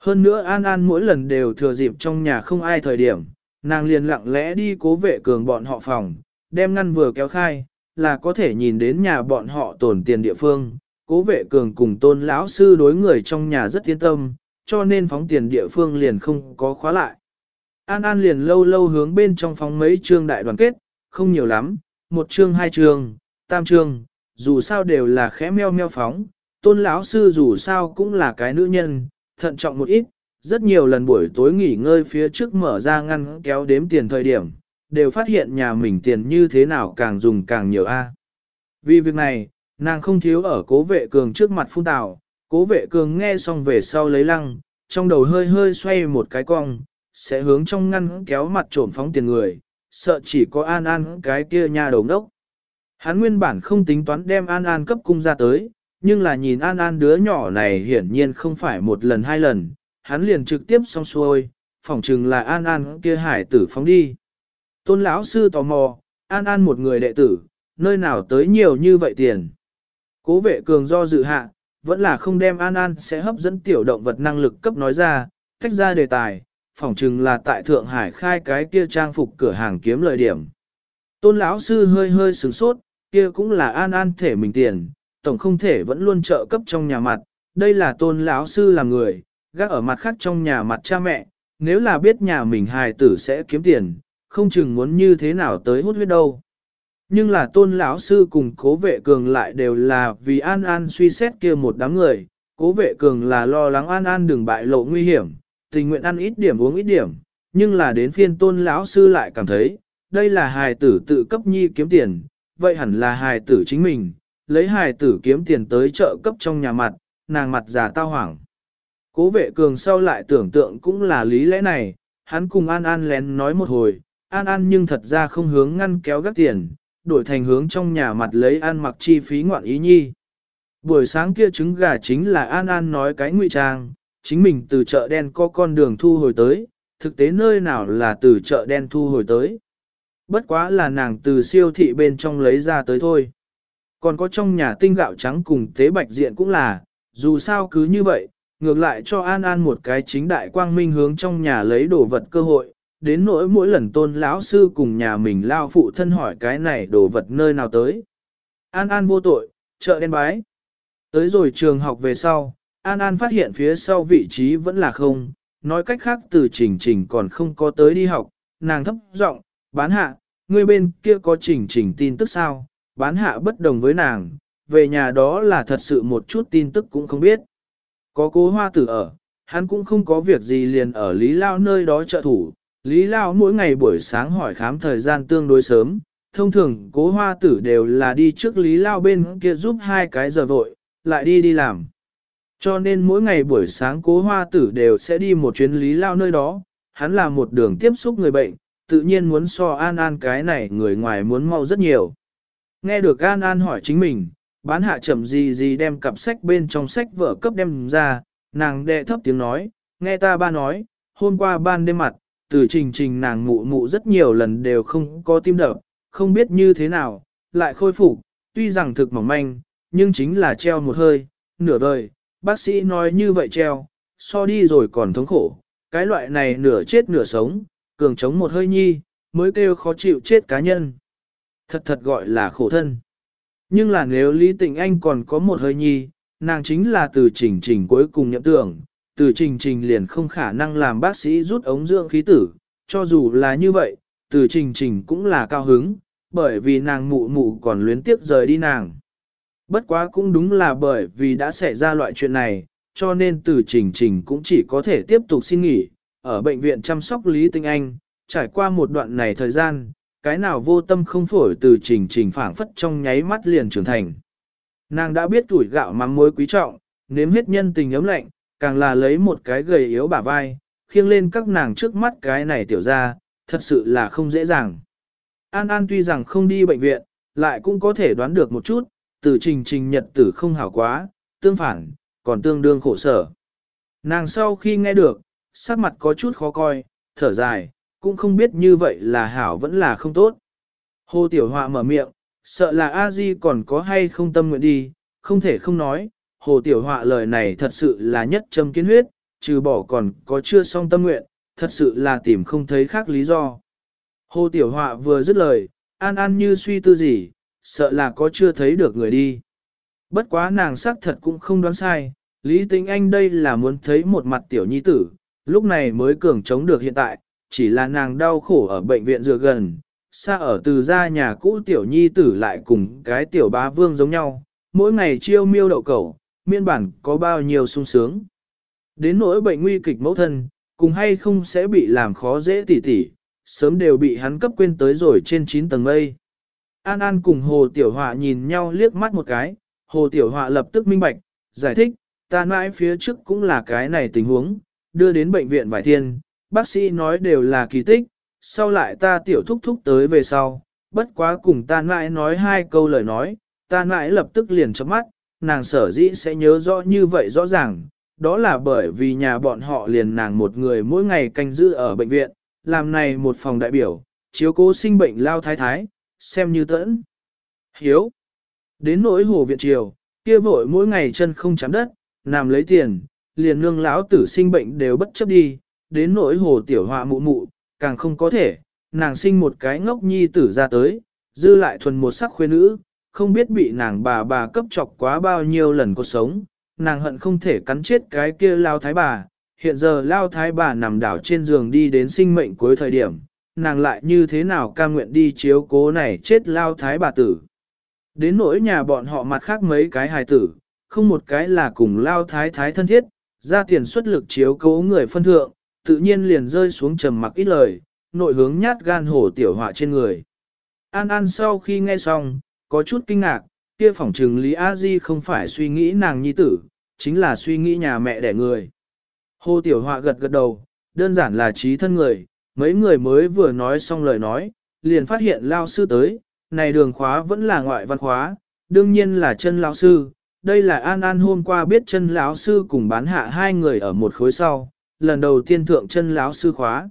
Hơn nữa An An mỗi lần đều thừa dịp trong nhà không ai thời điểm, nàng liền lặng lẽ đi cố vệ cường bọn họ phòng, đem ngăn vừa kéo khai, là có thể nhìn đến nhà bọn họ tổn tiền địa phương. Cố vệ cường cùng tôn lão sư đối người trong nhà rất yên tâm, cho nên phóng tiền địa phương liền không có khóa lại. An An liền lâu lâu hướng bên trong phóng mấy chương đại đoàn kết, không nhiều lắm, một chương hai chương, tam chương, dù sao đều là khẽ meo meo phóng, tôn lão sư dù sao cũng là cái nữ nhân, thận trọng một ít, rất nhiều lần buổi tối nghỉ ngơi phía trước mở ra ngăn kéo đếm tiền thời điểm, đều phát hiện nhà mình tiền như thế nào càng dùng càng nhiều a. Vì việc này, nàng không thiếu ở cố vệ cường trước mặt phun tào, cố vệ cường nghe xong về sau lấy lăng, trong đầu hơi hơi xoay một cái cong, sẽ hướng trong ngăn kéo mặt trộm phóng tiền người, sợ chỉ có An An cái kia nhà đầu đốc. Hắn nguyên bản không tính toán đem An An cấp cung ra tới, nhưng là nhìn An An đứa nhỏ này hiển nhiên không phải một lần hai lần, hắn liền trực tiếp xong xuôi, phỏng chừng là An An kia hải tử phóng đi. Tôn lão sư tò mò, An An một người đệ tử, nơi nào tới nhiều như vậy tiền. Cố vệ cường do dự hạ, vẫn là không đem An An sẽ hấp dẫn tiểu động vật năng lực cấp nói ra, tách ra đề tài, phỏng chừng là tại Thượng Hải khai cái kia trang phục cửa hàng kiếm lợi điểm. Tôn lão sư hơi hơi sửng sốt, kia cũng là An An thể mình tiền, tổng không thể vẫn luôn trợ cấp trong nhà mặt, đây là tôn lão sư làm người, gác ở mặt khác trong nhà mặt cha mẹ, nếu là biết nhà mình hài tử sẽ kiếm tiền, không chừng muốn như thế nào tới hút huyết đâu. Nhưng là tôn lão sư cùng cố vệ cường lại đều là vì An An suy xét kia một đám người, cố vệ cường là lo lắng An An đừng bại lộ nguy hiểm, tình nguyện ăn ít điểm uống ít điểm, nhưng là đến phiên tôn lão sư lại cảm thấy, đây là hài tử tự cấp nhi kiếm tiền, vậy hẳn là hài tử chính mình, lấy hài tử kiếm tiền tới chợ cấp trong nhà mặt, nàng mặt già tao hoảng. Cố vệ cường sau lại tưởng tượng cũng là lý lẽ này, hắn cùng An An lén nói một hồi, An An nhưng thật ra không hướng ngăn kéo gắt tiền, đổi thành hướng trong nhà mặt lấy ăn mặc chi phí ngoạn ý nhi. Buổi sáng kia trứng gà chính là An An nói cái ngụy trang, chính mình từ chợ đen có con đường thu hồi tới, thực tế nơi nào là từ chợ đen thu hồi tới. Bất quá là nàng từ siêu thị bên trong lấy ra tới thôi. Còn có trong nhà tinh gạo trắng cùng tế bạch diện cũng là, dù sao cứ như vậy, ngược lại cho An An một cái chính đại quang minh hướng trong nhà lấy đồ vật cơ hội, đến nỗi mỗi lần tôn lão sư cùng nhà mình lao phụ thân hỏi cái này đồ vật nơi nào tới. An An vô tội, chợ đen bái. Tới rồi trường học về sau, An An phát hiện phía sau vị trí vẫn là không, nói cách khác từ trình trình còn không có tới đi học, nàng thấp giọng bán hạ, người bên kia có trình trình tin tức sao, bán hạ bất đồng với nàng, về nhà đó là thật sự một chút tin tức cũng không biết. Có cố hoa tử ở, hắn cũng không có việc gì liền ở Lý Lao nơi đó trợ thủ. Lý Lao mỗi ngày buổi sáng hỏi khám thời gian tương đối sớm, thông thường cố hoa tử đều là đi trước Lý Lao bên kia giúp hai cái giờ vội, lại đi đi làm. Cho nên mỗi ngày buổi sáng cố hoa tử đều sẽ đi một chuyến Lý Lao nơi đó, hắn là một đường tiếp xúc người bệnh, tự nhiên muốn so an an cái này người ngoài muốn mau rất nhiều. Nghe được an an hỏi chính mình, bán hạ chậm gì gì đem cặp sách bên trong sách vở cấp đem ra, nàng đệ thấp tiếng nói, nghe ta ba nói, hôm qua ban đêm mặt, từ trình trình nàng mụ mụ rất nhiều lần đều không có tim đập, không biết như thế nào, lại khôi phục, tuy rằng thực mỏng manh, nhưng chính là treo một hơi, nửa vời, bác sĩ nói như vậy treo, so đi rồi còn thống khổ, cái loại này nửa chết nửa sống, cường chống một hơi nhi, mới kêu khó chịu chết cá nhân. Thật thật gọi là khổ thân. Nhưng là nếu Lý Tịnh Anh còn có một hơi nhi, nàng chính là từ trình trình cuối cùng nhậm tưởng, từ trình trình liền không khả năng làm bác sĩ rút ống dưỡng khí tử, cho dù là như vậy, từ trình trình cũng là cao hứng, bởi vì nàng mụ mụ còn luyến tiếp rời đi nàng. Bất quá cũng đúng là bởi vì đã xảy ra loại chuyện này, cho nên từ trình trình cũng chỉ có thể tiếp tục xin nghỉ, ở bệnh viện chăm sóc Lý Tinh Anh, trải qua một đoạn này thời gian, cái nào vô tâm không phổi từ trình trình phảng phất trong nháy mắt liền trưởng thành. Nàng đã biết tuổi gạo mắm muối quý trọng, nếm hết nhân tình ấm lạnh, càng là lấy một cái gầy yếu bả vai, khiêng lên các nàng trước mắt cái này tiểu ra, thật sự là không dễ dàng. An An tuy rằng không đi bệnh viện, lại cũng có thể đoán được một chút, từ trình trình nhật tử không hảo quá, tương phản, còn tương đương khổ sở. Nàng sau khi nghe được, sắc mặt có chút khó coi, thở dài, cũng không biết như vậy là hảo vẫn là không tốt. Hồ Tiểu Họa mở miệng, sợ là a di còn có hay không tâm nguyện đi, không thể không nói, Hồ Tiểu Họa lời này thật sự là nhất châm kiến huyết, trừ bỏ còn có chưa xong tâm nguyện, thật sự là tìm không thấy khác lý do. Hồ Tiểu Họa vừa dứt lời, an an như suy tư gì, sợ là có chưa thấy được người đi. Bất quá nàng xác thật cũng không đoán sai, Lý Tinh Anh đây là muốn thấy một mặt tiểu nhi tử, lúc này mới cường chống được hiện tại, chỉ là nàng đau khổ ở bệnh viện dựa gần, xa ở từ gia nhà cũ tiểu nhi tử lại cùng cái tiểu bá vương giống nhau, mỗi ngày chiêu miêu đậu cẩu, miên bản có bao nhiêu sung sướng. Đến nỗi bệnh nguy kịch mẫu thân, cùng hay không sẽ bị làm khó dễ tỉ tỉ, sớm đều bị hắn cấp quên tới rồi trên 9 tầng mây. An An cùng Hồ Tiểu Họa nhìn nhau liếc mắt một cái, Hồ Tiểu Họa lập tức minh bạch, giải thích, ta mãi phía trước cũng là cái này tình huống, đưa đến bệnh viện vài thiên, bác sĩ nói đều là kỳ tích, sau lại ta tiểu thúc thúc tới về sau, bất quá cùng ta mãi nói hai câu lời nói, ta mãi lập tức liền chấm mắt, nàng sở dĩ sẽ nhớ rõ như vậy rõ ràng, đó là bởi vì nhà bọn họ liền nàng một người mỗi ngày canh giữ ở bệnh viện, làm này một phòng đại biểu, chiếu cố sinh bệnh lao thái thái, xem như tẫn. Hiếu. Đến nỗi hồ viện triều, kia vội mỗi ngày chân không chạm đất, nằm lấy tiền, liền nương lão tử sinh bệnh đều bất chấp đi, đến nỗi hồ tiểu họa mụ mụ, càng không có thể, nàng sinh một cái ngốc nhi tử ra tới, dư lại thuần một sắc khuê nữ, không biết bị nàng bà bà cấp chọc quá bao nhiêu lần cuộc sống, nàng hận không thể cắn chết cái kia lao thái bà, hiện giờ lao thái bà nằm đảo trên giường đi đến sinh mệnh cuối thời điểm, nàng lại như thế nào cam nguyện đi chiếu cố này chết lao thái bà tử. Đến nỗi nhà bọn họ mặt khác mấy cái hài tử, không một cái là cùng lao thái thái thân thiết, ra tiền xuất lực chiếu cố người phân thượng, tự nhiên liền rơi xuống trầm mặc ít lời, nội hướng nhát gan hổ tiểu họa trên người. An An sau khi nghe xong, có chút kinh ngạc, kia phỏng trừng Lý A Di không phải suy nghĩ nàng nhi tử, chính là suy nghĩ nhà mẹ đẻ người. Hồ Tiểu Họa gật gật đầu, đơn giản là trí thân người, mấy người mới vừa nói xong lời nói, liền phát hiện lao sư tới, này đường khóa vẫn là ngoại văn khóa, đương nhiên là chân lão sư. Đây là An An hôm qua biết chân lão sư cùng bán hạ hai người ở một khối sau, lần đầu tiên thượng chân lão sư khóa.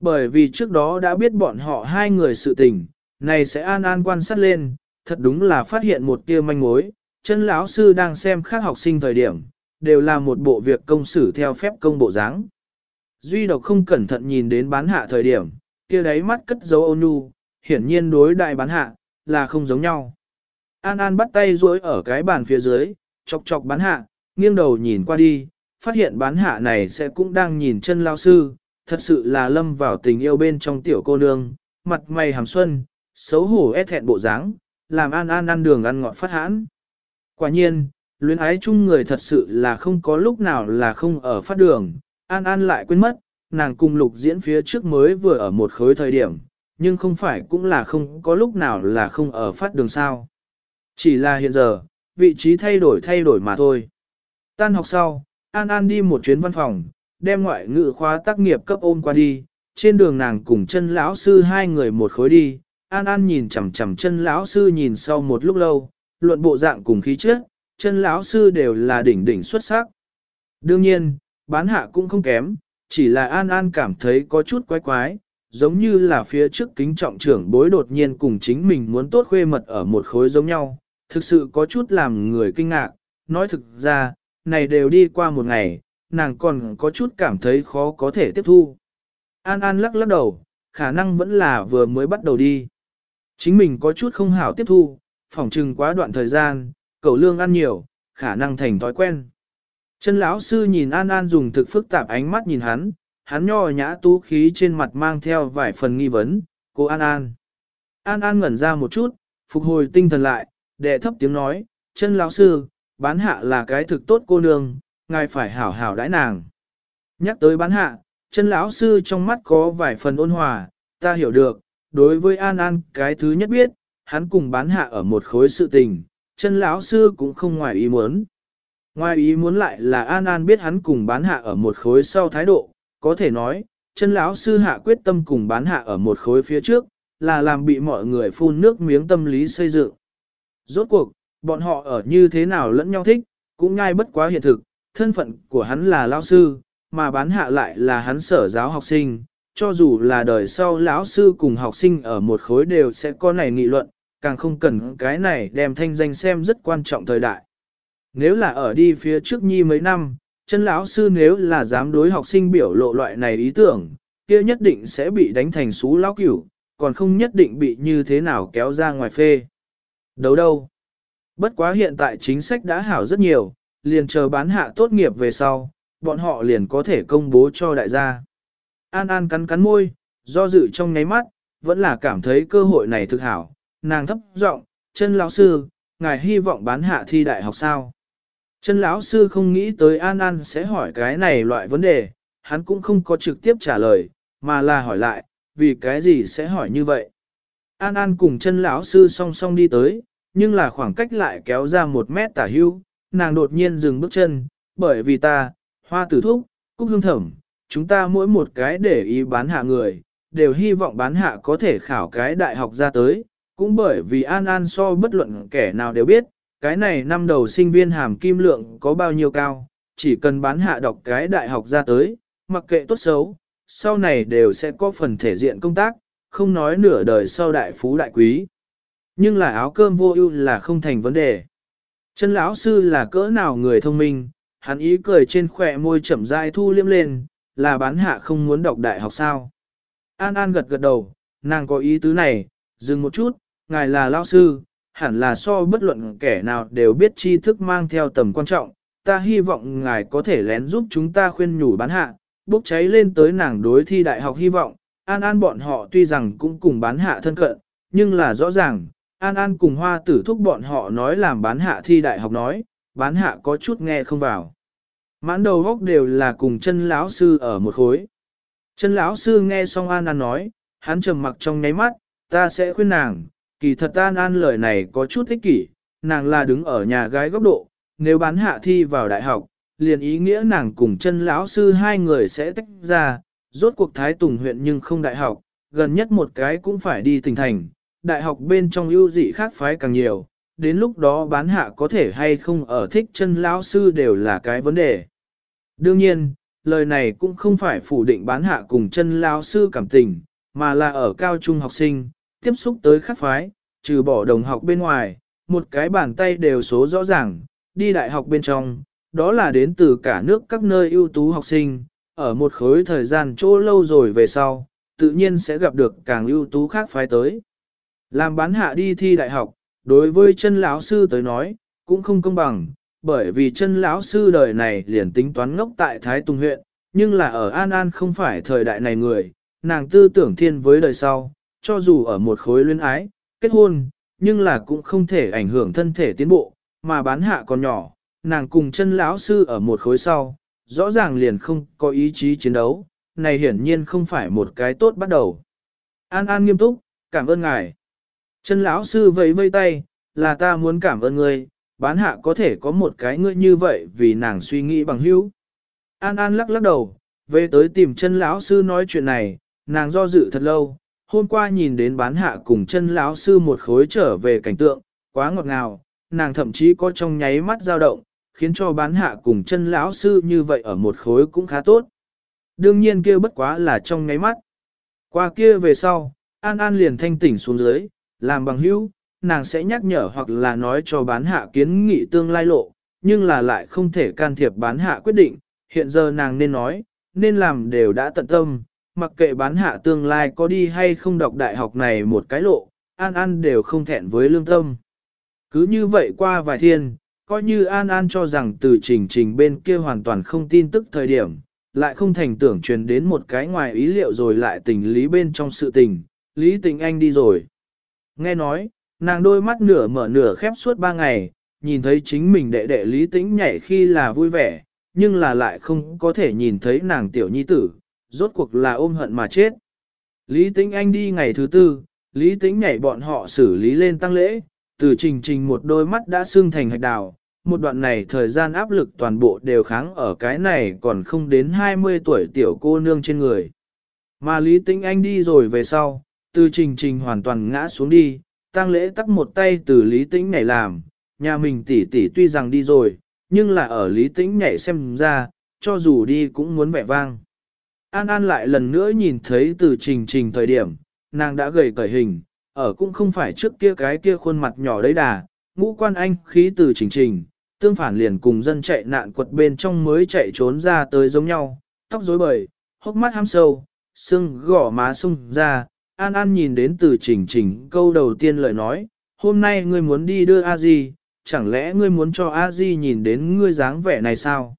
Bởi vì trước đó đã biết bọn họ hai người sự tình, này sẽ An An quan sát lên, thật đúng là phát hiện một tia manh mối, chân lão sư đang xem khác học sinh thời điểm, đều là một bộ việc công xử theo phép công bộ dáng. Duy độc không cẩn thận nhìn đến bán hạ thời điểm, kia đáy mắt cất dấu ôn nhu, hiển nhiên đối đại bán hạ, là không giống nhau. An An bắt tay duỗi ở cái bàn phía dưới, chọc chọc bán hạ, nghiêng đầu nhìn qua đi, phát hiện bán hạ này sẽ cũng đang nhìn chân lao sư, thật sự là lâm vào tình yêu bên trong tiểu cô nương, mặt mày hàm xuân, xấu hổ e thẹn bộ dáng, làm An An ăn đường ăn ngọt phát hãn. Quả nhiên, luyến ái chung người thật sự là không có lúc nào là không ở phát đường, An An lại quên mất, nàng cùng lục diễn phía trước mới vừa ở một khối thời điểm, nhưng không phải cũng là không có lúc nào là không ở phát đường sao. Chỉ là hiện giờ, vị trí thay đổi thay đổi mà thôi. Tan học sau, An An đi một chuyến văn phòng, đem ngoại ngữ khóa tác nghiệp cấp ôm qua đi, trên đường nàng cùng chân lão sư hai người một khối đi, An An nhìn chằm chằm chân lão sư nhìn sau một lúc lâu, luận bộ dạng cùng khí chất, chân lão sư đều là đỉnh đỉnh xuất sắc. Đương nhiên, bán hạ cũng không kém, chỉ là An An cảm thấy có chút quái quái, giống như là phía trước kính trọng trưởng bối đột nhiên cùng chính mình muốn tốt khuê mật ở một khối giống nhau, thực sự có chút làm người kinh ngạc, nói thực ra, này đều đi qua một ngày, nàng còn có chút cảm thấy khó có thể tiếp thu. An An lắc lắc đầu, khả năng vẫn là vừa mới bắt đầu đi. Chính mình có chút không hảo tiếp thu, phỏng chừng quá đoạn thời gian, cậu lương ăn nhiều, khả năng thành thói quen. Chân lão sư nhìn An An dùng thực phức tạp ánh mắt nhìn hắn, hắn nho nhã tú khí trên mặt mang theo vài phần nghi vấn, cô An An. An An ngẩn ra một chút, phục hồi tinh thần lại, đệ thấp tiếng nói, chân lão sư, bán hạ là cái thực tốt cô nương, ngài phải hảo hảo đãi nàng. Nhắc tới bán hạ, chân lão sư trong mắt có vài phần ôn hòa, ta hiểu được, đối với An An cái thứ nhất biết, hắn cùng bán hạ ở một khối sự tình, chân lão sư cũng không ngoài ý muốn. Ngoài ý muốn lại là An An biết hắn cùng bán hạ ở một khối sau thái độ, có thể nói, chân lão sư hạ quyết tâm cùng bán hạ ở một khối phía trước, là làm bị mọi người phun nước miếng tâm lý xây dựng. Rốt cuộc, bọn họ ở như thế nào lẫn nhau thích, cũng ngay bất quá hiện thực, thân phận của hắn là lão sư, mà bán hạ lại là hắn sở giáo học sinh, cho dù là đời sau lão sư cùng học sinh ở một khối đều sẽ có này nghị luận, càng không cần cái này đem thanh danh xem rất quan trọng thời đại. Nếu là ở đi phía trước nhi mấy năm, chân lão sư nếu là dám đối học sinh biểu lộ loại này ý tưởng, kia nhất định sẽ bị đánh thành xú lão cửu, còn không nhất định bị như thế nào kéo ra ngoài phê. Đấu đâu? Bất quá hiện tại chính sách đã hảo rất nhiều, liền chờ bán hạ tốt nghiệp về sau, bọn họ liền có thể công bố cho đại gia. An An cắn cắn môi, do dự trong nháy mắt, vẫn là cảm thấy cơ hội này thực hảo, nàng thấp giọng, chân lão sư, ngài hy vọng bán hạ thi đại học sao? Chân lão sư không nghĩ tới An An sẽ hỏi cái này loại vấn đề, hắn cũng không có trực tiếp trả lời, mà là hỏi lại, vì cái gì sẽ hỏi như vậy? An An cùng chân lão sư song song đi tới, nhưng là khoảng cách lại kéo ra một mét tả hưu, nàng đột nhiên dừng bước chân, bởi vì ta, hoa tử thúc, cúc hương thẩm, chúng ta mỗi một cái để ý bán hạ người, đều hy vọng bán hạ có thể khảo cái đại học ra tới, cũng bởi vì An An so bất luận kẻ nào đều biết, cái này năm đầu sinh viên hàm kim lượng có bao nhiêu cao, chỉ cần bán hạ đọc cái đại học ra tới, mặc kệ tốt xấu, sau này đều sẽ có phần thể diện công tác, không nói nửa đời sau đại phú đại quý. Nhưng là áo cơm vô ưu là không thành vấn đề. Chân lão sư là cỡ nào người thông minh, hắn ý cười trên khỏe môi chậm rãi thu liêm lên, là bán hạ không muốn đọc đại học sao. An An gật gật đầu, nàng có ý tứ này, dừng một chút, ngài là lão sư, hẳn là so bất luận kẻ nào đều biết tri thức mang theo tầm quan trọng, ta hy vọng ngài có thể lén giúp chúng ta khuyên nhủ bán hạ, bốc cháy lên tới nàng đối thi đại học hy vọng, An An bọn họ tuy rằng cũng cùng bán hạ thân cận, nhưng là rõ ràng, An An cùng hoa tử thúc bọn họ nói làm bán hạ thi đại học nói, bán hạ có chút nghe không vào. Mãn đầu góc đều là cùng chân lão sư ở một khối. Chân lão sư nghe xong An An nói, hắn trầm mặc trong nháy mắt, ta sẽ khuyên nàng, kỳ thật An An lời này có chút thích kỷ, nàng là đứng ở nhà gái góc độ, nếu bán hạ thi vào đại học, liền ý nghĩa nàng cùng chân lão sư hai người sẽ tách ra, rốt cuộc Thái Tùng huyện nhưng không đại học, gần nhất một cái cũng phải đi tỉnh thành, đại học bên trong ưu dị khác phái càng nhiều, đến lúc đó bán hạ có thể hay không ở thích chân lão sư đều là cái vấn đề. Đương nhiên, lời này cũng không phải phủ định bán hạ cùng chân lão sư cảm tình, mà là ở cao trung học sinh, tiếp xúc tới khác phái, trừ bỏ đồng học bên ngoài, một cái bàn tay đều số rõ ràng, đi đại học bên trong, đó là đến từ cả nước các nơi ưu tú học sinh, ở một khối thời gian chỗ lâu rồi về sau, tự nhiên sẽ gặp được càng ưu tú khác phái tới. Làm bán hạ đi thi đại học, đối với chân lão sư tới nói, cũng không công bằng, bởi vì chân lão sư đời này liền tính toán ngốc tại Thái Tùng huyện, nhưng là ở An An không phải thời đại này người, nàng tư tưởng thiên với đời sau, cho dù ở một khối luyến ái, kết hôn, nhưng là cũng không thể ảnh hưởng thân thể tiến bộ, mà bán hạ còn nhỏ, nàng cùng chân lão sư ở một khối sau, rõ ràng liền không có ý chí chiến đấu, này hiển nhiên không phải một cái tốt bắt đầu. An An nghiêm túc, cảm ơn ngài. Chân lão sư vẫy vây tay, là ta muốn cảm ơn ngươi, bán hạ có thể có một cái ngươi như vậy vì nàng suy nghĩ bằng hữu. An An lắc lắc đầu, về tới tìm chân lão sư nói chuyện này, nàng do dự thật lâu, hôm qua nhìn đến bán hạ cùng chân lão sư một khối trở về cảnh tượng, quá ngọt ngào, nàng thậm chí có trong nháy mắt dao động, khiến cho bán hạ cùng chân lão sư như vậy ở một khối cũng khá tốt. Đương nhiên kia bất quá là trong nháy mắt. Qua kia về sau, An An liền thanh tỉnh xuống dưới, làm bằng hữu, nàng sẽ nhắc nhở hoặc là nói cho bán hạ kiến nghị tương lai lộ, nhưng là lại không thể can thiệp bán hạ quyết định, hiện giờ nàng nên nói, nên làm đều đã tận tâm, mặc kệ bán hạ tương lai có đi hay không đọc đại học này một cái lộ, An An đều không thẹn với lương tâm. Cứ như vậy qua vài thiên, coi như An An cho rằng từ trình trình bên kia hoàn toàn không tin tức thời điểm, lại không thành tưởng truyền đến một cái ngoài ý liệu rồi lại tình lý bên trong sự tình, Lý Tình Anh đi rồi. Nghe nói, nàng đôi mắt nửa mở nửa khép suốt ba ngày, nhìn thấy chính mình đệ đệ Lý Tĩnh nhảy khi là vui vẻ, nhưng là lại không có thể nhìn thấy nàng tiểu nhi tử, rốt cuộc là ôm hận mà chết. Lý Tĩnh Anh đi ngày thứ tư, Lý Tĩnh nhảy bọn họ xử lý lên tăng lễ, từ trình trình một đôi mắt đã sưng thành hạch đào, một đoạn này thời gian áp lực toàn bộ đều kháng ở cái này còn không đến 20 tuổi tiểu cô nương trên người. Mà Lý Tĩnh Anh đi rồi về sau, từ trình trình hoàn toàn ngã xuống đi, tang lễ tắt một tay từ Lý Tĩnh nhảy làm, nhà mình tỷ tỷ tuy rằng đi rồi, nhưng là ở Lý Tĩnh nhảy xem ra, cho dù đi cũng muốn vẻ vang. An An lại lần nữa nhìn thấy từ trình trình thời điểm, nàng đã gầy cởi hình, ở cũng không phải trước kia cái kia khuôn mặt nhỏ đấy đà, ngũ quan anh khí từ trình trình, tương phản liền cùng dân chạy nạn quật bên trong mới chạy trốn ra tới giống nhau, tóc rối bời, hốc mắt ham sâu, xương gỏ má sung ra, An An nhìn đến từ trình trình câu đầu tiên lời nói, hôm nay ngươi muốn đi đưa a di, chẳng lẽ ngươi muốn cho a di nhìn đến ngươi dáng vẻ này sao?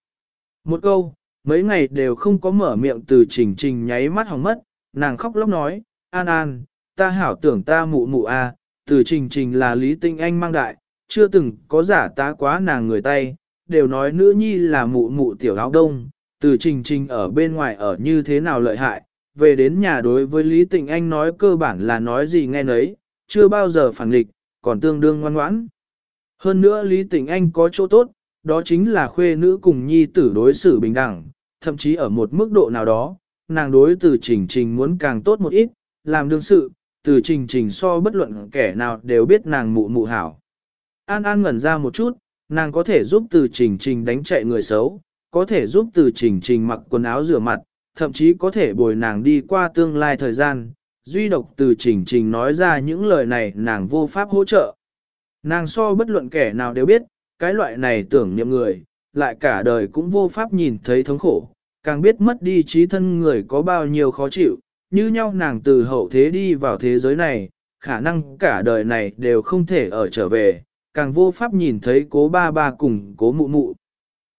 Một câu, mấy ngày đều không có mở miệng từ trình trình nháy mắt hỏng mất, nàng khóc lóc nói, An An, ta hảo tưởng ta mụ mụ a, từ trình trình là Lý Tinh Anh mang đại, chưa từng có giả tá quá nàng người tay, đều nói nữ nhi là mụ mụ tiểu áo đông, từ trình trình ở bên ngoài ở như thế nào lợi hại, về đến nhà đối với Lý Tịnh Anh nói cơ bản là nói gì nghe nấy, chưa bao giờ phản nghịch, còn tương đương ngoan ngoãn. Hơn nữa Lý Tịnh Anh có chỗ tốt, đó chính là khuê nữ cùng nhi tử đối xử bình đẳng, thậm chí ở một mức độ nào đó, nàng đối từ trình trình muốn càng tốt một ít, làm đương sự, từ trình trình so bất luận kẻ nào đều biết nàng mụ mụ hảo. An An ngẩn ra một chút, nàng có thể giúp từ trình trình đánh chạy người xấu, có thể giúp từ trình trình mặc quần áo rửa mặt, thậm chí có thể bồi nàng đi qua tương lai thời gian. Duy độc từ trình trình nói ra những lời này nàng vô pháp hỗ trợ. Nàng so bất luận kẻ nào đều biết, cái loại này tưởng niệm người, lại cả đời cũng vô pháp nhìn thấy thống khổ, càng biết mất đi trí thân người có bao nhiêu khó chịu, như nhau nàng từ hậu thế đi vào thế giới này, khả năng cả đời này đều không thể ở trở về, càng vô pháp nhìn thấy cố ba ba cùng cố mụ mụ.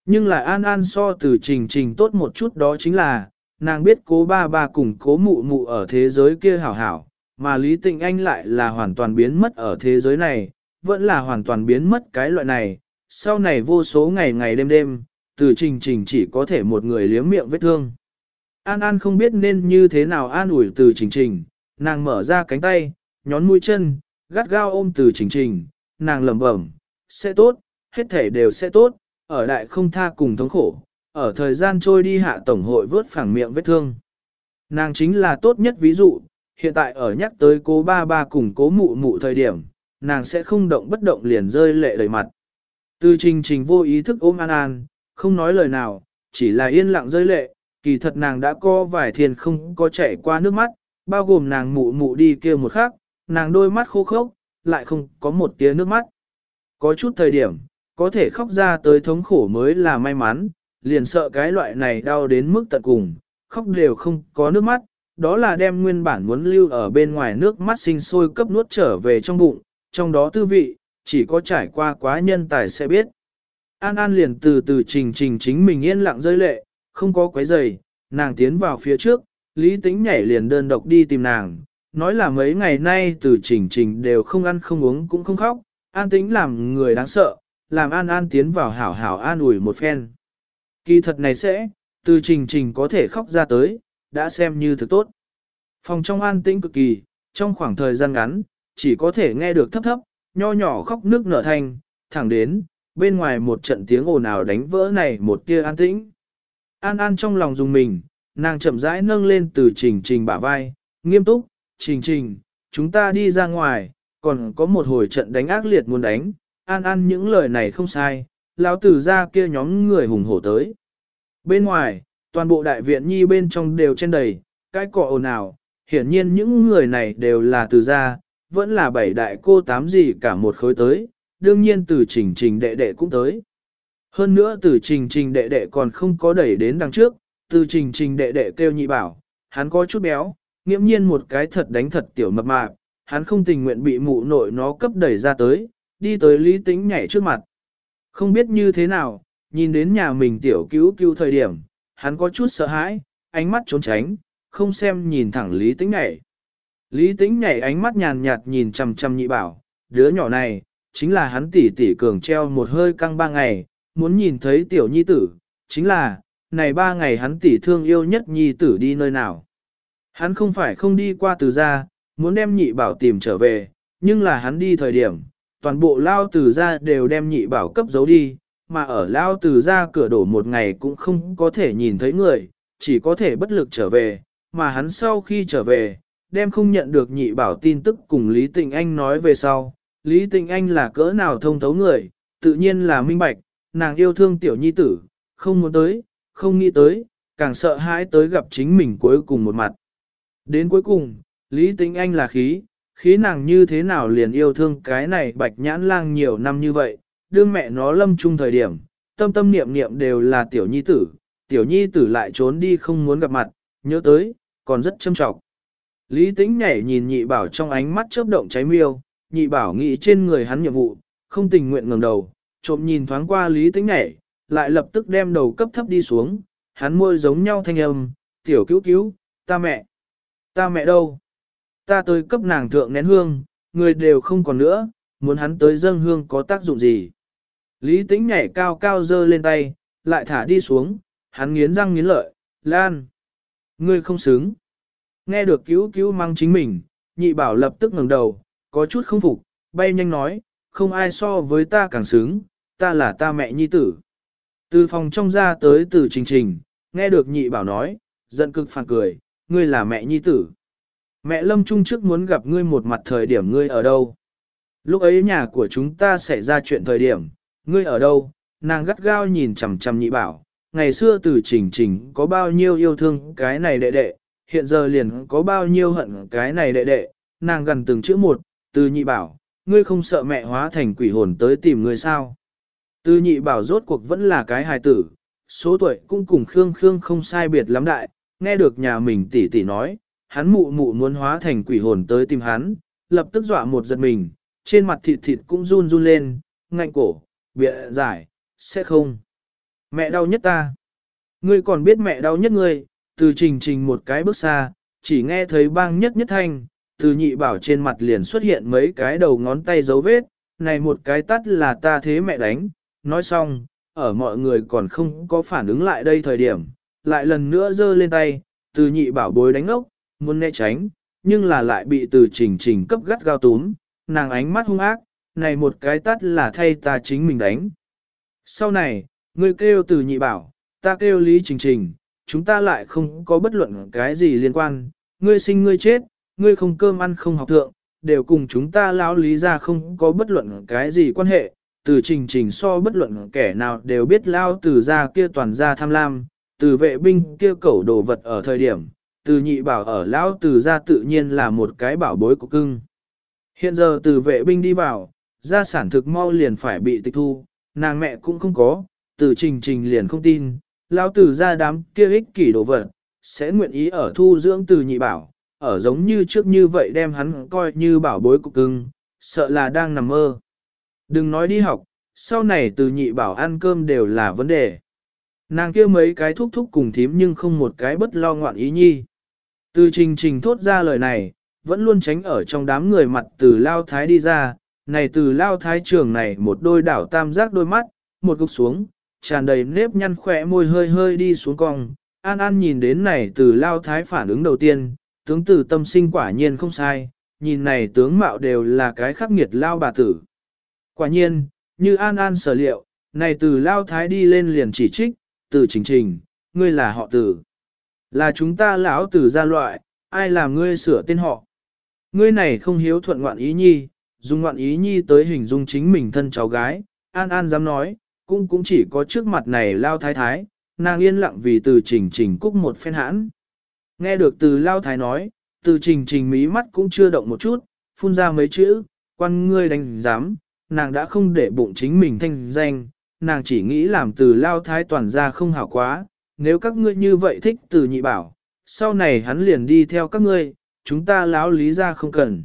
Nhưng lại an an so từ trình trình tốt một chút đó chính là, nàng biết cố ba ba cùng cố mụ mụ ở thế giới kia hảo hảo, mà Lý Tịnh Anh lại là hoàn toàn biến mất ở thế giới này, vẫn là hoàn toàn biến mất cái loại này, sau này vô số ngày ngày đêm đêm, từ trình trình chỉ có thể một người liếm miệng vết thương. An An không biết nên như thế nào an ủi từ trình trình, nàng mở ra cánh tay, nhón mũi chân, gắt gao ôm từ trình trình, nàng lẩm bẩm, sẽ tốt, hết thể đều sẽ tốt, ở đại không tha cùng thống khổ, ở thời gian trôi đi hạ tổng hội vớt phẳng miệng vết thương. Nàng chính là tốt nhất ví dụ, hiện tại ở nhắc tới cố ba ba cùng cố mụ mụ thời điểm, nàng sẽ không động bất động liền rơi lệ đầy mặt. Từ trình trình vô ý thức ôm An An, không nói lời nào, chỉ là yên lặng rơi lệ, kỳ thật nàng đã có vài thiền không có chảy qua nước mắt, bao gồm nàng mụ mụ đi kia một khắc, nàng đôi mắt khô khốc, lại không có một tia nước mắt. Có chút thời điểm, có thể khóc ra tới thống khổ mới là may mắn, liền sợ cái loại này đau đến mức tận cùng, khóc đều không có nước mắt, đó là đem nguyên bản muốn lưu ở bên ngoài nước mắt sinh sôi cấp nuốt trở về trong bụng, trong đó tư vị, chỉ có trải qua quá nhân tài sẽ biết. An An liền từ từ trình trình chính mình yên lặng rơi lệ, không có quấy giày, nàng tiến vào phía trước, Lý Tĩnh nhảy liền đơn độc đi tìm nàng, nói là mấy ngày nay từ trình trình đều không ăn không uống cũng không khóc, An Tĩnh làm người đáng sợ, làm An An tiến vào hảo hảo an ủi một phen. Kỳ thật này sẽ, từ trình trình có thể khóc ra tới, đã xem như thực tốt. Phòng trong an tĩnh cực kỳ, trong khoảng thời gian ngắn, chỉ có thể nghe được thấp thấp, nho nhỏ khóc nước nở thành thẳng đến, bên ngoài một trận tiếng ồn ào đánh vỡ này một tia an tĩnh. An An trong lòng dùng mình, nàng chậm rãi nâng lên từ trình trình bả vai, nghiêm túc, trình trình, chúng ta đi ra ngoài, còn có một hồi trận đánh ác liệt muốn đánh, An An những lời này không sai, lão tử ra kia nhóm người hùng hổ tới. Bên ngoài, toàn bộ đại viện nhi bên trong đều trên đầy, cái cọ ồn ào, hiển nhiên những người này đều là từ gia, vẫn là bảy đại cô tám gì cả một khối tới, đương nhiên từ trình trình đệ đệ cũng tới. Hơn nữa từ trình trình đệ đệ còn không có đẩy đến đằng trước, từ trình trình đệ đệ kêu nhị bảo, hắn có chút béo, nghiễm nhiên một cái thật đánh thật tiểu mập mạp, hắn không tình nguyện bị mụ nội nó cấp đẩy ra tới, đi tới lý tính nhảy trước mặt. Không biết như thế nào, nhìn đến nhà mình tiểu cứu cứu thời điểm, hắn có chút sợ hãi, ánh mắt trốn tránh, không xem nhìn thẳng lý Tĩnh nhảy. Lý Tĩnh nhảy ánh mắt nhàn nhạt nhìn chằm chằm nhị bảo, đứa nhỏ này, chính là hắn tỷ tỷ cường treo một hơi căng ba ngày, muốn nhìn thấy tiểu nhi tử, chính là, này ba ngày hắn tỷ thương yêu nhất nhi tử đi nơi nào. Hắn không phải không đi qua từ ra, muốn đem nhị bảo tìm trở về, nhưng là hắn đi thời điểm, toàn bộ lao từ ra đều đem nhị bảo cấp giấu đi, mà ở lao từ ra cửa đổ một ngày cũng không có thể nhìn thấy người, chỉ có thể bất lực trở về, mà hắn sau khi trở về, đem không nhận được nhị bảo tin tức cùng Lý Tịnh Anh nói về sau. Lý Tịnh Anh là cỡ nào thông thấu người, tự nhiên là minh bạch, nàng yêu thương tiểu nhi tử, không muốn tới, không nghĩ tới, càng sợ hãi tới gặp chính mình cuối cùng một mặt. Đến cuối cùng, Lý Tĩnh Anh là khí, khí nàng như thế nào liền yêu thương cái này bạch nhãn lang nhiều năm như vậy, đương mẹ nó lâm chung thời điểm, tâm tâm niệm niệm đều là tiểu nhi tử, tiểu nhi tử lại trốn đi không muốn gặp mặt, nhớ tới, còn rất châm trọng. Lý Tĩnh nhảy nhìn nhị bảo trong ánh mắt chớp động cháy miêu, nhị bảo nghĩ trên người hắn nhiệm vụ, không tình nguyện ngẩng đầu, trộm nhìn thoáng qua Lý Tĩnh nhảy, lại lập tức đem đầu cấp thấp đi xuống, hắn môi giống nhau thanh âm, tiểu cứu cứu, ta mẹ, ta mẹ đâu? Ta tới cấp nàng thượng nén hương, người đều không còn nữa, muốn hắn tới dâng hương có tác dụng gì? Lý Tĩnh nhảy cao cao dơ lên tay, lại thả đi xuống, hắn nghiến răng nghiến lợi, Lan, ngươi không xứng. Nghe được cứu cứu mang chính mình, nhị bảo lập tức ngẩng đầu, có chút không phục, bay nhanh nói, không ai so với ta càng xứng, ta là ta mẹ nhi tử. Từ phòng trong ra tới từ trình trình, nghe được nhị bảo nói, Giận cực phản cười, ngươi là mẹ nhi tử. Mẹ Lâm Trung trước muốn gặp ngươi một mặt thời điểm ngươi ở đâu. Lúc ấy nhà của chúng ta xảy ra chuyện thời điểm, ngươi ở đâu, nàng gắt gao nhìn chằm chằm nhị bảo. Ngày xưa từ trình trình có bao nhiêu yêu thương cái này đệ đệ, hiện giờ liền có bao nhiêu hận cái này đệ đệ, nàng gần từng chữ một, từ nhị bảo, ngươi không sợ mẹ hóa thành quỷ hồn tới tìm ngươi sao. Từ nhị bảo rốt cuộc vẫn là cái hài tử, số tuổi cũng cùng Khương Khương không sai biệt lắm đại, nghe được nhà mình tỷ tỷ nói, hắn mụ mụ muốn hóa thành quỷ hồn tới tìm hắn, lập tức dọa một giật mình, trên mặt thịt thịt cũng run run lên, ngạnh cổ, bịa giải, sẽ không. Mẹ đau nhất ta. Ngươi còn biết mẹ đau nhất ngươi, từ trình trình một cái bước xa, chỉ nghe thấy bang nhất nhất thanh, từ nhị bảo trên mặt liền xuất hiện mấy cái đầu ngón tay dấu vết, này một cái tắt là ta thế mẹ đánh, nói xong, ở mọi người còn không có phản ứng lại đây thời điểm, lại lần nữa giơ lên tay, từ nhị bảo bối đánh ốc, muốn né tránh, nhưng là lại bị từ trình trình cấp gắt gao túm, nàng ánh mắt hung ác, này một cái tắt là thay ta chính mình đánh. Sau này, ngươi kêu từ nhị bảo, ta kêu lý trình trình, chúng ta lại không có bất luận cái gì liên quan, ngươi sinh ngươi chết, ngươi không cơm ăn không học thượng, đều cùng chúng ta lão lý ra không có bất luận cái gì quan hệ, từ trình trình so bất luận kẻ nào đều biết lao từ ra kia toàn ra tham lam, từ vệ binh kia cẩu đồ vật ở thời điểm, từ nhị bảo ở lão từ ra tự nhiên là một cái bảo bối của cưng. Hiện giờ từ vệ binh đi vào, gia sản thực mau liền phải bị tịch thu, nàng mẹ cũng không có, từ trình trình liền không tin, lão từ ra đám kia ích kỷ đồ vật, sẽ nguyện ý ở thu dưỡng từ nhị bảo, ở giống như trước như vậy đem hắn coi như bảo bối của cưng, sợ là đang nằm mơ. Đừng nói đi học, sau này từ nhị bảo ăn cơm đều là vấn đề. Nàng kia mấy cái thúc thúc cùng thím nhưng không một cái bất lo ngoạn ý nhi. Từ trình trình thốt ra lời này, vẫn luôn tránh ở trong đám người mặt từ lao thái đi ra, này từ lao thái trường này một đôi đảo tam giác đôi mắt, một gục xuống, tràn đầy nếp nhăn khỏe môi hơi hơi đi xuống cong. An An nhìn đến này từ lao thái phản ứng đầu tiên, tướng tử tâm sinh quả nhiên không sai, nhìn này tướng mạo đều là cái khắc nghiệt lao bà tử. Quả nhiên, như An An sở liệu, này từ lao thái đi lên liền chỉ trích, từ trình trình, ngươi là họ tử. Là chúng ta lão tử gia loại, ai làm ngươi sửa tên họ. Ngươi này không hiếu thuận ngoạn ý nhi, dùng ngoạn ý nhi tới hình dung chính mình thân cháu gái, An An dám nói, cũng cũng chỉ có trước mặt này lao thái thái, nàng yên lặng vì từ trình trình cúc một phen hãn. Nghe được từ lao thái nói, từ trình trình mí mắt cũng chưa động một chút, phun ra mấy chữ, quan ngươi đánh giám, nàng đã không để bụng chính mình thanh danh, nàng chỉ nghĩ làm từ lao thái toàn ra không hảo quá, nếu các ngươi như vậy thích từ nhị bảo, sau này hắn liền đi theo các ngươi, chúng ta lão lý ra không cần.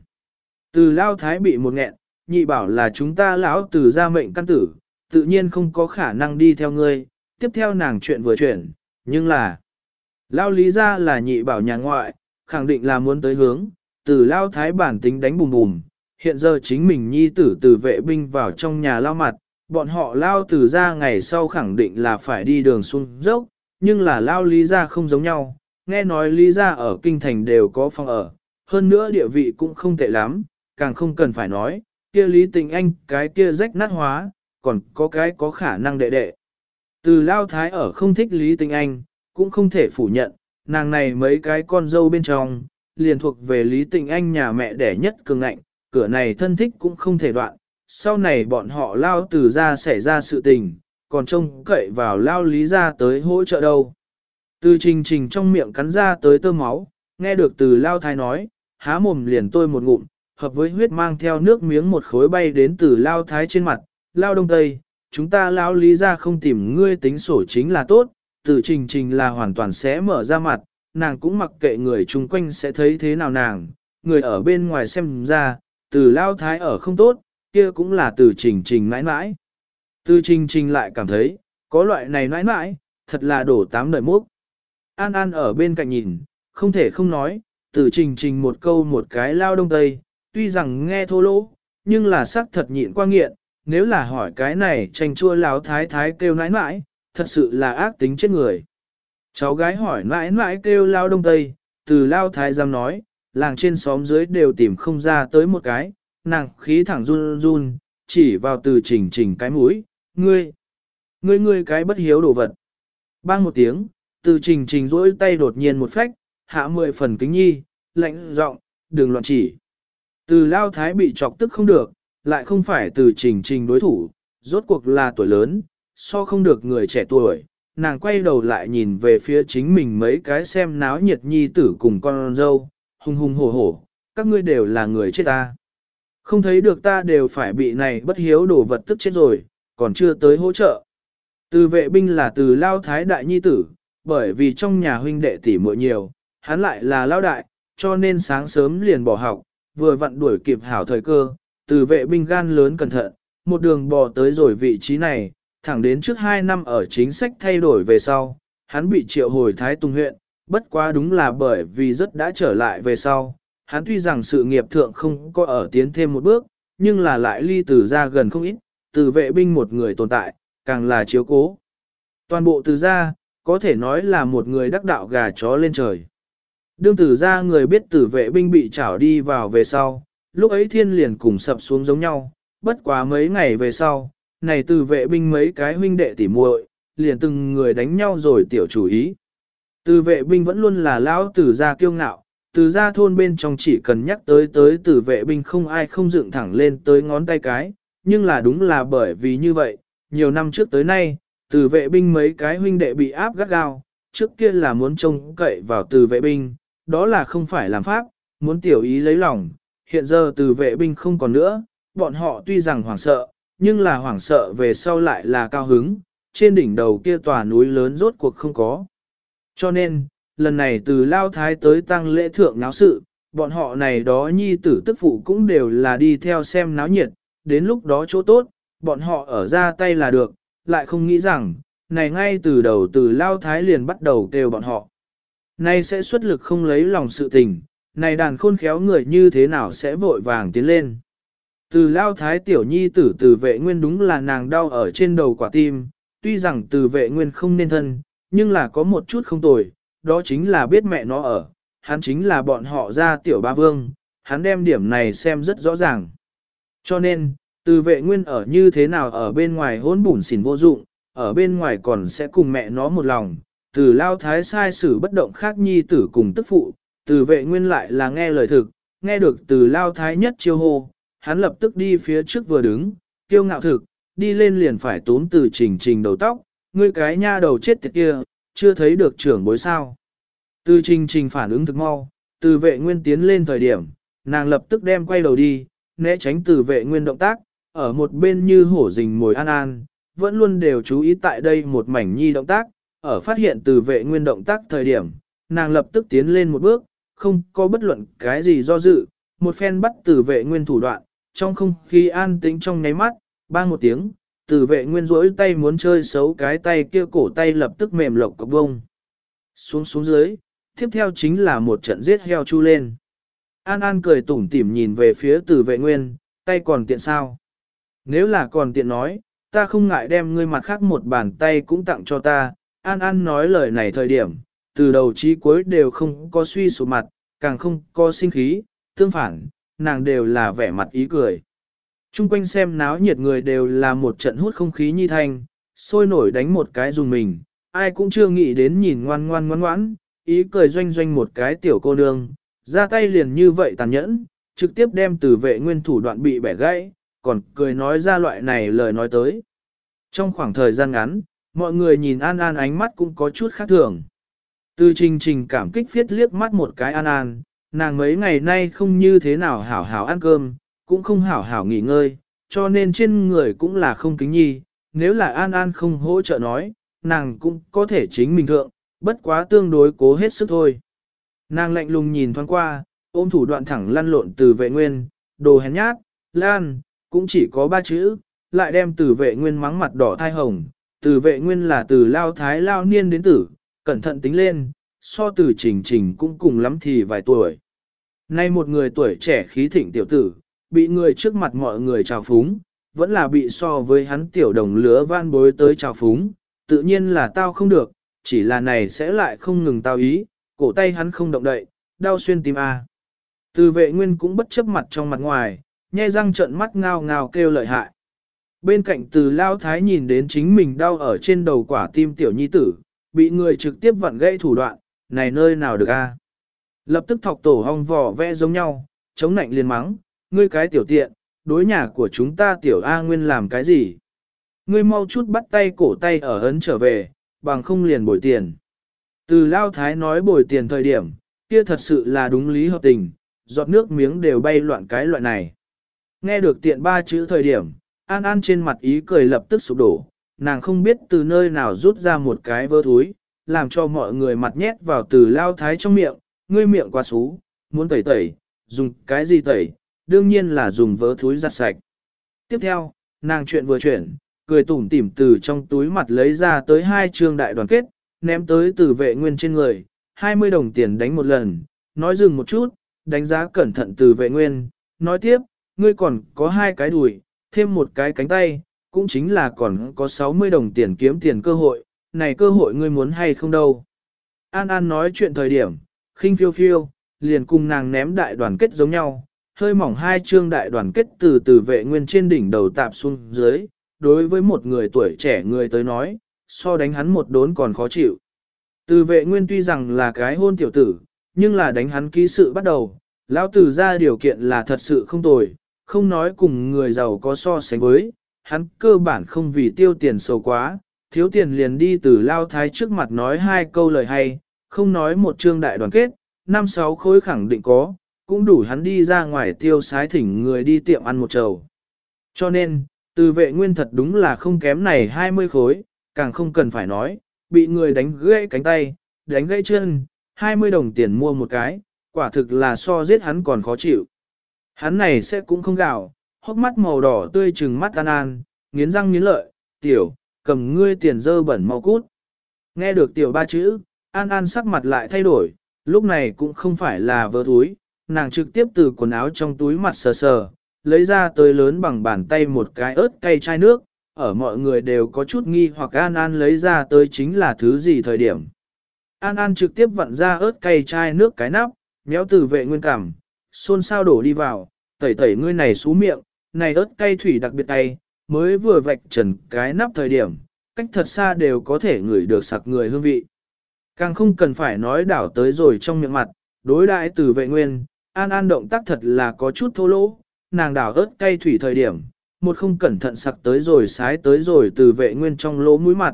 Từ lao thái bị một nghẹn, nhị bảo là chúng ta lão từ gia mệnh căn tử, tự nhiên không có khả năng đi theo ngươi, tiếp theo nàng chuyện vừa chuyển, nhưng là, lao lý ra là nhị bảo nhà ngoại, khẳng định là muốn tới hướng, từ lao thái bản tính đánh bùm bùm, hiện giờ chính mình nhi tử từ vệ binh vào trong nhà lao mặt, bọn họ lao từ ra ngày sau khẳng định là phải đi đường xuống dốc, nhưng là lao lý ra không giống nhau, nghe nói lý ra ở kinh thành đều có phòng ở, hơn nữa địa vị cũng không tệ lắm, càng không cần phải nói, kia lý tình anh cái kia rách nát hóa, còn có cái có khả năng đệ đệ. Từ lao thái ở không thích lý tình anh, cũng không thể phủ nhận, nàng này mấy cái con dâu bên trong, liền thuộc về lý tình anh nhà mẹ đẻ nhất cường ngạnh, cửa này thân thích cũng không thể đoạn, sau này bọn họ lao từ ra xảy ra sự tình, còn trông cậy vào lao lý ra tới hỗ trợ đâu. Từ trình trình trong miệng cắn ra tới tơ máu, nghe được từ lao thái nói, há mồm liền tôi một ngụm, hợp với huyết mang theo nước miếng một khối bay đến từ lao thái trên mặt, lao đông tây, chúng ta lao lý ra không tìm ngươi tính sổ chính là tốt, từ trình trình là hoàn toàn sẽ mở ra mặt, nàng cũng mặc kệ người chung quanh sẽ thấy thế nào nàng, người ở bên ngoài xem ra, từ lao thái ở không tốt, kia cũng là từ trình trình mãi mãi. Từ trình trình lại cảm thấy, có loại này nãi nãi, thật là đổ tám đời múc. An An ở bên cạnh nhìn, không thể không nói, từ trình trình một câu một cái lao đông tây, tuy rằng nghe thô lỗ, nhưng là sắc thật nhịn qua nghiện, nếu là hỏi cái này tranh chua láo thái thái kêu nãi nãi, thật sự là ác tính chết người. Cháu gái hỏi nãi nãi kêu lao đông tây, từ lao thái giam nói, làng trên xóm dưới đều tìm không ra tới một cái, nàng khí thẳng run run, chỉ vào từ trình trình cái mũi, ngươi, ngươi ngươi cái bất hiếu đồ vật. Bang một tiếng, từ trình trình rỗi tay đột nhiên một phách, hạ mười phần kính nhi, lạnh giọng, đừng loạn chỉ. Từ lao thái bị chọc tức không được, lại không phải từ trình trình đối thủ, rốt cuộc là tuổi lớn, so không được người trẻ tuổi. Nàng quay đầu lại nhìn về phía chính mình mấy cái xem náo nhiệt nhi tử cùng con dâu, hung hung hổ hổ, các ngươi đều là người chết ta. Không thấy được ta đều phải bị này bất hiếu đổ vật tức chết rồi, còn chưa tới hỗ trợ. Từ vệ binh là từ lao thái đại nhi tử, bởi vì trong nhà huynh đệ tỷ muội nhiều, hắn lại là lao đại, cho nên sáng sớm liền bỏ học, vừa vặn đuổi kịp hảo thời cơ, từ vệ binh gan lớn cẩn thận, một đường bò tới rồi vị trí này, thẳng đến trước 2 năm ở chính sách thay đổi về sau, hắn bị triệu hồi Thái Tùng huyện, bất quá đúng là bởi vì rất đã trở lại về sau, hắn tuy rằng sự nghiệp thượng không có ở tiến thêm một bước, nhưng là lại ly từ ra gần không ít, từ vệ binh một người tồn tại, càng là chiếu cố. Toàn bộ từ gia, có thể nói là một người đắc đạo gà chó lên trời. Đương tử ra người biết tử vệ binh bị trảo đi vào về sau, lúc ấy thiên liền cùng sập xuống giống nhau, bất quá mấy ngày về sau, này tử vệ binh mấy cái huynh đệ tỉ muội, liền từng người đánh nhau rồi tiểu chủ ý. Tử vệ binh vẫn luôn là lão tử gia kiêu ngạo, từ gia thôn bên trong chỉ cần nhắc tới tới tử vệ binh không ai không dựng thẳng lên tới ngón tay cái, nhưng là đúng là bởi vì như vậy, nhiều năm trước tới nay, từ vệ binh mấy cái huynh đệ bị áp gắt gao, trước kia là muốn trông cậy vào từ vệ binh, đó là không phải làm pháp, muốn tiểu ý lấy lòng, hiện giờ từ vệ binh không còn nữa, bọn họ tuy rằng hoảng sợ, nhưng là hoảng sợ về sau lại là cao hứng, trên đỉnh đầu kia tòa núi lớn rốt cuộc không có. Cho nên, lần này từ Lao Thái tới tăng lễ thượng náo sự, bọn họ này đó nhi tử tức phụ cũng đều là đi theo xem náo nhiệt, đến lúc đó chỗ tốt, bọn họ ở ra tay là được, lại không nghĩ rằng, này ngay từ đầu từ Lao Thái liền bắt đầu kêu bọn họ. Nay sẽ xuất lực không lấy lòng sự tình, này đàn khôn khéo người như thế nào sẽ vội vàng tiến lên. Từ lao thái tiểu nhi tử từ vệ nguyên đúng là nàng đau ở trên đầu quả tim, tuy rằng từ vệ nguyên không nên thân, nhưng là có một chút không tồi, đó chính là biết mẹ nó ở, hắn chính là bọn họ ra tiểu ba vương, hắn đem điểm này xem rất rõ ràng. Cho nên, từ vệ nguyên ở như thế nào ở bên ngoài hỗn bùn xỉn vô dụng, ở bên ngoài còn sẽ cùng mẹ nó một lòng, từ lao thái sai sử bất động khác nhi tử cùng tức phụ, từ vệ nguyên lại là nghe lời thực, nghe được từ lao thái nhất chiêu hô, hắn lập tức đi phía trước vừa đứng, kiêu ngạo thực, đi lên liền phải tốn từ trình trình đầu tóc, ngươi cái nha đầu chết tiệt kia, chưa thấy được trưởng bối sao. Từ trình trình phản ứng thực mau, từ vệ nguyên tiến lên thời điểm, nàng lập tức đem quay đầu đi, né tránh từ vệ nguyên động tác, ở một bên như hổ rình mồi an an, vẫn luôn đều chú ý tại đây một mảnh nhi động tác, ở phát hiện từ vệ nguyên động tác thời điểm, nàng lập tức tiến lên một bước, không có bất luận cái gì do dự, một phen bắt từ vệ nguyên thủ đoạn, trong không khí an tĩnh trong nháy mắt, bang một tiếng, từ vệ nguyên rỗi tay muốn chơi xấu cái tay kia cổ tay lập tức mềm lộc cọc bông. Xuống xuống dưới, tiếp theo chính là một trận giết heo chu lên. An An cười tủm tỉm nhìn về phía từ vệ nguyên, tay còn tiện sao? Nếu là còn tiện nói, ta không ngại đem ngươi mặt khác một bàn tay cũng tặng cho ta, An An nói lời này thời điểm, từ đầu chí cuối đều không có suy sụp mặt, càng không có sinh khí, tương phản, nàng đều là vẻ mặt ý cười. Trung quanh xem náo nhiệt người đều là một trận hút không khí nhi thanh, sôi nổi đánh một cái dùng mình, ai cũng chưa nghĩ đến nhìn ngoan ngoan ngoan ngoãn, ý cười doanh doanh một cái tiểu cô nương, ra tay liền như vậy tàn nhẫn, trực tiếp đem từ vệ nguyên thủ đoạn bị bẻ gãy, còn cười nói ra loại này lời nói tới. Trong khoảng thời gian ngắn, mọi người nhìn An An ánh mắt cũng có chút khác thường. Từ trình trình cảm kích phiết liếc mắt một cái An An, nàng mấy ngày nay không như thế nào hảo hảo ăn cơm, cũng không hảo hảo nghỉ ngơi, cho nên trên người cũng là không kính nhi, nếu là An An không hỗ trợ nói, nàng cũng có thể chính mình thượng, bất quá tương đối cố hết sức thôi. Nàng lạnh lùng nhìn thoáng qua, ôm thủ đoạn thẳng lăn lộn từ vệ nguyên, đồ hèn nhát, lan, cũng chỉ có ba chữ, lại đem từ vệ nguyên mắng mặt đỏ thai hồng, từ vệ nguyên là từ lao thái lao niên đến tử, cẩn thận tính lên, so từ trình trình cũng cùng lắm thì vài tuổi. Nay một người tuổi trẻ khí thịnh tiểu tử, bị người trước mặt mọi người chào phúng, vẫn là bị so với hắn tiểu đồng lứa van bối tới chào phúng, tự nhiên là tao không được, chỉ là này sẽ lại không ngừng tao ý, cổ tay hắn không động đậy, đau xuyên tim a. Từ vệ nguyên cũng bất chấp mặt trong mặt ngoài, nhai răng trợn mắt ngao ngao kêu lợi hại. Bên cạnh từ lao thái nhìn đến chính mình đau ở trên đầu quả tim tiểu nhi tử, bị người trực tiếp vặn gãy thủ đoạn, này nơi nào được a? Lập tức thọc tổ hong vỏ vẽ giống nhau, chống nạnh liền mắng, ngươi cái tiểu tiện, đối nhà của chúng ta tiểu A Nguyên làm cái gì? Ngươi mau chút bắt tay cổ tay ở ấn trở về, bằng không liền bồi tiền. Từ Lao Thái nói bồi tiền thời điểm, kia thật sự là đúng lý hợp tình, giọt nước miếng đều bay loạn cái loại này. Nghe được tiện ba chữ thời điểm, An An trên mặt ý cười lập tức sụp đổ, nàng không biết từ nơi nào rút ra một cái vơ túi, làm cho mọi người mặt nhét vào từ Lao Thái trong miệng, ngươi miệng quá xú, muốn tẩy tẩy, dùng cái gì tẩy, đương nhiên là dùng vớ thúi giặt sạch. Tiếp theo, nàng chuyện vừa chuyển, cười tủm tỉm từ trong túi mặt lấy ra tới hai trương đại đoàn kết, ném tới từ vệ nguyên trên người, 20 đồng tiền đánh một lần, nói dừng một chút, đánh giá cẩn thận từ vệ nguyên, nói tiếp, ngươi còn có hai cái đùi, thêm một cái cánh tay, cũng chính là còn có 60 đồng tiền kiếm tiền cơ hội, này cơ hội ngươi muốn hay không đâu. An An nói chuyện thời điểm, khinh phiêu phiêu, liền cùng nàng ném đại đoàn kết giống nhau, hơi mỏng hai chương đại đoàn kết từ từ vệ nguyên trên đỉnh đầu tạp xuống dưới, đối với một người tuổi trẻ người tới nói, so đánh hắn một đốn còn khó chịu. Từ vệ nguyên tuy rằng là cái hôn tiểu tử, nhưng là đánh hắn ký sự bắt đầu, lão tử ra điều kiện là thật sự không tồi, không nói cùng người giàu có so sánh với, hắn cơ bản không vì tiêu tiền sầu quá, thiếu tiền liền đi từ lao thái trước mặt nói hai câu lời hay, không nói một chương đại đoàn kết, năm sáu khối khẳng định có, cũng đủ hắn đi ra ngoài tiêu sái thỉnh người đi tiệm ăn một chầu. Cho nên, từ vệ nguyên thật đúng là không kém này 20 khối, càng không cần phải nói, bị người đánh gãy cánh tay, đánh gãy chân, 20 đồng tiền mua một cái, quả thực là so giết hắn còn khó chịu. Hắn này sẽ cũng không gạo, hốc mắt màu đỏ tươi trừng mắt an an, nghiến răng nghiến lợi, tiểu, cầm ngươi tiền dơ bẩn mau cút. Nghe được tiểu ba chữ, an an sắc mặt lại thay đổi, lúc này cũng không phải là vơ túi, nàng trực tiếp từ quần áo trong túi mặt sờ sờ, lấy ra tới lớn bằng bàn tay một cái ớt cay chai nước, ở mọi người đều có chút nghi hoặc An An lấy ra tới chính là thứ gì thời điểm. An An trực tiếp vặn ra ớt cay chai nước cái nắp, méo từ vệ nguyên cảm, xôn xao đổ đi vào, tẩy tẩy ngươi này xú miệng, này ớt cay thủy đặc biệt cay, mới vừa vạch trần cái nắp thời điểm, cách thật xa đều có thể ngửi được sặc người hương vị. Càng không cần phải nói đảo tới rồi trong miệng mặt, đối đại từ vệ nguyên, An An động tác thật là có chút thô lỗ, nàng đảo ớt cay thủy thời điểm, một không cẩn thận sặc tới rồi sái tới rồi từ vệ nguyên trong lỗ mũi mặt.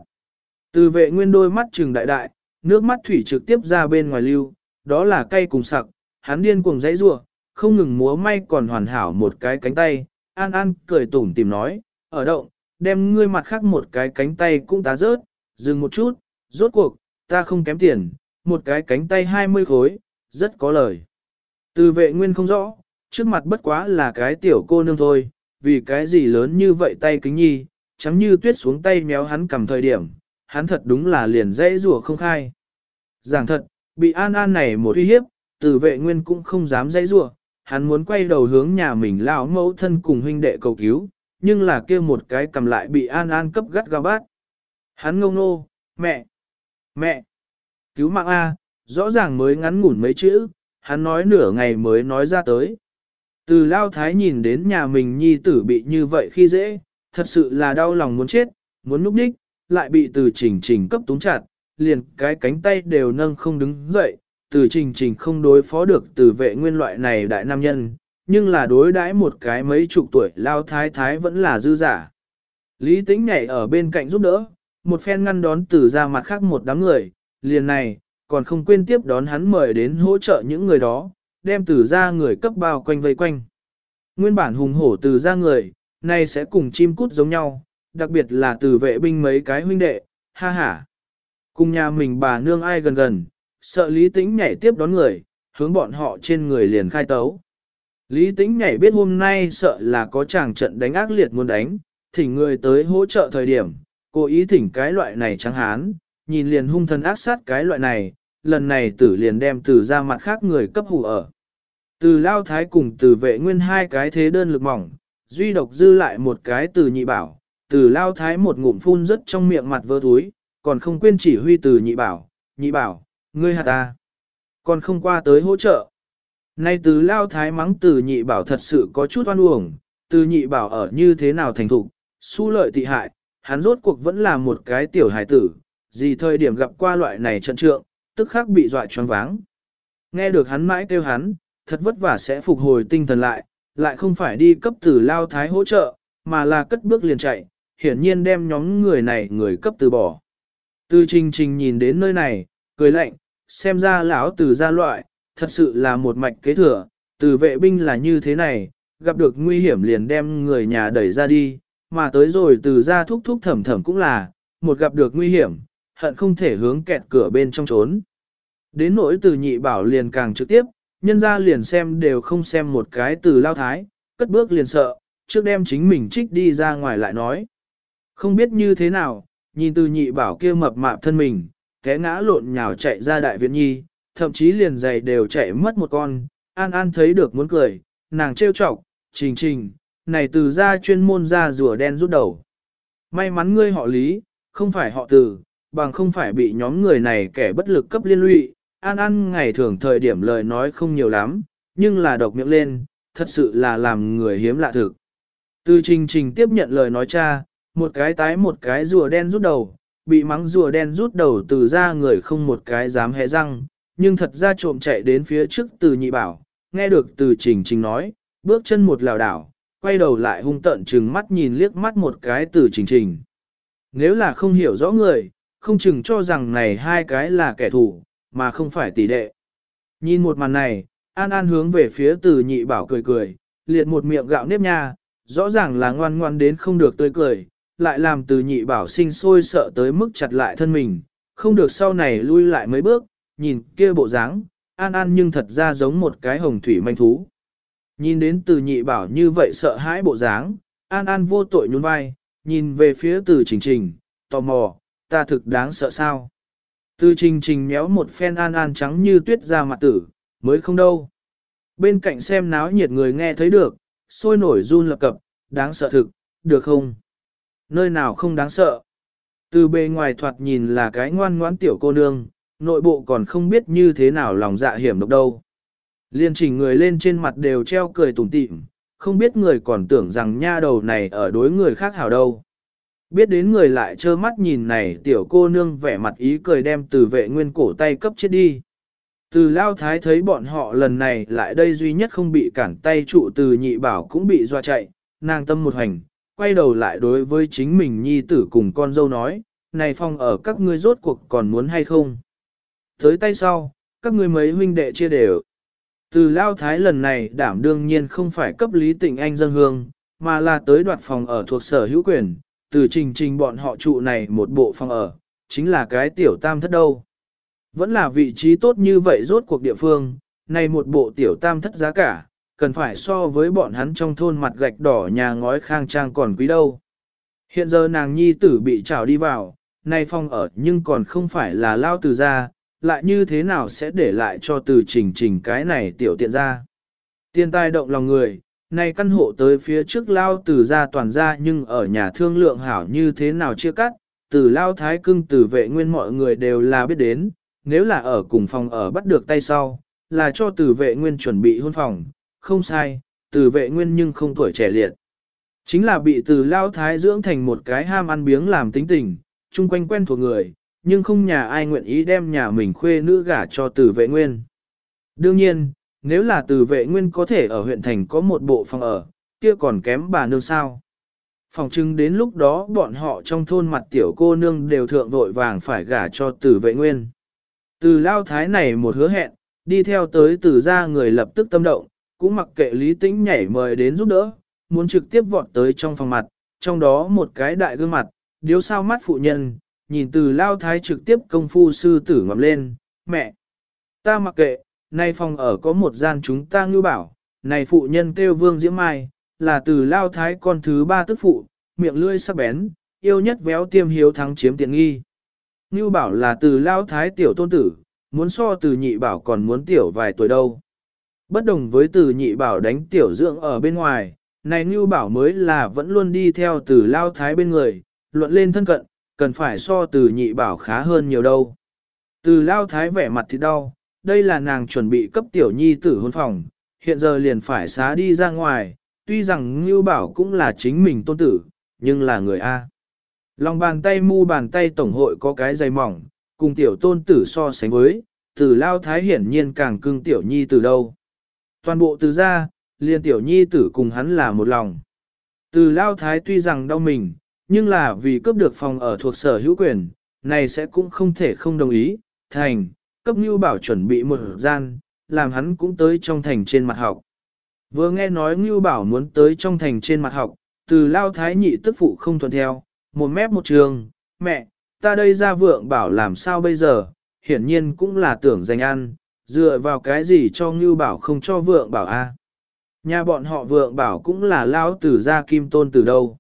Từ vệ nguyên đôi mắt trừng đại đại, nước mắt thủy trực tiếp ra bên ngoài lưu, đó là cay cùng sặc, hắn điên cuồng dãy rủa, không ngừng múa may còn hoàn hảo một cái cánh tay, An An cười tủm tìm nói, ở động, đem ngươi mặt khác một cái cánh tay cũng tá rớt, dừng một chút, rốt cuộc, ta không kém tiền, một cái cánh tay 20 khối, rất có lời. Từ vệ nguyên không rõ, trước mặt bất quá là cái tiểu cô nương thôi, vì cái gì lớn như vậy tay kính nhi, chấm như tuyết xuống tay méo hắn cầm thời điểm, hắn thật đúng là liền dễ rùa không khai. Giảng thật, bị an an này một uy hiếp, từ vệ nguyên cũng không dám dễ rùa, hắn muốn quay đầu hướng nhà mình lão mẫu thân cùng huynh đệ cầu cứu, nhưng là kia một cái cầm lại bị an an cấp gắt gao bát. Hắn ngông nô, mẹ, mẹ, cứu mạng A, rõ ràng mới ngắn ngủn mấy chữ, hắn nói nửa ngày mới nói ra tới. Từ lao thái nhìn đến nhà mình nhi tử bị như vậy khi dễ, thật sự là đau lòng muốn chết, muốn núp đích, lại bị từ trình trình cấp túng chặt, liền cái cánh tay đều nâng không đứng dậy, từ trình trình không đối phó được từ vệ nguyên loại này đại nam nhân, nhưng là đối đãi một cái mấy chục tuổi lao thái thái vẫn là dư giả. Lý tính nhảy ở bên cạnh giúp đỡ, một phen ngăn đón từ ra mặt khác một đám người, liền này, còn không quên tiếp đón hắn mời đến hỗ trợ những người đó, đem từ ra người cấp bao quanh vây quanh. Nguyên bản hùng hổ từ ra người, nay sẽ cùng chim cút giống nhau, đặc biệt là từ vệ binh mấy cái huynh đệ, ha ha. Cùng nhà mình bà nương ai gần gần, sợ Lý Tĩnh nhảy tiếp đón người, hướng bọn họ trên người liền khai tấu. Lý Tĩnh nhảy biết hôm nay sợ là có chàng trận đánh ác liệt muốn đánh, thỉnh người tới hỗ trợ thời điểm, cố ý thỉnh cái loại này trắng hán, nhìn liền hung thần ác sát cái loại này, lần này tử liền đem từ ra mặt khác người cấp hủ ở. Từ lao thái cùng từ vệ nguyên hai cái thế đơn lực mỏng, duy độc dư lại một cái từ nhị bảo, từ lao thái một ngụm phun rất trong miệng mặt vơ túi, còn không quên chỉ huy từ nhị bảo, nhị bảo, ngươi hạt ta, còn không qua tới hỗ trợ. Nay từ lao thái mắng từ nhị bảo thật sự có chút oan uổng, từ nhị bảo ở như thế nào thành thục, su lợi tị hại, hắn rốt cuộc vẫn là một cái tiểu hài tử, gì thời điểm gặp qua loại này trận trượng, tức khắc bị dọa choáng váng. Nghe được hắn mãi kêu hắn, thật vất vả sẽ phục hồi tinh thần lại, lại không phải đi cấp tử lao thái hỗ trợ, mà là cất bước liền chạy, hiển nhiên đem nhóm người này người cấp từ bỏ. Từ trình trình nhìn đến nơi này, cười lạnh, xem ra lão từ gia loại, thật sự là một mạch kế thừa, từ vệ binh là như thế này, gặp được nguy hiểm liền đem người nhà đẩy ra đi, mà tới rồi từ gia thúc thúc thẩm thẩm cũng là, một gặp được nguy hiểm, hận không thể hướng kẹt cửa bên trong trốn. Đến nỗi từ nhị bảo liền càng trực tiếp, nhân ra liền xem đều không xem một cái từ lao thái, cất bước liền sợ, trước đem chính mình trích đi ra ngoài lại nói. Không biết như thế nào, nhìn từ nhị bảo kia mập mạp thân mình, té ngã lộn nhào chạy ra đại viện nhi, thậm chí liền giày đều chạy mất một con, an an thấy được muốn cười, nàng trêu chọc, trình trình, này từ ra chuyên môn ra rùa đen rút đầu. May mắn ngươi họ lý, không phải họ từ, bằng không phải bị nhóm người này kẻ bất lực cấp liên lụy, an an ngày thường thời điểm lời nói không nhiều lắm, nhưng là độc miệng lên, thật sự là làm người hiếm lạ thực. Từ trình trình tiếp nhận lời nói cha, một cái tái một cái rùa đen rút đầu, bị mắng rùa đen rút đầu từ ra người không một cái dám hé răng, nhưng thật ra trộm chạy đến phía trước từ nhị bảo, nghe được từ trình trình nói, bước chân một lào đảo, quay đầu lại hung tận trừng mắt nhìn liếc mắt một cái từ trình trình. Nếu là không hiểu rõ người, không chừng cho rằng này hai cái là kẻ thù, mà không phải tỷ đệ. Nhìn một màn này, An An hướng về phía từ nhị bảo cười cười, liệt một miệng gạo nếp nha, rõ ràng là ngoan ngoan đến không được tươi cười, lại làm từ nhị bảo sinh sôi sợ tới mức chặt lại thân mình, không được sau này lui lại mấy bước, nhìn kia bộ dáng, An An nhưng thật ra giống một cái hồng thủy manh thú. Nhìn đến từ nhị bảo như vậy sợ hãi bộ dáng, An An vô tội nhún vai, nhìn về phía từ trình trình, tò mò, ta thực đáng sợ sao. Từ trình trình méo một phen An An trắng như tuyết ra mặt tử, mới không đâu. Bên cạnh xem náo nhiệt người nghe thấy được, sôi nổi run lập cập, đáng sợ thực, được không? Nơi nào không đáng sợ? Từ bề ngoài thoạt nhìn là cái ngoan ngoãn tiểu cô nương, nội bộ còn không biết như thế nào lòng dạ hiểm độc đâu. Liên trình người lên trên mặt đều treo cười tủm tỉm, không biết người còn tưởng rằng nha đầu này ở đối người khác hảo đâu. Biết đến người lại trơ mắt nhìn này tiểu cô nương vẻ mặt ý cười đem từ vệ nguyên cổ tay cấp chết đi. Từ lao thái thấy bọn họ lần này lại đây duy nhất không bị cản tay trụ từ nhị bảo cũng bị doa chạy, nàng tâm một hành, quay đầu lại đối với chính mình nhi tử cùng con dâu nói, này phong ở các ngươi rốt cuộc còn muốn hay không? Tới tay sau, các ngươi mấy huynh đệ chia đều. Từ lao thái lần này đảm đương nhiên không phải cấp lý tịnh anh dân hương, mà là tới đoạt phòng ở thuộc sở hữu quyền, từ trình trình bọn họ trụ này một bộ phòng ở, chính là cái tiểu tam thất đâu. Vẫn là vị trí tốt như vậy rốt cuộc địa phương, này một bộ tiểu tam thất giá cả, cần phải so với bọn hắn trong thôn mặt gạch đỏ nhà ngói khang trang còn quý đâu. Hiện giờ nàng nhi tử bị trào đi vào, nay phong ở nhưng còn không phải là lao từ ra, lại như thế nào sẽ để lại cho từ trình trình cái này tiểu tiện ra. Tiên tai động lòng người, này căn hộ tới phía trước lao từ ra toàn ra nhưng ở nhà thương lượng hảo như thế nào chia cắt, từ lao thái cưng từ vệ nguyên mọi người đều là biết đến, nếu là ở cùng phòng ở bắt được tay sau, là cho từ vệ nguyên chuẩn bị hôn phòng, không sai, từ vệ nguyên nhưng không tuổi trẻ liệt. Chính là bị từ lao thái dưỡng thành một cái ham ăn biếng làm tính tình, chung quanh quen thuộc người, nhưng không nhà ai nguyện ý đem nhà mình khuê nữ gả cho từ vệ nguyên. Đương nhiên, nếu là từ vệ nguyên có thể ở huyện thành có một bộ phòng ở, kia còn kém bà nương sao. Phòng chứng đến lúc đó bọn họ trong thôn mặt tiểu cô nương đều thượng vội vàng phải gả cho từ vệ nguyên. Từ lao thái này một hứa hẹn, đi theo tới từ ra người lập tức tâm động, cũng mặc kệ lý tĩnh nhảy mời đến giúp đỡ, muốn trực tiếp vọt tới trong phòng mặt, trong đó một cái đại gương mặt, điếu sao mắt phụ nhân, nhìn từ lao thái trực tiếp công phu sư tử ngậm lên, mẹ, ta mặc kệ, nay phòng ở có một gian chúng ta ngư bảo, này phụ nhân kêu vương diễm mai, là từ lao thái con thứ ba tức phụ, miệng lưỡi sắc bén, yêu nhất véo tiêm hiếu thắng chiếm tiện nghi. Ngưu bảo là từ lao thái tiểu tôn tử, muốn so từ nhị bảo còn muốn tiểu vài tuổi đâu. Bất đồng với từ nhị bảo đánh tiểu dưỡng ở bên ngoài, này Ngưu bảo mới là vẫn luôn đi theo từ lao thái bên người, luận lên thân cận, cần phải so từ nhị bảo khá hơn nhiều đâu. Từ lao thái vẻ mặt thì đau, đây là nàng chuẩn bị cấp tiểu nhi tử hôn phòng, hiện giờ liền phải xá đi ra ngoài, tuy rằng Ngưu bảo cũng là chính mình tôn tử, nhưng là người A. Lòng bàn tay mu bàn tay tổng hội có cái dày mỏng, cùng tiểu tôn tử so sánh với, từ lao thái hiển nhiên càng cưng tiểu nhi từ đâu. Toàn bộ từ ra, liền tiểu nhi tử cùng hắn là một lòng. Từ lao thái tuy rằng đau mình, nhưng là vì cướp được phòng ở thuộc sở hữu quyền, này sẽ cũng không thể không đồng ý, thành, cấp Ngưu bảo chuẩn bị một gian, làm hắn cũng tới trong thành trên mặt học. Vừa nghe nói Ngưu Bảo muốn tới trong thành trên mặt học, từ lao thái nhị tức phụ không thuận theo, một mép một trường, mẹ, ta đây ra vượng bảo làm sao bây giờ, hiển nhiên cũng là tưởng dành ăn, dựa vào cái gì cho Ngưu Bảo không cho vượng bảo a Nhà bọn họ vượng bảo cũng là lao tử ra kim tôn từ đâu.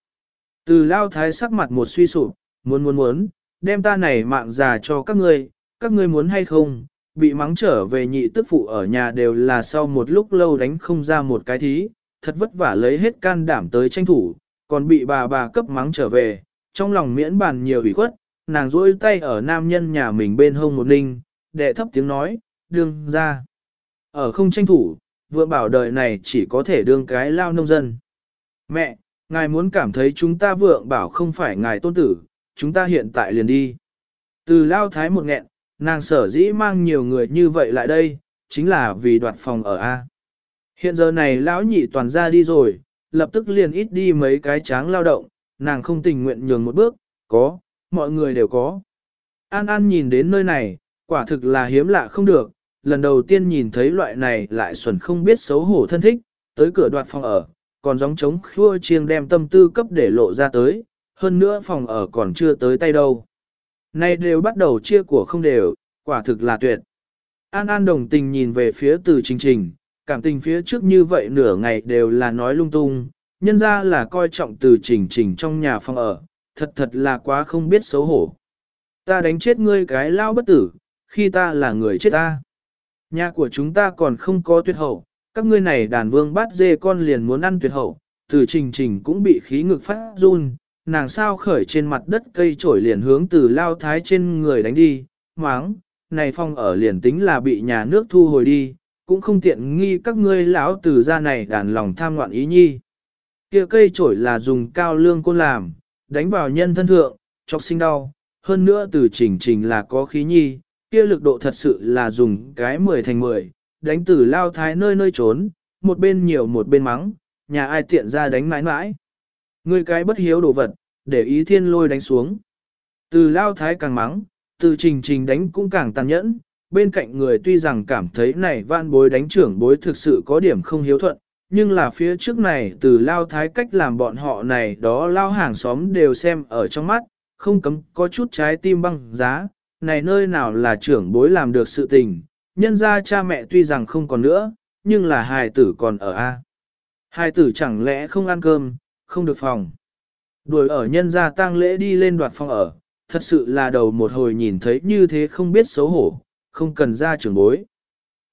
Từ lao thái sắc mặt một suy sụp, muốn muốn muốn, đem ta này mạng già cho các ngươi, các ngươi muốn hay không, bị mắng trở về nhị tức phụ ở nhà đều là sau một lúc lâu đánh không ra một cái thí, thật vất vả lấy hết can đảm tới tranh thủ, còn bị bà bà cấp mắng trở về, trong lòng miễn bàn nhiều ủy khuất, nàng rôi tay ở nam nhân nhà mình bên hông một ninh, đệ thấp tiếng nói, đương ra. Ở không tranh thủ, vượng bảo đời này chỉ có thể đương cái lao nông dân. Mẹ, ngài muốn cảm thấy chúng ta vượng bảo không phải ngài tôn tử, chúng ta hiện tại liền đi. Từ lao thái một nghẹn, nàng sở dĩ mang nhiều người như vậy lại đây, chính là vì đoạt phòng ở A. Hiện giờ này lão nhị toàn ra đi rồi, lập tức liền ít đi mấy cái tráng lao động, nàng không tình nguyện nhường một bước, có, mọi người đều có. An An nhìn đến nơi này, quả thực là hiếm lạ không được, lần đầu tiên nhìn thấy loại này lại xuẩn không biết xấu hổ thân thích, tới cửa đoạt phòng ở, còn giống trống khua chiêng đem tâm tư cấp để lộ ra tới, hơn nữa phòng ở còn chưa tới tay đâu. Nay đều bắt đầu chia của không đều, quả thực là tuyệt. An An đồng tình nhìn về phía từ trình trình, cảm tình phía trước như vậy nửa ngày đều là nói lung tung, nhân ra là coi trọng từ trình trình trong nhà phòng ở, thật thật là quá không biết xấu hổ. Ta đánh chết ngươi cái lao bất tử, khi ta là người chết ta. Nhà của chúng ta còn không có tuyệt hậu, các ngươi này đàn vương bắt dê con liền muốn ăn tuyệt hậu, từ trình trình cũng bị khí ngực phát run, nàng sao khởi trên mặt đất cây trổi liền hướng từ lao thái trên người đánh đi, máng, này phong ở liền tính là bị nhà nước thu hồi đi, cũng không tiện nghi các ngươi lão từ ra này đàn lòng tham loạn ý nhi. Kia cây trổi là dùng cao lương côn làm, đánh vào nhân thân thượng, chọc sinh đau, hơn nữa từ trình trình là có khí nhi, kia lực độ thật sự là dùng cái 10 thành 10, đánh từ lao thái nơi nơi trốn, một bên nhiều một bên mắng, nhà ai tiện ra đánh mãi mãi. Ngươi cái bất hiếu đồ vật, để ý thiên lôi đánh xuống. Từ lao thái càng mắng, từ trình trình đánh cũng càng tàn nhẫn, bên cạnh người tuy rằng cảm thấy này van bối đánh trưởng bối thực sự có điểm không hiếu thuận, nhưng là phía trước này từ lao thái cách làm bọn họ này đó lao hàng xóm đều xem ở trong mắt, không cấm có chút trái tim băng giá, này nơi nào là trưởng bối làm được sự tình, nhân ra cha mẹ tuy rằng không còn nữa, nhưng là hài tử còn ở A. Hài tử chẳng lẽ không ăn cơm, không được phòng. Đuổi ở nhân gia tang lễ đi lên đoạt phòng ở, thật sự là đầu một hồi nhìn thấy như thế không biết xấu hổ, không cần ra trưởng bối.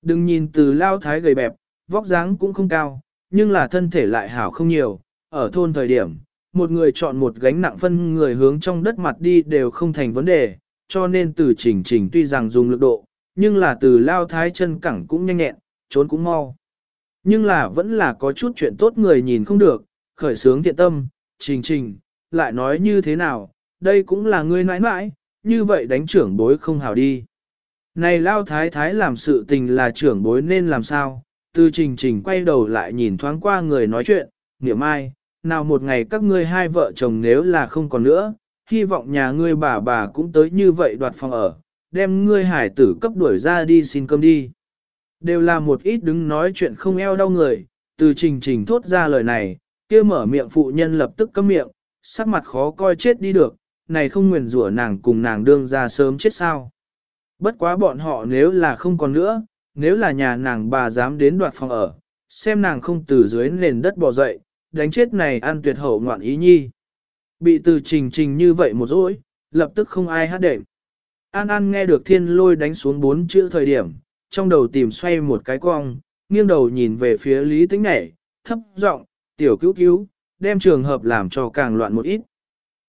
Đừng nhìn từ lao thái gầy bẹp, vóc dáng cũng không cao, nhưng là thân thể lại hảo không nhiều, ở thôn thời điểm, một người chọn một gánh nặng phân người hướng trong đất mặt đi đều không thành vấn đề, cho nên từ chỉnh chỉnh tuy rằng dùng lực độ, nhưng là từ lao thái chân cẳng cũng nhanh nhẹn, trốn cũng mau. Nhưng là vẫn là có chút chuyện tốt người nhìn không được, khởi sướng thiện tâm, trình trình, lại nói như thế nào, đây cũng là ngươi nãi nãi, như vậy đánh trưởng bối không hảo đi. Này lao thái thái làm sự tình là trưởng bối nên làm sao, từ trình trình quay đầu lại nhìn thoáng qua người nói chuyện, niệm ai, nào một ngày các ngươi hai vợ chồng nếu là không còn nữa, hy vọng nhà ngươi bà bà cũng tới như vậy đoạt phòng ở, đem ngươi hải tử cấp đuổi ra đi xin cơm đi. Đều là một ít đứng nói chuyện không eo đau người, từ trình trình thốt ra lời này, kia mở miệng phụ nhân lập tức câm miệng, sắc mặt khó coi chết đi được, này không nguyền rủa nàng cùng nàng đương ra sớm chết sao. Bất quá bọn họ nếu là không còn nữa, nếu là nhà nàng bà dám đến đoạt phòng ở, xem nàng không từ dưới nền đất bò dậy, đánh chết này ăn tuyệt hậu ngoạn ý nhi. Bị từ trình trình như vậy một rỗi, lập tức không ai hát đệm. An An nghe được thiên lôi đánh xuống bốn chữ thời điểm, trong đầu tìm xoay một cái cong, nghiêng đầu nhìn về phía Lý Tĩnh nhảy, thấp giọng, tiểu cứu cứu, đem trường hợp làm cho càng loạn một ít.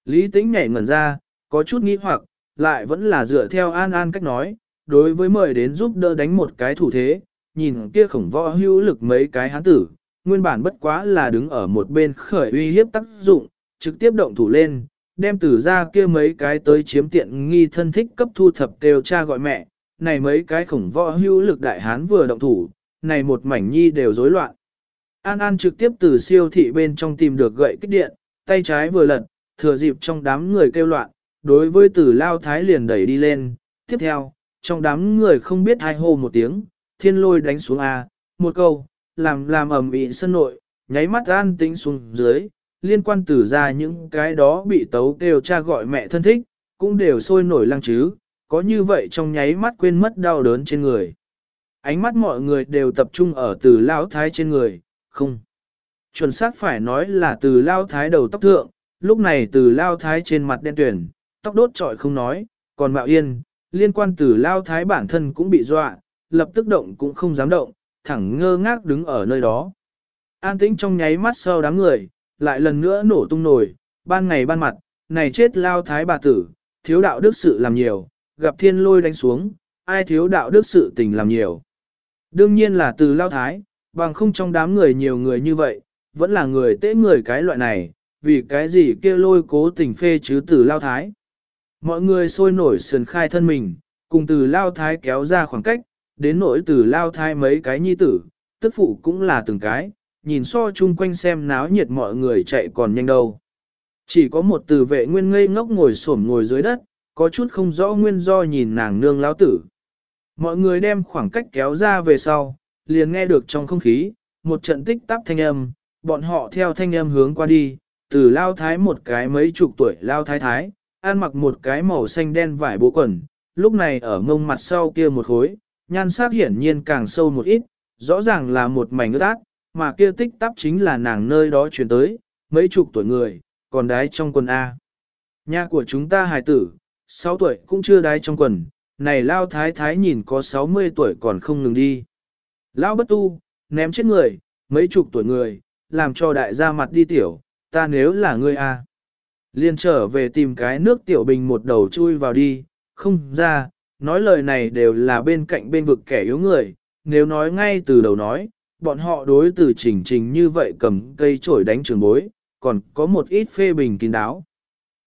Lý Tĩnh nhảy ngẩn ra, có chút nghĩ hoặc, lại vẫn là dựa theo An An cách nói, đối với mời đến giúp đỡ đánh một cái thủ thế, nhìn kia khổng võ hữu lực mấy cái hán tử, nguyên bản bất quá là đứng ở một bên khởi uy hiếp tác dụng, trực tiếp động thủ lên, đem tử ra kia mấy cái tới chiếm tiện nghi thân thích cấp thu thập kêu cha gọi mẹ, này mấy cái khổng võ hữu lực đại hán vừa động thủ, này một mảnh nhi đều rối loạn. An An trực tiếp từ siêu thị bên trong tìm được gậy kích điện, tay trái vừa lật, thừa dịp trong đám người kêu loạn, đối với tử lao thái liền đẩy đi lên. Tiếp theo, trong đám người không biết hai hô một tiếng, thiên lôi đánh xuống A, một câu, làm làm ầm ĩ sân nội, nháy mắt an tĩnh xuống dưới, liên quan tử ra những cái đó bị tấu kêu cha gọi mẹ thân thích, cũng đều sôi nổi lăng chứ, có như vậy trong nháy mắt quên mất đau đớn trên người. Ánh mắt mọi người đều tập trung ở từ lao thái trên người, không. Chuẩn xác phải nói là từ lao thái đầu tóc thượng, lúc này từ lao thái trên mặt đen tuyển, tóc đốt trọi không nói, còn mạo yên, liên quan từ lao thái bản thân cũng bị dọa, lập tức động cũng không dám động, thẳng ngơ ngác đứng ở nơi đó. An tĩnh trong nháy mắt sau đám người, lại lần nữa nổ tung nổi, ban ngày ban mặt, này chết lao thái bà tử, thiếu đạo đức sự làm nhiều, gặp thiên lôi đánh xuống, ai thiếu đạo đức sự tình làm nhiều. Đương nhiên là từ lao thái, bằng không trong đám người nhiều người như vậy, vẫn là người tế người cái loại này, vì cái gì kia lôi cố tình phê chứ từ lao thái. Mọi người sôi nổi sườn khai thân mình, cùng từ lao thái kéo ra khoảng cách, đến nỗi từ lao thái mấy cái nhi tử, tức phụ cũng là từng cái, nhìn so chung quanh xem náo nhiệt mọi người chạy còn nhanh đâu. Chỉ có một từ vệ nguyên ngây ngốc ngồi xổm ngồi dưới đất, có chút không rõ nguyên do nhìn nàng nương lao tử. Mọi người đem khoảng cách kéo ra về sau, liền nghe được trong không khí, một trận tích tắp thanh âm, bọn họ theo thanh âm hướng qua đi, từ lao thái một cái mấy chục tuổi lao thái thái, ăn mặc một cái màu xanh đen vải bố quần, lúc này ở ngông mặt sau kia một khối, nhan sắc hiển nhiên càng sâu một ít, rõ ràng là một mảnh ướt ác, mà kia tích tắp chính là nàng nơi đó chuyển tới, mấy chục tuổi người, còn đái trong quần A. Nhà của chúng ta hài tử, 6 tuổi cũng chưa đái trong quần, này lao thái thái nhìn có 60 tuổi còn không ngừng đi lão bất tu, ném chết người, mấy chục tuổi người, làm cho đại gia mặt đi tiểu, ta nếu là ngươi A. Liên trở về tìm cái nước tiểu bình một đầu chui vào đi, không ra, nói lời này đều là bên cạnh bên vực kẻ yếu người, nếu nói ngay từ đầu nói, bọn họ đối từ chỉnh trình như vậy cầm cây chổi đánh trường bối, còn có một ít phê bình kín đáo.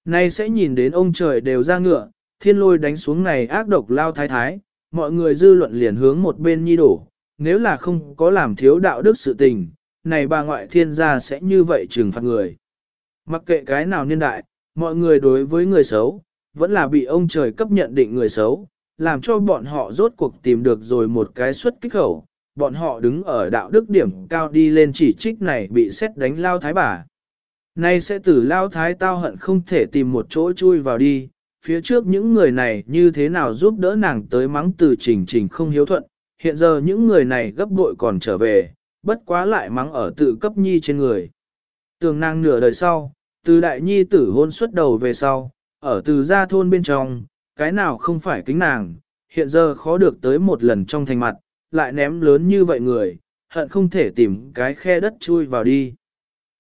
Nay sẽ nhìn đến ông trời đều ra ngựa, thiên lôi đánh xuống này ác độc lao thái thái, mọi người dư luận liền hướng một bên nhi đổ, nếu là không có làm thiếu đạo đức sự tình, này bà ngoại thiên gia sẽ như vậy trừng phạt người. Mặc kệ cái nào niên đại, mọi người đối với người xấu, vẫn là bị ông trời cấp nhận định người xấu, làm cho bọn họ rốt cuộc tìm được rồi một cái xuất kích khẩu, bọn họ đứng ở đạo đức điểm cao đi lên chỉ trích này bị xét đánh lao thái bà. Nay sẽ tử lao thái tao hận không thể tìm một chỗ chui vào đi, phía trước những người này như thế nào giúp đỡ nàng tới mắng từ trình trình không hiếu thuận, hiện giờ những người này gấp bội còn trở về, bất quá lại mắng ở tự cấp nhi trên người. Tường nàng nửa đời sau, từ đại nhi tử hôn xuất đầu về sau, ở từ gia thôn bên trong, cái nào không phải kính nàng, hiện giờ khó được tới một lần trong thành mặt, lại ném lớn như vậy người, hận không thể tìm cái khe đất chui vào đi.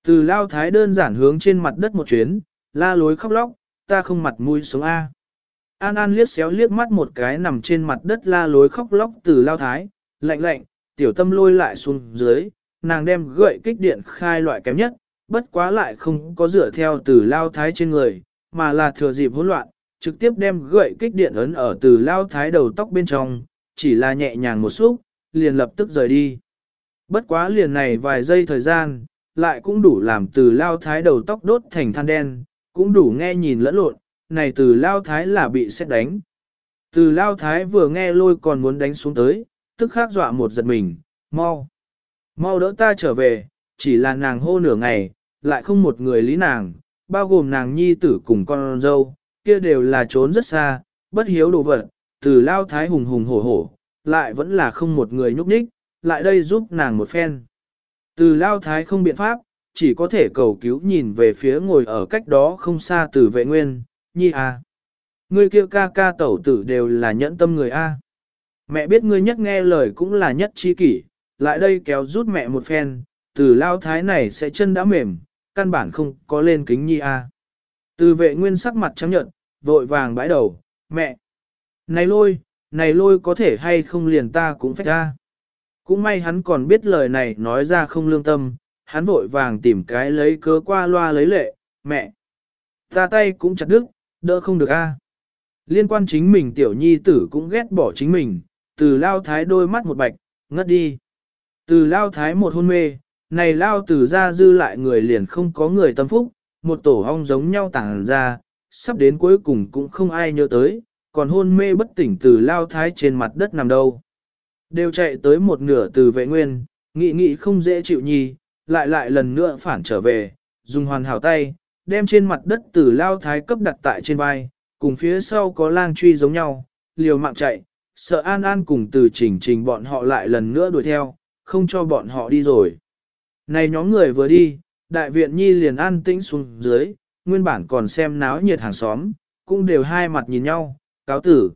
Từ lao thái đơn giản hướng trên mặt đất một chuyến, la lối khóc lóc, ta không mặt mũi sống A. An An liếc xéo liếc mắt một cái nằm trên mặt đất la lối khóc lóc từ lao thái, lạnh lạnh, tiểu tâm lôi lại xuống dưới, nàng đem gậy kích điện khai loại kém nhất, bất quá lại không có dựa theo từ lao thái trên người, mà là thừa dịp hỗn loạn, trực tiếp đem gậy kích điện ấn ở từ lao thái đầu tóc bên trong, chỉ là nhẹ nhàng một xúc, liền lập tức rời đi. Bất quá liền này vài giây thời gian, lại cũng đủ làm từ lao thái đầu tóc đốt thành than đen, cũng đủ nghe nhìn lẫn lộn, này từ lao thái là bị xét đánh. Từ lao thái vừa nghe lôi còn muốn đánh xuống tới, tức khắc dọa một giật mình, mau. Mau đỡ ta trở về, chỉ là nàng hô nửa ngày, lại không một người lý nàng, bao gồm nàng nhi tử cùng con dâu, kia đều là trốn rất xa, bất hiếu đồ vật, từ lao thái hùng hùng hổ hổ, lại vẫn là không một người nhúc nhích, lại đây giúp nàng một phen. Từ lao thái không biện pháp, chỉ có thể cầu cứu nhìn về phía ngồi ở cách đó không xa từ vệ nguyên, nhi à. Ngươi kia ca ca tẩu tử đều là nhẫn tâm người a. Mẹ biết ngươi nhất nghe lời cũng là nhất chi kỷ, lại đây kéo rút mẹ một phen, từ lao thái này sẽ chân đã mềm, căn bản không có lên kính nhi a. Từ vệ nguyên sắc mặt trắng nhợt, vội vàng bãi đầu, mẹ. Này lôi, này lôi có thể hay không liền ta cũng phách ra. Cũng may hắn còn biết lời này nói ra không lương tâm, hắn vội vàng tìm cái lấy cớ qua loa lấy lệ, mẹ. Ta tay cũng chặt đứt, đỡ không được a. Liên quan chính mình tiểu nhi tử cũng ghét bỏ chính mình, từ lao thái đôi mắt một bạch, ngất đi. Từ lao thái một hôn mê, này lao từ ra dư lại người liền không có người tâm phúc, một tổ hong giống nhau tàng ra, sắp đến cuối cùng cũng không ai nhớ tới, còn hôn mê bất tỉnh từ lao thái trên mặt đất nằm đâu. Đều chạy tới một nửa từ vệ nguyên, nghị nghị không dễ chịu nhi, lại lại lần nữa phản trở về, dùng hoàn hảo tay, đem trên mặt đất tử lao thái cấp đặt tại trên vai, cùng phía sau có lang truy giống nhau, liều mạng chạy, sợ an an cùng từ trình trình bọn họ lại lần nữa đuổi theo, không cho bọn họ đi rồi. Này nhóm người vừa đi, đại viện nhi liền an tĩnh xuống dưới, nguyên bản còn xem náo nhiệt hàng xóm, cũng đều hai mặt nhìn nhau, cáo tử.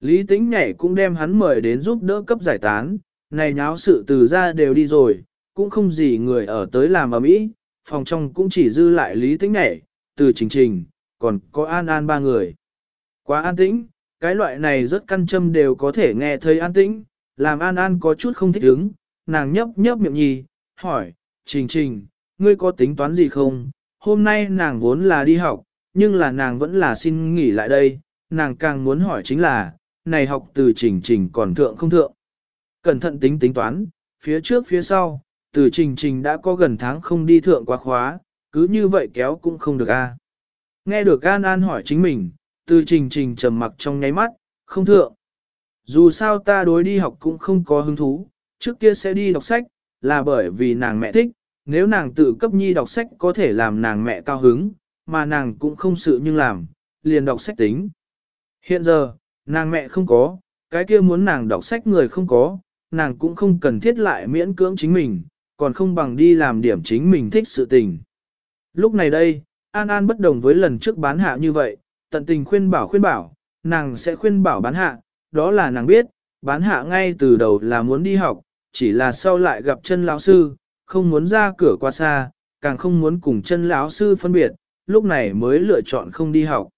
Lý tĩnh nhảy cũng đem hắn mời đến giúp đỡ cấp giải tán, này nháo sự từ ra đều đi rồi, cũng không gì người ở tới làm ở mỹ, phòng trong cũng chỉ dư lại lý tĩnh nhảy, từ trình trình, còn có an an ba người. Quá an tĩnh, cái loại này rất căn châm đều có thể nghe thấy an tĩnh, làm an an có chút không thích ứng, nàng nhấp nhấp miệng nhì, hỏi, trình trình, ngươi có tính toán gì không? Hôm nay nàng vốn là đi học, nhưng là nàng vẫn là xin nghỉ lại đây, nàng càng muốn hỏi chính là, này học từ trình trình còn thượng không thượng. Cẩn thận tính tính toán, phía trước phía sau, từ trình trình đã có gần tháng không đi thượng quá khóa, cứ như vậy kéo cũng không được a. Nghe được An An hỏi chính mình, từ trình trình trầm mặc trong nháy mắt, không thượng. Dù sao ta đối đi học cũng không có hứng thú, trước kia sẽ đi đọc sách, là bởi vì nàng mẹ thích, nếu nàng tự cấp nhi đọc sách có thể làm nàng mẹ cao hứng, mà nàng cũng không sự nhưng làm, liền đọc sách tính. Hiện giờ, nàng mẹ không có, cái kia muốn nàng đọc sách người không có, nàng cũng không cần thiết lại miễn cưỡng chính mình, còn không bằng đi làm điểm chính mình thích sự tình. Lúc này đây, An An bất đồng với lần trước bán hạ như vậy, tận tình khuyên bảo khuyên bảo, nàng sẽ khuyên bảo bán hạ, đó là nàng biết, bán hạ ngay từ đầu là muốn đi học, chỉ là sau lại gặp chân lão sư, không muốn ra cửa qua xa, càng không muốn cùng chân lão sư phân biệt, lúc này mới lựa chọn không đi học.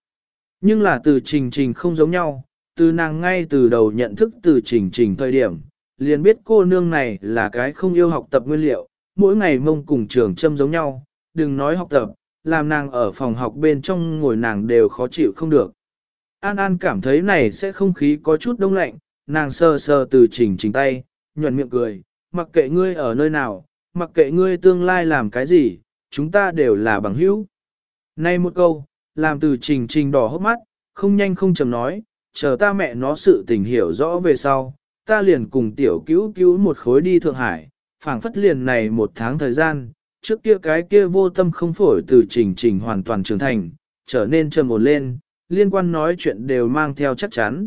Nhưng là từ trình trình không giống nhau, từ nàng ngay từ đầu nhận thức từ trình trình thời điểm, liền biết cô nương này là cái không yêu học tập nguyên liệu, mỗi ngày mông cùng trường châm giống nhau, đừng nói học tập, làm nàng ở phòng học bên trong ngồi nàng đều khó chịu không được. An An cảm thấy này sẽ không khí có chút đông lạnh, nàng sơ sơ từ chỉnh chỉnh tay, nhuận miệng cười, mặc kệ ngươi ở nơi nào, mặc kệ ngươi tương lai làm cái gì, chúng ta đều là bằng hữu. Nay một câu, làm từ trình trình đỏ hốc mắt, không nhanh không chầm nói, chờ ta mẹ nó sự tình hiểu rõ về sau, ta liền cùng tiểu cứu cứu một khối đi Thượng Hải, phảng phất liền này một tháng thời gian, trước kia cái kia vô tâm không phổi từ trình trình hoàn toàn trưởng thành, trở nên trầm ổn lên, liên quan nói chuyện đều mang theo chắc chắn.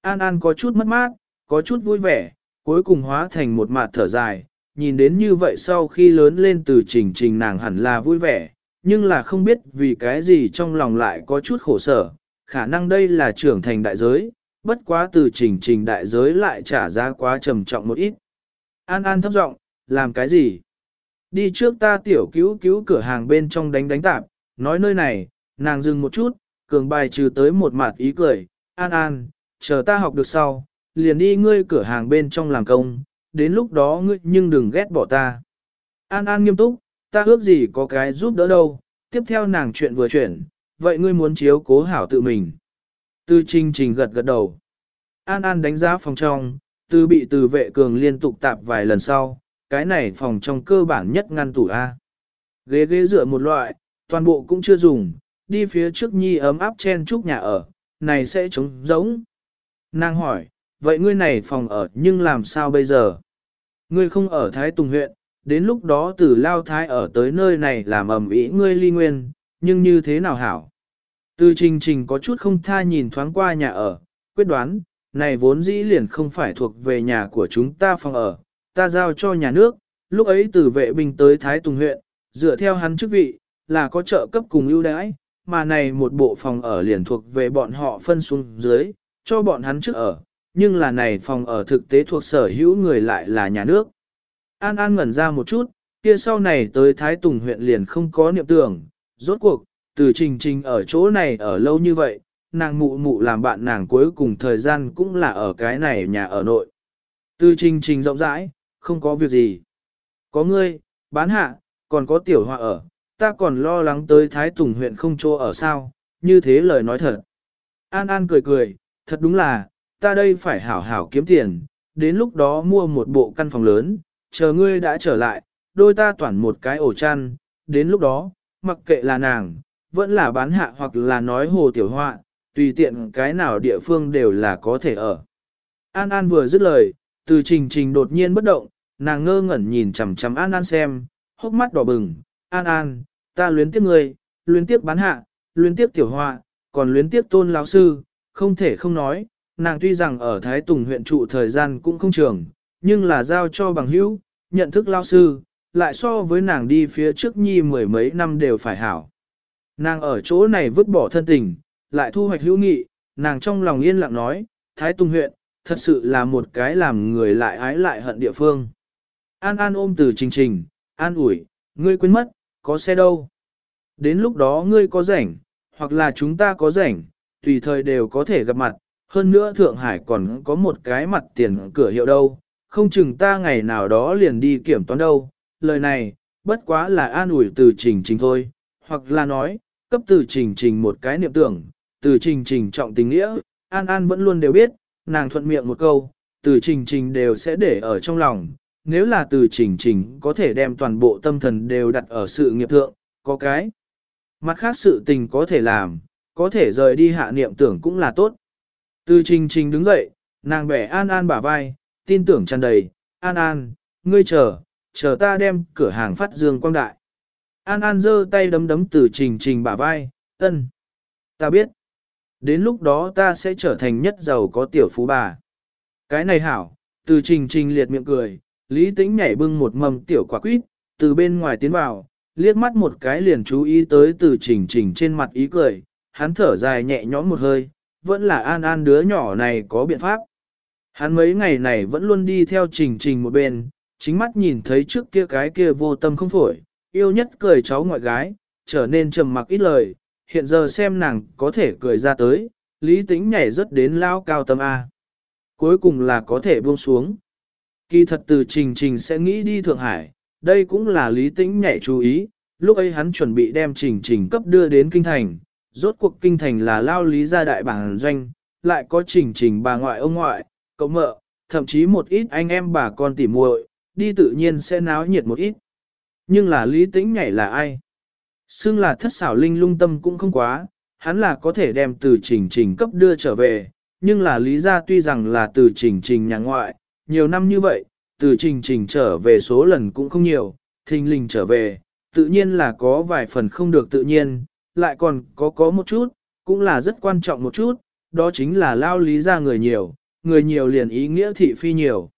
An An có chút mất mát, có chút vui vẻ, cuối cùng hóa thành một mạt thở dài, nhìn đến như vậy sau khi lớn lên từ trình trình nàng hẳn là vui vẻ, nhưng là không biết vì cái gì trong lòng lại có chút khổ sở, khả năng đây là trưởng thành đại giới, bất quá từ trình trình đại giới lại trả giá quá trầm trọng một ít. An An thấp giọng, làm cái gì? Đi trước ta tiểu cứu cứu cửa hàng bên trong đánh đánh tạp, nói nơi này, nàng dừng một chút, cường bài trừ tới một mặt ý cười, An An, chờ ta học được sau, liền đi ngươi cửa hàng bên trong làm công, đến lúc đó ngươi nhưng đừng ghét bỏ ta. An An nghiêm túc, ta ước gì có cái giúp đỡ đâu, tiếp theo nàng chuyện vừa chuyển, vậy ngươi muốn chiếu cố hảo tự mình. Tư Trinh Trình gật gật đầu. An An đánh giá phòng trong, tư bị từ vệ cường liên tục tạp vài lần sau, cái này phòng trong cơ bản nhất ngăn tủ A. Ghế ghế dựa một loại, toàn bộ cũng chưa dùng, đi phía trước nhi ấm áp chen chúc nhà ở, này sẽ trống giống. Nàng hỏi, vậy ngươi này phòng ở nhưng làm sao bây giờ? Ngươi không ở Thái Tùng huyện, đến lúc đó từ Lao Thái ở tới nơi này làm ẩm ý ngươi ly nguyên, nhưng như thế nào hảo? Từ trình trình có chút không tha nhìn thoáng qua nhà ở, quyết đoán, này vốn dĩ liền không phải thuộc về nhà của chúng ta phòng ở, ta giao cho nhà nước, lúc ấy từ vệ binh tới Thái Tùng huyện, dựa theo hắn chức vị, là có trợ cấp cùng ưu đãi, mà này một bộ phòng ở liền thuộc về bọn họ phân xuống dưới, cho bọn hắn trước ở, nhưng là này phòng ở thực tế thuộc sở hữu người lại là nhà nước. An An ngẩn ra một chút, kia sau này tới Thái Tùng huyện liền không có niệm tưởng, rốt cuộc, từ trình trình ở chỗ này ở lâu như vậy, nàng mụ mụ làm bạn nàng cuối cùng thời gian cũng là ở cái này nhà ở nội. Từ trình trình rộng rãi, không có việc gì. Có ngươi, bán hạ, còn có tiểu họa ở, ta còn lo lắng tới Thái Tùng huyện không chỗ ở sao, như thế lời nói thật. An An cười cười, thật đúng là, ta đây phải hảo hảo kiếm tiền, đến lúc đó mua một bộ căn phòng lớn, chờ ngươi đã trở lại, đôi ta toàn một cái ổ chăn, đến lúc đó, mặc kệ là nàng, vẫn là bán hạ hoặc là nói hồ tiểu họa, tùy tiện cái nào địa phương đều là có thể ở. An An vừa dứt lời, từ trình trình đột nhiên bất động, nàng ngơ ngẩn nhìn chằm chằm An An xem, hốc mắt đỏ bừng, An An, ta luyến tiếc ngươi, luyến tiếc bán hạ, luyến tiếc tiểu họa, còn luyến tiếc tôn lão sư, không thể không nói, nàng tuy rằng ở Thái Tùng huyện trụ thời gian cũng không trường, nhưng là giao cho bằng hữu, nhận thức lao sư, lại so với nàng đi phía trước nhi mười mấy năm đều phải hảo. Nàng ở chỗ này vứt bỏ thân tình, lại thu hoạch hữu nghị, nàng trong lòng yên lặng nói, Thái Tùng huyện, thật sự là một cái làm người lại ái lại hận địa phương. An An ôm từ trình trình, an ủi, ngươi quên mất, có xe đâu. Đến lúc đó ngươi có rảnh, hoặc là chúng ta có rảnh, tùy thời đều có thể gặp mặt, hơn nữa Thượng Hải còn có một cái mặt tiền cửa hiệu đâu, không chừng ta ngày nào đó liền đi kiểm toán đâu. Lời này, bất quá là an ủi từ trình trình thôi, hoặc là nói, cấp từ trình trình một cái niệm tưởng, từ trình trình trọng tình nghĩa, an an vẫn luôn đều biết, nàng thuận miệng một câu, từ trình trình đều sẽ để ở trong lòng. Nếu là từ trình trình có thể đem toàn bộ tâm thần đều đặt ở sự nghiệp thượng, có cái. Mặt khác sự tình có thể làm, có thể rời đi hạ niệm tưởng cũng là tốt. Từ trình trình đứng dậy, nàng bẻ An An bả vai, tin tưởng tràn đầy, An An, ngươi chờ, chờ ta đem cửa hàng phát dương quang đại. An An giơ tay đấm đấm từ trình trình bả vai, ân. Ta biết. Đến lúc đó ta sẽ trở thành nhất giàu có tiểu phú bà. Cái này hảo, từ trình trình liệt miệng cười, lý tĩnh nhảy bưng một mầm tiểu quả quýt, từ bên ngoài tiến vào, liếc mắt một cái liền chú ý tới từ trình trình trên mặt ý cười, hắn thở dài nhẹ nhõm một hơi, vẫn là an an đứa nhỏ này có biện pháp. Hắn mấy ngày này vẫn luôn đi theo trình trình một bên, chính mắt nhìn thấy trước kia cái kia vô tâm không phổi, yêu nhất cười cháu ngoại gái, trở nên trầm mặc ít lời, hiện giờ xem nàng có thể cười ra tới, lý tính nhảy rất đến lao cao tâm A. Cuối cùng là có thể buông xuống. Kỳ thật từ trình trình sẽ nghĩ đi Thượng Hải, đây cũng là lý tính nhảy chú ý, lúc ấy hắn chuẩn bị đem trình trình cấp đưa đến Kinh Thành, rốt cuộc Kinh Thành là lao lý gia đại bản doanh, lại có trình trình bà ngoại ông ngoại, cậu mợ, thậm chí một ít anh em bà con tỉ muội, đi tự nhiên sẽ náo nhiệt một ít. Nhưng là lý tĩnh nhảy là ai? Xưng là thất xảo linh lung tâm cũng không quá, hắn là có thể đem từ trình trình cấp đưa trở về, nhưng là lý gia tuy rằng là từ trình trình nhà ngoại, nhiều năm như vậy, từ trình trình trở về số lần cũng không nhiều, thình lình trở về, tự nhiên là có vài phần không được tự nhiên, lại còn có có một chút, cũng là rất quan trọng một chút, đó chính là lao lý ra người nhiều, người nhiều liền ý nghĩa thị phi nhiều.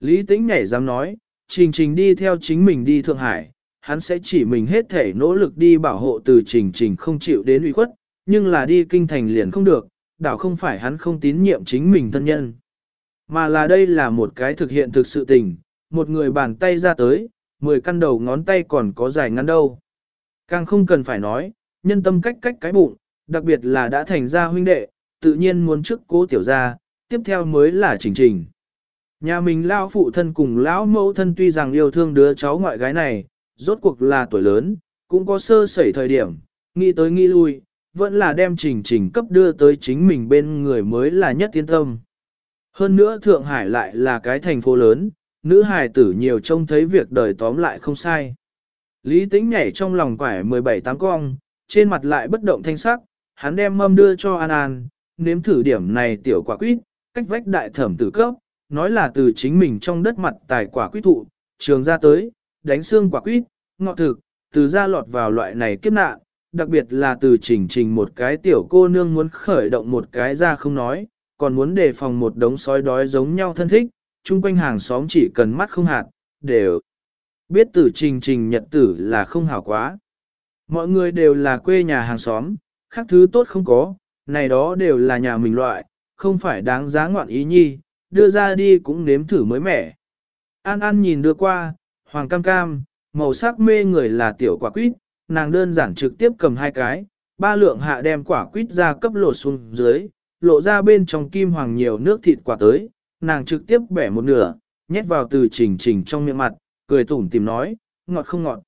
Lý tĩnh nhảy dám nói, trình trình đi theo chính mình đi Thượng Hải, hắn sẽ chỉ mình hết thể nỗ lực đi bảo hộ từ trình trình không chịu đến uy khuất, nhưng là đi kinh thành liền không được, đảo không phải hắn không tín nhiệm chính mình thân nhân. Mà là đây là một cái thực hiện thực sự tình, một người bàn tay ra tới, mười căn đầu ngón tay còn có dài ngắn đâu. Càng không cần phải nói, nhân tâm cách cách cái bụng, đặc biệt là đã thành ra huynh đệ, tự nhiên muốn trước cố tiểu ra, tiếp theo mới là trình trình. Nhà mình lão phụ thân cùng lão mẫu thân tuy rằng yêu thương đứa cháu ngoại gái này, rốt cuộc là tuổi lớn, cũng có sơ sẩy thời điểm, nghĩ tới nghĩ lui, vẫn là đem trình trình cấp đưa tới chính mình bên người mới là nhất tiến tâm. Hơn nữa Thượng Hải lại là cái thành phố lớn, nữ hài tử nhiều trông thấy việc đời tóm lại không sai. Lý tính nhảy trong lòng quải 17 tám cong, trên mặt lại bất động thanh sắc, hắn đem mâm đưa cho An An, nếm thử điểm này tiểu quả quýt, cách vách đại thẩm tử cấp, nói là từ chính mình trong đất mặt tài quả quý thụ, trường ra tới, đánh xương quả quýt, ngọt thực, từ ra lọt vào loại này kiếp nạn, đặc biệt là từ trình trình một cái tiểu cô nương muốn khởi động một cái ra không nói, còn muốn đề phòng một đống sói đói giống nhau thân thích, chung quanh hàng xóm chỉ cần mắt không hạt, đều biết từ trình trình nhật tử là không hảo quá. Mọi người đều là quê nhà hàng xóm, khác thứ tốt không có, này đó đều là nhà mình loại, không phải đáng giá ngoạn ý nhi, đưa ra đi cũng nếm thử mới mẻ. An An nhìn đưa qua, hoàng cam cam, màu sắc mê người là tiểu quả quýt, nàng đơn giản trực tiếp cầm hai cái, ba lượng hạ đem quả quýt ra cấp lột xuống dưới, lộ ra bên trong kim hoàng nhiều nước thịt quả tới, nàng trực tiếp bẻ một nửa, nhét vào từ trình trình trong miệng mặt, cười tủm tìm nói, ngọt không ngọt.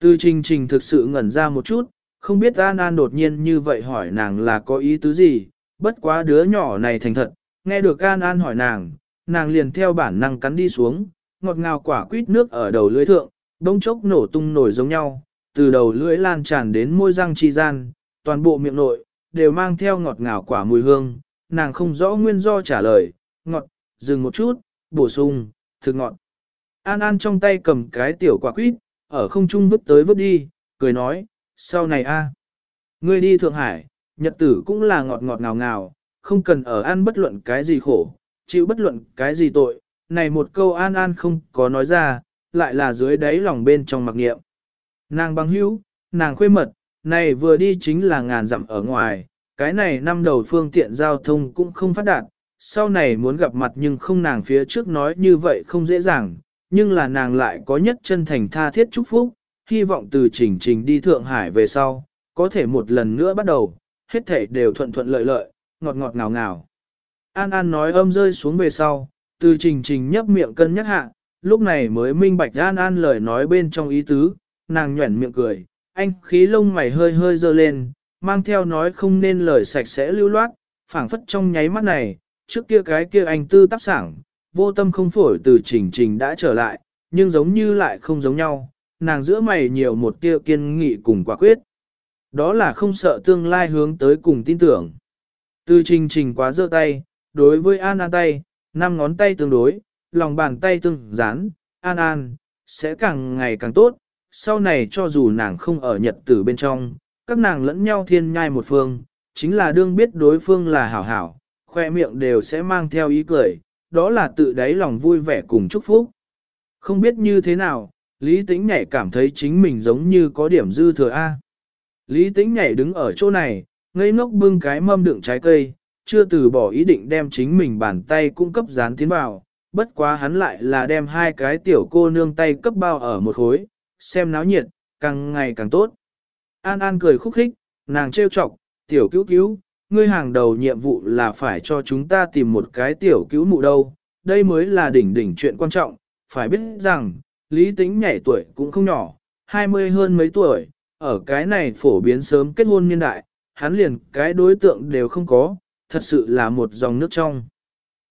Từ trình trình thực sự ngẩn ra một chút, không biết An An đột nhiên như vậy hỏi nàng là có ý tứ gì, bất quá đứa nhỏ này thành thật, nghe được An An hỏi nàng, nàng liền theo bản năng cắn đi xuống, ngọt ngào quả quýt nước ở đầu lưỡi thượng, bỗng chốc nổ tung nổi giống nhau, từ đầu lưỡi lan tràn đến môi răng chi gian, toàn bộ miệng nội, đều mang theo ngọt ngào quả mùi hương, nàng không rõ nguyên do trả lời, ngọt, dừng một chút, bổ sung, thực ngọt. An An trong tay cầm cái tiểu quả quýt, ở không trung vứt tới vứt đi, cười nói, sau này a, ngươi đi Thượng Hải, nhật tử cũng là ngọt ngọt ngào ngào, không cần ở ăn bất luận cái gì khổ, chịu bất luận cái gì tội, này một câu An An không có nói ra, lại là dưới đáy lòng bên trong mặc nghiệm. Nàng bằng hữu, nàng khuê mật, này vừa đi chính là ngàn dặm ở ngoài, cái này năm đầu phương tiện giao thông cũng không phát đạt, sau này muốn gặp mặt nhưng không nàng phía trước nói như vậy không dễ dàng, nhưng là nàng lại có nhất chân thành tha thiết chúc phúc, hy vọng từ trình trình đi Thượng Hải về sau, có thể một lần nữa bắt đầu, hết thể đều thuận thuận lợi lợi, ngọt ngọt ngào ngào. An An nói âm rơi xuống về sau, từ trình trình nhấp miệng cân nhắc hạ, lúc này mới minh bạch An An lời nói bên trong ý tứ, nàng nhuẩn miệng cười, anh khí lông mày hơi hơi dơ lên, mang theo nói không nên lời sạch sẽ lưu loát, phảng phất trong nháy mắt này, trước kia cái kia anh tư tác sảng, vô tâm không phổi từ trình trình đã trở lại, nhưng giống như lại không giống nhau, nàng giữa mày nhiều một tia kiên nghị cùng quả quyết. Đó là không sợ tương lai hướng tới cùng tin tưởng. Từ trình trình quá giơ tay, đối với An An tay, năm ngón tay tương đối, lòng bàn tay tương dán, An An, sẽ càng ngày càng tốt, sau này cho dù nàng không ở nhật tử bên trong, các nàng lẫn nhau thiên nhai một phương, chính là đương biết đối phương là hảo hảo, khoe miệng đều sẽ mang theo ý cười, đó là tự đáy lòng vui vẻ cùng chúc phúc. Không biết như thế nào, Lý Tĩnh nhảy cảm thấy chính mình giống như có điểm dư thừa A. Lý Tĩnh nhảy đứng ở chỗ này, ngây ngốc bưng cái mâm đựng trái cây, chưa từ bỏ ý định đem chính mình bàn tay cung cấp dán tiến vào, bất quá hắn lại là đem hai cái tiểu cô nương tay cấp bao ở một khối, xem náo nhiệt, càng ngày càng tốt. An An cười khúc khích, nàng trêu chọc, tiểu cứu cứu, ngươi hàng đầu nhiệm vụ là phải cho chúng ta tìm một cái tiểu cứu mụ đâu, đây mới là đỉnh đỉnh chuyện quan trọng, phải biết rằng, lý tính nhảy tuổi cũng không nhỏ, 20 hơn mấy tuổi, ở cái này phổ biến sớm kết hôn niên đại, hắn liền cái đối tượng đều không có, thật sự là một dòng nước trong.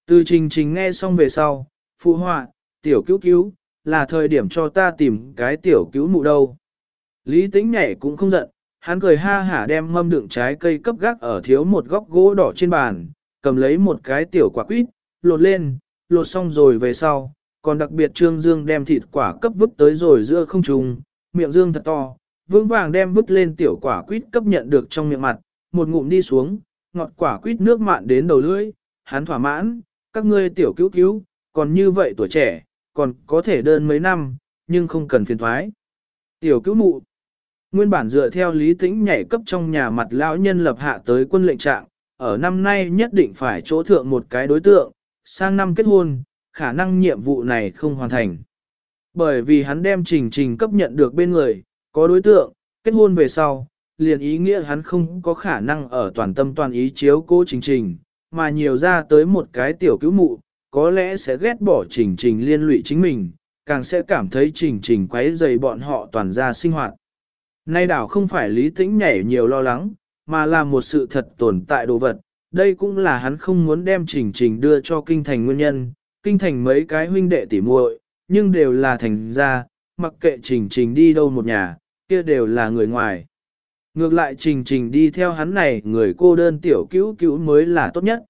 Từ trình trình nghe xong về sau, phụ họa, tiểu cứu cứu, là thời điểm cho ta tìm cái tiểu cứu mụ đâu. Lý tính nhảy cũng không giận, hắn cười ha hả đem mâm đựng trái cây cấp gác ở thiếu một góc gỗ đỏ trên bàn, cầm lấy một cái tiểu quả quýt, lột lên, lột xong rồi về sau, còn đặc biệt Trương Dương đem thịt quả cấp vứt tới rồi giữa không trùng, miệng Dương thật to, vững vàng đem vứt lên tiểu quả quýt cấp nhận được trong miệng mặt, một ngụm đi xuống, ngọt quả quýt nước mạn đến đầu lưỡi, hắn thỏa mãn, các ngươi tiểu cứu cứu, còn như vậy tuổi trẻ, còn có thể đơn mấy năm, nhưng không cần phiền thoái. Tiểu cứu mụ, nguyên bản dựa theo lý tĩnh nhảy cấp trong nhà mặt lão nhân lập hạ tới quân lệnh trạng, ở năm nay nhất định phải chỗ thượng một cái đối tượng, sang năm kết hôn, khả năng nhiệm vụ này không hoàn thành. Bởi vì hắn đem trình trình cấp nhận được bên người, có đối tượng, kết hôn về sau, liền ý nghĩa hắn không có khả năng ở toàn tâm toàn ý chiếu cố trình trình, mà nhiều ra tới một cái tiểu cứu mụ, có lẽ sẽ ghét bỏ trình trình liên lụy chính mình, càng sẽ cảm thấy trình trình quấy dày bọn họ toàn ra sinh hoạt. Nay đảo không phải lý tĩnh nhảy nhiều lo lắng, mà là một sự thật tồn tại đồ vật, đây cũng là hắn không muốn đem trình trình đưa cho kinh thành nguyên nhân, kinh thành mấy cái huynh đệ tỉ muội, nhưng đều là thành gia, mặc kệ trình trình đi đâu một nhà, kia đều là người ngoài. Ngược lại trình trình đi theo hắn này người cô đơn tiểu cứu cứu mới là tốt nhất.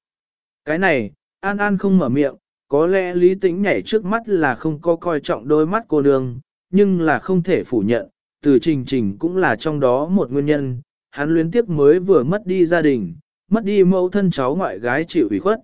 Cái này, An An không mở miệng, có lẽ lý tĩnh nhảy trước mắt là không có coi trọng đôi mắt cô nương, nhưng là không thể phủ nhận, từ trình trình cũng là trong đó một nguyên nhân, hắn luyến tiếp mới vừa mất đi gia đình, mất đi mẫu thân cháu ngoại gái chịu ủy khuất.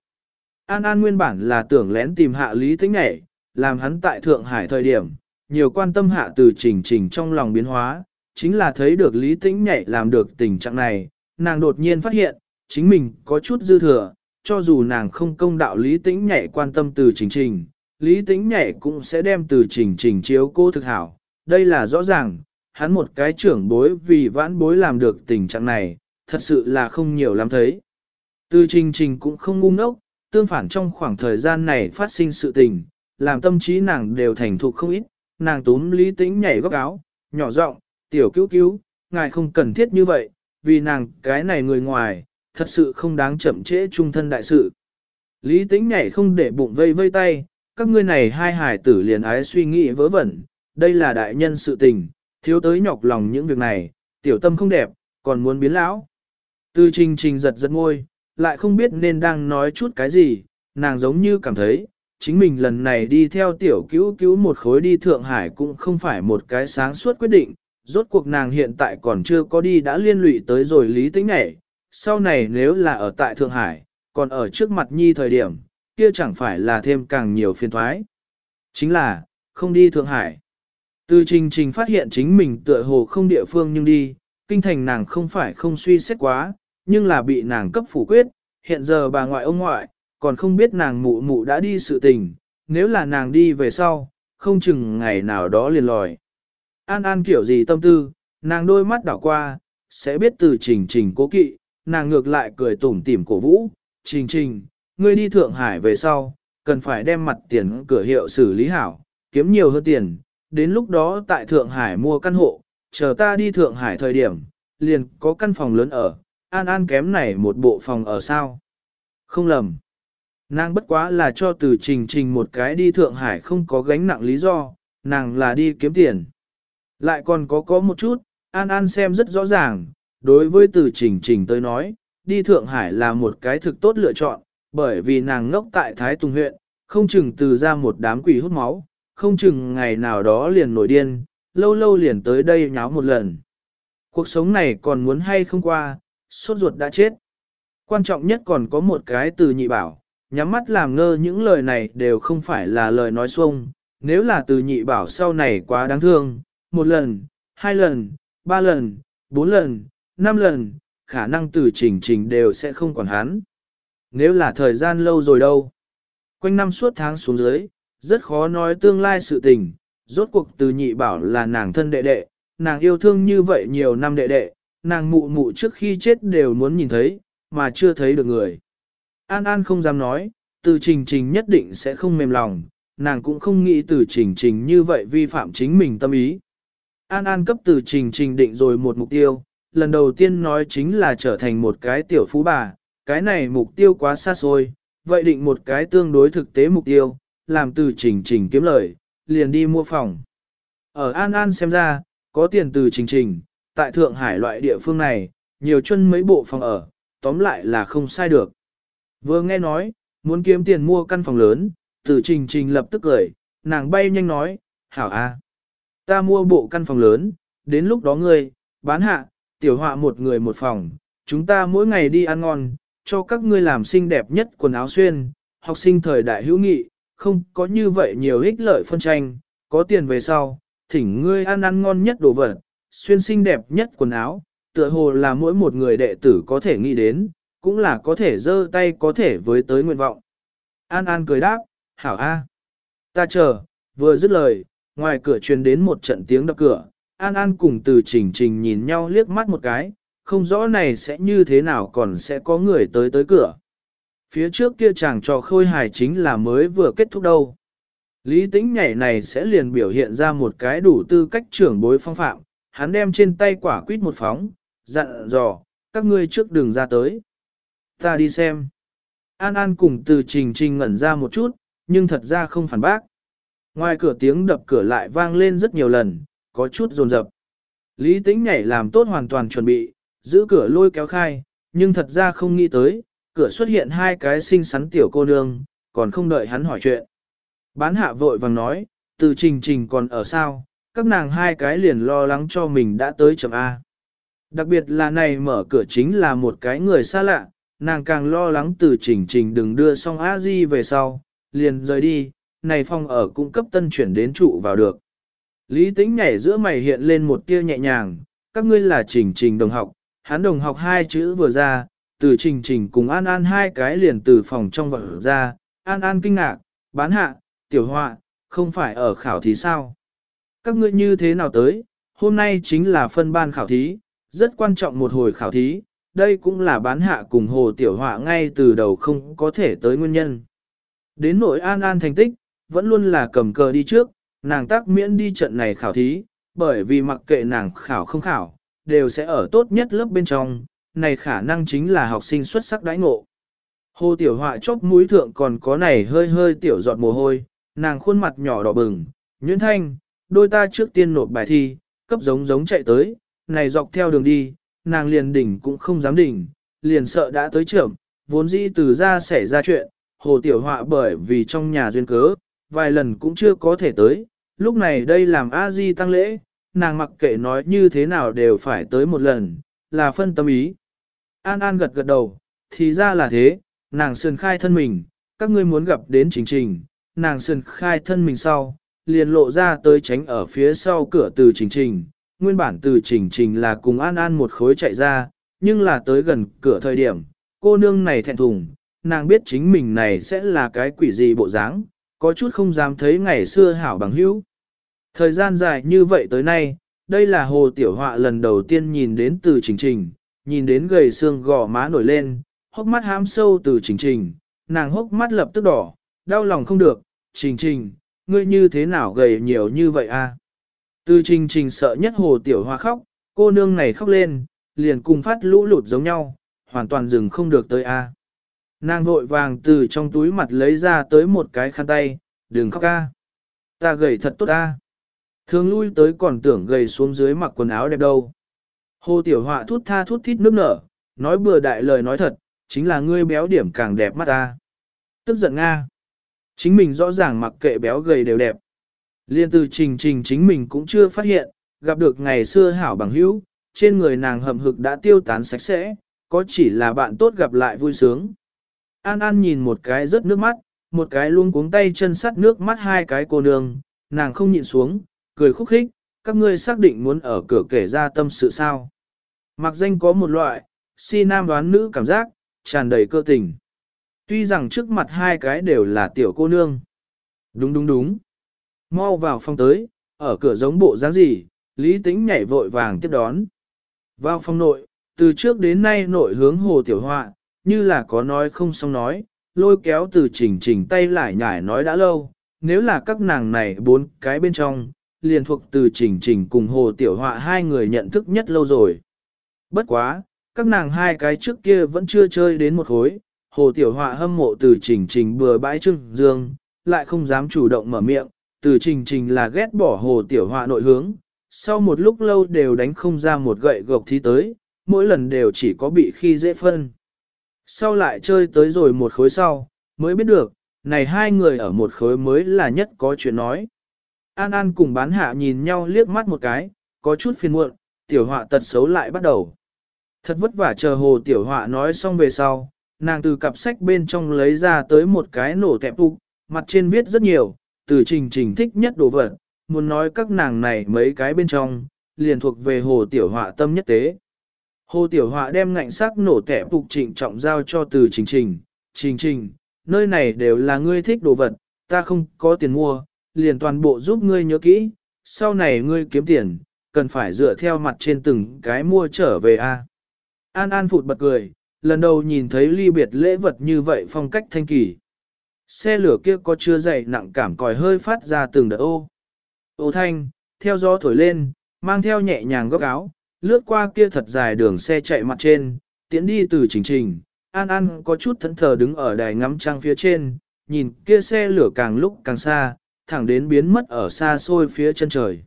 An An nguyên bản là tưởng lén tìm hạ lý tĩnh nhảy, làm hắn tại Thượng Hải thời điểm, nhiều quan tâm hạ từ trình trình trong lòng biến hóa, chính là thấy được lý tĩnh nhạy làm được tình trạng này, nàng đột nhiên phát hiện, chính mình có chút dư thừa, cho dù nàng không công đạo lý tĩnh nhạy quan tâm từ trình trình, lý tĩnh nhạy cũng sẽ đem từ trình trình chiếu cô thực hảo. Đây là rõ ràng, hắn một cái trưởng bối vì vãn bối làm được tình trạng này, thật sự là không nhiều lắm thấy. Từ trình trình cũng không ngu ngốc, tương phản trong khoảng thời gian này phát sinh sự tình, làm tâm trí nàng đều thành thục không ít, nàng túm lý tĩnh nhảy góc áo, nhỏ giọng, tiểu cứu cứu, ngài không cần thiết như vậy, vì nàng cái này người ngoài, thật sự không đáng chậm trễ trung thân đại sự. Lý tĩnh nhảy không để bụng vây vây tay, các ngươi này hai hải tử liền ái suy nghĩ vớ vẩn, đây là đại nhân sự tình, thiếu tới nhọc lòng những việc này, tiểu tâm không đẹp, còn muốn biến lão. Từ trình trình giật giật ngôi, lại không biết nên đang nói chút cái gì, nàng giống như cảm thấy, chính mình lần này đi theo tiểu cứu cứu một khối đi Thượng Hải cũng không phải một cái sáng suốt quyết định, rốt cuộc nàng hiện tại còn chưa có đi đã liên lụy tới rồi lý tính này, sau này nếu là ở tại Thượng Hải, còn ở trước mặt nhi thời điểm, kia chẳng phải là thêm càng nhiều phiền thoái. Chính là, không đi Thượng Hải. Từ trình trình phát hiện chính mình tựa hồ không địa phương nhưng đi, kinh thành nàng không phải không suy xét quá, nhưng là bị nàng cấp phủ quyết, hiện giờ bà ngoại ông ngoại, còn không biết nàng mụ mụ đã đi sự tình, nếu là nàng đi về sau, không chừng ngày nào đó liền lòi. An An kiểu gì tâm tư, nàng đôi mắt đảo qua, sẽ biết từ trình trình cố kỵ, nàng ngược lại cười tủm tỉm cổ vũ, trình trình, ngươi đi Thượng Hải về sau, cần phải đem mặt tiền cửa hiệu xử lý hảo, kiếm nhiều hơn tiền, đến lúc đó tại Thượng Hải mua căn hộ, chờ ta đi Thượng Hải thời điểm, liền có căn phòng lớn ở, An An kém này một bộ phòng ở sao. Không lầm. Nàng bất quá là cho từ trình trình một cái đi Thượng Hải không có gánh nặng lý do, nàng là đi kiếm tiền. Lại còn có có một chút, An An xem rất rõ ràng, đối với từ trình trình tới nói, đi Thượng Hải là một cái thực tốt lựa chọn, bởi vì nàng ngốc tại Thái Tùng huyện, không chừng từ ra một đám quỷ hút máu, không chừng ngày nào đó liền nổi điên, lâu lâu liền tới đây nháo một lần. Cuộc sống này còn muốn hay không qua, sốt ruột đã chết. Quan trọng nhất còn có một cái từ nhị bảo, nhắm mắt làm ngơ những lời này đều không phải là lời nói xuông, nếu là từ nhị bảo sau này quá đáng thương, một lần, hai lần, ba lần, bốn lần, năm lần, khả năng từ trình trình đều sẽ không còn hắn. Nếu là thời gian lâu rồi đâu. Quanh năm suốt tháng xuống dưới, rất khó nói tương lai sự tình, rốt cuộc từ nhị bảo là nàng thân đệ đệ, nàng yêu thương như vậy nhiều năm đệ đệ, nàng mụ mụ trước khi chết đều muốn nhìn thấy, mà chưa thấy được người. An An không dám nói, từ trình trình nhất định sẽ không mềm lòng, nàng cũng không nghĩ từ trình trình như vậy vi phạm chính mình tâm ý. An An cấp từ trình trình định rồi một mục tiêu, lần đầu tiên nói chính là trở thành một cái tiểu phú bà, cái này mục tiêu quá xa xôi, vậy định một cái tương đối thực tế mục tiêu, làm từ trình trình kiếm lời, liền đi mua phòng. Ở An An xem ra, có tiền từ trình trình, tại Thượng Hải loại địa phương này, nhiều chân mấy bộ phòng ở, tóm lại là không sai được. Vừa nghe nói, muốn kiếm tiền mua căn phòng lớn, tử trình trình lập tức cười, nàng bay nhanh nói, hảo a, ta mua bộ căn phòng lớn, đến lúc đó ngươi, bán hạ, tiểu họa một người một phòng, chúng ta mỗi ngày đi ăn ngon, cho các ngươi làm xinh đẹp nhất quần áo xuyên, học sinh thời đại hữu nghị, không có như vậy nhiều ích lợi phân tranh, có tiền về sau, thỉnh ngươi ăn ăn ngon nhất đồ vật, xuyên xinh đẹp nhất quần áo, tựa hồ là mỗi một người đệ tử có thể nghĩ đến, cũng là có thể giơ tay có thể với tới nguyện vọng. An An cười đáp, hảo a, ta chờ, vừa dứt lời, ngoài cửa truyền đến một trận tiếng đập cửa, An An cùng từ trình trình nhìn nhau liếc mắt một cái, không rõ này sẽ như thế nào còn sẽ có người tới tới cửa. Phía trước kia chàng trò khôi hài chính là mới vừa kết thúc đâu. Lý tính nhảy này sẽ liền biểu hiện ra một cái đủ tư cách trưởng bối phong phạm, hắn đem trên tay quả quýt một phóng, dặn dò, các ngươi trước đường ra tới. Ta đi xem. An An cùng từ trình trình ngẩn ra một chút, nhưng thật ra không phản bác. Ngoài cửa tiếng đập cửa lại vang lên rất nhiều lần, có chút rồn rập. Lý tính nhảy làm tốt hoàn toàn chuẩn bị, giữ cửa lôi kéo khai, nhưng thật ra không nghĩ tới, cửa xuất hiện hai cái xinh xắn tiểu cô nương, còn không đợi hắn hỏi chuyện. Bán hạ vội vàng nói, từ trình trình còn ở sao, các nàng hai cái liền lo lắng cho mình đã tới chậm A. Đặc biệt là này mở cửa chính là một cái người xa lạ, nàng càng lo lắng từ trình trình đừng đưa xong a di về sau, liền rời đi, này phong ở cung cấp tân chuyển đến trụ vào được. Lý tính nhảy giữa mày hiện lên một tia nhẹ nhàng, các ngươi là trình trình đồng học, hắn đồng học hai chữ vừa ra, từ trình trình cùng An An hai cái liền từ phòng trong vật ra, An An kinh ngạc, bán hạ, tiểu họa, không phải ở khảo thí sao? Các ngươi như thế nào tới, hôm nay chính là phân ban khảo thí, rất quan trọng một hồi khảo thí, đây cũng là bán hạ cùng hồ tiểu họa ngay từ đầu không có thể tới nguyên nhân. Đến nội An An thành tích, vẫn luôn là cầm cờ đi trước, nàng tác miễn đi trận này khảo thí, bởi vì mặc kệ nàng khảo không khảo, đều sẽ ở tốt nhất lớp bên trong, này khả năng chính là học sinh xuất sắc đãi ngộ. Hồ tiểu họa chốc mũi thượng còn có này hơi hơi tiểu giọt mồ hôi, nàng khuôn mặt nhỏ đỏ bừng, nhuyễn thanh, đôi ta trước tiên nộp bài thi, cấp giống giống chạy tới, này dọc theo đường đi, nàng liền đỉnh cũng không dám đỉnh, liền sợ đã tới trưởng, vốn dĩ từ ra xảy ra chuyện, hồ tiểu họa bởi vì trong nhà duyên cớ, vài lần cũng chưa có thể tới, lúc này đây làm a di tăng lễ, nàng mặc kệ nói như thế nào đều phải tới một lần, là phân tâm ý. An An gật gật đầu, thì ra là thế, nàng sườn khai thân mình, các ngươi muốn gặp đến trình trình, nàng sườn khai thân mình sau, liền lộ ra tới tránh ở phía sau cửa từ trình trình, nguyên bản từ trình trình là cùng An An một khối chạy ra, nhưng là tới gần cửa thời điểm, cô nương này thẹn thùng, nàng biết chính mình này sẽ là cái quỷ gì bộ dáng, có chút không dám thấy ngày xưa hảo bằng hữu. Thời gian dài như vậy tới nay, đây là hồ tiểu họa lần đầu tiên nhìn đến từ trình trình, nhìn đến gầy xương gò má nổi lên, hốc mắt hám sâu từ trình trình, nàng hốc mắt lập tức đỏ, đau lòng không được, trình trình, ngươi như thế nào gầy nhiều như vậy a? Từ trình trình sợ nhất hồ tiểu hoa khóc, cô nương này khóc lên, liền cùng phát lũ lụt giống nhau, hoàn toàn dừng không được tới a. Nàng vội vàng từ trong túi mặt lấy ra tới một cái khăn tay, đừng khóc a. Ta gầy thật tốt a. Thường lui tới còn tưởng gầy xuống dưới mặc quần áo đẹp đâu. Hồ tiểu họa thút tha thút thít nước nở, nói bừa đại lời nói thật, chính là ngươi béo điểm càng đẹp mắt ta. Tức giận Nga. Chính mình rõ ràng mặc kệ béo gầy đều đẹp. Liên từ trình trình chính mình cũng chưa phát hiện, gặp được ngày xưa hảo bằng hữu, trên người nàng hầm hực đã tiêu tán sạch sẽ, có chỉ là bạn tốt gặp lại vui sướng. An An nhìn một cái rớt nước mắt, một cái luôn cuống tay chân sắt nước mắt hai cái cô nương, nàng không nhịn xuống, cười khúc khích, các ngươi xác định muốn ở cửa kể ra tâm sự sao. Mặc danh có một loại, si nam đoán nữ cảm giác, tràn đầy cơ tình. Tuy rằng trước mặt hai cái đều là tiểu cô nương. Đúng đúng đúng. Mau vào phòng tới, ở cửa giống bộ dáng gì, Lý Tĩnh nhảy vội vàng tiếp đón. Vào phòng nội, từ trước đến nay nội hướng hồ tiểu họa, như là có nói không xong nói, lôi kéo từ chỉnh chỉnh tay lại nhải nói đã lâu, nếu là các nàng này bốn cái bên trong, liền thuộc từ chỉnh chỉnh cùng hồ tiểu họa hai người nhận thức nhất lâu rồi. Bất quá, các nàng hai cái trước kia vẫn chưa chơi đến một khối, hồ tiểu họa hâm mộ từ trình trình bừa bãi trưng dương, lại không dám chủ động mở miệng, từ trình trình là ghét bỏ hồ tiểu họa nội hướng, sau một lúc lâu đều đánh không ra một gậy gộc thi tới, mỗi lần đều chỉ có bị khi dễ phân. Sau lại chơi tới rồi một khối sau, mới biết được, này hai người ở một khối mới là nhất có chuyện nói. An An cùng bán hạ nhìn nhau liếc mắt một cái, có chút phiền muộn, tiểu họa tật xấu lại bắt đầu. Thật vất vả chờ hồ tiểu họa nói xong về sau, nàng từ cặp sách bên trong lấy ra tới một cái nổ tẹp phục, mặt trên viết rất nhiều, từ trình trình thích nhất đồ vật, muốn nói các nàng này mấy cái bên trong, liền thuộc về hồ tiểu họa tâm nhất tế. Hồ tiểu họa đem ngạnh sắc nổ tẻ phục trịnh trọng giao cho từ trình trình, trình trình, nơi này đều là ngươi thích đồ vật, ta không có tiền mua, liền toàn bộ giúp ngươi nhớ kỹ, sau này ngươi kiếm tiền, cần phải dựa theo mặt trên từng cái mua trở về a. An An phụt bật cười, lần đầu nhìn thấy ly biệt lễ vật như vậy phong cách thanh kỳ. Xe lửa kia có chưa dày nặng cảm còi hơi phát ra từng đợt ô. Ô thanh, theo gió thổi lên, mang theo nhẹ nhàng góc áo, lướt qua kia thật dài đường xe chạy mặt trên, tiến đi từ trình trình. An An có chút thẫn thờ đứng ở đài ngắm trăng phía trên, nhìn kia xe lửa càng lúc càng xa, thẳng đến biến mất ở xa xôi phía chân trời.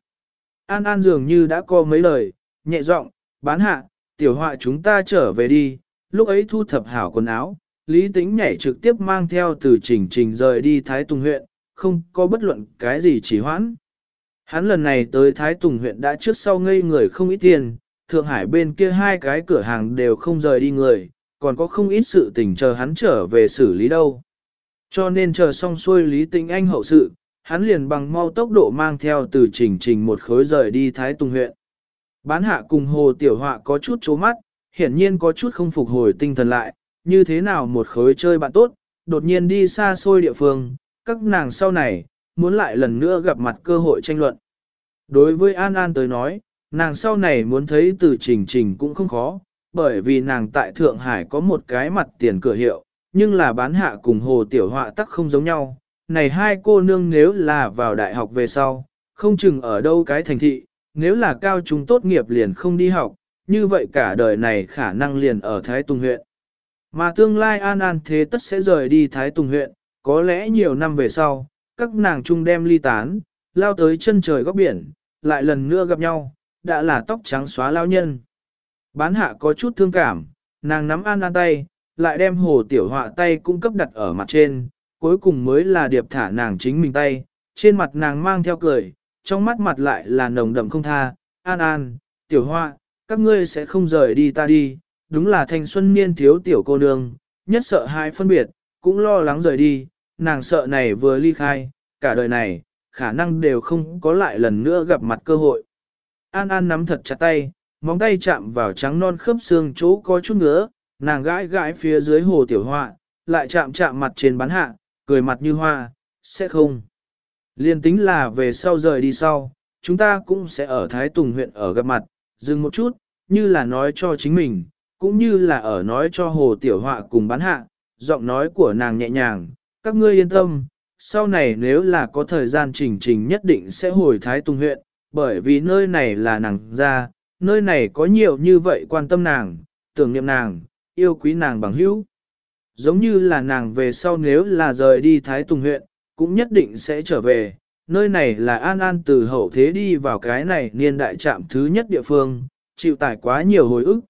An An dường như đã có mấy lời, nhẹ giọng, bán hạ, tiểu họa chúng ta trở về đi, lúc ấy thu thập hảo quần áo, Lý Tĩnh nhảy trực tiếp mang theo từ trình trình rời đi Thái Tùng huyện, không có bất luận cái gì chỉ hoãn. Hắn lần này tới Thái Tùng huyện đã trước sau ngây người không ít tiền, Thượng Hải bên kia hai cái cửa hàng đều không rời đi người, còn có không ít sự tình chờ hắn trở về xử lý đâu. Cho nên chờ xong xuôi Lý Tĩnh Anh hậu sự, hắn liền bằng mau tốc độ mang theo từ trình trình một khối rời đi Thái Tùng huyện. Bán hạ cùng hồ tiểu họa có chút chố mắt, hiển nhiên có chút không phục hồi tinh thần lại, như thế nào một khối chơi bạn tốt, đột nhiên đi xa xôi địa phương, các nàng sau này, muốn lại lần nữa gặp mặt cơ hội tranh luận. Đối với An An tới nói, nàng sau này muốn thấy từ trình trình cũng không khó, bởi vì nàng tại Thượng Hải có một cái mặt tiền cửa hiệu, nhưng là bán hạ cùng hồ tiểu họa tắc không giống nhau. Này hai cô nương nếu là vào đại học về sau, không chừng ở đâu cái thành thị, nếu là cao trung tốt nghiệp liền không đi học, như vậy cả đời này khả năng liền ở Thái Tùng huyện. Mà tương lai An An thế tất sẽ rời đi Thái Tùng huyện, có lẽ nhiều năm về sau, các nàng chung đem ly tán, lao tới chân trời góc biển, lại lần nữa gặp nhau, đã là tóc trắng xóa lao nhân. Bán hạ có chút thương cảm, nàng nắm An An tay, lại đem hồ tiểu họa tay cung cấp đặt ở mặt trên, cuối cùng mới là điệp thả nàng chính mình tay, trên mặt nàng mang theo cười, trong mắt mặt lại là nồng đậm không tha, An An, tiểu họa, các ngươi sẽ không rời đi ta đi, đúng là thanh xuân niên thiếu tiểu cô nương, nhất sợ hai phân biệt, cũng lo lắng rời đi, nàng sợ này vừa ly khai, cả đời này, khả năng đều không có lại lần nữa gặp mặt cơ hội. An An nắm thật chặt tay, móng tay chạm vào trắng non khớp xương chỗ có chút ngứa, nàng gãi gãi phía dưới hồ tiểu họa, lại chạm chạm mặt trên bán hạ, cười mặt như hoa, sẽ không. Liên tính là về sau rời đi sau, chúng ta cũng sẽ ở Thái Tùng huyện ở gặp mặt, dừng một chút, như là nói cho chính mình, cũng như là ở nói cho hồ tiểu họa cùng bán hạ, giọng nói của nàng nhẹ nhàng, các ngươi yên tâm, sau này nếu là có thời gian trình trình nhất định sẽ hồi Thái Tùng huyện, bởi vì nơi này là nàng ra, nơi này có nhiều như vậy quan tâm nàng, tưởng niệm nàng, yêu quý nàng bằng hữu. Giống như là nàng về sau nếu là rời đi Thái Tùng huyện, cũng nhất định sẽ trở về, nơi này là an an từ hậu thế đi vào cái này niên đại trạm thứ nhất địa phương, chịu tải quá nhiều hồi ức.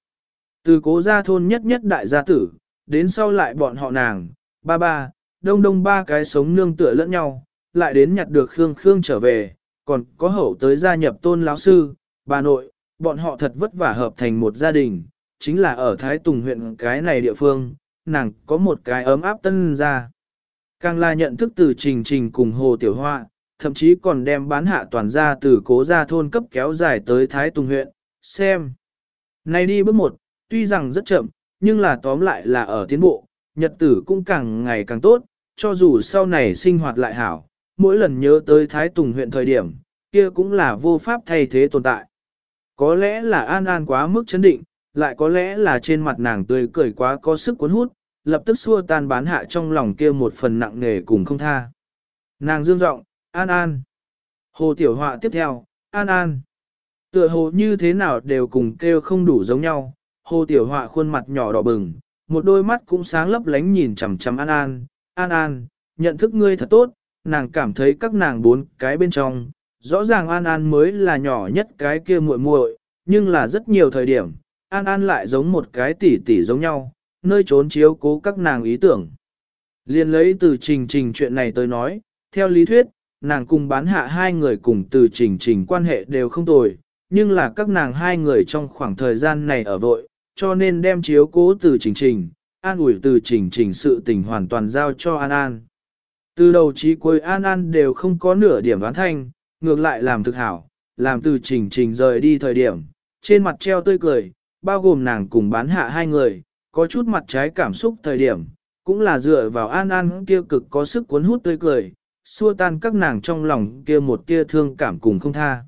Từ cố gia thôn nhất nhất đại gia tử, đến sau lại bọn họ nàng, ba ba, đông đông ba cái sống nương tựa lẫn nhau, lại đến nhặt được Khương Khương trở về, còn có hậu tới gia nhập tôn lão sư, bà nội, bọn họ thật vất vả hợp thành một gia đình, chính là ở Thái Tùng huyện cái này địa phương, nàng có một cái ấm áp tân ra. Càng là nhận thức từ trình trình cùng hồ tiểu hoa, thậm chí còn đem bán hạ toàn gia từ cố gia thôn cấp kéo dài tới Thái Tùng huyện, xem. Này đi bước một, tuy rằng rất chậm, nhưng là tóm lại là ở tiến bộ, nhật tử cũng càng ngày càng tốt, cho dù sau này sinh hoạt lại hảo, mỗi lần nhớ tới Thái Tùng huyện thời điểm, kia cũng là vô pháp thay thế tồn tại. Có lẽ là An An quá mức chấn định, lại có lẽ là trên mặt nàng tươi cười quá có sức cuốn hút, lập tức xua tan bán hạ trong lòng kia một phần nặng nề cùng không tha. Nàng dương giọng, An An. Hồ Tiểu Họa tiếp theo, An An. Tựa hồ như thế nào đều cùng kêu không đủ giống nhau, Hồ Tiểu Họa khuôn mặt nhỏ đỏ bừng, một đôi mắt cũng sáng lấp lánh nhìn chằm chằm An An, An An, nhận thức ngươi thật tốt, nàng cảm thấy các nàng bốn cái bên trong, rõ ràng An An mới là nhỏ nhất cái kia muội muội, nhưng là rất nhiều thời điểm, An An lại giống một cái tỷ tỷ giống nhau, nơi trốn chiếu cố các nàng ý tưởng. Liên lấy từ trình trình chuyện này tới nói, theo lý thuyết, nàng cùng bán hạ hai người cùng từ trình trình quan hệ đều không tồi, nhưng là các nàng hai người trong khoảng thời gian này ở vội, cho nên đem chiếu cố từ trình trình, an ủi từ trình trình sự tình hoàn toàn giao cho An An. Từ đầu chí cuối An An đều không có nửa điểm đoán thanh, ngược lại làm thực hảo, làm từ trình trình rời đi thời điểm, trên mặt treo tươi cười, bao gồm nàng cùng bán hạ hai người, có chút mặt trái cảm xúc thời điểm, cũng là dựa vào An An kia cực có sức cuốn hút tươi cười, xua tan các nàng trong lòng kia một tia thương cảm cùng không tha.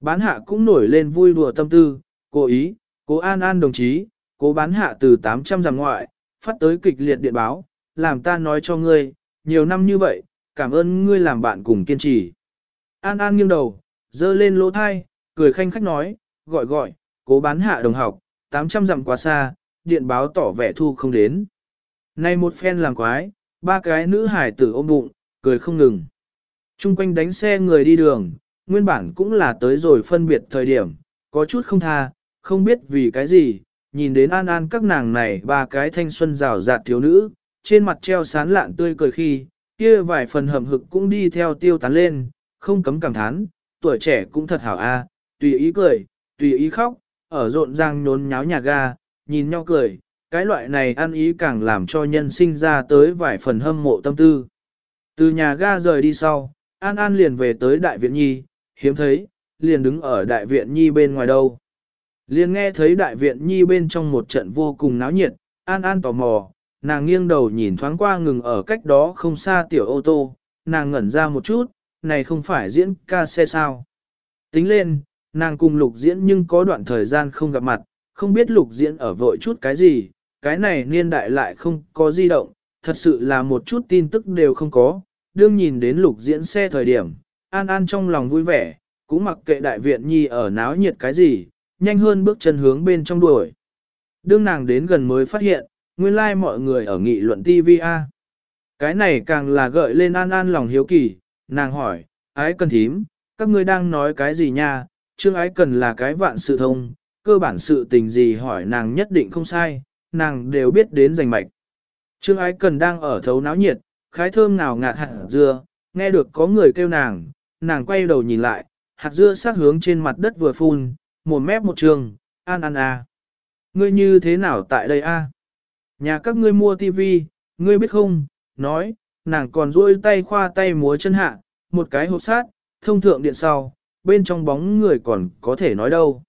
Bán hạ cũng nổi lên vui đùa tâm tư, cố ý, cố An An đồng chí, cố bán hạ từ 800 dặm ngoại, phát tới kịch liệt điện báo, làm ta nói cho ngươi, nhiều năm như vậy, cảm ơn ngươi làm bạn cùng kiên trì. An An nghiêng đầu, dơ lên lỗ thai, cười khanh khách nói, gọi gọi, cố bán hạ đồng học, 800 dặm quá xa, điện báo tỏ vẻ thu không đến. Này một phen làm quái, ba cái nữ hải tử ôm bụng, cười không ngừng. Trung quanh đánh xe người đi đường, nguyên bản cũng là tới rồi phân biệt thời điểm, có chút không tha, không biết vì cái gì, nhìn đến an an các nàng này ba cái thanh xuân rào rạt thiếu nữ, trên mặt treo sán lạn tươi cười khi, kia vài phần hầm hực cũng đi theo tiêu tán lên, không cấm cảm thán, tuổi trẻ cũng thật hảo a, à, tùy ý cười, tùy ý khóc, ở rộn ràng nhốn nháo nhà ga, nhìn nhau cười, cái loại này ăn ý càng làm cho nhân sinh ra tới vài phần hâm mộ tâm tư. Từ nhà ga rời đi sau, An An liền về tới đại viện nhi, hiếm thấy, liền đứng ở đại viện nhi bên ngoài đâu. Liền nghe thấy đại viện nhi bên trong một trận vô cùng náo nhiệt, An An tò mò, nàng nghiêng đầu nhìn thoáng qua ngừng ở cách đó không xa tiểu ô tô, nàng ngẩn ra một chút, này không phải diễn ca xe sao. Tính lên, nàng cùng lục diễn nhưng có đoạn thời gian không gặp mặt, không biết lục diễn ở vội chút cái gì, cái này niên đại lại không có di động, thật sự là một chút tin tức đều không có, đương nhìn đến lục diễn xe thời điểm, An An trong lòng vui vẻ, cũng mặc kệ đại viện nhi ở náo nhiệt cái gì, nhanh hơn bước chân hướng bên trong đuổi. Đương nàng đến gần mới phát hiện, nguyên lai like mọi người ở nghị luận TVA. Cái này càng là gợi lên an an lòng hiếu kỳ, nàng hỏi, ái cần thím, các ngươi đang nói cái gì nha, chương ái cần là cái vạn sự thông, cơ bản sự tình gì hỏi nàng nhất định không sai, nàng đều biết đến rành mạch. Trương ái cần đang ở thấu náo nhiệt, khái thơm nào ngạt hạt dưa, nghe được có người kêu nàng, nàng quay đầu nhìn lại, hạt dưa sát hướng trên mặt đất vừa phun, một mép một trường, an an à. Ngươi như thế nào tại đây a? Nhà các ngươi mua tivi, ngươi biết không, nói, nàng còn duỗi tay khoa tay múa chân hạ, một cái hộp sát, thông thượng điện sau, bên trong bóng người còn có thể nói đâu.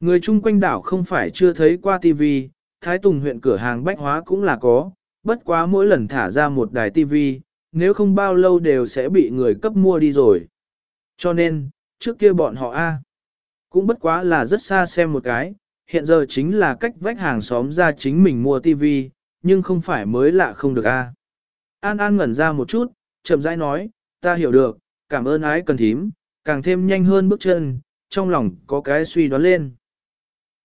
Người chung quanh đảo không phải chưa thấy qua tivi, Thái Tùng huyện cửa hàng bách hóa cũng là có, bất quá mỗi lần thả ra một đài tivi, nếu không bao lâu đều sẽ bị người cấp mua đi rồi. Cho nên, trước kia bọn họ A, cũng bất quá là rất xa xem một cái, hiện giờ chính là cách vách hàng xóm ra chính mình mua tivi, nhưng không phải mới lạ không được A. An An ngẩn ra một chút, chậm rãi nói, ta hiểu được, cảm ơn ái cần thím, càng thêm nhanh hơn bước chân, trong lòng có cái suy đoán lên.